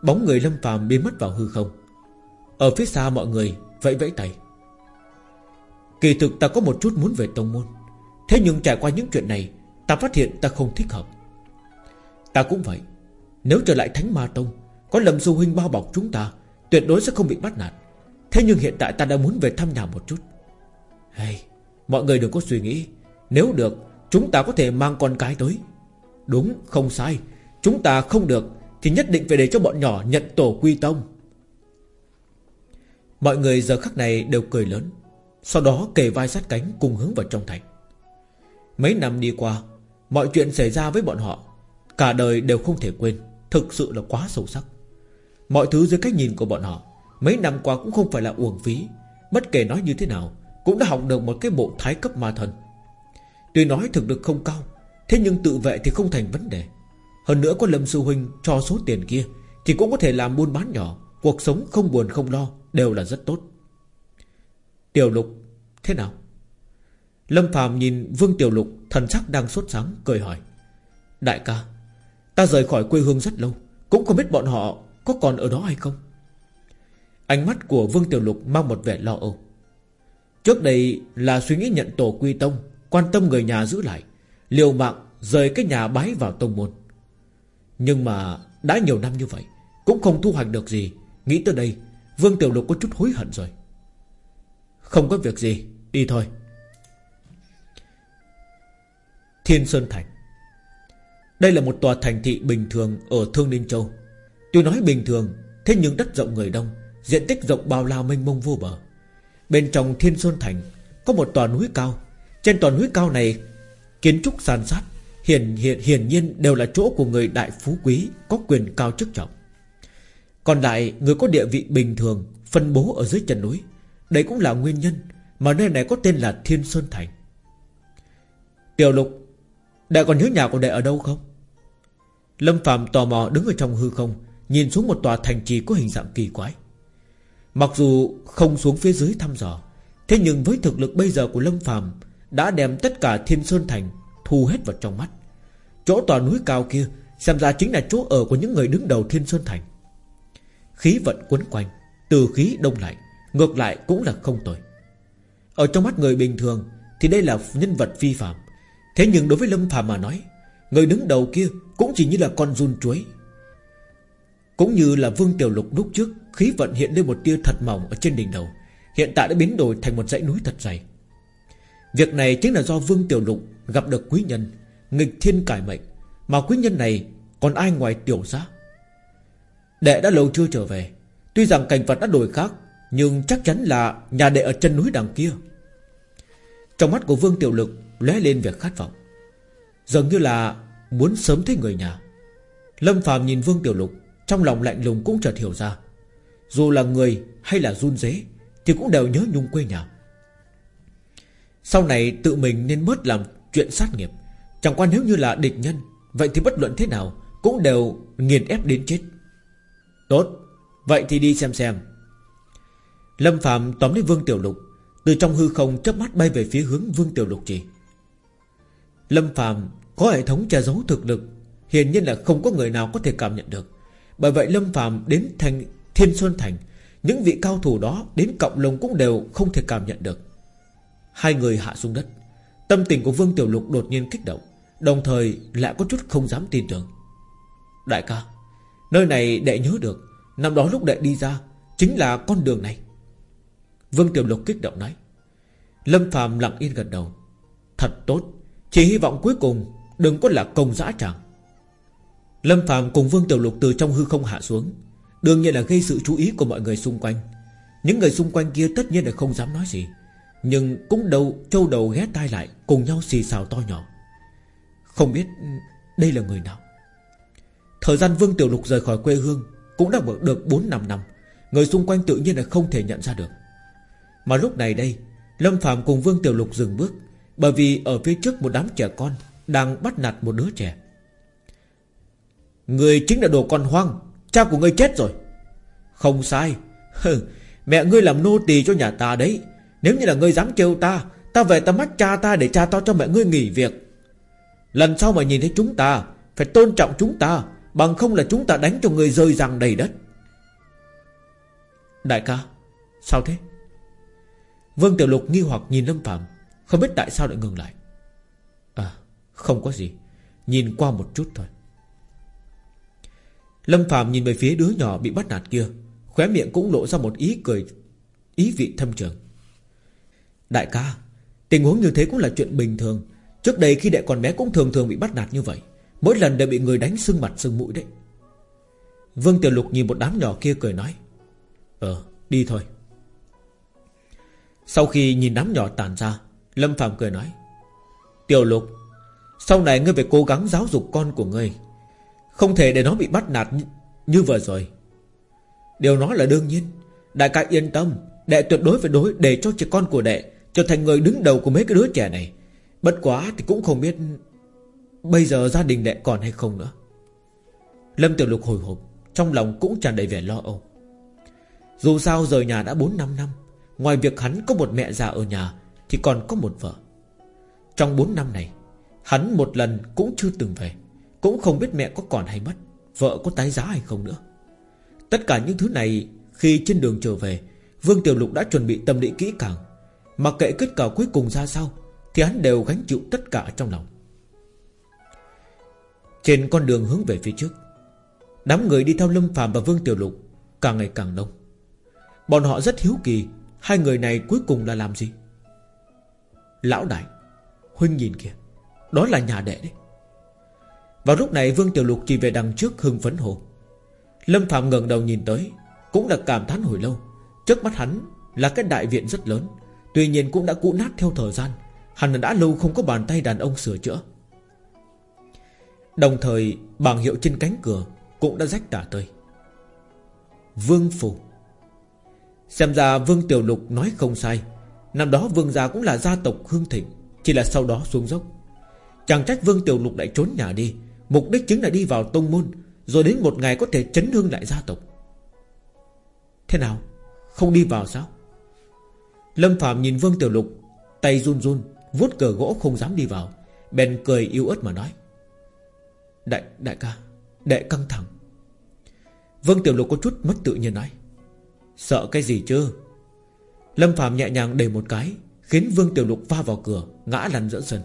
Bóng người Lâm Phàm biến mất vào hư không. Ở phía xa mọi người vẫy vẫy tay. Kỳ thực ta có một chút muốn về tông môn. Thế nhưng trải qua những chuyện này Ta phát hiện ta không thích hợp. Ta cũng vậy. Nếu trở lại Thánh Ma Tông Có Lâm Du Huynh bao bọc chúng ta Tuyệt đối sẽ không bị bắt nạt. Thế nhưng hiện tại ta đã muốn về thăm nhà một chút. Hey, Mọi người đừng có suy nghĩ. Nếu được Chúng ta có thể mang con cái tới. Đúng không sai. Chúng ta không được. Thì nhất định phải để cho bọn nhỏ nhận tổ quy tông. Mọi người giờ khắc này đều cười lớn, Sau đó kề vai sát cánh cùng hướng vào trong thành. Mấy năm đi qua, Mọi chuyện xảy ra với bọn họ, Cả đời đều không thể quên, Thực sự là quá sâu sắc. Mọi thứ dưới cách nhìn của bọn họ, Mấy năm qua cũng không phải là uổng phí, Bất kể nói như thế nào, Cũng đã học được một cái bộ thái cấp ma thần. Tuy nói thực lực không cao, Thế nhưng tự vệ thì không thành vấn đề. Hơn nữa có Lâm Sư Huynh cho số tiền kia, Thì cũng có thể làm buôn bán nhỏ. Cuộc sống không buồn không lo, Đều là rất tốt. Tiểu Lục, Thế nào? Lâm Phàm nhìn Vương Tiểu Lục, Thần sắc đang sốt sáng, cười hỏi. Đại ca, Ta rời khỏi quê hương rất lâu, Cũng không biết bọn họ có còn ở đó hay không? Ánh mắt của Vương Tiểu Lục mang một vẻ lo âu. Trước đây là suy nghĩ nhận tổ quy tông, Quan tâm người nhà giữ lại, Liều mạng rời cái nhà bái vào tông môn. Nhưng mà Đã nhiều năm như vậy, Cũng không thu hoạch được gì. Nghĩ tới đây, Vương Tiểu Lục có chút hối hận rồi. Không có việc gì, Đi thôi. Thiên Sơn Thành. Đây là một tòa thành thị bình thường Ở Thương Ninh Châu. Tuy nói bình thường, Thế nhưng đất rộng người đông, Diện tích rộng bao la mênh mông vô bờ. Bên trong Thiên Sơn Thành Có một tòa núi cao. Trên tòa núi cao này, Kiến trúc sàn sát Hiển, hiển, hiển nhiên đều là chỗ của người đại phú quý Có quyền cao chức trọng. Còn lại người có địa vị bình thường Phân bố ở dưới chân núi Đây cũng là nguyên nhân Mà nơi này có tên là Thiên Sơn Thành. Tiểu lục Đệ còn nhớ nhà của đệ ở đâu không? Lâm Phạm tò mò đứng ở trong hư không Nhìn xuống một tòa thành trì có hình dạng kỳ quái. Mặc dù không xuống phía dưới thăm dò Thế nhưng với thực lực bây giờ của Lâm phạm Đã đem tất cả Thiên Sơn Thành Thu hết vào trong mắt. Chỗ tòa núi cao kia, Xem ra chính là chỗ ở của những người đứng đầu Thiên Sơn Thành. Khí vận quấn quanh, Từ khí đông lại Ngược lại cũng là không tồi. Ở trong mắt người bình thường Thì đây là nhân vật phi phạm. Thế nhưng đối với Lâm Phàm mà nói, Người đứng đầu kia cũng chỉ như là con run chuối. Cũng như là Vương Tiểu Lục lúc trước, Khí vận hiện lên một tia thật mỏng Ở trên đỉnh đầu, Hiện tại đã biến đổi thành một dãy núi thật dày. Việc này chính là do Vương Tiểu Lục Gặp được quý nhân. Nghịch thiên cải mệnh, Mà quý nhân này còn ai ngoài tiểu gia Đệ đã lâu chưa trở về, Tuy rằng cảnh vật đã đổi khác, Nhưng chắc chắn là nhà đệ ở chân núi đằng kia. Trong mắt của Vương Tiểu Lực lóe lên việc khát vọng. Dường như là muốn sớm thấy người nhà. Lâm phàm nhìn Vương Tiểu Lục, Trong lòng lạnh lùng cũng chợt hiểu ra. Dù là người hay là run dế Thì cũng đều nhớ nhung quê nhà. Sau này tự mình nên bớt làm chuyện sát nghiệp. Chẳng qua nếu như là địch nhân, Vậy thì bất luận thế nào Cũng đều nghiền ép đến chết. Tốt, Vậy thì đi xem xem. Lâm Phạm tóm lấy Vương Tiểu Lục, Từ trong hư không chớp mắt bay về phía hướng Vương Tiểu Lục chỉ. Lâm Phạm có hệ thống che giấu thực lực, Hiển nhiên là không có người nào có thể cảm nhận được. Bởi vậy Lâm Phạm đến thành Thiên Xuân Thành, Những vị cao thủ đó đến cộng lồng cũng đều không thể cảm nhận được. Hai người hạ xuống đất, Tâm tình của Vương Tiểu Lục đột nhiên kích động. Đồng thời lại có chút không dám tin tưởng. Đại ca, Nơi này đệ nhớ được, Năm đó lúc đệ đi ra, Chính là con đường này. Vương Tiểu Lục kích động nói. Lâm Phạm lặng yên gật đầu. Thật tốt, Chỉ hy vọng cuối cùng Đừng có là công dã tràng. Lâm Phạm cùng Vương Tiểu Lục từ trong hư không hạ xuống. Đương nhiên là gây sự chú ý của mọi người xung quanh. Những người xung quanh kia tất nhiên là không dám nói gì, Nhưng cũng đầu châu đầu ghé tai lại Cùng nhau xì xào to nhỏ. Không biết đây là người nào. Thời gian Vương Tiểu Lục rời khỏi quê hương Cũng đã được 4 năm năm. Người xung quanh tự nhiên là không thể nhận ra được. Mà lúc này đây, Lâm Phạm cùng Vương Tiểu Lục dừng bước, Bởi vì ở phía trước một đám trẻ con Đang bắt nạt một đứa trẻ. Người chính là đồ con hoang, Cha của ngươi chết rồi. Không sai. Mẹ ngươi làm nô tỳ cho nhà ta đấy. Nếu như là ngươi dám kêu ta Ta về ta mắt cha ta để cha ta cho mẹ ngươi nghỉ việc. Lần sau mà nhìn thấy chúng ta, Phải tôn trọng chúng ta, Bằng không là chúng ta đánh cho người rơi răng đầy đất. Đại ca, Sao thế? Vương Tiểu Lục nghi hoặc nhìn Lâm Phạm Không biết tại sao lại ngừng lại. À không có gì, Nhìn qua một chút thôi. Lâm Phạm nhìn về phía đứa nhỏ bị bắt nạt kia, Khóe miệng cũng lộ ra một ý cười, Ý vị thâm trường. Đại ca, Tình huống như thế cũng là chuyện bình thường Trước đây khi đệ còn bé cũng thường thường bị bắt nạt như vậy Mỗi lần đều bị người đánh sưng mặt sưng mũi đấy. Vương Tiểu Lục nhìn một đám nhỏ kia cười nói Ờ đi thôi. Sau khi nhìn đám nhỏ tàn ra Lâm Phạm cười nói Tiểu Lục Sau này ngươi phải cố gắng giáo dục con của ngươi. Không thể để nó bị bắt nạt như, như vừa rồi. Điều đó là đương nhiên. Đại ca yên tâm Đệ tuyệt đối phải đối để cho trẻ con của đệ Trở thành người đứng đầu của mấy cái đứa trẻ này. Bất quá thì cũng không biết Bây giờ gia đình đệ còn hay không nữa. Lâm Tiểu Lục hồi hộp, Trong lòng cũng tràn đầy vẻ lo âu. Dù sao rời nhà đã 4 năm năm, Ngoài việc hắn có một mẹ già ở nhà Thì còn có một vợ. Trong 4 năm này, Hắn một lần cũng chưa từng về, Cũng không biết mẹ có còn hay mất, Vợ có tái giá hay không nữa. Tất cả những thứ này Khi trên đường trở về, Vương Tiểu Lục đã chuẩn bị tâm lý kỹ càng Mặc kệ kết quả cuối cùng ra sao thì hắn đều gánh chịu tất cả trong lòng. Trên con đường hướng về phía trước, Đám người đi theo Lâm Phạm và Vương Tiểu Lục Càng ngày càng đông. Bọn họ rất hiếu kỳ, Hai người này cuối cùng là làm gì? Lão đại, Huynh nhìn kìa, Đó là nhà đệ đấy. Vào lúc này Vương Tiểu Lục chỉ về đằng trước hưng phấn hồ. Lâm Phạm ngẩng đầu nhìn tới, Cũng đã cảm thán hồi lâu. Trước mắt hắn là cái đại viện rất lớn, Tuy nhiên cũng đã cũ nát theo thời gian. Hắn đã lâu không có bàn tay đàn ông sửa chữa. Đồng thời, bảng hiệu trên cánh cửa Cũng đã rách tả tơi. Vương Phủ Xem ra Vương Tiểu Lục nói không sai. Năm đó Vương gia cũng là gia tộc hương thịnh, Chỉ là sau đó xuống dốc. Chẳng trách Vương Tiểu Lục lại trốn nhà đi. Mục đích chính là đi vào tông môn, Rồi đến một ngày có thể chấn hương lại gia tộc. Thế nào? Không đi vào sao? Lâm Phạm nhìn Vương Tiểu Lục, Tay run run vuốt cờ gỗ không dám đi vào. Bèn cười yếu ớt mà nói, Đại đại ca, Đệ căng thẳng. Vương Tiểu Lục có chút mất tự nhiên nói, Sợ cái gì chứ? Lâm Phạm nhẹ nhàng đẩy một cái, Khiến Vương Tiểu Lục va vào cửa, Ngã lăn giữa sân.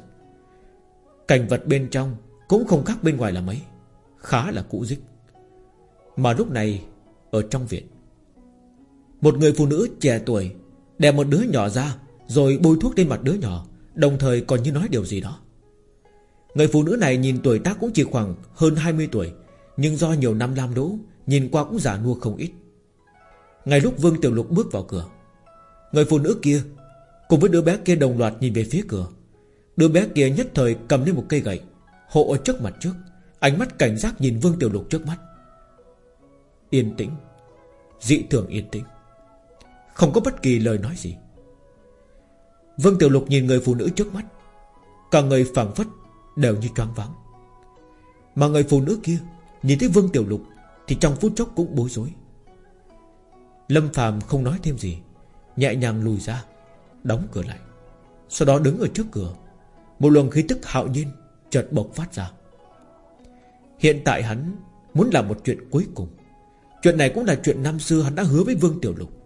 Cảnh vật bên trong Cũng không khác bên ngoài là mấy, Khá là cũ dích. Mà lúc này, Ở trong viện, Một người phụ nữ trẻ tuổi Đè một đứa nhỏ ra, Rồi bôi thuốc lên mặt đứa nhỏ. Đồng thời còn như nói điều gì đó. Người phụ nữ này nhìn tuổi tác cũng chỉ khoảng hơn 20 tuổi, Nhưng do nhiều năm lam đỗ, Nhìn qua cũng già nua không ít. Ngay lúc Vương Tiểu Lục bước vào cửa, Người phụ nữ kia Cùng với đứa bé kia đồng loạt nhìn về phía cửa. Đứa bé kia nhất thời cầm lên một cây gậy, Hộ ở trước mặt trước, Ánh mắt cảnh giác nhìn Vương Tiểu Lục trước mắt. Yên tĩnh, Dị thường yên tĩnh, Không có bất kỳ lời nói gì. Vương Tiểu Lục nhìn người phụ nữ trước mắt. Cả người phảng phất Đều như choáng váng. Mà người phụ nữ kia Nhìn thấy Vương Tiểu Lục Thì trong phút chốc cũng bối rối. Lâm Phạm không nói thêm gì, Nhẹ nhàng lùi ra, Đóng cửa lại. Sau đó đứng ở trước cửa, Một luồng khí tức hạo nhiên chợt bộc phát ra. Hiện tại hắn Muốn làm một chuyện cuối cùng. Chuyện này cũng là chuyện năm xưa hắn đã hứa với Vương Tiểu Lục.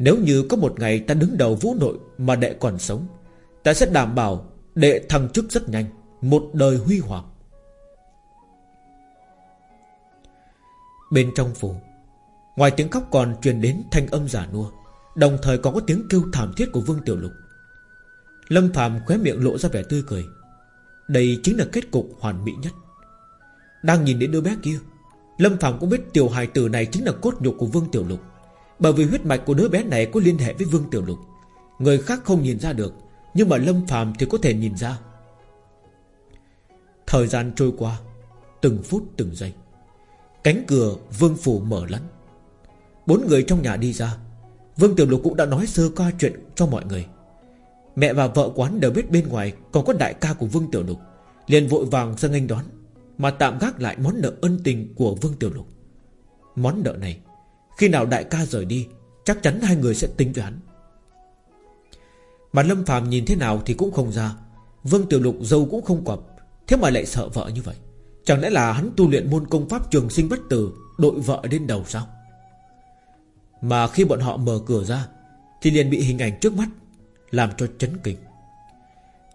Nếu như có một ngày ta đứng đầu vũ nội Mà đệ còn sống, Ta sẽ đảm bảo đệ thăng chức rất nhanh, Một đời huy hoàng. Bên trong phủ, Ngoài tiếng khóc còn truyền đến thanh âm giả nua, Đồng thời còn có tiếng kêu thảm thiết của Vương Tiểu Lục. Lâm Phạm khóe miệng lộ ra vẻ tươi cười. Đây chính là kết cục hoàn mỹ nhất. Đang nhìn đến đứa bé kia, Lâm Phạm cũng biết tiểu hài tử này chính là cốt nhục của Vương Tiểu Lục. Bởi vì huyết mạch của đứa bé này có liên hệ với Vương Tiểu Lục. Người khác không nhìn ra được, Nhưng mà Lâm phàm thì có thể nhìn ra. Thời gian trôi qua, Từng phút từng giây, Cánh cửa Vương Phủ mở lắn Bốn người trong nhà đi ra, Vương Tiểu Lục cũng đã nói sơ qua chuyện cho mọi người. Mẹ và vợ quán đều biết bên ngoài Còn có đại ca của Vương Tiểu Lục, liền vội vàng ra nghênh đón, Mà tạm gác lại món nợ ân tình của Vương Tiểu Lục. Món nợ này khi nào đại ca rời đi Chắc chắn hai người sẽ tính với hắn Mà Lâm Phàm nhìn thế nào thì cũng không ra. Vương Tiểu Lục dâu cũng không quặp Thế mà lại sợ vợ như vậy. Chẳng lẽ là hắn tu luyện môn công pháp trường sinh bất tử Đội vợ lên đầu sao? Mà khi bọn họ mở cửa ra Thì liền bị hình ảnh trước mắt Làm cho chấn kinh.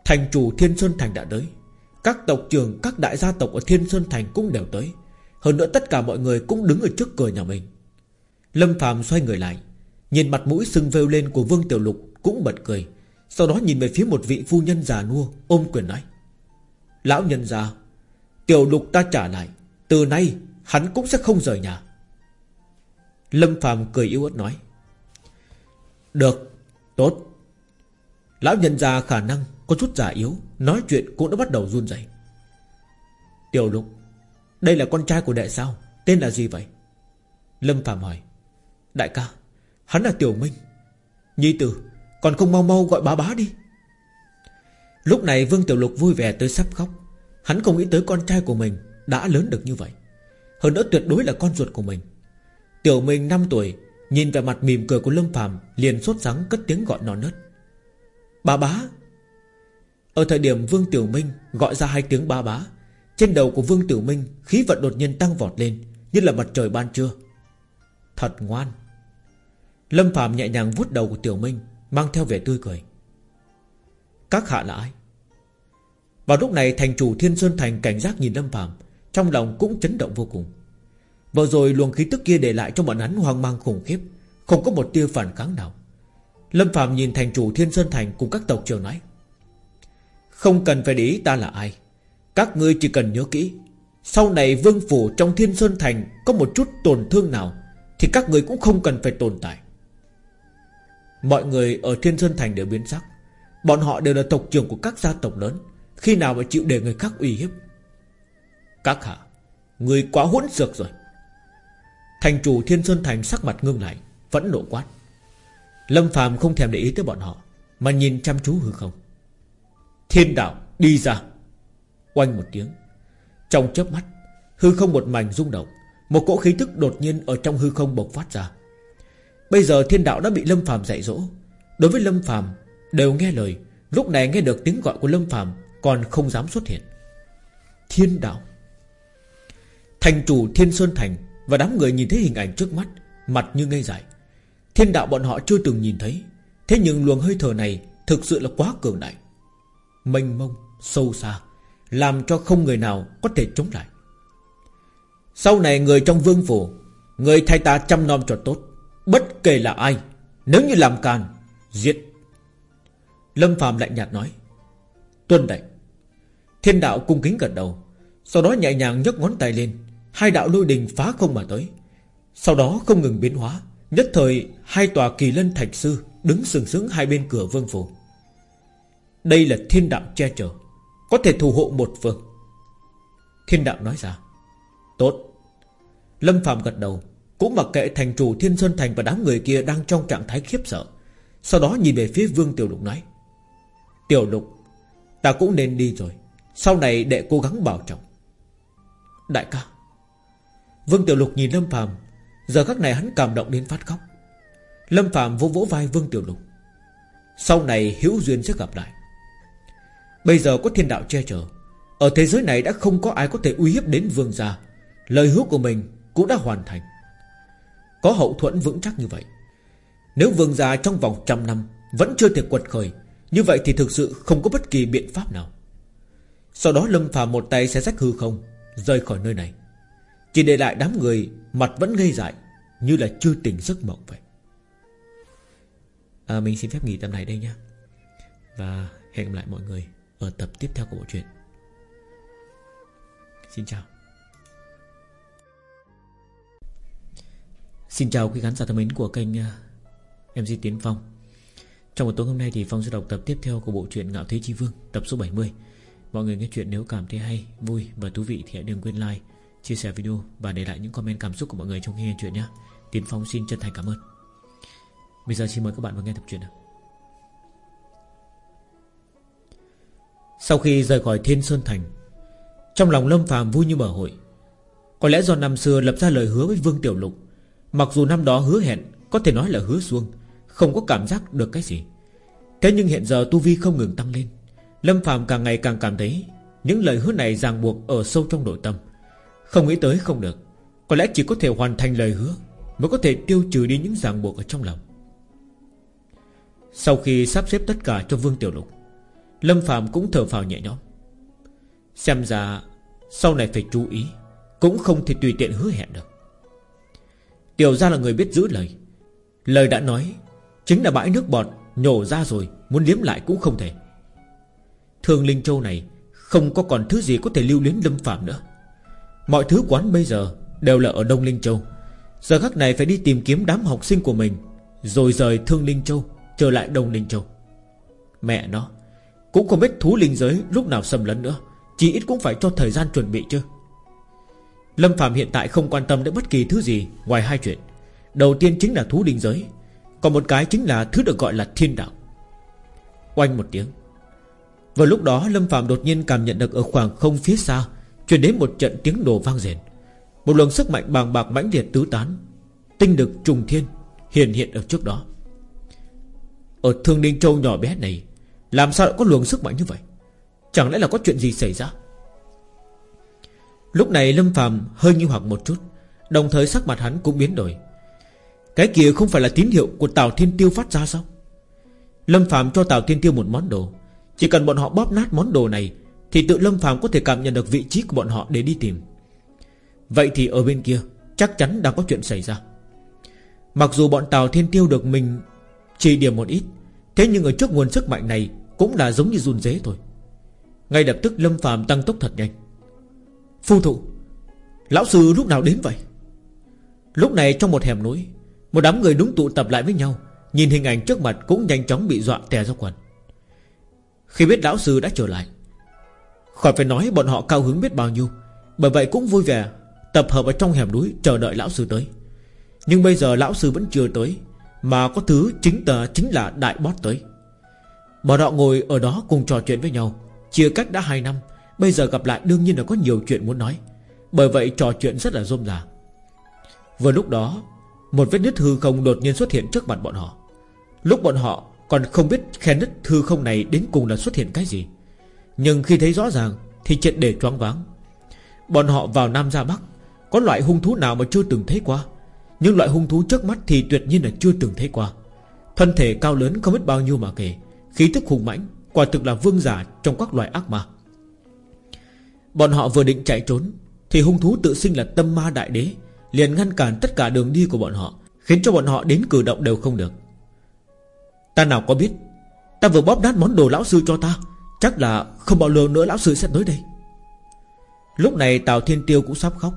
Thành chủ Thiên Sơn Thành đã tới. Các tộc trưởng, các đại gia tộc ở Thiên Sơn Thành cũng đều tới. Hơn nữa tất cả mọi người cũng đứng ở trước cửa nhà mình. Lâm Phạm xoay người lại, Nhìn mặt mũi sưng vêu lên của Vương Tiểu Lục Cũng bật cười, Sau đó nhìn về phía một vị phu nhân già nua, Ôm quyền nói, Lão nhân già Tiểu Lục ta trả lại, Từ nay hắn cũng sẽ không rời nhà. Lâm Phạm cười yếu ớt nói, Được, Tốt. Lão nhân già khả năng có chút giả yếu, Nói chuyện cũng đã bắt đầu run rẩy. Tiểu lục, Đây là con trai của đệ sao? Tên là gì vậy? Lâm Phạm hỏi. Đại ca, Hắn là Tiểu Minh. Nhi tử, Còn không mau mau gọi bá bá đi. Lúc này Vương Tiểu Lục vui vẻ tới sắp khóc. Hắn không nghĩ tới con trai của mình Đã lớn được như vậy. Hơn nữa tuyệt đối là con ruột của mình. Tiểu Minh 5 tuổi, Nhìn về mặt mỉm cười của Lâm Phạm Liền sốt sắng cất tiếng gọi non nớt. Bà bá. Ở thời điểm Vương Tiểu Minh Gọi ra hai tiếng ba bá, Trên đầu của Vương Tiểu Minh Khí vận đột nhiên tăng vọt lên, Như là mặt trời ban trưa. Thật ngoan. Lâm Phạm nhẹ nhàng vuốt đầu của Tiểu Minh, Mang theo vẻ tươi cười. Các hạ là ai? Vào lúc này thành chủ Thiên Sơn Thành cảnh giác nhìn Lâm Phạm Trong lòng cũng chấn động vô cùng. Vừa rồi luồng khí tức kia để lại cho bọn hắn hoang mang khủng khiếp, Không có một tia phản kháng nào. Lâm Phạm nhìn thành chủ Thiên Sơn Thành Cùng các tộc triều nói, Không cần phải để ý ta là ai. Các ngươi chỉ cần nhớ kỹ, Sau này vương phủ trong Thiên Sơn Thành Có một chút tổn thương nào Thì các ngươi cũng không cần phải tồn tại. Mọi người ở Thiên Sơn Thành đều biến sắc. Bọn họ đều là tộc trưởng của các gia tộc lớn. Khi nào mà chịu để người khác uy hiếp? Các hạ, Người quá hỗn dược rồi. Thành chủ Thiên Sơn Thành sắc mặt ngưng lại, Vẫn nộ quát. Lâm Phạm không thèm để ý tới bọn họ, Mà nhìn chăm chú hư không. Thiên đạo, đi ra. Oanh một tiếng. Trong chớp mắt, Hư không một mảnh rung động. Một cỗ khí tức đột nhiên ở trong hư không bộc phát ra. Bây giờ thiên đạo đã bị Lâm Phạm dạy dỗ. Đối với Lâm Phạm Đều nghe lời. Lúc này nghe được tiếng gọi của Lâm Phạm Còn không dám xuất hiện. Thiên đạo. Thành chủ Thiên Sơn Thành Và đám người nhìn thấy hình ảnh trước mắt Mặt như ngây dại. Thiên đạo bọn họ chưa từng nhìn thấy. Thế nhưng luồng hơi thở này Thực sự là quá cường đại. Mênh mông, sâu xa Làm cho không người nào có thể chống lại. Sau này người trong vương phủ Người thay ta chăm nom cho tốt. Bất kể là ai, Nếu như làm càn, Giết. Lâm phàm lạnh nhạt nói, Tuân đệnh Thiên đạo cung kính gật đầu, Sau đó nhẹ nhàng nhấc ngón tay lên, Hai đạo lôi đình phá không mà tới. Sau đó không ngừng biến hóa, Nhất thời hai tòa kỳ lân thạch sư Đứng sừng sững hai bên cửa vương phủ. Đây là thiên đạo che chở, Có thể thủ hộ một phương. Thiên đạo nói ra, Tốt. Lâm Phạm gật đầu cũng mặc kệ thành chủ Thiên Sơn Thành Và đám người kia đang trong trạng thái khiếp sợ. Sau đó nhìn về phía Vương Tiểu Lục nói, Tiểu Lục, Ta cũng nên đi rồi. Sau này đệ cố gắng bảo trọng. Đại ca. Vương Tiểu Lục nhìn Lâm Phạm Giờ khắc này hắn cảm động đến phát khóc. Lâm Phạm vỗ vỗ vai Vương Tiểu Lục. Sau này hữu duyên sẽ gặp lại. Bây giờ có thiên đạo che chở. Ở thế giới này đã không có ai có thể uy hiếp đến vương gia. Lời hứa của mình cũng đã hoàn thành. Có hậu thuẫn vững chắc như vậy. Nếu vương gia trong vòng trăm năm Vẫn chưa thể quật khởi Như vậy thì thực sự không có bất kỳ biện pháp nào. Sau đó Lâm phàm một tay sẽ rách hư không Rời khỏi nơi này. Chỉ để lại đám người Mặt vẫn ngây dại Như là chưa tỉnh giấc mộng vậy. À, Mình xin phép nghỉ tập này đây nha Và hẹn gặp lại mọi người Ở tập tiếp theo của bộ truyện. Xin chào. Xin chào quý khán giả thân mến của kênh à, MC Tiến Phong. Trong một tối hôm nay thì Phong sẽ đọc tập tiếp theo của bộ truyện Ngạo Thế Chi Vương Tập số 70 Mọi người nghe chuyện nếu cảm thấy hay, vui và thú vị Thì hãy đừng quên like, chia sẻ video Và để lại những comment cảm xúc của mọi người trong khi nghe chuyện nhé. Tiến Phong xin chân thành cảm ơn. Bây giờ xin mời các bạn vào nghe tập truyện nào. Sau khi rời khỏi Thiên Sơn Thành Trong lòng Lâm phàm vui như mở hội. Có lẽ do năm xưa lập ra lời hứa với Vương Tiểu Lục Mặc dù năm đó hứa hẹn, Có thể nói là hứa xuông, Không có cảm giác được cái gì. Thế nhưng hiện giờ Tu Vi không ngừng tăng lên. Lâm phàm càng ngày càng cảm thấy Những lời hứa này ràng buộc ở sâu trong nội tâm. Không nghĩ tới không được, Có lẽ chỉ có thể hoàn thành lời hứa Mới có thể tiêu trừ đi những ràng buộc ở trong lòng. Sau khi sắp xếp tất cả cho Vương Tiểu Lục, Lâm Phạm cũng thở phào nhẹ nhõm. Xem ra Sau này phải chú ý, Cũng không thể tùy tiện hứa hẹn được. Tiểu ra là người biết giữ lời. Lời đã nói, Chính là bãi nước bọt nhổ ra rồi, Muốn liếm lại cũng không thể. Thương Linh Châu này Không có còn thứ gì có thể lưu luyến Lâm Phạm nữa. Mọi thứ quán bây giờ Đều là ở Đông Linh Châu. Giờ khắc này phải đi tìm kiếm đám học sinh của mình, Rồi rời Thương Linh Châu, Trở lại Đông Linh Châu. Mẹ nó, Cũng không biết thú linh giới lúc nào xâm lấn nữa, Chỉ ít cũng phải cho thời gian chuẩn bị chứ. Lâm Phạm hiện tại không quan tâm đến bất kỳ thứ gì Ngoài hai chuyện. Đầu tiên chính là thú linh giới, Còn một cái chính là thứ được gọi là thiên đạo. Oanh một tiếng. Vào lúc đó, Lâm Phạm đột nhiên cảm nhận được Ở khoảng không phía xa Truyền đến một trận tiếng đồ vang rền. Một luồng sức mạnh bàng bạc mãnh liệt tứ tán, Tinh lực trùng thiên Hiện hiện ở trước đó. Ở Thương Ninh Châu nhỏ bé này, Làm sao lại có luồng sức mạnh như vậy? Chẳng lẽ là có chuyện gì xảy ra? Lúc này Lâm Phạm hơi nghi hoặc một chút, Đồng thời sắc mặt hắn cũng biến đổi. Cái kia không phải là tín hiệu của Tào Thiên Tiêu phát ra sao? Lâm Phạm cho Tào Thiên Tiêu một món đồ. Chỉ cần bọn họ bóp nát món đồ này, Thì tự Lâm Phạm có thể cảm nhận được vị trí của bọn họ để đi tìm. Vậy thì ở bên kia, Chắc chắn đang có chuyện xảy ra. Mặc dù bọn Tào Thiên Tiêu được mình Chỉ điểm một ít, Thế nhưng ở trước nguồn sức mạnh này Cũng là giống như run dế thôi. Ngay lập tức Lâm Phạm tăng tốc thật nhanh. Phu thụ Lão sư lúc nào đến vậy? Lúc này trong một hẻm núi, Một đám người đúng tụ tập lại với nhau, Nhìn hình ảnh trước mặt cũng nhanh chóng bị dọa tè ra quần. Khi biết lão sư đã trở lại, Khỏi phải nói bọn họ cao hứng biết bao nhiêu, Bởi vậy cũng vui vẻ Tập hợp ở trong hẻm núi chờ đợi lão sư tới. Nhưng bây giờ lão sư vẫn chưa tới, Mà có thứ chính tờ chính là đại boss tới. Bọn họ ngồi ở đó cùng trò chuyện với nhau, Chia cách đã 2 năm Bây giờ gặp lại đương nhiên là có nhiều chuyện muốn nói. Bởi vậy trò chuyện rất là rôm rả Vừa lúc đó, Một vết nứt hư không đột nhiên xuất hiện trước mặt bọn họ. Lúc bọn họ còn không biết khe nứt hư không này đến cùng là xuất hiện cái gì. Nhưng khi thấy rõ ràng Thì triệt để choáng váng. Bọn họ vào Nam ra Bắc, Có loại hung thú nào mà chưa từng thấy qua? Nhưng loại hung thú trước mắt thì tuyệt nhiên là chưa từng thấy qua. Thân thể cao lớn không biết bao nhiêu mà kể, Khí tức hùng mãnh, Quả thực là vương giả trong các loại ác ma. Bọn họ vừa định chạy trốn, Thì hung thú tự sinh là tâm ma đại đế Liền ngăn cản tất cả đường đi của bọn họ, Khiến cho bọn họ đến cử động đều không được. Ta nào có biết, Ta vừa bóp nát món đồ lão sư cho ta, Chắc là không bao lâu nữa lão sư sẽ tới đây. Lúc này Tào Thiên Tiêu cũng sắp khóc,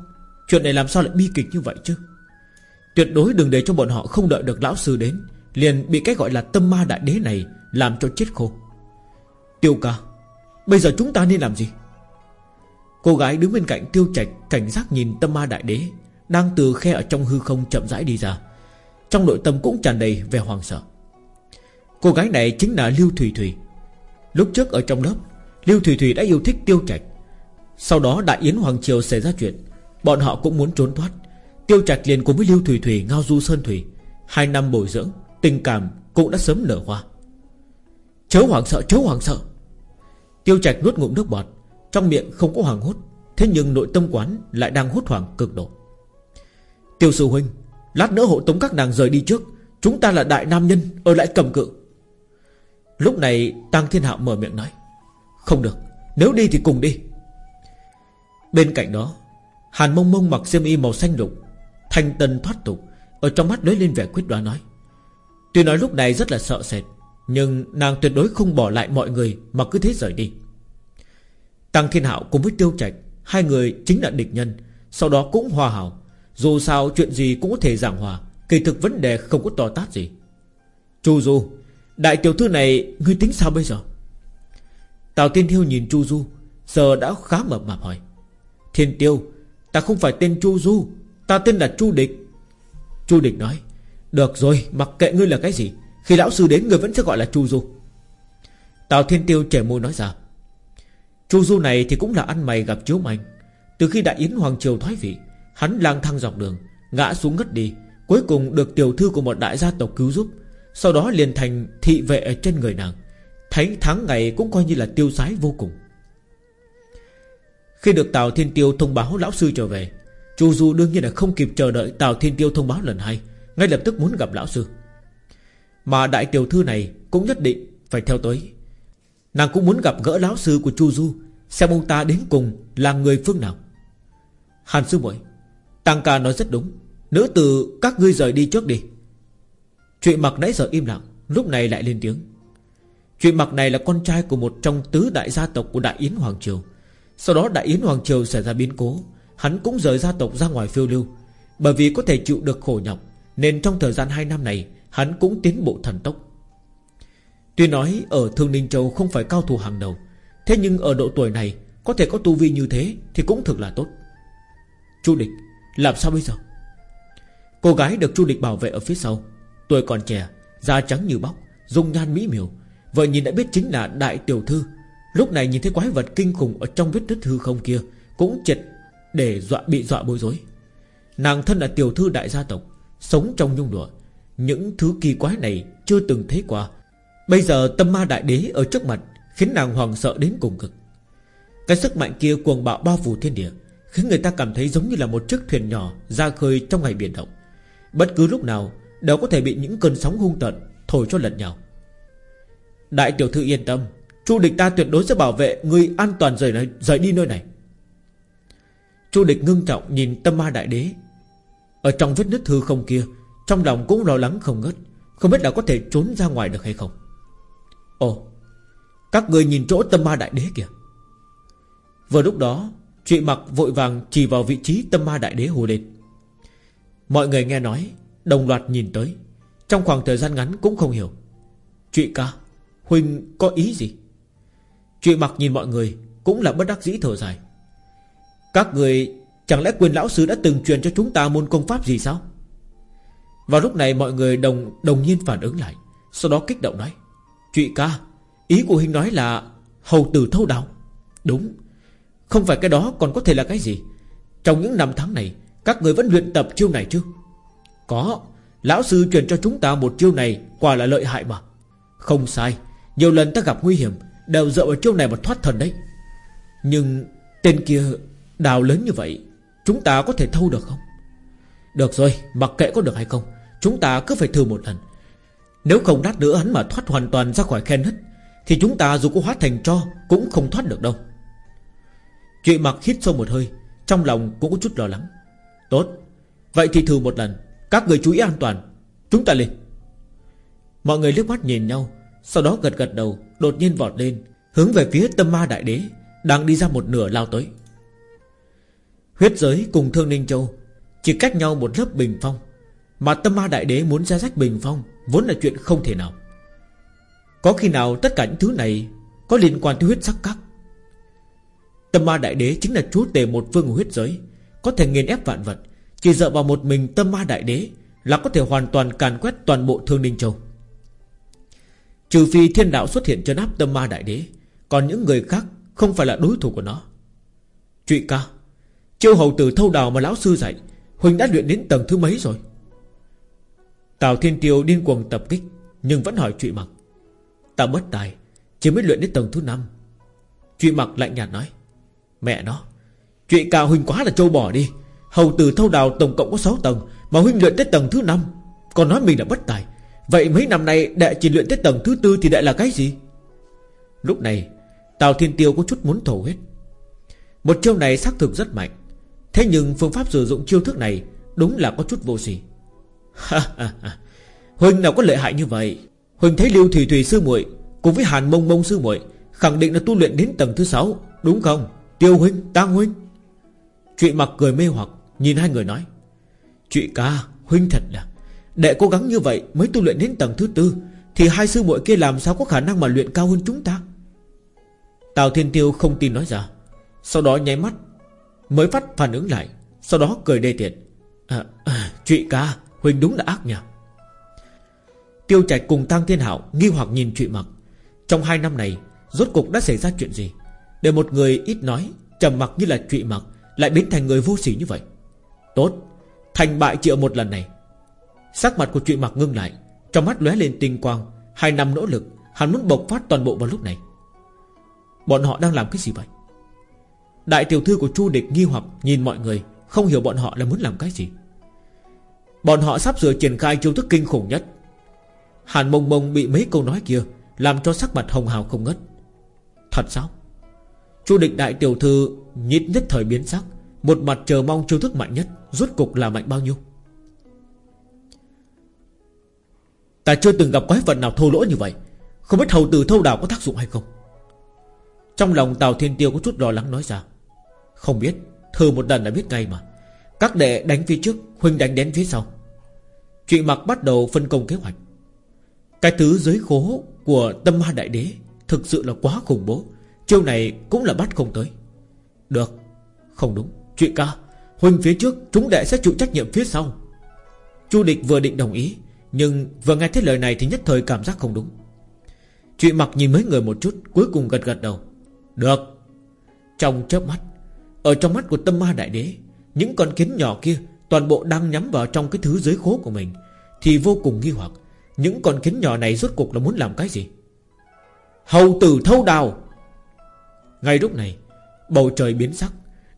Chuyện này làm sao lại bi kịch như vậy chứ? Tuyệt đối đừng để cho bọn họ không đợi được lão sư đến, Liền bị cái gọi là tâm ma đại đế này Làm cho chết khô. Tiêu ca, Bây giờ chúng ta nên làm gì? Cô gái đứng bên cạnh tiêu trạch Cảnh giác nhìn tâm ma đại đế, Đang từ khe ở trong hư không chậm rãi đi ra. Trong nội tâm cũng tràn đầy vẻ hoàng sợ. Cô gái này chính là Lưu Thủy Thủy Lúc trước ở trong lớp, Lưu Thủy Thủy đã yêu thích tiêu trạch. Sau đó Đại Yến Hoàng Triều xảy ra chuyện, Bọn họ cũng muốn trốn thoát. Tiêu trạch liền cùng với Lưu Thủy Thủy ngao du sơn thủy. Hai năm bồi dưỡng, Tình cảm cũng đã sớm nở hoa. Chớ hoàng sợ, chớ hoàng sợ. Tiêu trạch nuốt ngụm nước bọt trong miệng không có hoàng hốt, Thế nhưng nội tâm quán lại đang hốt hoảng cực độ. Tiêu sư huynh, Lát nữa hộ tống các nàng rời đi trước, Chúng ta là đại nam nhân, Ở lại cầm cự. Lúc này Tăng Thiên Hạo mở miệng nói, Không được, Nếu đi thì cùng đi. Bên cạnh đó, Hàn mông mông mặc xiêm y màu xanh lục, Thanh tân thoát tục, Ở trong mắt lóe lên vẻ quyết đoán nói, Tuy nói lúc này rất là sợ sệt, Nhưng nàng tuyệt đối không bỏ lại mọi người Mà cứ thế rời đi. Tăng Thiên Hạo cùng với Tiêu Trạch, Hai người chính là địch nhân, Sau đó cũng hòa hảo Dù sao chuyện gì cũng có thể giảng hòa, Kỳ thực vấn đề không có to tát gì. Chu Du, Đại tiểu thư này, ngươi tính sao bây giờ? Tào Tiên Thiêu nhìn Chu Du, Giờ đã khá mập mạp hỏi. Thiên Tiêu, Ta không phải tên Chu Du, Ta tên là Chu Địch. Chu Địch nói, Được rồi, mặc kệ ngươi là cái gì, Khi lão sư đến ngươi vẫn sẽ gọi là Chu Du. Tào Thiên Tiêu trẻ môi nói ra Chu Du này thì cũng là ăn mày gặp chiếu manh. Từ khi đại yến Hoàng Triều thoái vị, Hắn lang thang dọc đường, Ngã xuống ngất đi, Cuối cùng được tiểu thư của một đại gia tộc cứu giúp, Sau đó liền thành thị vệ ở trên người nàng. Thánh tháng ngày cũng coi như là tiêu sái vô cùng. Khi được Tào Thiên Tiêu thông báo lão sư trở về, Chu Du đương nhiên là không kịp chờ đợi Tào Thiên Tiêu thông báo lần hai, Ngay lập tức muốn gặp lão sư. Mà đại tiểu thư này cũng nhất định phải theo tới. Nàng cũng muốn gặp gỡ lão sư của Chu Du, Xem ông ta đến cùng là người phương nào. Hàn sư muội, Tăng ca nói rất đúng. Nữ tử các ngươi rời đi trước đi. Chuyện mặc nãy giờ im lặng, Lúc này lại lên tiếng. Chuyện mặc này là con trai của một trong tứ đại gia tộc của Đại Yến Hoàng Triều. Sau đó Đại Yến Hoàng Triều xảy ra biến cố, Hắn cũng rời gia tộc ra ngoài phiêu lưu. Bởi vì có thể chịu được khổ nhọc, Nên trong thời gian 2 năm này, Hắn cũng tiến bộ thần tốc. Tuy nói ở Thương Ninh Châu không phải cao thủ hàng đầu, Thế nhưng ở độ tuổi này, Có thể có tu vi như thế Thì cũng thực là tốt. Chu địch Làm sao bây giờ? Cô gái được Chu địch bảo vệ ở phía sau, Tuổi còn trẻ, Da trắng như bóc, Dung nhan mỹ miều. Vợ nhìn đã biết chính là đại tiểu thư. Lúc này nhìn thấy quái vật kinh khủng Ở trong vết nứt hư không kia, Cũng chật để dọa bị dọa bối rối. Nàng thân là tiểu thư đại gia tộc, Sống trong nhung lụa. Những thứ kỳ quái này chưa từng thấy qua Bây giờ tâm ma đại đế ở trước mặt Khiến nàng hoàng sợ đến cùng cực. Cái sức mạnh kia cuồng bạo bao phủ thiên địa Khiến người ta cảm thấy giống như là một chiếc thuyền nhỏ Ra khơi trong ngày biển động. Bất cứ lúc nào Đều có thể bị những cơn sóng hung tận Thổi cho lật nhau. Đại tiểu thư yên tâm Chu địch ta tuyệt đối sẽ bảo vệ Người an toàn rời, này, rời đi nơi này. Chu địch ngưng trọng nhìn tâm ma đại đế. Ở trong vết nứt hư không kia Trong lòng cũng lo lắng không ngớt Không biết là có thể trốn ra ngoài được hay không. Ồ, Các người nhìn chỗ tâm ma đại đế kìa. Vừa lúc đó, Trụy mặc vội vàng chỉ vào vị trí tâm ma đại đế hồ lên. Mọi người nghe nói, Đồng loạt nhìn tới. Trong khoảng thời gian ngắn cũng không hiểu. Trụy ca Huynh có ý gì? Trụy mặc nhìn mọi người, Cũng là bất đắc dĩ thở dài. Các người, Chẳng lẽ quyền lão sư đã từng truyền cho chúng ta môn công pháp gì sao? Vào lúc này mọi người đồng đồng nhiên phản ứng lại, Sau đó kích động nói. Trụy ca, Ý của Huynh nói là Hầu tử thâu đạo Đúng, Không phải cái đó còn có thể là cái gì? Trong những năm tháng này, Các người vẫn luyện tập chiêu này chứ? Có, Lão sư truyền cho chúng ta một chiêu này Quả là lợi hại mà. Không sai, Nhiều lần ta gặp nguy hiểm, Đều dựa vào chiêu này mà thoát thần đấy. Nhưng tên kia đào lớn như vậy, Chúng ta có thể thâu được không? Được rồi, Mặc kệ có được hay không, Chúng ta cứ phải thử một lần. Nếu không đắt nữa hắn mà thoát hoàn toàn ra khỏi khe nứt, Thì chúng ta dù có hóa thành cho Cũng không thoát được đâu. Chuyện mặc hít sâu một hơi, Trong lòng cũng có chút lo lắng. Tốt, Vậy thì thử một lần, Các người chú ý an toàn, Chúng ta lên Mọi người liếc mắt nhìn nhau, Sau đó gật gật đầu, Đột nhiên vọt lên, Hướng về phía tâm ma đại đế, Đang đi ra một nửa lao tới. Huyết giới cùng Thương Ninh Châu Chỉ cách nhau một lớp bình phong, Mà tâm ma đại đế muốn ra rách bình phong Vốn là chuyện không thể nào. Có khi nào tất cả những thứ này Có liên quan tới huyết sắc các Tâm ma đại đế chính là chúa tể một phương huyết giới, Có thể nghiền ép vạn vật, Chỉ dựa vào một mình tâm ma đại đế Là có thể hoàn toàn càn quét toàn bộ Thương Ninh Châu. Trừ phi thiên đạo xuất hiện chân áp tâm ma đại đế, Còn những người khác Không phải là đối thủ của nó. Trụy ca, Chiêu hầu tử thâu đào mà lão sư dạy, Huỳnh đã luyện đến tầng thứ mấy rồi? Tào Thiên Tiêu điên cuồng tập kích, Nhưng vẫn hỏi Trụy Mặc. Ta bất tài, Chỉ mới luyện đến tầng thứ 5 Trụy Mặc lạnh nhạt nói, Mẹ nó, Trụy Cao Huynh quá là trâu bỏ đi. Hầu tử thâu đào tổng cộng có 6 tầng, Mà Huynh luyện tới tầng thứ 5 Còn nói mình là bất tài, Vậy mấy năm nay đệ chỉ luyện tới tầng thứ tư Thì đệ là cái gì? Lúc này, Tào Thiên Tiêu có chút muốn thổ huyết. Một chiêu này xác thực rất mạnh, Thế nhưng phương pháp sử dụng chiêu thức này Đúng là có chút vô sỉ. Huynh nào có lợi hại như vậy? Huynh thấy Lưu Thủy Thủy sư muội Cùng với Hàn Mông Mông sư muội Khẳng định là tu luyện đến tầng thứ 6 Đúng không? Tiêu Huynh, Tăng Huynh Trụy mặc cười mê hoặc Nhìn hai người nói. Trụy ca, Huynh thật là. Đệ cố gắng như vậy mới tu luyện đến tầng thứ tư Thì hai sư muội kia làm sao có khả năng mà luyện cao hơn chúng ta? Tào Thiên Tiêu không tin nói ra. Sau đó nháy mắt Mới phát phản ứng lại Sau đó cười đê tiện. À, à, Trụy ca Huỳnh đúng là ác nhỉ Tiêu Trạch cùng Tăng Thiên Hảo Nghi hoặc nhìn Trụy mặc. Trong hai năm này, Rốt cục đã xảy ra chuyện gì? Để một người ít nói, trầm mặc như là Trụy mặc Lại biến thành người vô sỉ như vậy. Tốt, Thành bại chỉ ở một lần này. Sắc mặt của Trụy mặc ngưng lại, Trong mắt lóe lên tinh quang, Hai năm nỗ lực, Hắn muốn bộc phát toàn bộ vào lúc này. Bọn họ đang làm cái gì vậy? Đại tiểu thư của Chu Địch nghi hoặc nhìn mọi người, Không hiểu bọn họ là muốn làm cái gì. Bọn họ sắp sửa triển khai chiêu thức kinh khủng nhất. Hàn mông mông bị mấy câu nói kia Làm cho sắc mặt hồng hào không ngất Thật sao? Chu địch đại tiểu thư nhịn nhất thời biến sắc, Một mặt chờ mong chiêu thức mạnh nhất, Rốt cục là mạnh bao nhiêu? Ta chưa từng gặp quái vật nào thô lỗ như vậy. Không biết hầu tử thâu đào có tác dụng hay không? Trong lòng Tào Thiên Tiêu có chút lo lắng nói ra. Không biết, Thử một lần đã biết ngay mà. Các đệ đánh phía trước Huynh đánh đến phía sau. Chuyện mặc bắt đầu phân công kế hoạch. Cái thứ giới khố Của tâm ma đại đế Thực sự là quá khủng bố, Chiêu này cũng là bắt không tới. Được, Không đúng. Chuyện ca Huynh phía trước, Chúng đệ sẽ chịu trách nhiệm phía sau. Chu địch vừa định đồng ý, Nhưng vừa nghe thấy lời này thì nhất thời cảm giác không đúng. Chuyện mặc nhìn mấy người một chút, Cuối cùng gật gật đầu. Được. Trong chớp mắt, Ở trong mắt của tâm ma đại đế những con kiến nhỏ kia Toàn bộ đang nhắm vào trong cái thứ dưới khố của mình. Thì vô cùng nghi hoặc, Những con kiến nhỏ này rốt cuộc là muốn làm cái gì? Hầu tử thâu đào! Ngay lúc này, Bầu trời biến sắc.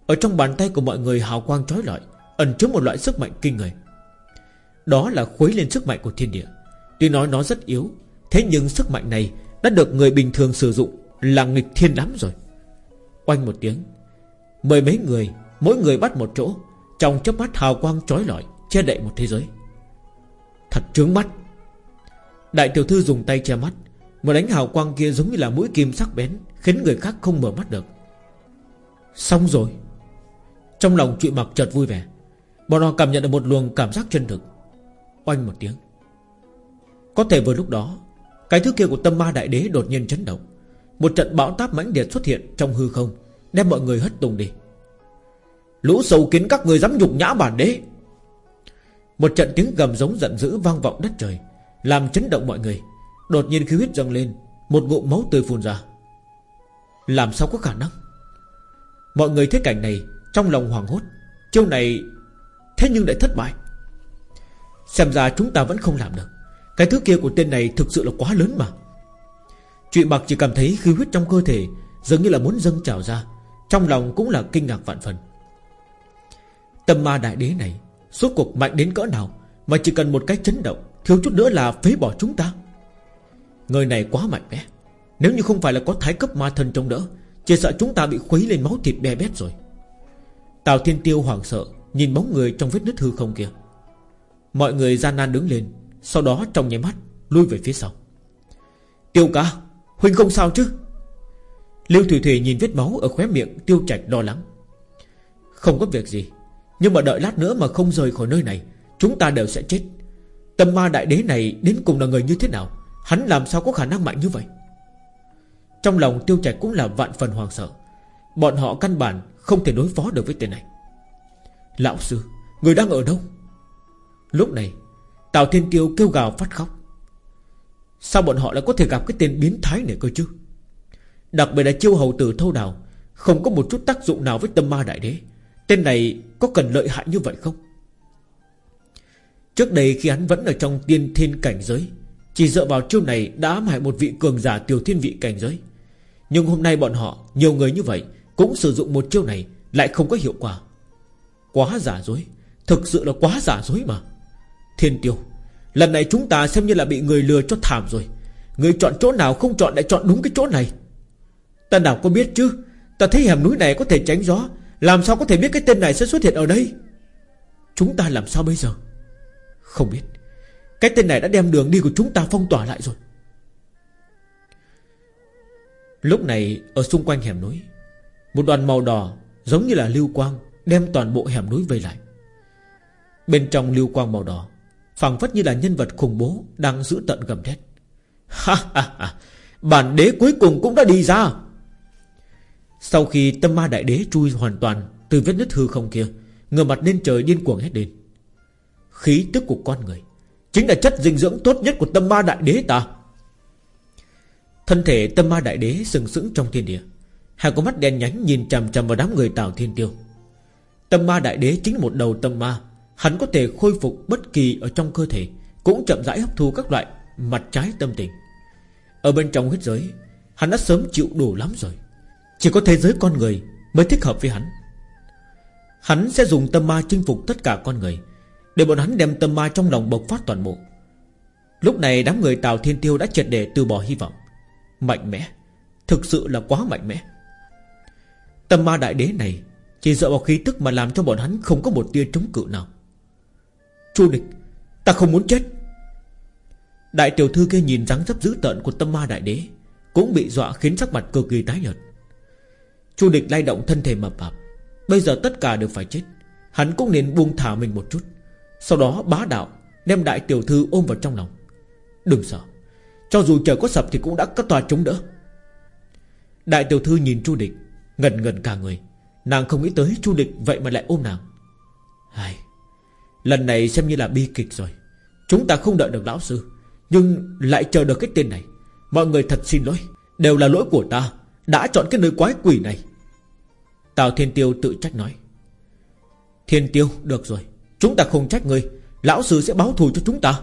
Ở trong bàn tay của mọi người hào quang trói lọi, Ẩn chứa một loại sức mạnh kinh người. Đó là khuấy lên sức mạnh của thiên địa. Tuy nói nó rất yếu, Thế nhưng sức mạnh này Đã được người bình thường sử dụng Là nghịch thiên lắm rồi. Oanh một tiếng, Mười mấy người Mỗi người bắt một chỗ, Trong chớp mắt hào quang trói lọi, Che đậy một thế giới. Thật trướng mắt. Đại tiểu thư dùng tay che mắt, Một đánh hào quang kia giống như là mũi kim sắc bén, Khiến người khác không mở mắt được. Xong rồi. Trong lòng trụy mặc chợt vui vẻ, Bọn họ cảm nhận được một luồng cảm giác chân thực. Oanh một tiếng. Có thể vừa lúc đó, Cái thứ kia của tâm ma đại đế đột nhiên chấn động. Một trận bão táp mãnh liệt xuất hiện trong hư không, Đem mọi người hất tung đi. Lũ sầu kiến các người dám nhục nhã bản đế. Một trận tiếng gầm giống giận dữ vang vọng đất trời, Làm chấn động mọi người. Đột nhiên khí huyết dâng lên, Một ngụm máu tươi phun ra. Làm sao có khả năng? Mọi người thấy cảnh này, Trong lòng hoảng hốt. Chiêu này, Thế nhưng lại thất bại. Xem ra chúng ta vẫn không làm được. Cái thứ kia của tên này thực sự là quá lớn mà. Chuyện bạc chỉ cảm thấy khí huyết trong cơ thể Dường như là muốn dâng trào ra. Trong lòng cũng là kinh ngạc vạn phần. Tâm ma đại đế này Suốt cuộc mạnh đến cỡ nào Mà chỉ cần một cái chấn động, Thiếu chút nữa là phế bỏ chúng ta? Người này quá mạnh mẽ. Nếu như không phải là có thái cấp ma thân trong đỡ, Chỉ sợ chúng ta bị khuấy lên máu thịt bè bét rồi. Tào Thiên Tiêu hoảng sợ, Nhìn bóng người trong vết nứt hư không kia. Mọi người gian nan đứng lên, Sau đó trong nháy mắt, lui về phía sau. Tiêu ca, Huynh không sao chứ? Lưu Thủy Thủy nhìn vết máu ở khóe miệng, Tiêu Trạch lo lắng. Không có việc gì nhưng mà đợi lát nữa mà không rời khỏi nơi này, Chúng ta đều sẽ chết. Tâm ma đại đế này đến cùng là người như thế nào? Hắn làm sao có khả năng mạnh như vậy? Trong lòng Tiêu Trạch cũng là vạn phần hoàng sợ. Bọn họ căn bản không thể đối phó được với tên này. Lão sư, Người đang ở đâu? Lúc này, Tào Thiên Tiêu kêu gào phát khóc. Sao bọn họ lại có thể gặp cái tên biến thái này cơ chứ? Đặc biệt là chiêu hầu tử thâu đào, Không có một chút tác dụng nào với tâm ma đại đế. Tên này có cần lợi hại như vậy không? Trước đây khi hắn vẫn ở trong tiên thiên cảnh giới, Chỉ dựa vào chiêu này đã ám hại một vị cường giả tiểu thiên vị cảnh giới. Nhưng hôm nay bọn họ, Nhiều người như vậy, Cũng sử dụng một chiêu này Lại không có hiệu quả. Quá giả dối, Thực sự là quá giả dối mà. Thiên tiêu, Lần này chúng ta xem như là bị người lừa cho thảm rồi. Người chọn chỗ nào không chọn lại chọn đúng cái chỗ này. Ta nào có biết chứ? Ta thấy hẻm núi này có thể tránh gió làm sao có thể biết cái tên này sẽ xuất hiện ở đây? Chúng ta làm sao bây giờ? Không biết. Cái tên này đã đem đường đi của chúng ta phong tỏa lại rồi. Lúc này, Ở xung quanh hẻm núi, Một đoàn màu đỏ Giống như là lưu quang Đem toàn bộ hẻm núi vây lại. Bên trong lưu quang màu đỏ, phảng phất như là nhân vật khủng bố Đang giữ tận gầm thét. Ha ha ha. Bản đế cuối cùng cũng đã đi ra. Sau khi tâm ma đại đế chui hoàn toàn Từ vết nứt hư không kia, Ngửa mặt lên trời điên cuồng hét lên. Khí tức của con người Chính là chất dinh dưỡng tốt nhất của tâm ma đại đế ta. Thân thể tâm ma đại đế sừng sững trong thiên địa, Hai con mắt đen nhánh nhìn chằm chằm vào đám người Tào Thiên Tiêu. Tâm ma đại đế chính một đầu tâm ma, Hắn có thể khôi phục bất kỳ ở trong cơ thể, Cũng chậm rãi hấp thu các loại Mặt trái tâm tình. Ở bên trong huyết giới, Hắn đã sớm chịu đủ lắm rồi. Chỉ có thế giới con người mới thích hợp với hắn. Hắn sẽ dùng tâm ma chinh phục tất cả con người, Để bọn hắn đem tâm ma trong lòng bộc phát toàn bộ. Lúc này đám người Tào Thiên Tiêu đã triệt để từ bỏ hy vọng. Mạnh mẽ, Thực sự là quá mạnh mẽ. Tâm ma đại đế này Chỉ dựa vào khí tức mà làm cho bọn hắn không có một tia chống cự nào. Chu địch, Ta không muốn chết. Đại tiểu thư kia nhìn dáng dấp dữ tợn của tâm ma đại đế Cũng bị dọa khiến sắc mặt cực kỳ tái nhợt. Chu địch lay động thân thể mập mạp. Bây giờ tất cả đều phải chết. Hắn cũng nên buông thả mình một chút. Sau đó bá đạo Đem đại tiểu thư ôm vào trong lòng. Đừng sợ. Cho dù trời có sập thì cũng đã có tòa chống đỡ. Đại tiểu thư nhìn Chu địch Ngần ngần cả người. Nàng không nghĩ tới Chu địch vậy mà lại ôm nàng. Ai Lần này xem như là bi kịch rồi. Chúng ta không đợi được lão sư, Nhưng lại chờ được cái tên này. Mọi người thật xin lỗi. Đều là lỗi của ta, Đã chọn cái nơi quái quỷ này. Tào Thiên Tiêu tự trách nói. Thiên Tiêu, được rồi. Chúng ta không trách người Lão sư sẽ báo thù cho chúng ta.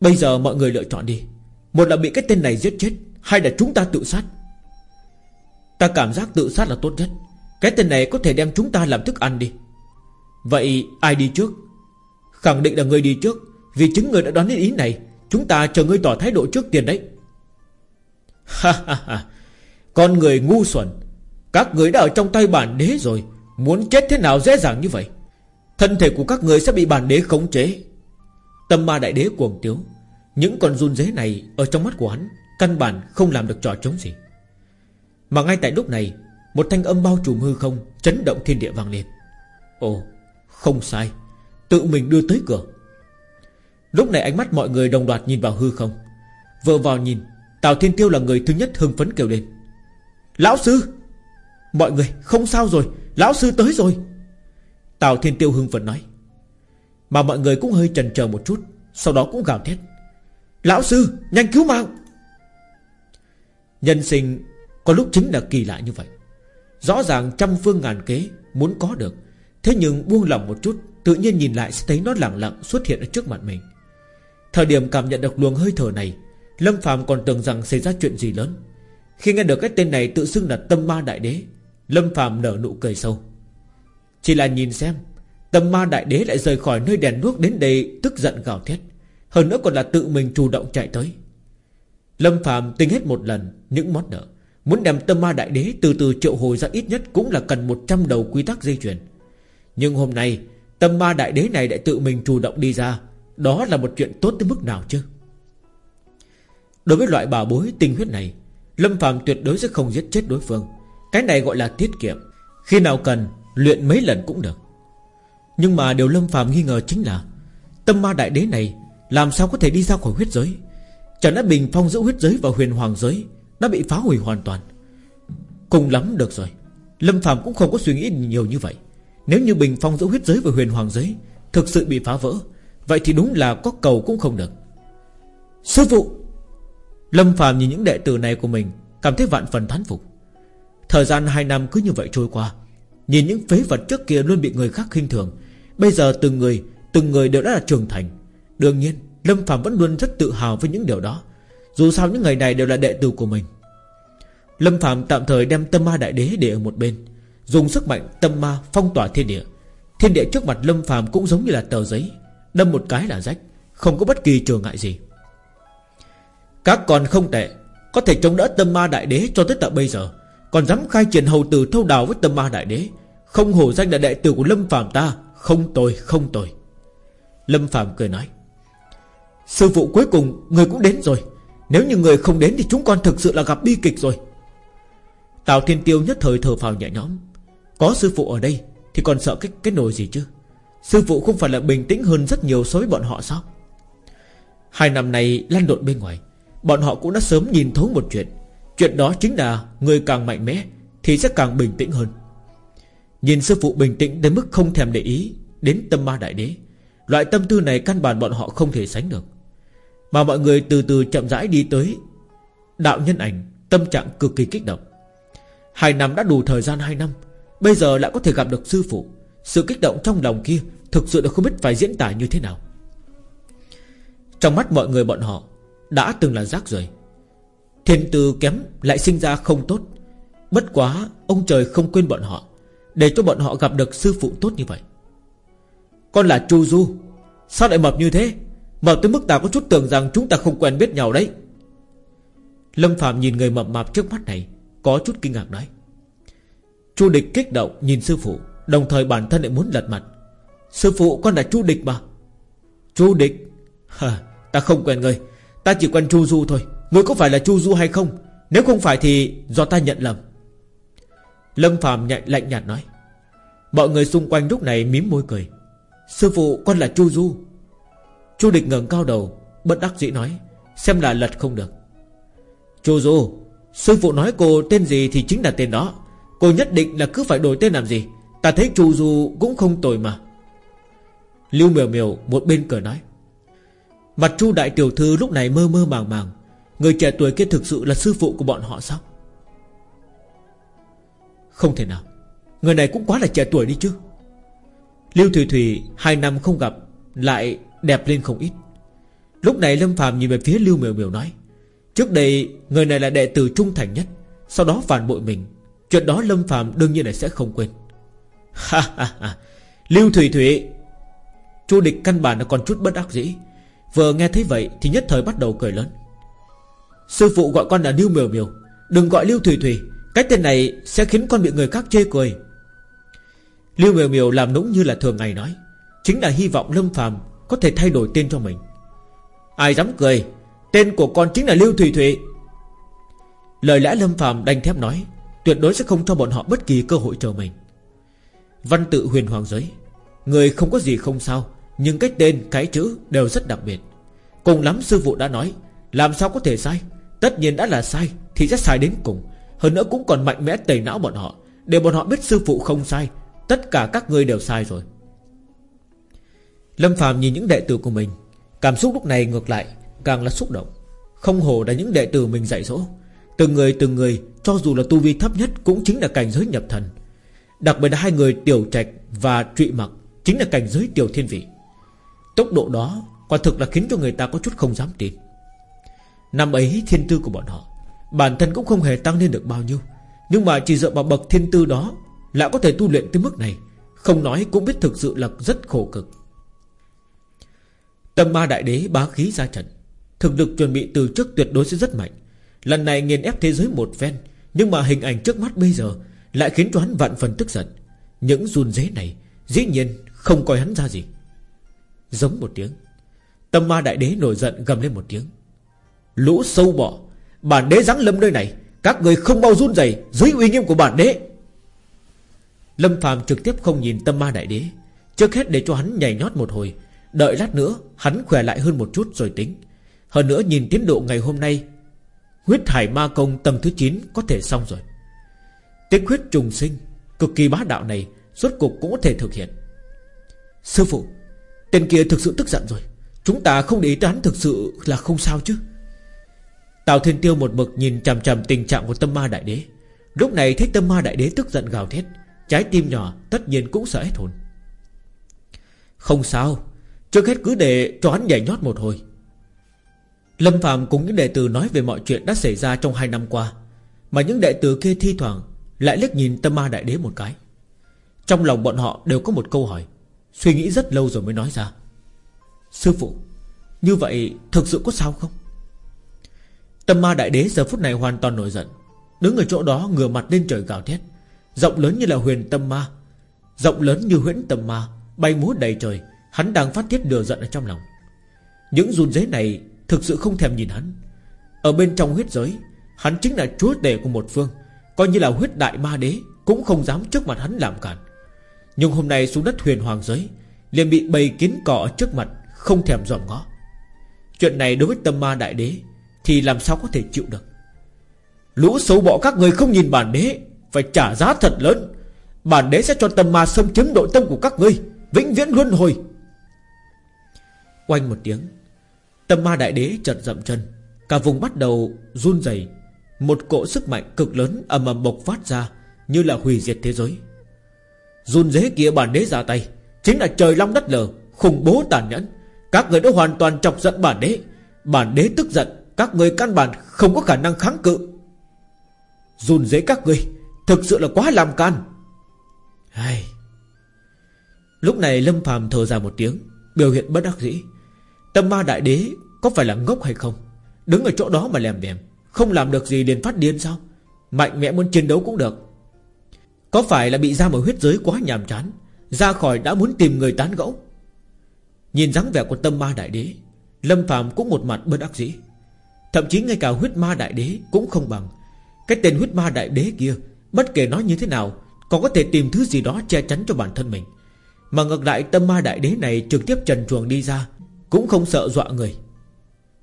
Bây giờ mọi người lựa chọn đi. Một là bị cái tên này giết chết Hay là chúng ta tự sát. Ta cảm giác tự sát là tốt nhất. Cái tên này có thể đem chúng ta làm thức ăn đi. Vậy ai đi trước? Khẳng định là người đi trước, Vì chính người đã đoán đến ý này. Chúng ta chờ ngươi tỏ thái độ trước tiền đấy. Ha ha ha. Con người ngu xuẩn. Các người đã ở trong tay bản đế rồi, Muốn chết thế nào dễ dàng như vậy? Thân thể của các người sẽ bị bản đế khống chế. Tâm ma đại đế cuồng tiếu, Những con run dế này Ở trong mắt của hắn Căn bản không làm được trò chống gì. Mà ngay tại lúc này, Một thanh âm bao trùm hư không Chấn động thiên địa vang lên. Ồ, không sai, Tự mình đưa tới cửa. Lúc này ánh mắt mọi người đồng loạt nhìn vào hư không. Vừa vào nhìn, Tào Thiên Tiêu là người thứ nhất hưng phấn kêu lên. Lão sư! Mọi người, không sao rồi. Lão sư tới rồi. Tào Thiên Tiêu hưng phấn nói. Mà mọi người cũng hơi chần chờ một chút, Sau đó cũng gào thét. Lão sư, nhanh cứu mạng. Nhân sinh có lúc chính là kỳ lạ như vậy. Rõ ràng trăm phương ngàn kế Muốn có được, Thế nhưng buông lòng một chút, Tự nhiên nhìn lại sẽ thấy nó lặng lặng xuất hiện ở trước mặt mình. Thời điểm cảm nhận được luồng hơi thở này, Lâm Phạm còn tưởng rằng xảy ra chuyện gì lớn. Khi nghe được cái tên này tự xưng là tâm ma đại đế Lâm Phạm nở nụ cười sâu. Chỉ là nhìn xem Tâm ma đại đế lại rời khỏi nơi đèn đuốc đến đây Tức giận gào thét, Hơn nữa còn là tự mình chủ động chạy tới. Lâm Phạm tính hết một lần, Những món nợ, Muốn đem tâm ma đại đế từ từ triệu hồi ra ít nhất Cũng là cần 100 đầu quy tắc dây chuyền. Nhưng hôm nay Tâm ma đại đế này lại tự mình chủ động đi ra, Đó là một chuyện tốt tới mức nào chứ? Đối với loại bảo bối tinh huyết này, Lâm Phạm tuyệt đối sẽ không giết chết đối phương. Cái này gọi là tiết kiệm. Khi nào cần, luyện mấy lần cũng được. Nhưng mà điều Lâm Phạm nghi ngờ chính là, Tâm ma đại đế này Làm sao có thể đi ra khỏi huyết giới? Chẳng đã bình phong giữa huyết giới và huyền hoàng giới Đã bị phá hủy hoàn toàn? Cùng lắm được rồi. Lâm Phạm cũng không có suy nghĩ nhiều như vậy. Nếu như bình phong giữa huyết giới và huyền hoàng giới Thực sự bị phá vỡ, Vậy thì đúng là có cầu cũng không được. Sư phụ! Lâm Phạm nhìn những đệ tử này của mình, Cảm thấy vạn phần thán phục. Thời gian 2 năm cứ như vậy trôi qua. Nhìn những phế vật trước kia luôn bị người khác khinh thường. Bây giờ từng người Từng người đều đã là trưởng thành. Đương nhiên, Lâm Phạm vẫn luôn rất tự hào với những điều đó. Dù sao những người này đều là đệ tử của mình. Lâm Phạm tạm thời đem tâm ma đại đế để ở một bên, Dùng sức mạnh tâm ma phong tỏa thiên địa. Thiên địa trước mặt Lâm Phạm cũng giống như là tờ giấy, Đâm một cái là rách, Không có bất kỳ trở ngại gì. Các con không tệ, Có thể chống đỡ tâm ma đại đế cho tới tận bây giờ. Còn dám khai triển hầu tử thâu đào với tâm ma đại đế Không hổ danh là đệ tử của Lâm Phạm ta Không tồi không tồi Lâm Phạm cười nói Sư phụ cuối cùng người cũng đến rồi. Nếu như người không đến thì chúng con thực sự là gặp bi kịch rồi. Tào Thiên Tiêu nhất thời thở phào nhẹ nhõm Có sư phụ ở đây Thì còn sợ cái, cái nồi gì chứ? Sư phụ không phải là bình tĩnh hơn rất nhiều so với bọn họ sao? Hai năm này lăn lộn bên ngoài Bọn họ cũng đã sớm nhìn thấu một chuyện. Chuyện đó chính là Người càng mạnh mẽ Thì sẽ càng bình tĩnh hơn. Nhìn sư phụ bình tĩnh đến mức không thèm để ý Đến tâm ma đại đế, Loại tâm tư này căn bản bọn họ không thể sánh được. Mà mọi người từ từ chậm rãi đi tới Đạo nhân ảnh, Tâm trạng cực kỳ kích động. Hai năm đã đủ thời gian hai năm, Bây giờ lại có thể gặp được sư phụ. Sự kích động trong lòng kia Thực sự là không biết phải diễn tả như thế nào. Trong mắt mọi người bọn họ Đã từng là rác rời Thiên tư kém lại sinh ra không tốt. Bất quá Ông trời không quên bọn họ Để cho bọn họ gặp được sư phụ tốt như vậy. Con là Chu Du Sao lại mập như thế? Mập tới mức ta có chút tưởng rằng chúng ta không quen biết nhau đấy. Lâm Phạm nhìn người mập mạp trước mắt này Có chút kinh ngạc nói. Chu địch kích động nhìn sư phụ Đồng thời bản thân lại muốn lật mặt. Sư phụ con là Chu địch mà. Chu địch? Hờ, Ta không quen người Ta chỉ quen Chu Du thôi. Người có phải là Chu Du hay không? Nếu không phải thì do ta nhận lầm. Lâm Phạm nhạy lạnh nhạt nói. Mọi người xung quanh lúc này mím môi cười. Sư phụ con là Chu Du. Chu địch ngẩng cao đầu, Bất đắc dĩ nói, Xem là lật không được. Chu Du, Sư phụ nói cô tên gì thì chính là tên đó. Cô nhất định là cứ phải đổi tên làm gì. Ta thấy Chu Du cũng không tồi mà. Lưu miều miều một bên cười nói. Mặt Chu đại tiểu thư lúc này mơ mơ màng màng. Người trẻ tuổi kia thực sự là sư phụ của bọn họ sao? Không thể nào. Người này cũng quá là trẻ tuổi đi chứ. Lưu Thủy Thủy Hai năm không gặp, Lại đẹp lên không ít. Lúc này Lâm Phạm nhìn về phía Lưu Miểu Miểu nói, Trước đây, người này là đệ tử trung thành nhất, Sau đó phản bội mình. Chuyện đó Lâm Phạm đương nhiên là sẽ không quên. Ha ha ha. Lưu Thủy Thủy, Chu địch căn bản là còn chút bất ác dĩ. Vừa nghe thấy vậy thì nhất thời bắt đầu cười lớn. Sư phụ gọi con là Lưu Miều Miều Đừng gọi Lưu Thủy Thủy Cái tên này sẽ khiến con bị người khác chê cười. Lưu Miều Miều làm nũng như là thường ngày nói Chính là hy vọng Lâm Phàm Có thể thay đổi tên cho mình. Ai dám cười Tên của con chính là Lưu Thủy Thủy. Lời lẽ Lâm Phàm đanh thép nói Tuyệt đối sẽ không cho bọn họ bất kỳ cơ hội chờ mình. Văn tự huyền hoàng giới Người không có gì không sao Nhưng cái tên, cái chữ đều rất đặc biệt. Cùng lắm sư phụ đã nói Làm sao có thể sai? Tất nhiên đã là sai, Thì sẽ sai đến cùng. Hơn nữa cũng còn mạnh mẽ tẩy não bọn họ. Để bọn họ biết sư phụ không sai, Tất cả các ngươi đều sai rồi. Lâm Phạm nhìn những đệ tử của mình. Cảm xúc lúc này ngược lại Càng là xúc động. Không hồ là những đệ tử mình dạy dỗ. Từng người từng người, Cho dù là tu vi thấp nhất Cũng chính là cảnh giới nhập thần. Đặc biệt là hai người tiểu trạch và trụy mặc Chính là cảnh giới tiểu thiên vị. Tốc độ đó Quả thực là khiến cho người ta có chút không dám tin. Năm ấy thiên tư của bọn họ, Bản thân cũng không hề tăng lên được bao nhiêu. Nhưng mà chỉ dựa vào bậc thiên tư đó Lại có thể tu luyện tới mức này, Không nói cũng biết thực sự là rất khổ cực. Tâm ma đại đế bá khí ra trận, Thực lực chuẩn bị từ trước tuyệt đối sẽ rất mạnh. Lần này nghiền ép thế giới một phen, Nhưng mà hình ảnh trước mắt bây giờ Lại khiến cho hắn vạn phần tức giận. Những run dế này Dĩ nhiên không coi hắn ra gì. Giống một tiếng, Tâm ma đại đế nổi giận gầm lên một tiếng. Lũ sâu bọ. Bản đế giáng lâm nơi này, Các người không bao run rẩy dưới uy nghiêm của bản đế. Lâm phàm trực tiếp không nhìn tâm ma đại đế. Trước hết để cho hắn nhảy nhót một hồi, Đợi lát nữa hắn khỏe lại hơn một chút rồi tính. Hơn nữa nhìn tiến độ ngày hôm nay, Huyết hải ma công tầm thứ 9 Có thể xong rồi. Tích huyết trùng sinh, Cực kỳ bá đạo này Suốt cục cũng có thể thực hiện. Sư phụ, Tên kia thực sự tức giận rồi. Chúng ta không để ý tới hắn thực sự là không sao chứ? Tào Thiên Tiêu một mực nhìn chằm chằm tình trạng của tâm ma đại đế. Lúc này thấy tâm ma đại đế tức giận gào thét, Trái tim nhỏ tất nhiên cũng sợ hết hồn. Không sao, Trước hết cứ để cho hắn nhảy nhót một hồi. Lâm Phạm cùng những đệ tử nói về mọi chuyện đã xảy ra trong hai năm qua, Mà những đệ tử kia thi thoảng Lại liếc nhìn tâm ma đại đế một cái. Trong lòng bọn họ đều có một câu hỏi, Suy nghĩ rất lâu rồi mới nói ra. Sư phụ, Như vậy thực sự có sao không? Tâm ma đại đế giờ phút này hoàn toàn nổi giận. Đứng ở chỗ đó, ngửa mặt lên trời gào thét. Rộng lớn như là huyền tâm ma. Rộng lớn như huyễn tâm ma, Bay múa đầy trời. Hắn đang phát tiết lừa giận ở trong lòng. Những run dế này Thực sự không thèm nhìn hắn. Ở bên trong huyết giới, Hắn chính là chúa tể của một phương. Coi như là huyết đại ma đế, Cũng không dám trước mặt hắn làm cản. Nhưng hôm nay xuống đất huyền hoàng giới, liền bị bầy kiến cỏ trước mặt, Không thèm dòm ngó. Chuyện này đối với tâm ma đại đế thì làm sao có thể chịu được? Lũ xấu bọ các người không nhìn bản đế, Phải trả giá thật lớn. Bản đế sẽ cho tâm ma xâm chiếm nội tâm của các ngươi, Vĩnh viễn luân hồi. Oanh một tiếng, Tâm ma đại đế chợt dậm chân, Cả vùng bắt đầu run rẩy. Một cỗ sức mạnh cực lớn ầm ầm bộc phát ra, Như là hủy diệt thế giới. Run dế kia bản đế ra tay, Chính là trời long đất lở, Khủng bố tàn nhẫn. Các người đã hoàn toàn chọc giận bản đế Bản đế tức giận các người căn bản không có khả năng kháng cự. Dùn dế các người, Thực sự là quá làm can. Ai... Lúc này Lâm phàm thở dài một tiếng, Biểu hiện bất đắc dĩ. Tâm ma đại đế có phải là ngốc hay không? Đứng ở chỗ đó mà lèm bèm, Không làm được gì liền phát điên sao? Mạnh mẽ muốn chiến đấu cũng được. Có phải là bị ra ở huyết giới quá nhàm chán, Ra khỏi đã muốn tìm người tán gẫu? Nhìn dáng vẻ của tâm ma đại đế, Lâm phàm cũng một mặt bất đắc dĩ. Thậm chí ngay cả huyết ma đại đế Cũng không bằng. Cái tên huyết ma đại đế kia, Bất kể nói như thế nào, Còn có thể tìm thứ gì đó che chắn cho bản thân mình. Mà ngược lại, tâm ma đại đế này Trực tiếp trần chuồng đi ra, cũng không sợ dọa người.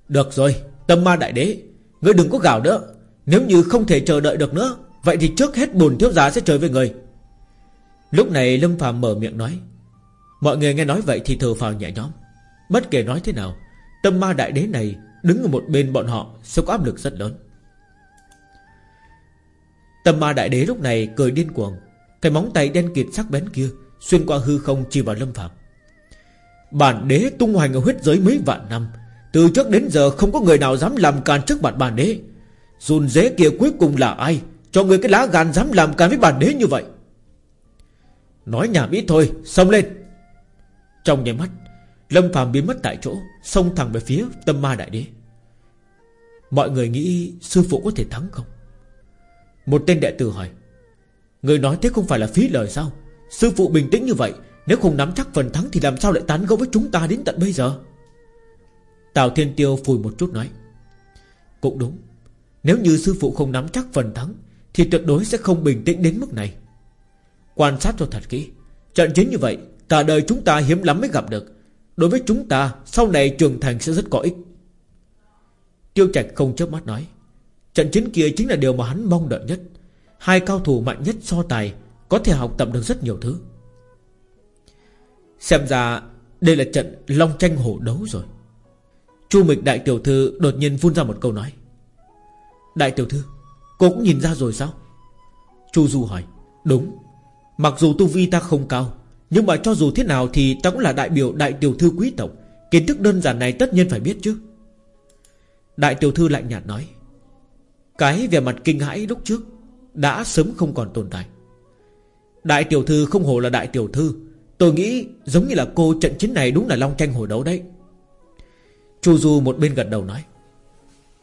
Được rồi, Tâm ma đại đế, Ngươi đừng có gào nữa. Nếu như không thể chờ đợi được nữa, Vậy thì trước hết bùn thiếu giá sẽ chơi với người Lúc này Lâm phàm mở miệng nói, Mọi người nghe nói vậy thì thở phào nhẹ nhõm. Bất kể nói thế nào, Tâm ma đại đế này Đứng ở một bên bọn họ Sẽ có áp lực rất lớn. Tâm ma đại đế lúc này cười điên cuồng, Cái móng tay đen kịt sắc bén kia Xuyên qua hư không chỉ vào Lâm Phạm. Bản đế tung hoành ở huyết giới mấy vạn năm, Từ trước đến giờ không có người nào dám làm càn trước mặt bản đế. Dùn dế kia cuối cùng là ai? Cho người cái lá gan dám làm càn với bản đế như vậy? Nói nhảm ít thôi, Xông lên. Trong nháy mắt Lâm phàm biến mất tại chỗ, Xông thẳng về phía tâm ma đại đế. Mọi người nghĩ sư phụ có thể thắng không? Một tên đệ tử hỏi. Người nói thế không phải là phí lời sao? Sư phụ bình tĩnh như vậy, Nếu không nắm chắc phần thắng Thì làm sao lại tán gẫu với chúng ta đến tận bây giờ? Tào Thiên Tiêu phùi một chút nói. Cũng đúng. Nếu như sư phụ không nắm chắc phần thắng, Thì tuyệt đối sẽ không bình tĩnh đến mức này. Quan sát cho thật kỹ. Trận chiến như vậy, Cả đời chúng ta hiếm lắm mới gặp được. Đối với chúng ta, Sau này trưởng thành sẽ rất có ích. Tiêu Trạch không chớp mắt nói, Trận chiến kia chính là điều mà hắn mong đợi nhất. Hai cao thủ mạnh nhất so tài Có thể học tập được rất nhiều thứ. Xem ra Đây là trận long tranh hổ đấu rồi. Chu Mịch Đại Tiểu Thư Đột nhiên phun ra một câu nói, Đại Tiểu Thư, Cô cũng nhìn ra rồi sao? Chu Du hỏi, Đúng, Mặc dù tu vi ta không cao nhưng mà cho dù thế nào thì ta cũng là đại biểu Đại Tiểu Thư quý tộc. Kiến thức đơn giản này tất nhiên phải biết chứ. Đại Tiểu Thư lạnh nhạt nói, Cái về mặt kinh hãi lúc trước Đã sớm không còn tồn tại. Đại Tiểu Thư không hồ là Đại Tiểu Thư. Tôi nghĩ giống như là cô trận chiến này đúng là long tranh hồi đấu đấy. Chu Du một bên gật đầu nói,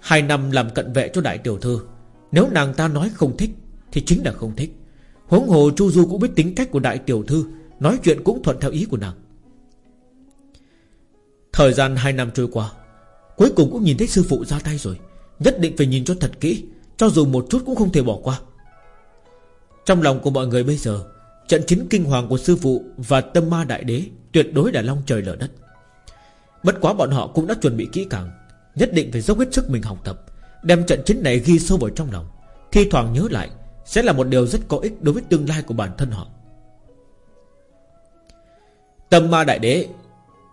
Hai năm làm cận vệ cho đại tiểu thư, Nếu nàng ta nói không thích Thì chính là không thích. Huống hồ Chu Du cũng biết tính cách của đại tiểu thư Nói chuyện cũng thuận theo ý của nàng. Thời gian hai năm trôi qua, Cuối cùng cũng nhìn thấy sư phụ ra tay rồi, Nhất định phải nhìn cho thật kỹ, Cho dù một chút cũng không thể bỏ qua. Trong lòng của mọi người bây giờ, Trận chiến kinh hoàng của sư phụ Và tâm ma đại đế Tuyệt đối là long trời lở đất. Bất quá bọn họ cũng đã chuẩn bị kỹ càng, Nhất định phải dốc hết sức mình học tập, Đem trận chiến này ghi sâu vào trong lòng. Thi thoảng nhớ lại, Sẽ là một điều rất có ích đối với tương lai của bản thân họ. Tâm ma đại đế,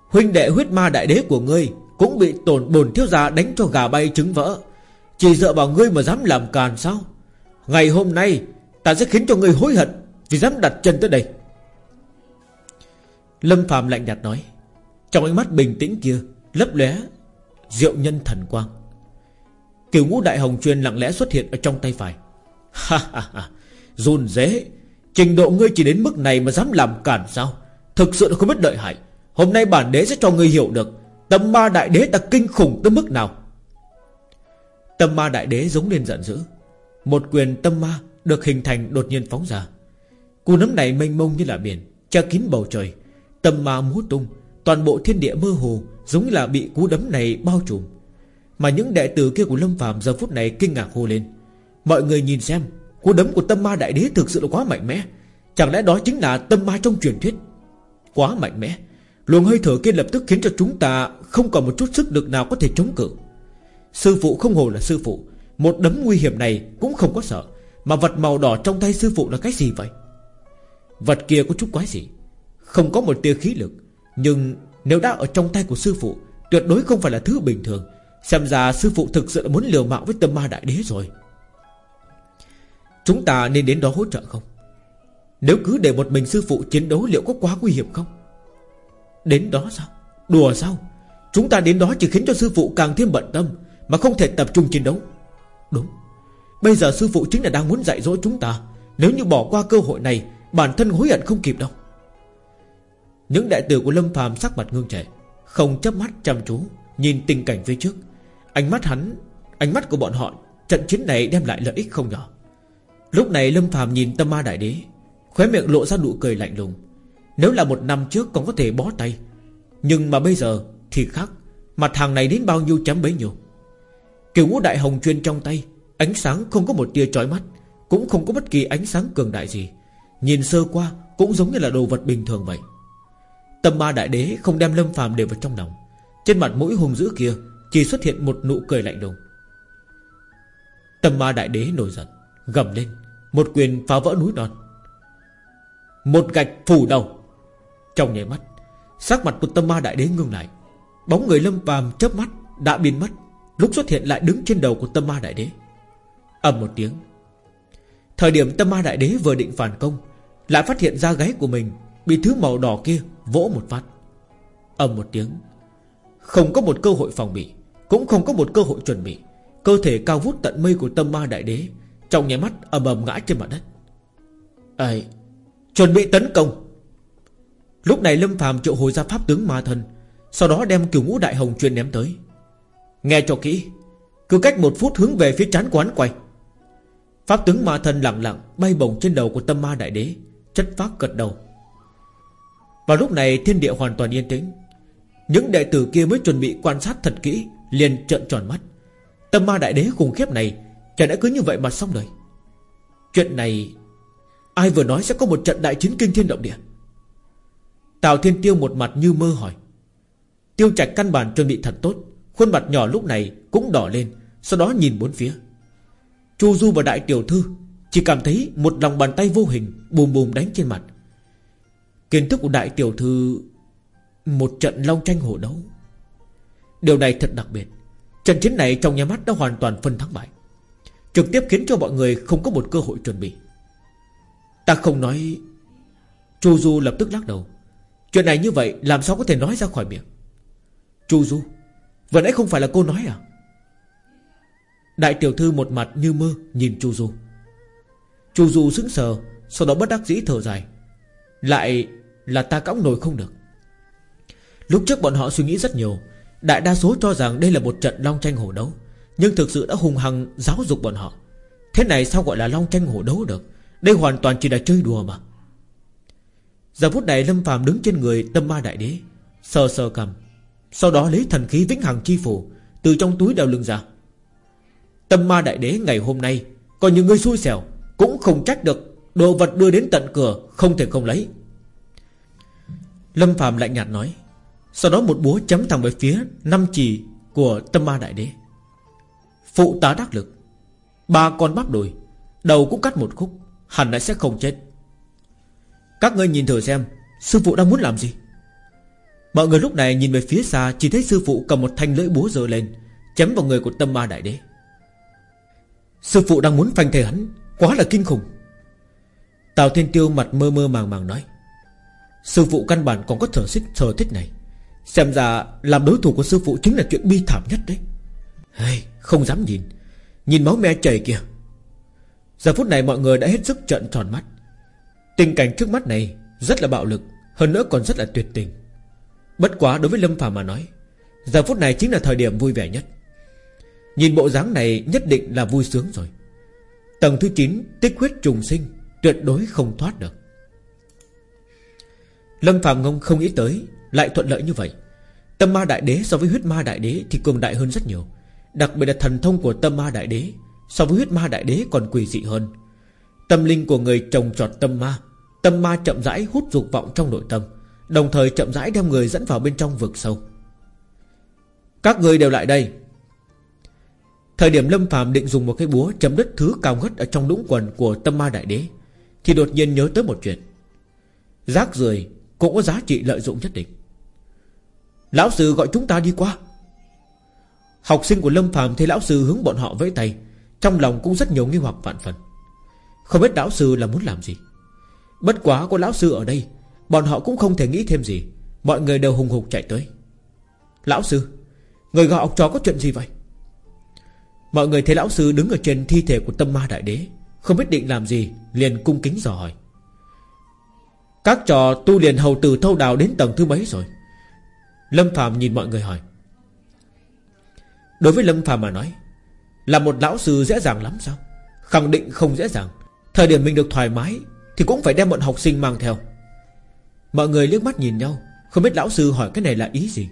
Huynh đệ huyết ma đại đế của ngươi Cũng bị tổn bồn thiếu gia đánh cho gà bay trứng vỡ. Chỉ dựa vào ngươi mà dám làm càn sao? Ngày hôm nay, Ta sẽ khiến cho ngươi hối hận Vì dám đặt chân tới đây. Lâm Phàm lạnh nhạt nói. Trong ánh mắt bình tĩnh kia, Lấp lóe Diệu nhân thần quang. Kiều ngũ đại hồng truyền lặng lẽ xuất hiện ở trong tay phải. Ha ha ha, Run dế Trình độ ngươi chỉ đến mức này mà dám làm cản sao? Thực sự là không biết đợi hại. Hôm nay bản đế sẽ cho ngươi hiểu được Tâm ma đại đế ta kinh khủng tới mức nào. Tâm ma đại đế giống lên giận dữ. Một quyền tâm ma Được hình thành đột nhiên phóng ra. Cú nấm này mênh mông như là biển, Che kín bầu trời. Tâm ma múa tung, Toàn bộ thiên địa mơ hồ Giống như là bị cú đấm này bao trùm. Mà những đệ tử kia của Lâm phàm giờ phút này kinh ngạc hô lên. Mọi người nhìn xem, Cú đấm của tâm ma đại đế thực sự là quá mạnh mẽ. Chẳng lẽ đó chính là tâm ma trong truyền thuyết? Quá mạnh mẽ. Luồng hơi thở kia lập tức khiến cho chúng ta Không còn một chút sức lực nào có thể chống cự. Sư phụ không hồ là sư phụ, Một đấm nguy hiểm này cũng không có sợ, Mà vật màu đỏ trong tay sư phụ là cái gì vậy? Vật kia có chút quái gì Không có một tia khí lực, nhưng nếu đã ở trong tay của sư phụ, Tuyệt đối không phải là thứ bình thường. Xem ra sư phụ thực sự muốn liều mạng với tâm ma đại đế rồi. Chúng ta nên đến đó hỗ trợ không? Nếu cứ để một mình sư phụ chiến đấu Liệu có quá nguy hiểm không? Đến đó sao? Đùa sao? Chúng ta đến đó chỉ khiến cho sư phụ càng thêm bận tâm, Mà không thể tập trung chiến đấu. Đúng. Bây giờ sư phụ chính là đang muốn dạy dỗ chúng ta. Nếu như bỏ qua cơ hội này, Bản thân hối hận không kịp đâu. Những đại tử của Lâm phàm sắc mặt ngưng trẻ Không chấp mắt chăm chú, Nhìn tình cảnh phía trước. Ánh mắt hắn, Ánh mắt của bọn họ, Trận chiến này đem lại lợi ích không nhỏ. Lúc này Lâm phàm nhìn tâm ma đại đế Khóe miệng lộ ra nụ cười lạnh lùng. Nếu là một năm trước còn có thể bó tay. Nhưng mà bây giờ thì khác. Mặt hàng này đến bao nhiêu chấm bấy nhiêu. Kiểu ngũ đại hồng chuyên trong tay, Ánh sáng không có một tia chói mắt, Cũng không có bất kỳ ánh sáng cường đại gì. Nhìn sơ qua cũng giống như là đồ vật bình thường vậy. Tâm ma đại đế không đem lâm phàm đều vào trong lòng. Trên mặt mũi hùng dữ kia Chỉ xuất hiện một nụ cười lạnh lùng. Tâm ma đại đế nổi giận, Gầm lên, Một quyền phá vỡ núi non. Một gạch phủ đầu. Trong nháy mắt, Sắc mặt của tâm ma đại đế ngưng lại. Bóng người lâm phàm chớp mắt, đã biến mất, Lúc xuất hiện lại đứng trên đầu của tâm ma đại đế. Ầm một tiếng. Thời điểm tâm ma đại đế vừa định phản công, Lại phát hiện ra gáy của mình Bị thứ màu đỏ kia vỗ một phát. Ầm một tiếng. Không có một cơ hội phòng bị, Cũng không có một cơ hội chuẩn bị. Cơ thể cao vút tận mây của tâm ma đại đế Trong nháy mắt ầm ầm ngã trên mặt đất. Ấy chuẩn bị tấn công. Lúc này Lâm phàm triệu hồi ra pháp tướng ma thần, Sau đó đem kiều ngũ đại hồng chuyên ném tới. Nghe cho kỹ Cứ cách một phút hướng về phía chán quán quay. Pháp tướng ma thần lặng lặng Bay bổng trên đầu của tâm ma đại đế Chất phát gật đầu. Vào lúc này thiên địa hoàn toàn yên tĩnh. Những đệ tử kia mới chuẩn bị quan sát thật kỹ Liền trợn tròn mắt. Tâm ma đại đế khủng khiếp này Chả đã cứ như vậy mà xong đời? Chuyện này Ai vừa nói sẽ có một trận đại chiến kinh thiên động địa? Tào Thiên Tiêu một mặt như mơ hỏi. Tiêu Trạch căn bản chuẩn bị thật tốt, Khuôn mặt nhỏ lúc này cũng đỏ lên, Sau đó nhìn bốn phía. Chu Du và Đại Tiểu Thư Chỉ cảm thấy một lòng bàn tay vô hình Bùm bùm đánh trên mặt. Kiến thức của Đại Tiểu Thư Một trận long tranh hổ đấu. Điều này thật đặc biệt. Trận chiến này trong nhà mắt đã hoàn toàn phân thắng bại. Trực tiếp khiến cho mọi người không có một cơ hội chuẩn bị. Ta không nói. Chu Du lập tức lắc đầu. Chuyện này như vậy, làm sao có thể nói ra khỏi miệng? Chu Du, Vừa nãy không phải là cô nói à? Đại tiểu thư một mặt như mơ Nhìn Chu Du. Chu Du sững sờ, Sau đó bất đắc dĩ thở dài. Lại là ta cõng nổi không được. Lúc trước bọn họ suy nghĩ rất nhiều. Đại đa số cho rằng đây là một trận long tranh hổ đấu. Nhưng thực sự đã hùng hăng giáo dục bọn họ. Thế này sao gọi là long tranh hổ đấu được? Đây hoàn toàn chỉ là chơi đùa mà. Giờ phút này Lâm phàm đứng trên người tâm ma đại đế, Sờ sờ cầm. Sau đó lấy thần khí vĩnh hằng chi phủ Từ trong túi đeo lưng ra. Tâm ma đại đế, ngày hôm nay Còn những người xui xẻo, Cũng không trách được Đồ vật đưa đến tận cửa Không thể không lấy. Lâm phàm lạnh nhạt nói. Sau đó một búa chấm thẳng về phía Năm chỉ của tâm ma đại đế. Phụ tá đắc lực. Ba con bắp đùi, Đầu cũng cắt một khúc. Hẳn lại sẽ không chết. Các ngươi nhìn thử xem Sư phụ đang muốn làm gì? Mọi người lúc này nhìn về phía xa Chỉ thấy sư phụ cầm một thanh lưỡi búa dơ lên Chém vào người của tâm ma đại đế. Sư phụ đang muốn phanh thề hắn Quá là kinh khủng. Tào Thiên Tiêu mặt mơ mơ màng màng nói Sư phụ căn bản còn có sở thích sở thích này. Xem ra làm đối thủ của sư phụ Chính là chuyện bi thảm nhất đấy. Hey, Không dám nhìn. Nhìn máu me chảy kìa. Giờ phút này mọi người đã hết sức trợn tròn mắt. Tình cảnh trước mắt này Rất là bạo lực, Hơn nữa còn rất là tuyệt tình. Bất quá đối với Lâm Phàm mà nói, Giờ phút này chính là thời điểm vui vẻ nhất. Nhìn bộ dáng này nhất định là vui sướng rồi. Tầng thứ 9 Tích huyết trùng sinh, Tuyệt đối không thoát được. Lâm Phạm Ngông không nghĩ tới, Lại thuận lợi như vậy. Tâm ma đại đế so với huyết ma đại đế Thì cường đại hơn rất nhiều, Đặc biệt là thần thông của tâm ma đại đế So với huyết ma đại đế còn quỷ dị hơn. Tâm linh của người trồng trọt tâm ma Tâm ma chậm rãi hút dục vọng trong nội tâm, Đồng thời chậm rãi đem người dẫn vào bên trong vực sâu. Các người đều lại đây. Thời điểm Lâm phàm định dùng một cái búa chấm đất thứ cao ngất ở trong lũng quần của tâm ma đại đế, Thì đột nhiên nhớ tới một chuyện. Rác rưởi cũng có giá trị lợi dụng nhất định. Lão sư gọi chúng ta đi qua. Học sinh của Lâm phàm thấy lão sư hướng bọn họ với tay trong lòng cũng rất nhiều nghi hoặc vạn phần. Không biết lão sư là muốn làm gì. Bất quá có lão sư ở đây, Bọn họ cũng không thể nghĩ thêm gì. Mọi người đều hùng hục chạy tới. Lão sư, Người gọi học trò có chuyện gì vậy? Mọi người thấy lão sư đứng ở trên thi thể của tâm ma đại đế, Không biết định làm gì, Liền cung kính dò hỏi. Các trò tu liền hầu từ thâu đào đến tầng thứ mấy rồi? Lâm Phạm nhìn mọi người hỏi. Đối với Lâm Phạm mà nói là một lão sư dễ dàng lắm sao? Khẳng định không dễ dàng. Thời điểm mình được thoải mái thì cũng phải đem bọn học sinh mang theo. Mọi người liếc mắt nhìn nhau, Không biết lão sư hỏi cái này là ý gì.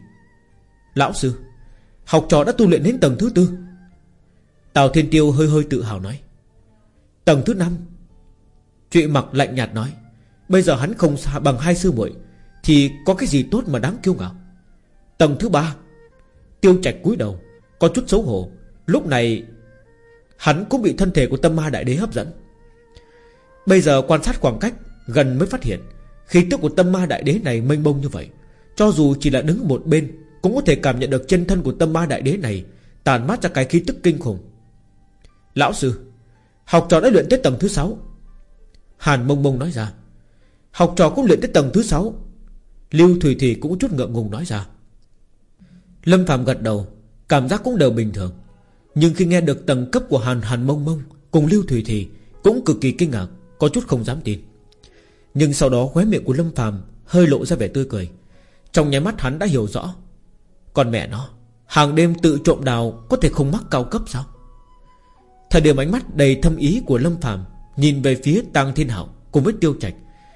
Lão sư, Học trò đã tu luyện đến tầng thứ tư. Tào Thiên Tiêu hơi hơi tự hào nói. Tầng thứ năm? Trụy mặc lạnh nhạt nói. Bây giờ hắn không bằng hai sư muội Thì có cái gì tốt mà đáng kiêu ngạo? Tầng thứ ba? Tiêu trạch cúi đầu, Có chút xấu hổ. Lúc này, Hắn cũng bị thân thể của tâm ma đại đế hấp dẫn. Bây giờ quan sát khoảng cách, Gần mới phát hiện, Khí tức của tâm ma đại đế này mênh mông như vậy. Cho dù chỉ là đứng một bên, Cũng có thể cảm nhận được chân thân của tâm ma đại đế này Tàn mát ra cái khí tức kinh khủng. Lão sư, Học trò đã luyện tới tầng thứ 6 Hàn mông mông nói ra. Học trò cũng luyện tới tầng thứ 6 Lưu Thủy Thủy cũng chút ngượng ngùng nói ra. Lâm Phạm gật đầu, Cảm giác cũng đều bình thường. Nhưng khi nghe được tầng cấp của Hàn Hàn mông mông Cùng Lưu Thủy Thủy Cũng cực kỳ kinh ngạc, có chút không dám tin. Nhưng sau đó khóe miệng của Lâm Phàm Hơi lộ ra vẻ tươi cười. Trong nháy mắt hắn đã hiểu rõ. Còn mẹ nó, Hàng đêm tự trộm đào Có thể không mắc cao cấp sao? Thời điểm ánh mắt đầy thâm ý của Lâm Phàm Nhìn về phía Tăng Thiên Hảo Cùng với Tiêu Trạch,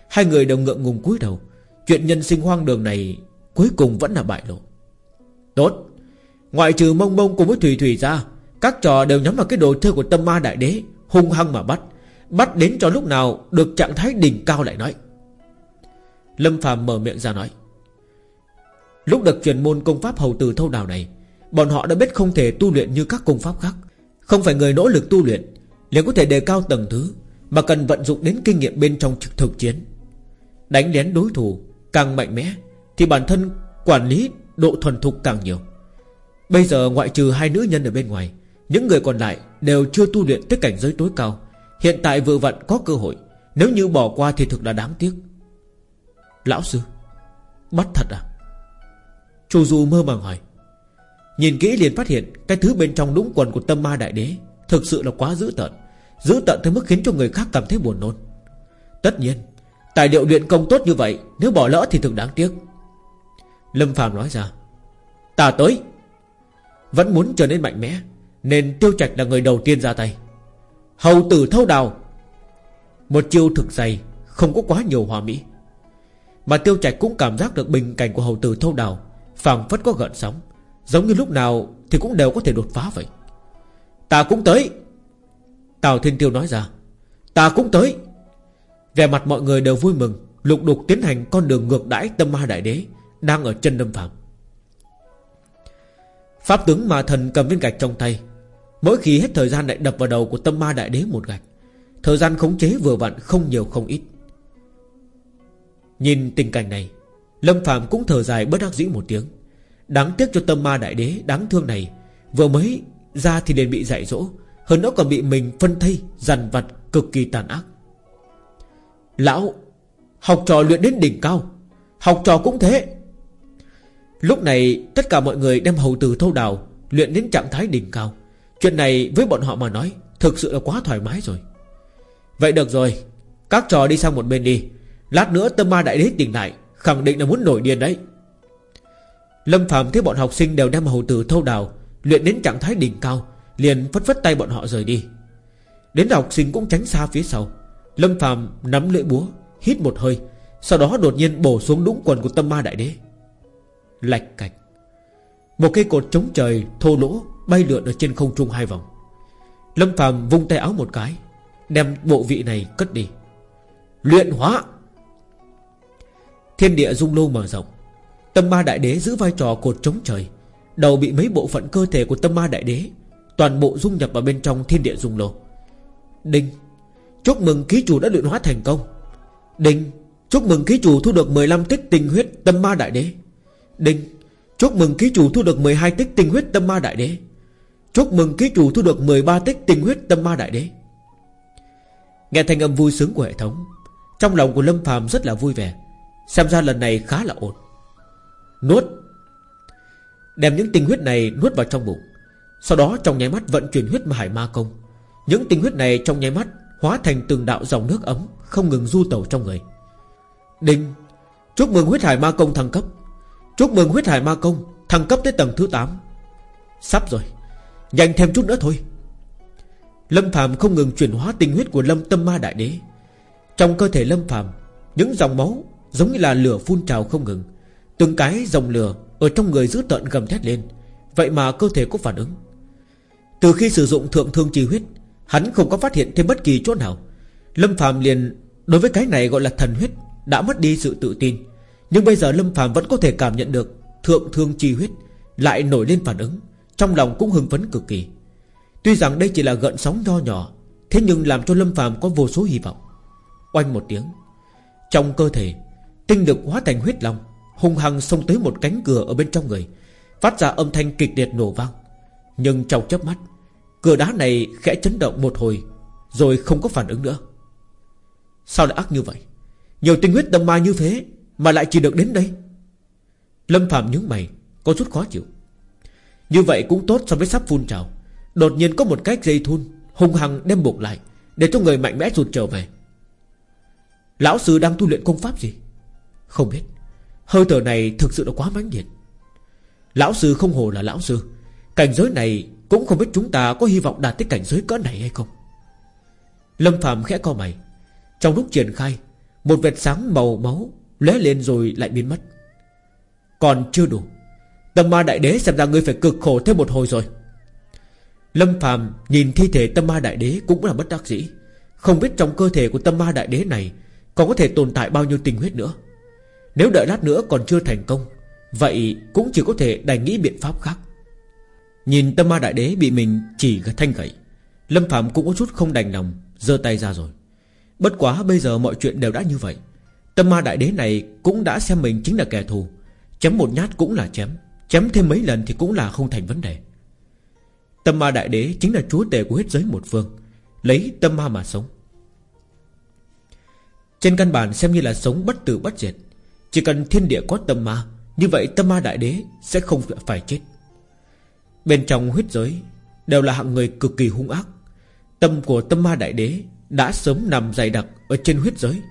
Hai người đều ngượng ngùng cúi đầu. Chuyện nhân sinh hoang đường này Cuối cùng vẫn là bại lộ. Tốt, Ngoại trừ mông mông cùng với Thủy Thủy ra các trò đều nhắm vào cái đồ chơi của tâm ma đại đế Hung hăng mà bắt. Bắt đến cho lúc nào được trạng thái đỉnh cao lại nói. Lâm phàm mở miệng ra nói. Lúc được truyền môn công pháp hầu từ thâu đào này Bọn họ đã biết không thể tu luyện như các công pháp khác. Không phải người nỗ lực tu luyện liền có thể đề cao tầng thứ Mà cần vận dụng đến kinh nghiệm bên trong thực, thực chiến. Đánh lén đối thủ Càng mạnh mẽ Thì bản thân quản lý độ thuần thục càng nhiều. Bây giờ ngoại trừ hai nữ nhân ở bên ngoài những người còn lại đều chưa tu luyện tới cảnh giới tối cao. Hiện tại vừa vặn có cơ hội. Nếu như bỏ qua thì thực là đáng tiếc. Lão sư, Bắt thật à? Chu Du mơ màng hỏi. Nhìn kỹ liền phát hiện Cái thứ bên trong đúng quần của tâm ma đại đế Thực sự là quá dữ tợn. Dữ tợn tới mức khiến cho người khác cảm thấy buồn nôn. Tất nhiên, Tài liệu luyện công tốt như vậy, Nếu bỏ lỡ thì thực đáng tiếc. Lâm Phàm nói ra. Ta tới. Vẫn muốn trở nên mạnh mẽ. Nên Tiêu Trạch là người đầu tiên ra tay. Hầu tử thâu đào, Một chiêu thực dày, Không có quá nhiều hòa mỹ. Mà Tiêu Trạch cũng cảm giác được bình cảnh của hầu tử thâu đào, phảng phất có gợn sóng, Giống như lúc nào thì cũng đều có thể đột phá vậy. Ta cũng tới, Tào Thiên Tiêu nói ra. Ta cũng tới. Về mặt mọi người đều vui mừng, Lục đục tiến hành con đường ngược đãi tâm ma đại đế Đang ở chân đâm phạm Pháp tướng ma thần cầm viên gạch trong tay Mỗi khi hết thời gian lại đập vào đầu của tâm ma đại đế một gạch, Thời gian khống chế vừa vặn không nhiều không ít. Nhìn tình cảnh này, Lâm Phạm cũng thở dài bất đắc dĩ một tiếng. Đáng tiếc cho tâm ma đại đế đáng thương này, Vừa mới ra thì liền bị dạy dỗ, Hơn nữa còn bị mình phân thây, Dằn vặt, cực kỳ tàn ác. Lão, Học trò luyện đến đỉnh cao, Học trò cũng thế. Lúc này, tất cả mọi người đem hầu từ thâu đào Luyện đến trạng thái đỉnh cao. Chuyện này với bọn họ mà nói Thực sự là quá thoải mái rồi. Vậy được rồi, Các trò đi sang một bên đi. Lát nữa tâm ma đại đế tỉnh lại, Khẳng định là muốn nổi điên đấy. Lâm Phạm thấy bọn học sinh đều đem hầu tử thâu đào, Luyện đến trạng thái đỉnh cao, Liền phất phất tay bọn họ rời đi. Đến học sinh cũng tránh xa phía sau, Lâm Phạm nắm lưỡi búa, Hít một hơi, Sau đó đột nhiên bổ xuống đúng quần của tâm ma đại đế. Lạch cạch. Một cây cột chống trời, thô lỗ Bay lượn ở trên không trung hai vòng. Lâm Phạm vung tay áo một cái, Đem bộ vị này cất đi. Luyện hóa. Thiên địa dung lô mở rộng. Tâm ma đại đế giữ vai trò cột chống trời. Đầu bị mấy bộ phận cơ thể của tâm ma đại đế, Toàn bộ dung nhập vào bên trong thiên địa dung lô. Đinh. Chúc mừng ký chủ đã luyện hóa thành công. Đinh. Chúc mừng ký chủ thu được 15 tích tinh huyết tâm ma đại đế. Đinh. Chúc mừng ký chủ thu được 12 tích tinh huyết tâm ma đại đế. Chúc mừng ký chủ thu được 13 tích tinh huyết tâm ma đại đế. Nghe thanh âm vui sướng của hệ thống, Trong lòng của Lâm phàm rất là vui vẻ, Xem ra lần này khá là ổn. Nuốt. Đem những tinh huyết này nuốt vào trong bụng, Sau đó trong nháy mắt vận chuyển huyết mà hải ma công. Những tinh huyết này trong nháy mắt Hóa thành từng đạo dòng nước ấm Không ngừng du tẩu trong người. Đinh. Chúc mừng huyết hải ma công thăng cấp. Chúc mừng huyết hải ma công Thăng cấp tới tầng thứ 8 Sắp rồi. Nhanh thêm chút nữa thôi. Lâm Phạm không ngừng chuyển hóa tinh huyết của Lâm Tâm Ma Đại Đế. Trong cơ thể Lâm Phạm Những dòng máu giống như là lửa phun trào không ngừng. Từng cái dòng lửa Ở trong người giữ tận gầm thét lên. Vậy mà cơ thể có phản ứng. Từ khi sử dụng thượng thương trì huyết, Hắn không có phát hiện thêm bất kỳ chỗ nào. Lâm Phạm liền, Đối với cái này gọi là thần huyết, Đã mất đi sự tự tin. Nhưng bây giờ Lâm Phạm vẫn có thể cảm nhận được Thượng thương trì huyết Lại nổi lên phản ứng. Trong lòng cũng hưng phấn cực kỳ. Tuy rằng đây chỉ là gợn sóng nho nhỏ, Thế nhưng làm cho Lâm phàm có vô số hy vọng. Oanh một tiếng, Trong cơ thể, Tinh lực hóa thành huyết long, Hung hăng xông tới một cánh cửa ở bên trong người, Phát ra âm thanh kịch liệt nổ vang. Nhưng trong chớp mắt, Cửa đá này khẽ chấn động một hồi, Rồi không có phản ứng nữa. Sao lại ác như vậy? Nhiều tinh huyết tâm ma như thế Mà lại chỉ được đến đây? Lâm Phạm nhướng mày, Có chút khó chịu. Như vậy cũng tốt so với sắp phun trào. Đột nhiên có một cái dây thun Hung hăng đem buộc lại, Để cho người mạnh mẽ rụt trở về. Lão sư đang tu luyện công pháp gì? Không biết. Hơi thở này thực sự là quá mãnh liệt. Lão sư không hồ là lão sư. Cảnh giới này cũng không biết chúng ta có hy vọng đạt tới cảnh giới cỡ này hay không. Lâm Phạm khẽ co mày. Trong lúc triển khai, Một vệt sáng màu máu lóe lên rồi lại biến mất. Còn chưa đủ. Tâm ma đại đế xem ra ngươi phải cực khổ thêm một hồi rồi. Lâm phàm nhìn thi thể tâm ma đại đế cũng là bất đắc dĩ. Không biết trong cơ thể của tâm ma đại đế này Còn có thể tồn tại bao nhiêu tình huyết nữa. Nếu đợi lát nữa còn chưa thành công, Vậy cũng chỉ có thể đành nghĩ biện pháp khác. Nhìn tâm ma đại đế bị mình chỉ thanh gậy, Lâm Phạm cũng có chút không đành lòng, giơ tay ra rồi. Bất quá bây giờ mọi chuyện đều đã như vậy, Tâm ma đại đế này cũng đã xem mình chính là kẻ thù, Chém một nhát cũng là chém. Chém thêm mấy lần thì cũng là không thành vấn đề. Tâm ma đại đế chính là chúa tể của hết giới một phương, Lấy tâm ma mà sống. Trên căn bản xem như là sống bất tử bất diệt, Chỉ cần thiên địa có tâm ma, Như vậy tâm ma đại đế sẽ không phải chết. Bên trong huyết giới Đều là hạng người cực kỳ hung ác. Tâm của tâm ma đại đế Đã sớm nằm dày đặc ở trên huyết giới,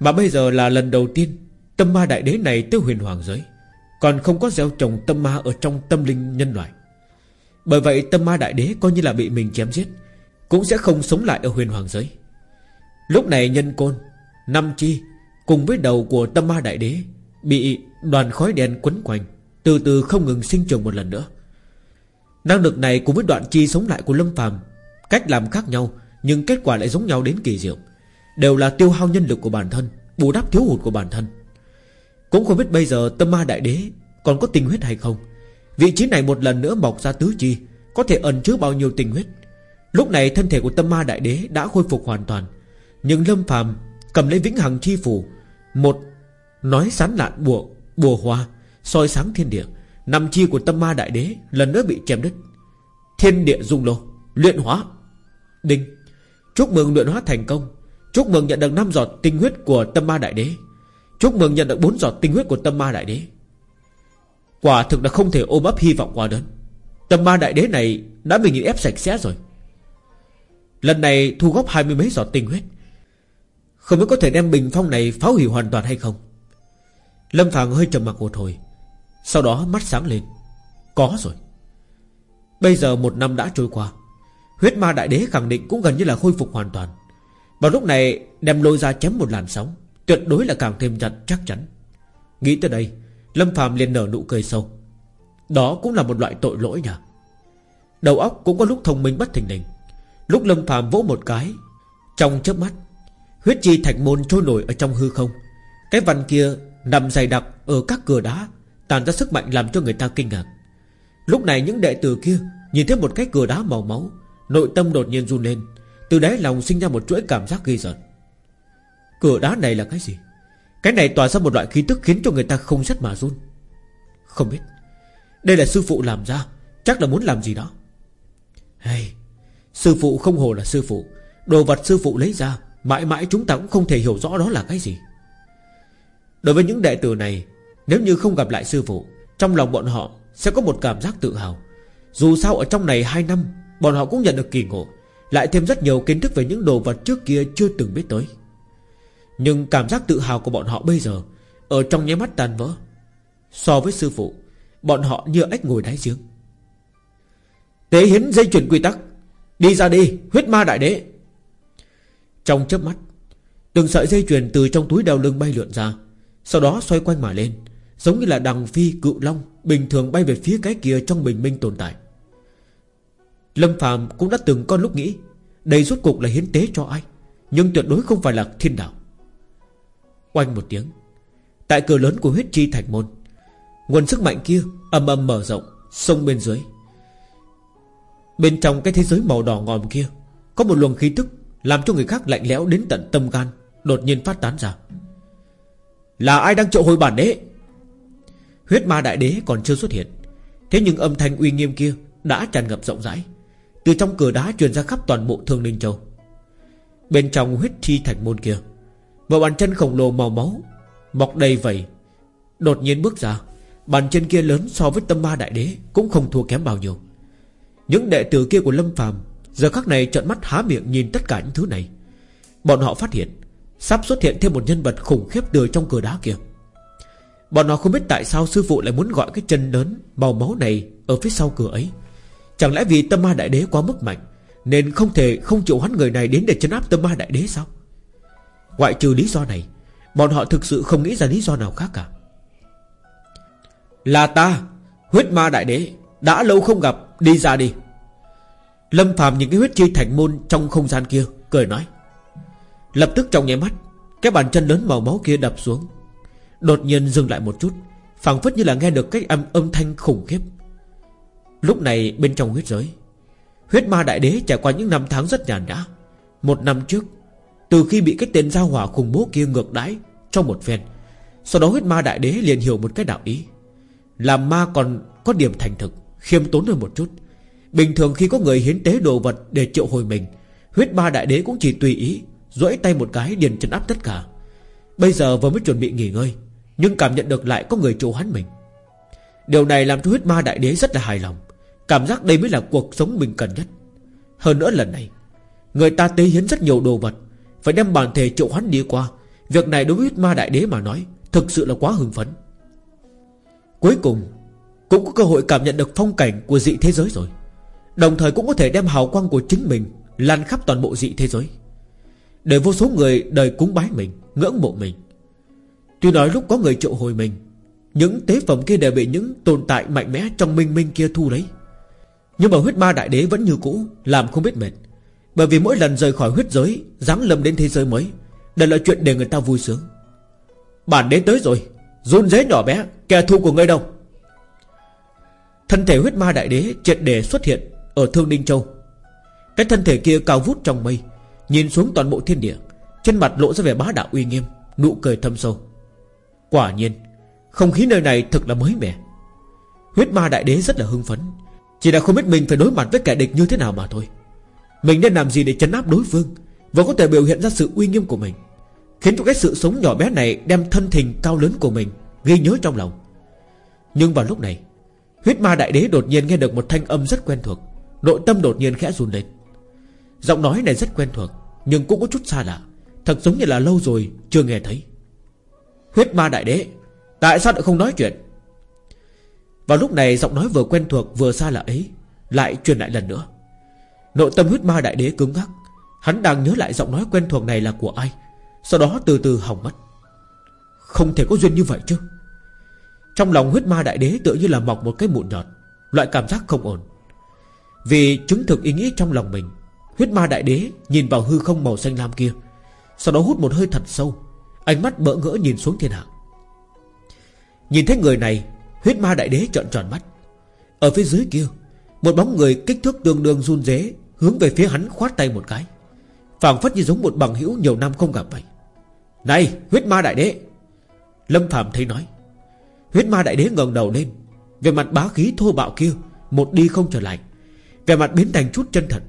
Mà bây giờ là lần đầu tiên Tâm ma đại đế này tới huyền hoàng giới. Còn không có gieo trồng tâm ma Ở trong tâm linh nhân loại. Bởi vậy tâm ma đại đế coi như là bị mình chém giết, Cũng sẽ không sống lại ở huyền hoàng giới. Lúc này nhân côn, Năm chi Cùng với đầu của tâm ma đại đế Bị đoàn khói đen quấn quanh, Từ từ không ngừng sinh trưởng một lần nữa. Năng lực này cùng với đoạn chi sống lại của Lâm Phàm Cách làm khác nhau, Nhưng kết quả lại giống nhau đến kỳ diệu. Đều là tiêu hao nhân lực của bản thân, Bù đắp thiếu hụt của bản thân. Cũng không biết bây giờ tâm ma đại đế Còn có tình huyết hay không. Vị trí này một lần nữa mọc ra tứ chi, Có thể ẩn chứa bao nhiêu tình huyết. Lúc này thân thể của tâm ma đại đế đã khôi phục hoàn toàn. Nhưng Lâm phàm cầm lấy vĩnh hằng chi phủ, Một nói sán lạn bùa bùa hoa, soi sáng thiên địa. Năm chi của tâm ma đại đế Lần nữa bị chém đứt. Thiên địa dung lô, Luyện hóa. Đinh. Chúc mừng luyện hóa thành công. Chúc mừng nhận được 5 giọt tinh huyết của tâm ma đại đế. Chúc mừng nhận được bốn giọt tinh huyết của tâm ma đại đế. Quả thực là không thể ôm ấp hy vọng quá đơn Tâm ma đại đế này Đã bị nghiền ép sạch sẽ rồi. Lần này thu góp hai mươi mấy giọt tinh huyết. Không biết có thể đem bình phong này Phá hủy hoàn toàn hay không. Lâm Phạm hơi trầm mặc một hồi. Sau đó mắt sáng lên. Có rồi. Bây giờ một năm đã trôi qua. Huyết ma đại đế khẳng định cũng gần như là khôi phục hoàn toàn. Vào lúc này đem lôi ra chém một làn sóng. Tuyệt đối là càng thêm chặt chắc chắn. Nghĩ tới đây, Lâm phàm liền nở nụ cười sâu. Đó cũng là một loại tội lỗi nhỉ? Đầu óc cũng có lúc thông minh bất thình lình. Lúc Lâm phàm vỗ một cái, Trong chớp mắt, Huyết chi thạch môn trôi nổi ở trong hư không. Cái văn kia nằm dày đặc Ở các cửa đá, Tàn ra sức mạnh làm cho người ta kinh ngạc. Lúc này những đệ tử kia Nhìn thấy một cái cửa đá màu máu, Nội tâm đột nhiên run lên. Từ đáy lòng sinh ra một chuỗi cảm giác ghi giận Cửa đá này là cái gì? Cái này tỏa ra một loại khí tức khiến cho người ta không rất mà run. Không biết. Đây là sư phụ làm ra. Chắc là muốn làm gì đó. Hey, Sư phụ không hồ là sư phụ. Đồ vật sư phụ lấy ra Mãi mãi chúng ta cũng không thể hiểu rõ đó là cái gì. Đối với những đệ tử này Nếu như không gặp lại sư phụ Trong lòng bọn họ sẽ có một cảm giác tự hào. Dù sao ở trong này 2 năm Bọn họ cũng nhận được kỳ ngộ Lại thêm rất nhiều kiến thức về những đồ vật trước kia chưa từng biết tới. Nhưng cảm giác tự hào của bọn họ bây giờ Ở trong nháy mắt tan vỡ. So với sư phụ, Bọn họ như ếch ngồi đáy giếng. Tế hiến dây chuyển quy tắc, Đi ra đi, huyết ma đại đế. Trong chớp mắt, Từng sợi dây chuyền từ trong túi đeo lưng bay lượn ra, Sau đó xoay quanh mà lên, Giống như là đằng phi cự long Bình thường bay về phía cái kia trong bình minh tồn tại. Lâm phàm cũng đã từng có lúc nghĩ, Đây rốt cục là hiến tế cho ai, Nhưng tuyệt đối không phải là thiên đạo oanh một tiếng. Tại cửa lớn của huyết chi thành môn, Nguồn sức mạnh kia âm âm mở rộng, Sông bên dưới. Bên trong cái thế giới màu đỏ ngòm kia, Có một luồng khí tức Làm cho người khác lạnh lẽo đến tận tâm gan Đột nhiên phát tán ra. Là ai đang triệu hồi bản đế? Huyết ma đại đế còn chưa xuất hiện. Thế nhưng âm thanh uy nghiêm kia Đã tràn ngập rộng rãi, Từ trong cửa đá truyền ra khắp toàn bộ thương linh châu. Bên trong huyết chi thành môn kia một bàn chân khổng lồ màu máu, Mọc đầy vậy Đột nhiên bước ra, Bàn chân kia lớn so với tâm ma đại đế Cũng không thua kém bao nhiêu. Những đệ tử kia của Lâm phàm Giờ khắc này trợn mắt há miệng nhìn tất cả những thứ này. Bọn họ phát hiện, Sắp xuất hiện thêm một nhân vật khủng khiếp từ trong cửa đá kia. Bọn họ không biết tại sao sư phụ lại muốn gọi cái chân lớn Màu máu này ở phía sau cửa ấy. Chẳng lẽ vì tâm ma đại đế quá mức mạnh, Nên không thể không chịu hắn người này đến để chấn áp tâm ma đại đế sao? Ngoại trừ lý do này, Bọn họ thực sự không nghĩ ra lý do nào khác cả. Là ta, Huyết ma đại đế, Đã lâu không gặp, Đi ra đi. Lâm phàm những cái huyết chi thành môn trong không gian kia, Cười nói. Lập tức trong nháy mắt, Cái bàn chân lớn màu máu kia đập xuống. Đột nhiên dừng lại một chút, phảng phất như là nghe được cái âm âm thanh khủng khiếp. Lúc này bên trong huyết giới, Huyết ma đại đế trải qua những năm tháng rất nhàn đã Một năm trước từ khi bị cái tên giao hỏa khủng bố kia ngược đãi Trong một phen, Sau đó huyết ma đại đế liền hiểu một cái đạo ý Làm ma còn có điểm thành thực, Khiêm tốn hơn một chút. Bình thường khi có người hiến tế đồ vật để triệu hồi mình, Huyết ma đại đế cũng chỉ tùy ý, duỗi tay một cái điền chân áp tất cả. Bây giờ vừa mới chuẩn bị nghỉ ngơi, Nhưng cảm nhận được lại có người chủ hắn mình. Điều này làm cho huyết ma đại đế rất là hài lòng, Cảm giác đây mới là cuộc sống mình cần nhất. Hơn nữa lần này, Người ta tế hiến rất nhiều đồ vật phải đem bản thể triệu hoán đi qua. Việc này đối với huyết ma đại đế mà nói, Thực sự là quá hưng phấn. Cuối cùng, Cũng có cơ hội cảm nhận được phong cảnh của dị thế giới rồi. Đồng thời cũng có thể đem hào quang của chính mình Lan khắp toàn bộ dị thế giới. Để vô số người đời cúng bái mình, Ngưỡng mộ mình. Tuy nói lúc có người triệu hồi mình, Những tế phẩm kia đều bị những tồn tại mạnh mẽ Trong minh minh kia thu lấy. Nhưng mà huyết ma đại đế vẫn như cũ, Làm không biết mệt. Bởi vì mỗi lần rời khỏi huyết giới, Giáng lâm đến thế giới mới Đây là chuyện để người ta vui sướng. Bản đến tới rồi, Run dế nhỏ bé, Kẻ thù của ngươi đâu? Thân thể huyết ma đại đế triệt đề xuất hiện Ở Thương ninh Châu. Cái thân thể kia cao vút trong mây, Nhìn xuống toàn bộ thiên địa, Trên mặt lộ ra vẻ bá đạo uy nghiêm, Nụ cười thâm sâu. Quả nhiên, Không khí nơi này thực là mới mẻ. Huyết ma đại đế rất là hưng phấn, Chỉ là không biết mình phải đối mặt với kẻ địch như thế nào mà thôi. Mình nên làm gì để chấn áp đối phương? Và có thể biểu hiện ra sự uy nghiêm của mình. Khiến cho cái sự sống nhỏ bé này Đem thân hình cao lớn của mình Ghi nhớ trong lòng. Nhưng vào lúc này, Huyết ma đại đế đột nhiên nghe được một thanh âm rất quen thuộc. Nội tâm đột nhiên khẽ run lên. Giọng nói này rất quen thuộc, Nhưng cũng có chút xa lạ. Thật giống như là lâu rồi chưa nghe thấy. Huyết ma đại đế, Tại sao lại không nói chuyện? Vào lúc này giọng nói vừa quen thuộc vừa xa lạ ấy Lại truyền lại lần nữa. Nội tâm huyết ma đại đế cứng ngắc. Hắn đang nhớ lại giọng nói quen thuộc này là của ai, Sau đó từ từ hỏng mất. Không thể có duyên như vậy chứ. Trong lòng huyết ma đại đế tựa như là mọc một cái mụn nhọt, Loại cảm giác không ổn. Vì chứng thực ý nghĩ trong lòng mình, Huyết ma đại đế nhìn vào hư không màu xanh lam kia, Sau đó hút một hơi thật sâu, Ánh mắt bỡ ngỡ nhìn xuống thiên hạ. Nhìn thấy người này, Huyết ma đại đế trợn tròn mắt. Ở phía dưới kia một bóng người kích thước tương đương run rế Hướng về phía hắn khoát tay một cái. Phảng phất như giống một bằng hữu nhiều năm không gặp vậy. Này, huyết ma đại đế! Lâm Phạm thấy nói. Huyết ma đại đế ngẩng đầu lên. Về mặt bá khí thô bạo kia, Một đi không trở lại. Về mặt biến thành chút chân thật,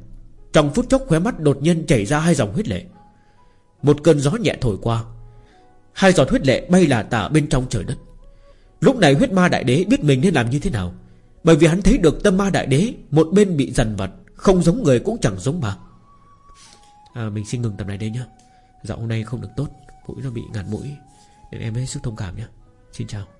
Trong phút chốc khóe mắt đột nhiên chảy ra hai dòng huyết lệ. Một cơn gió nhẹ thổi qua. Hai giọt huyết lệ bay là tả bên trong trời đất. Lúc này huyết ma đại đế biết mình nên làm như thế nào. Bởi vì hắn thấy được tâm ma đại đế Một bên bị dằn vặt Không giống người cũng chẳng giống mà. À, Mình xin ngừng tập này đây nhá. Dạo hôm nay không được tốt Mũi nó bị ngạt mũi Nên em hết sức thông cảm nhá. Xin chào.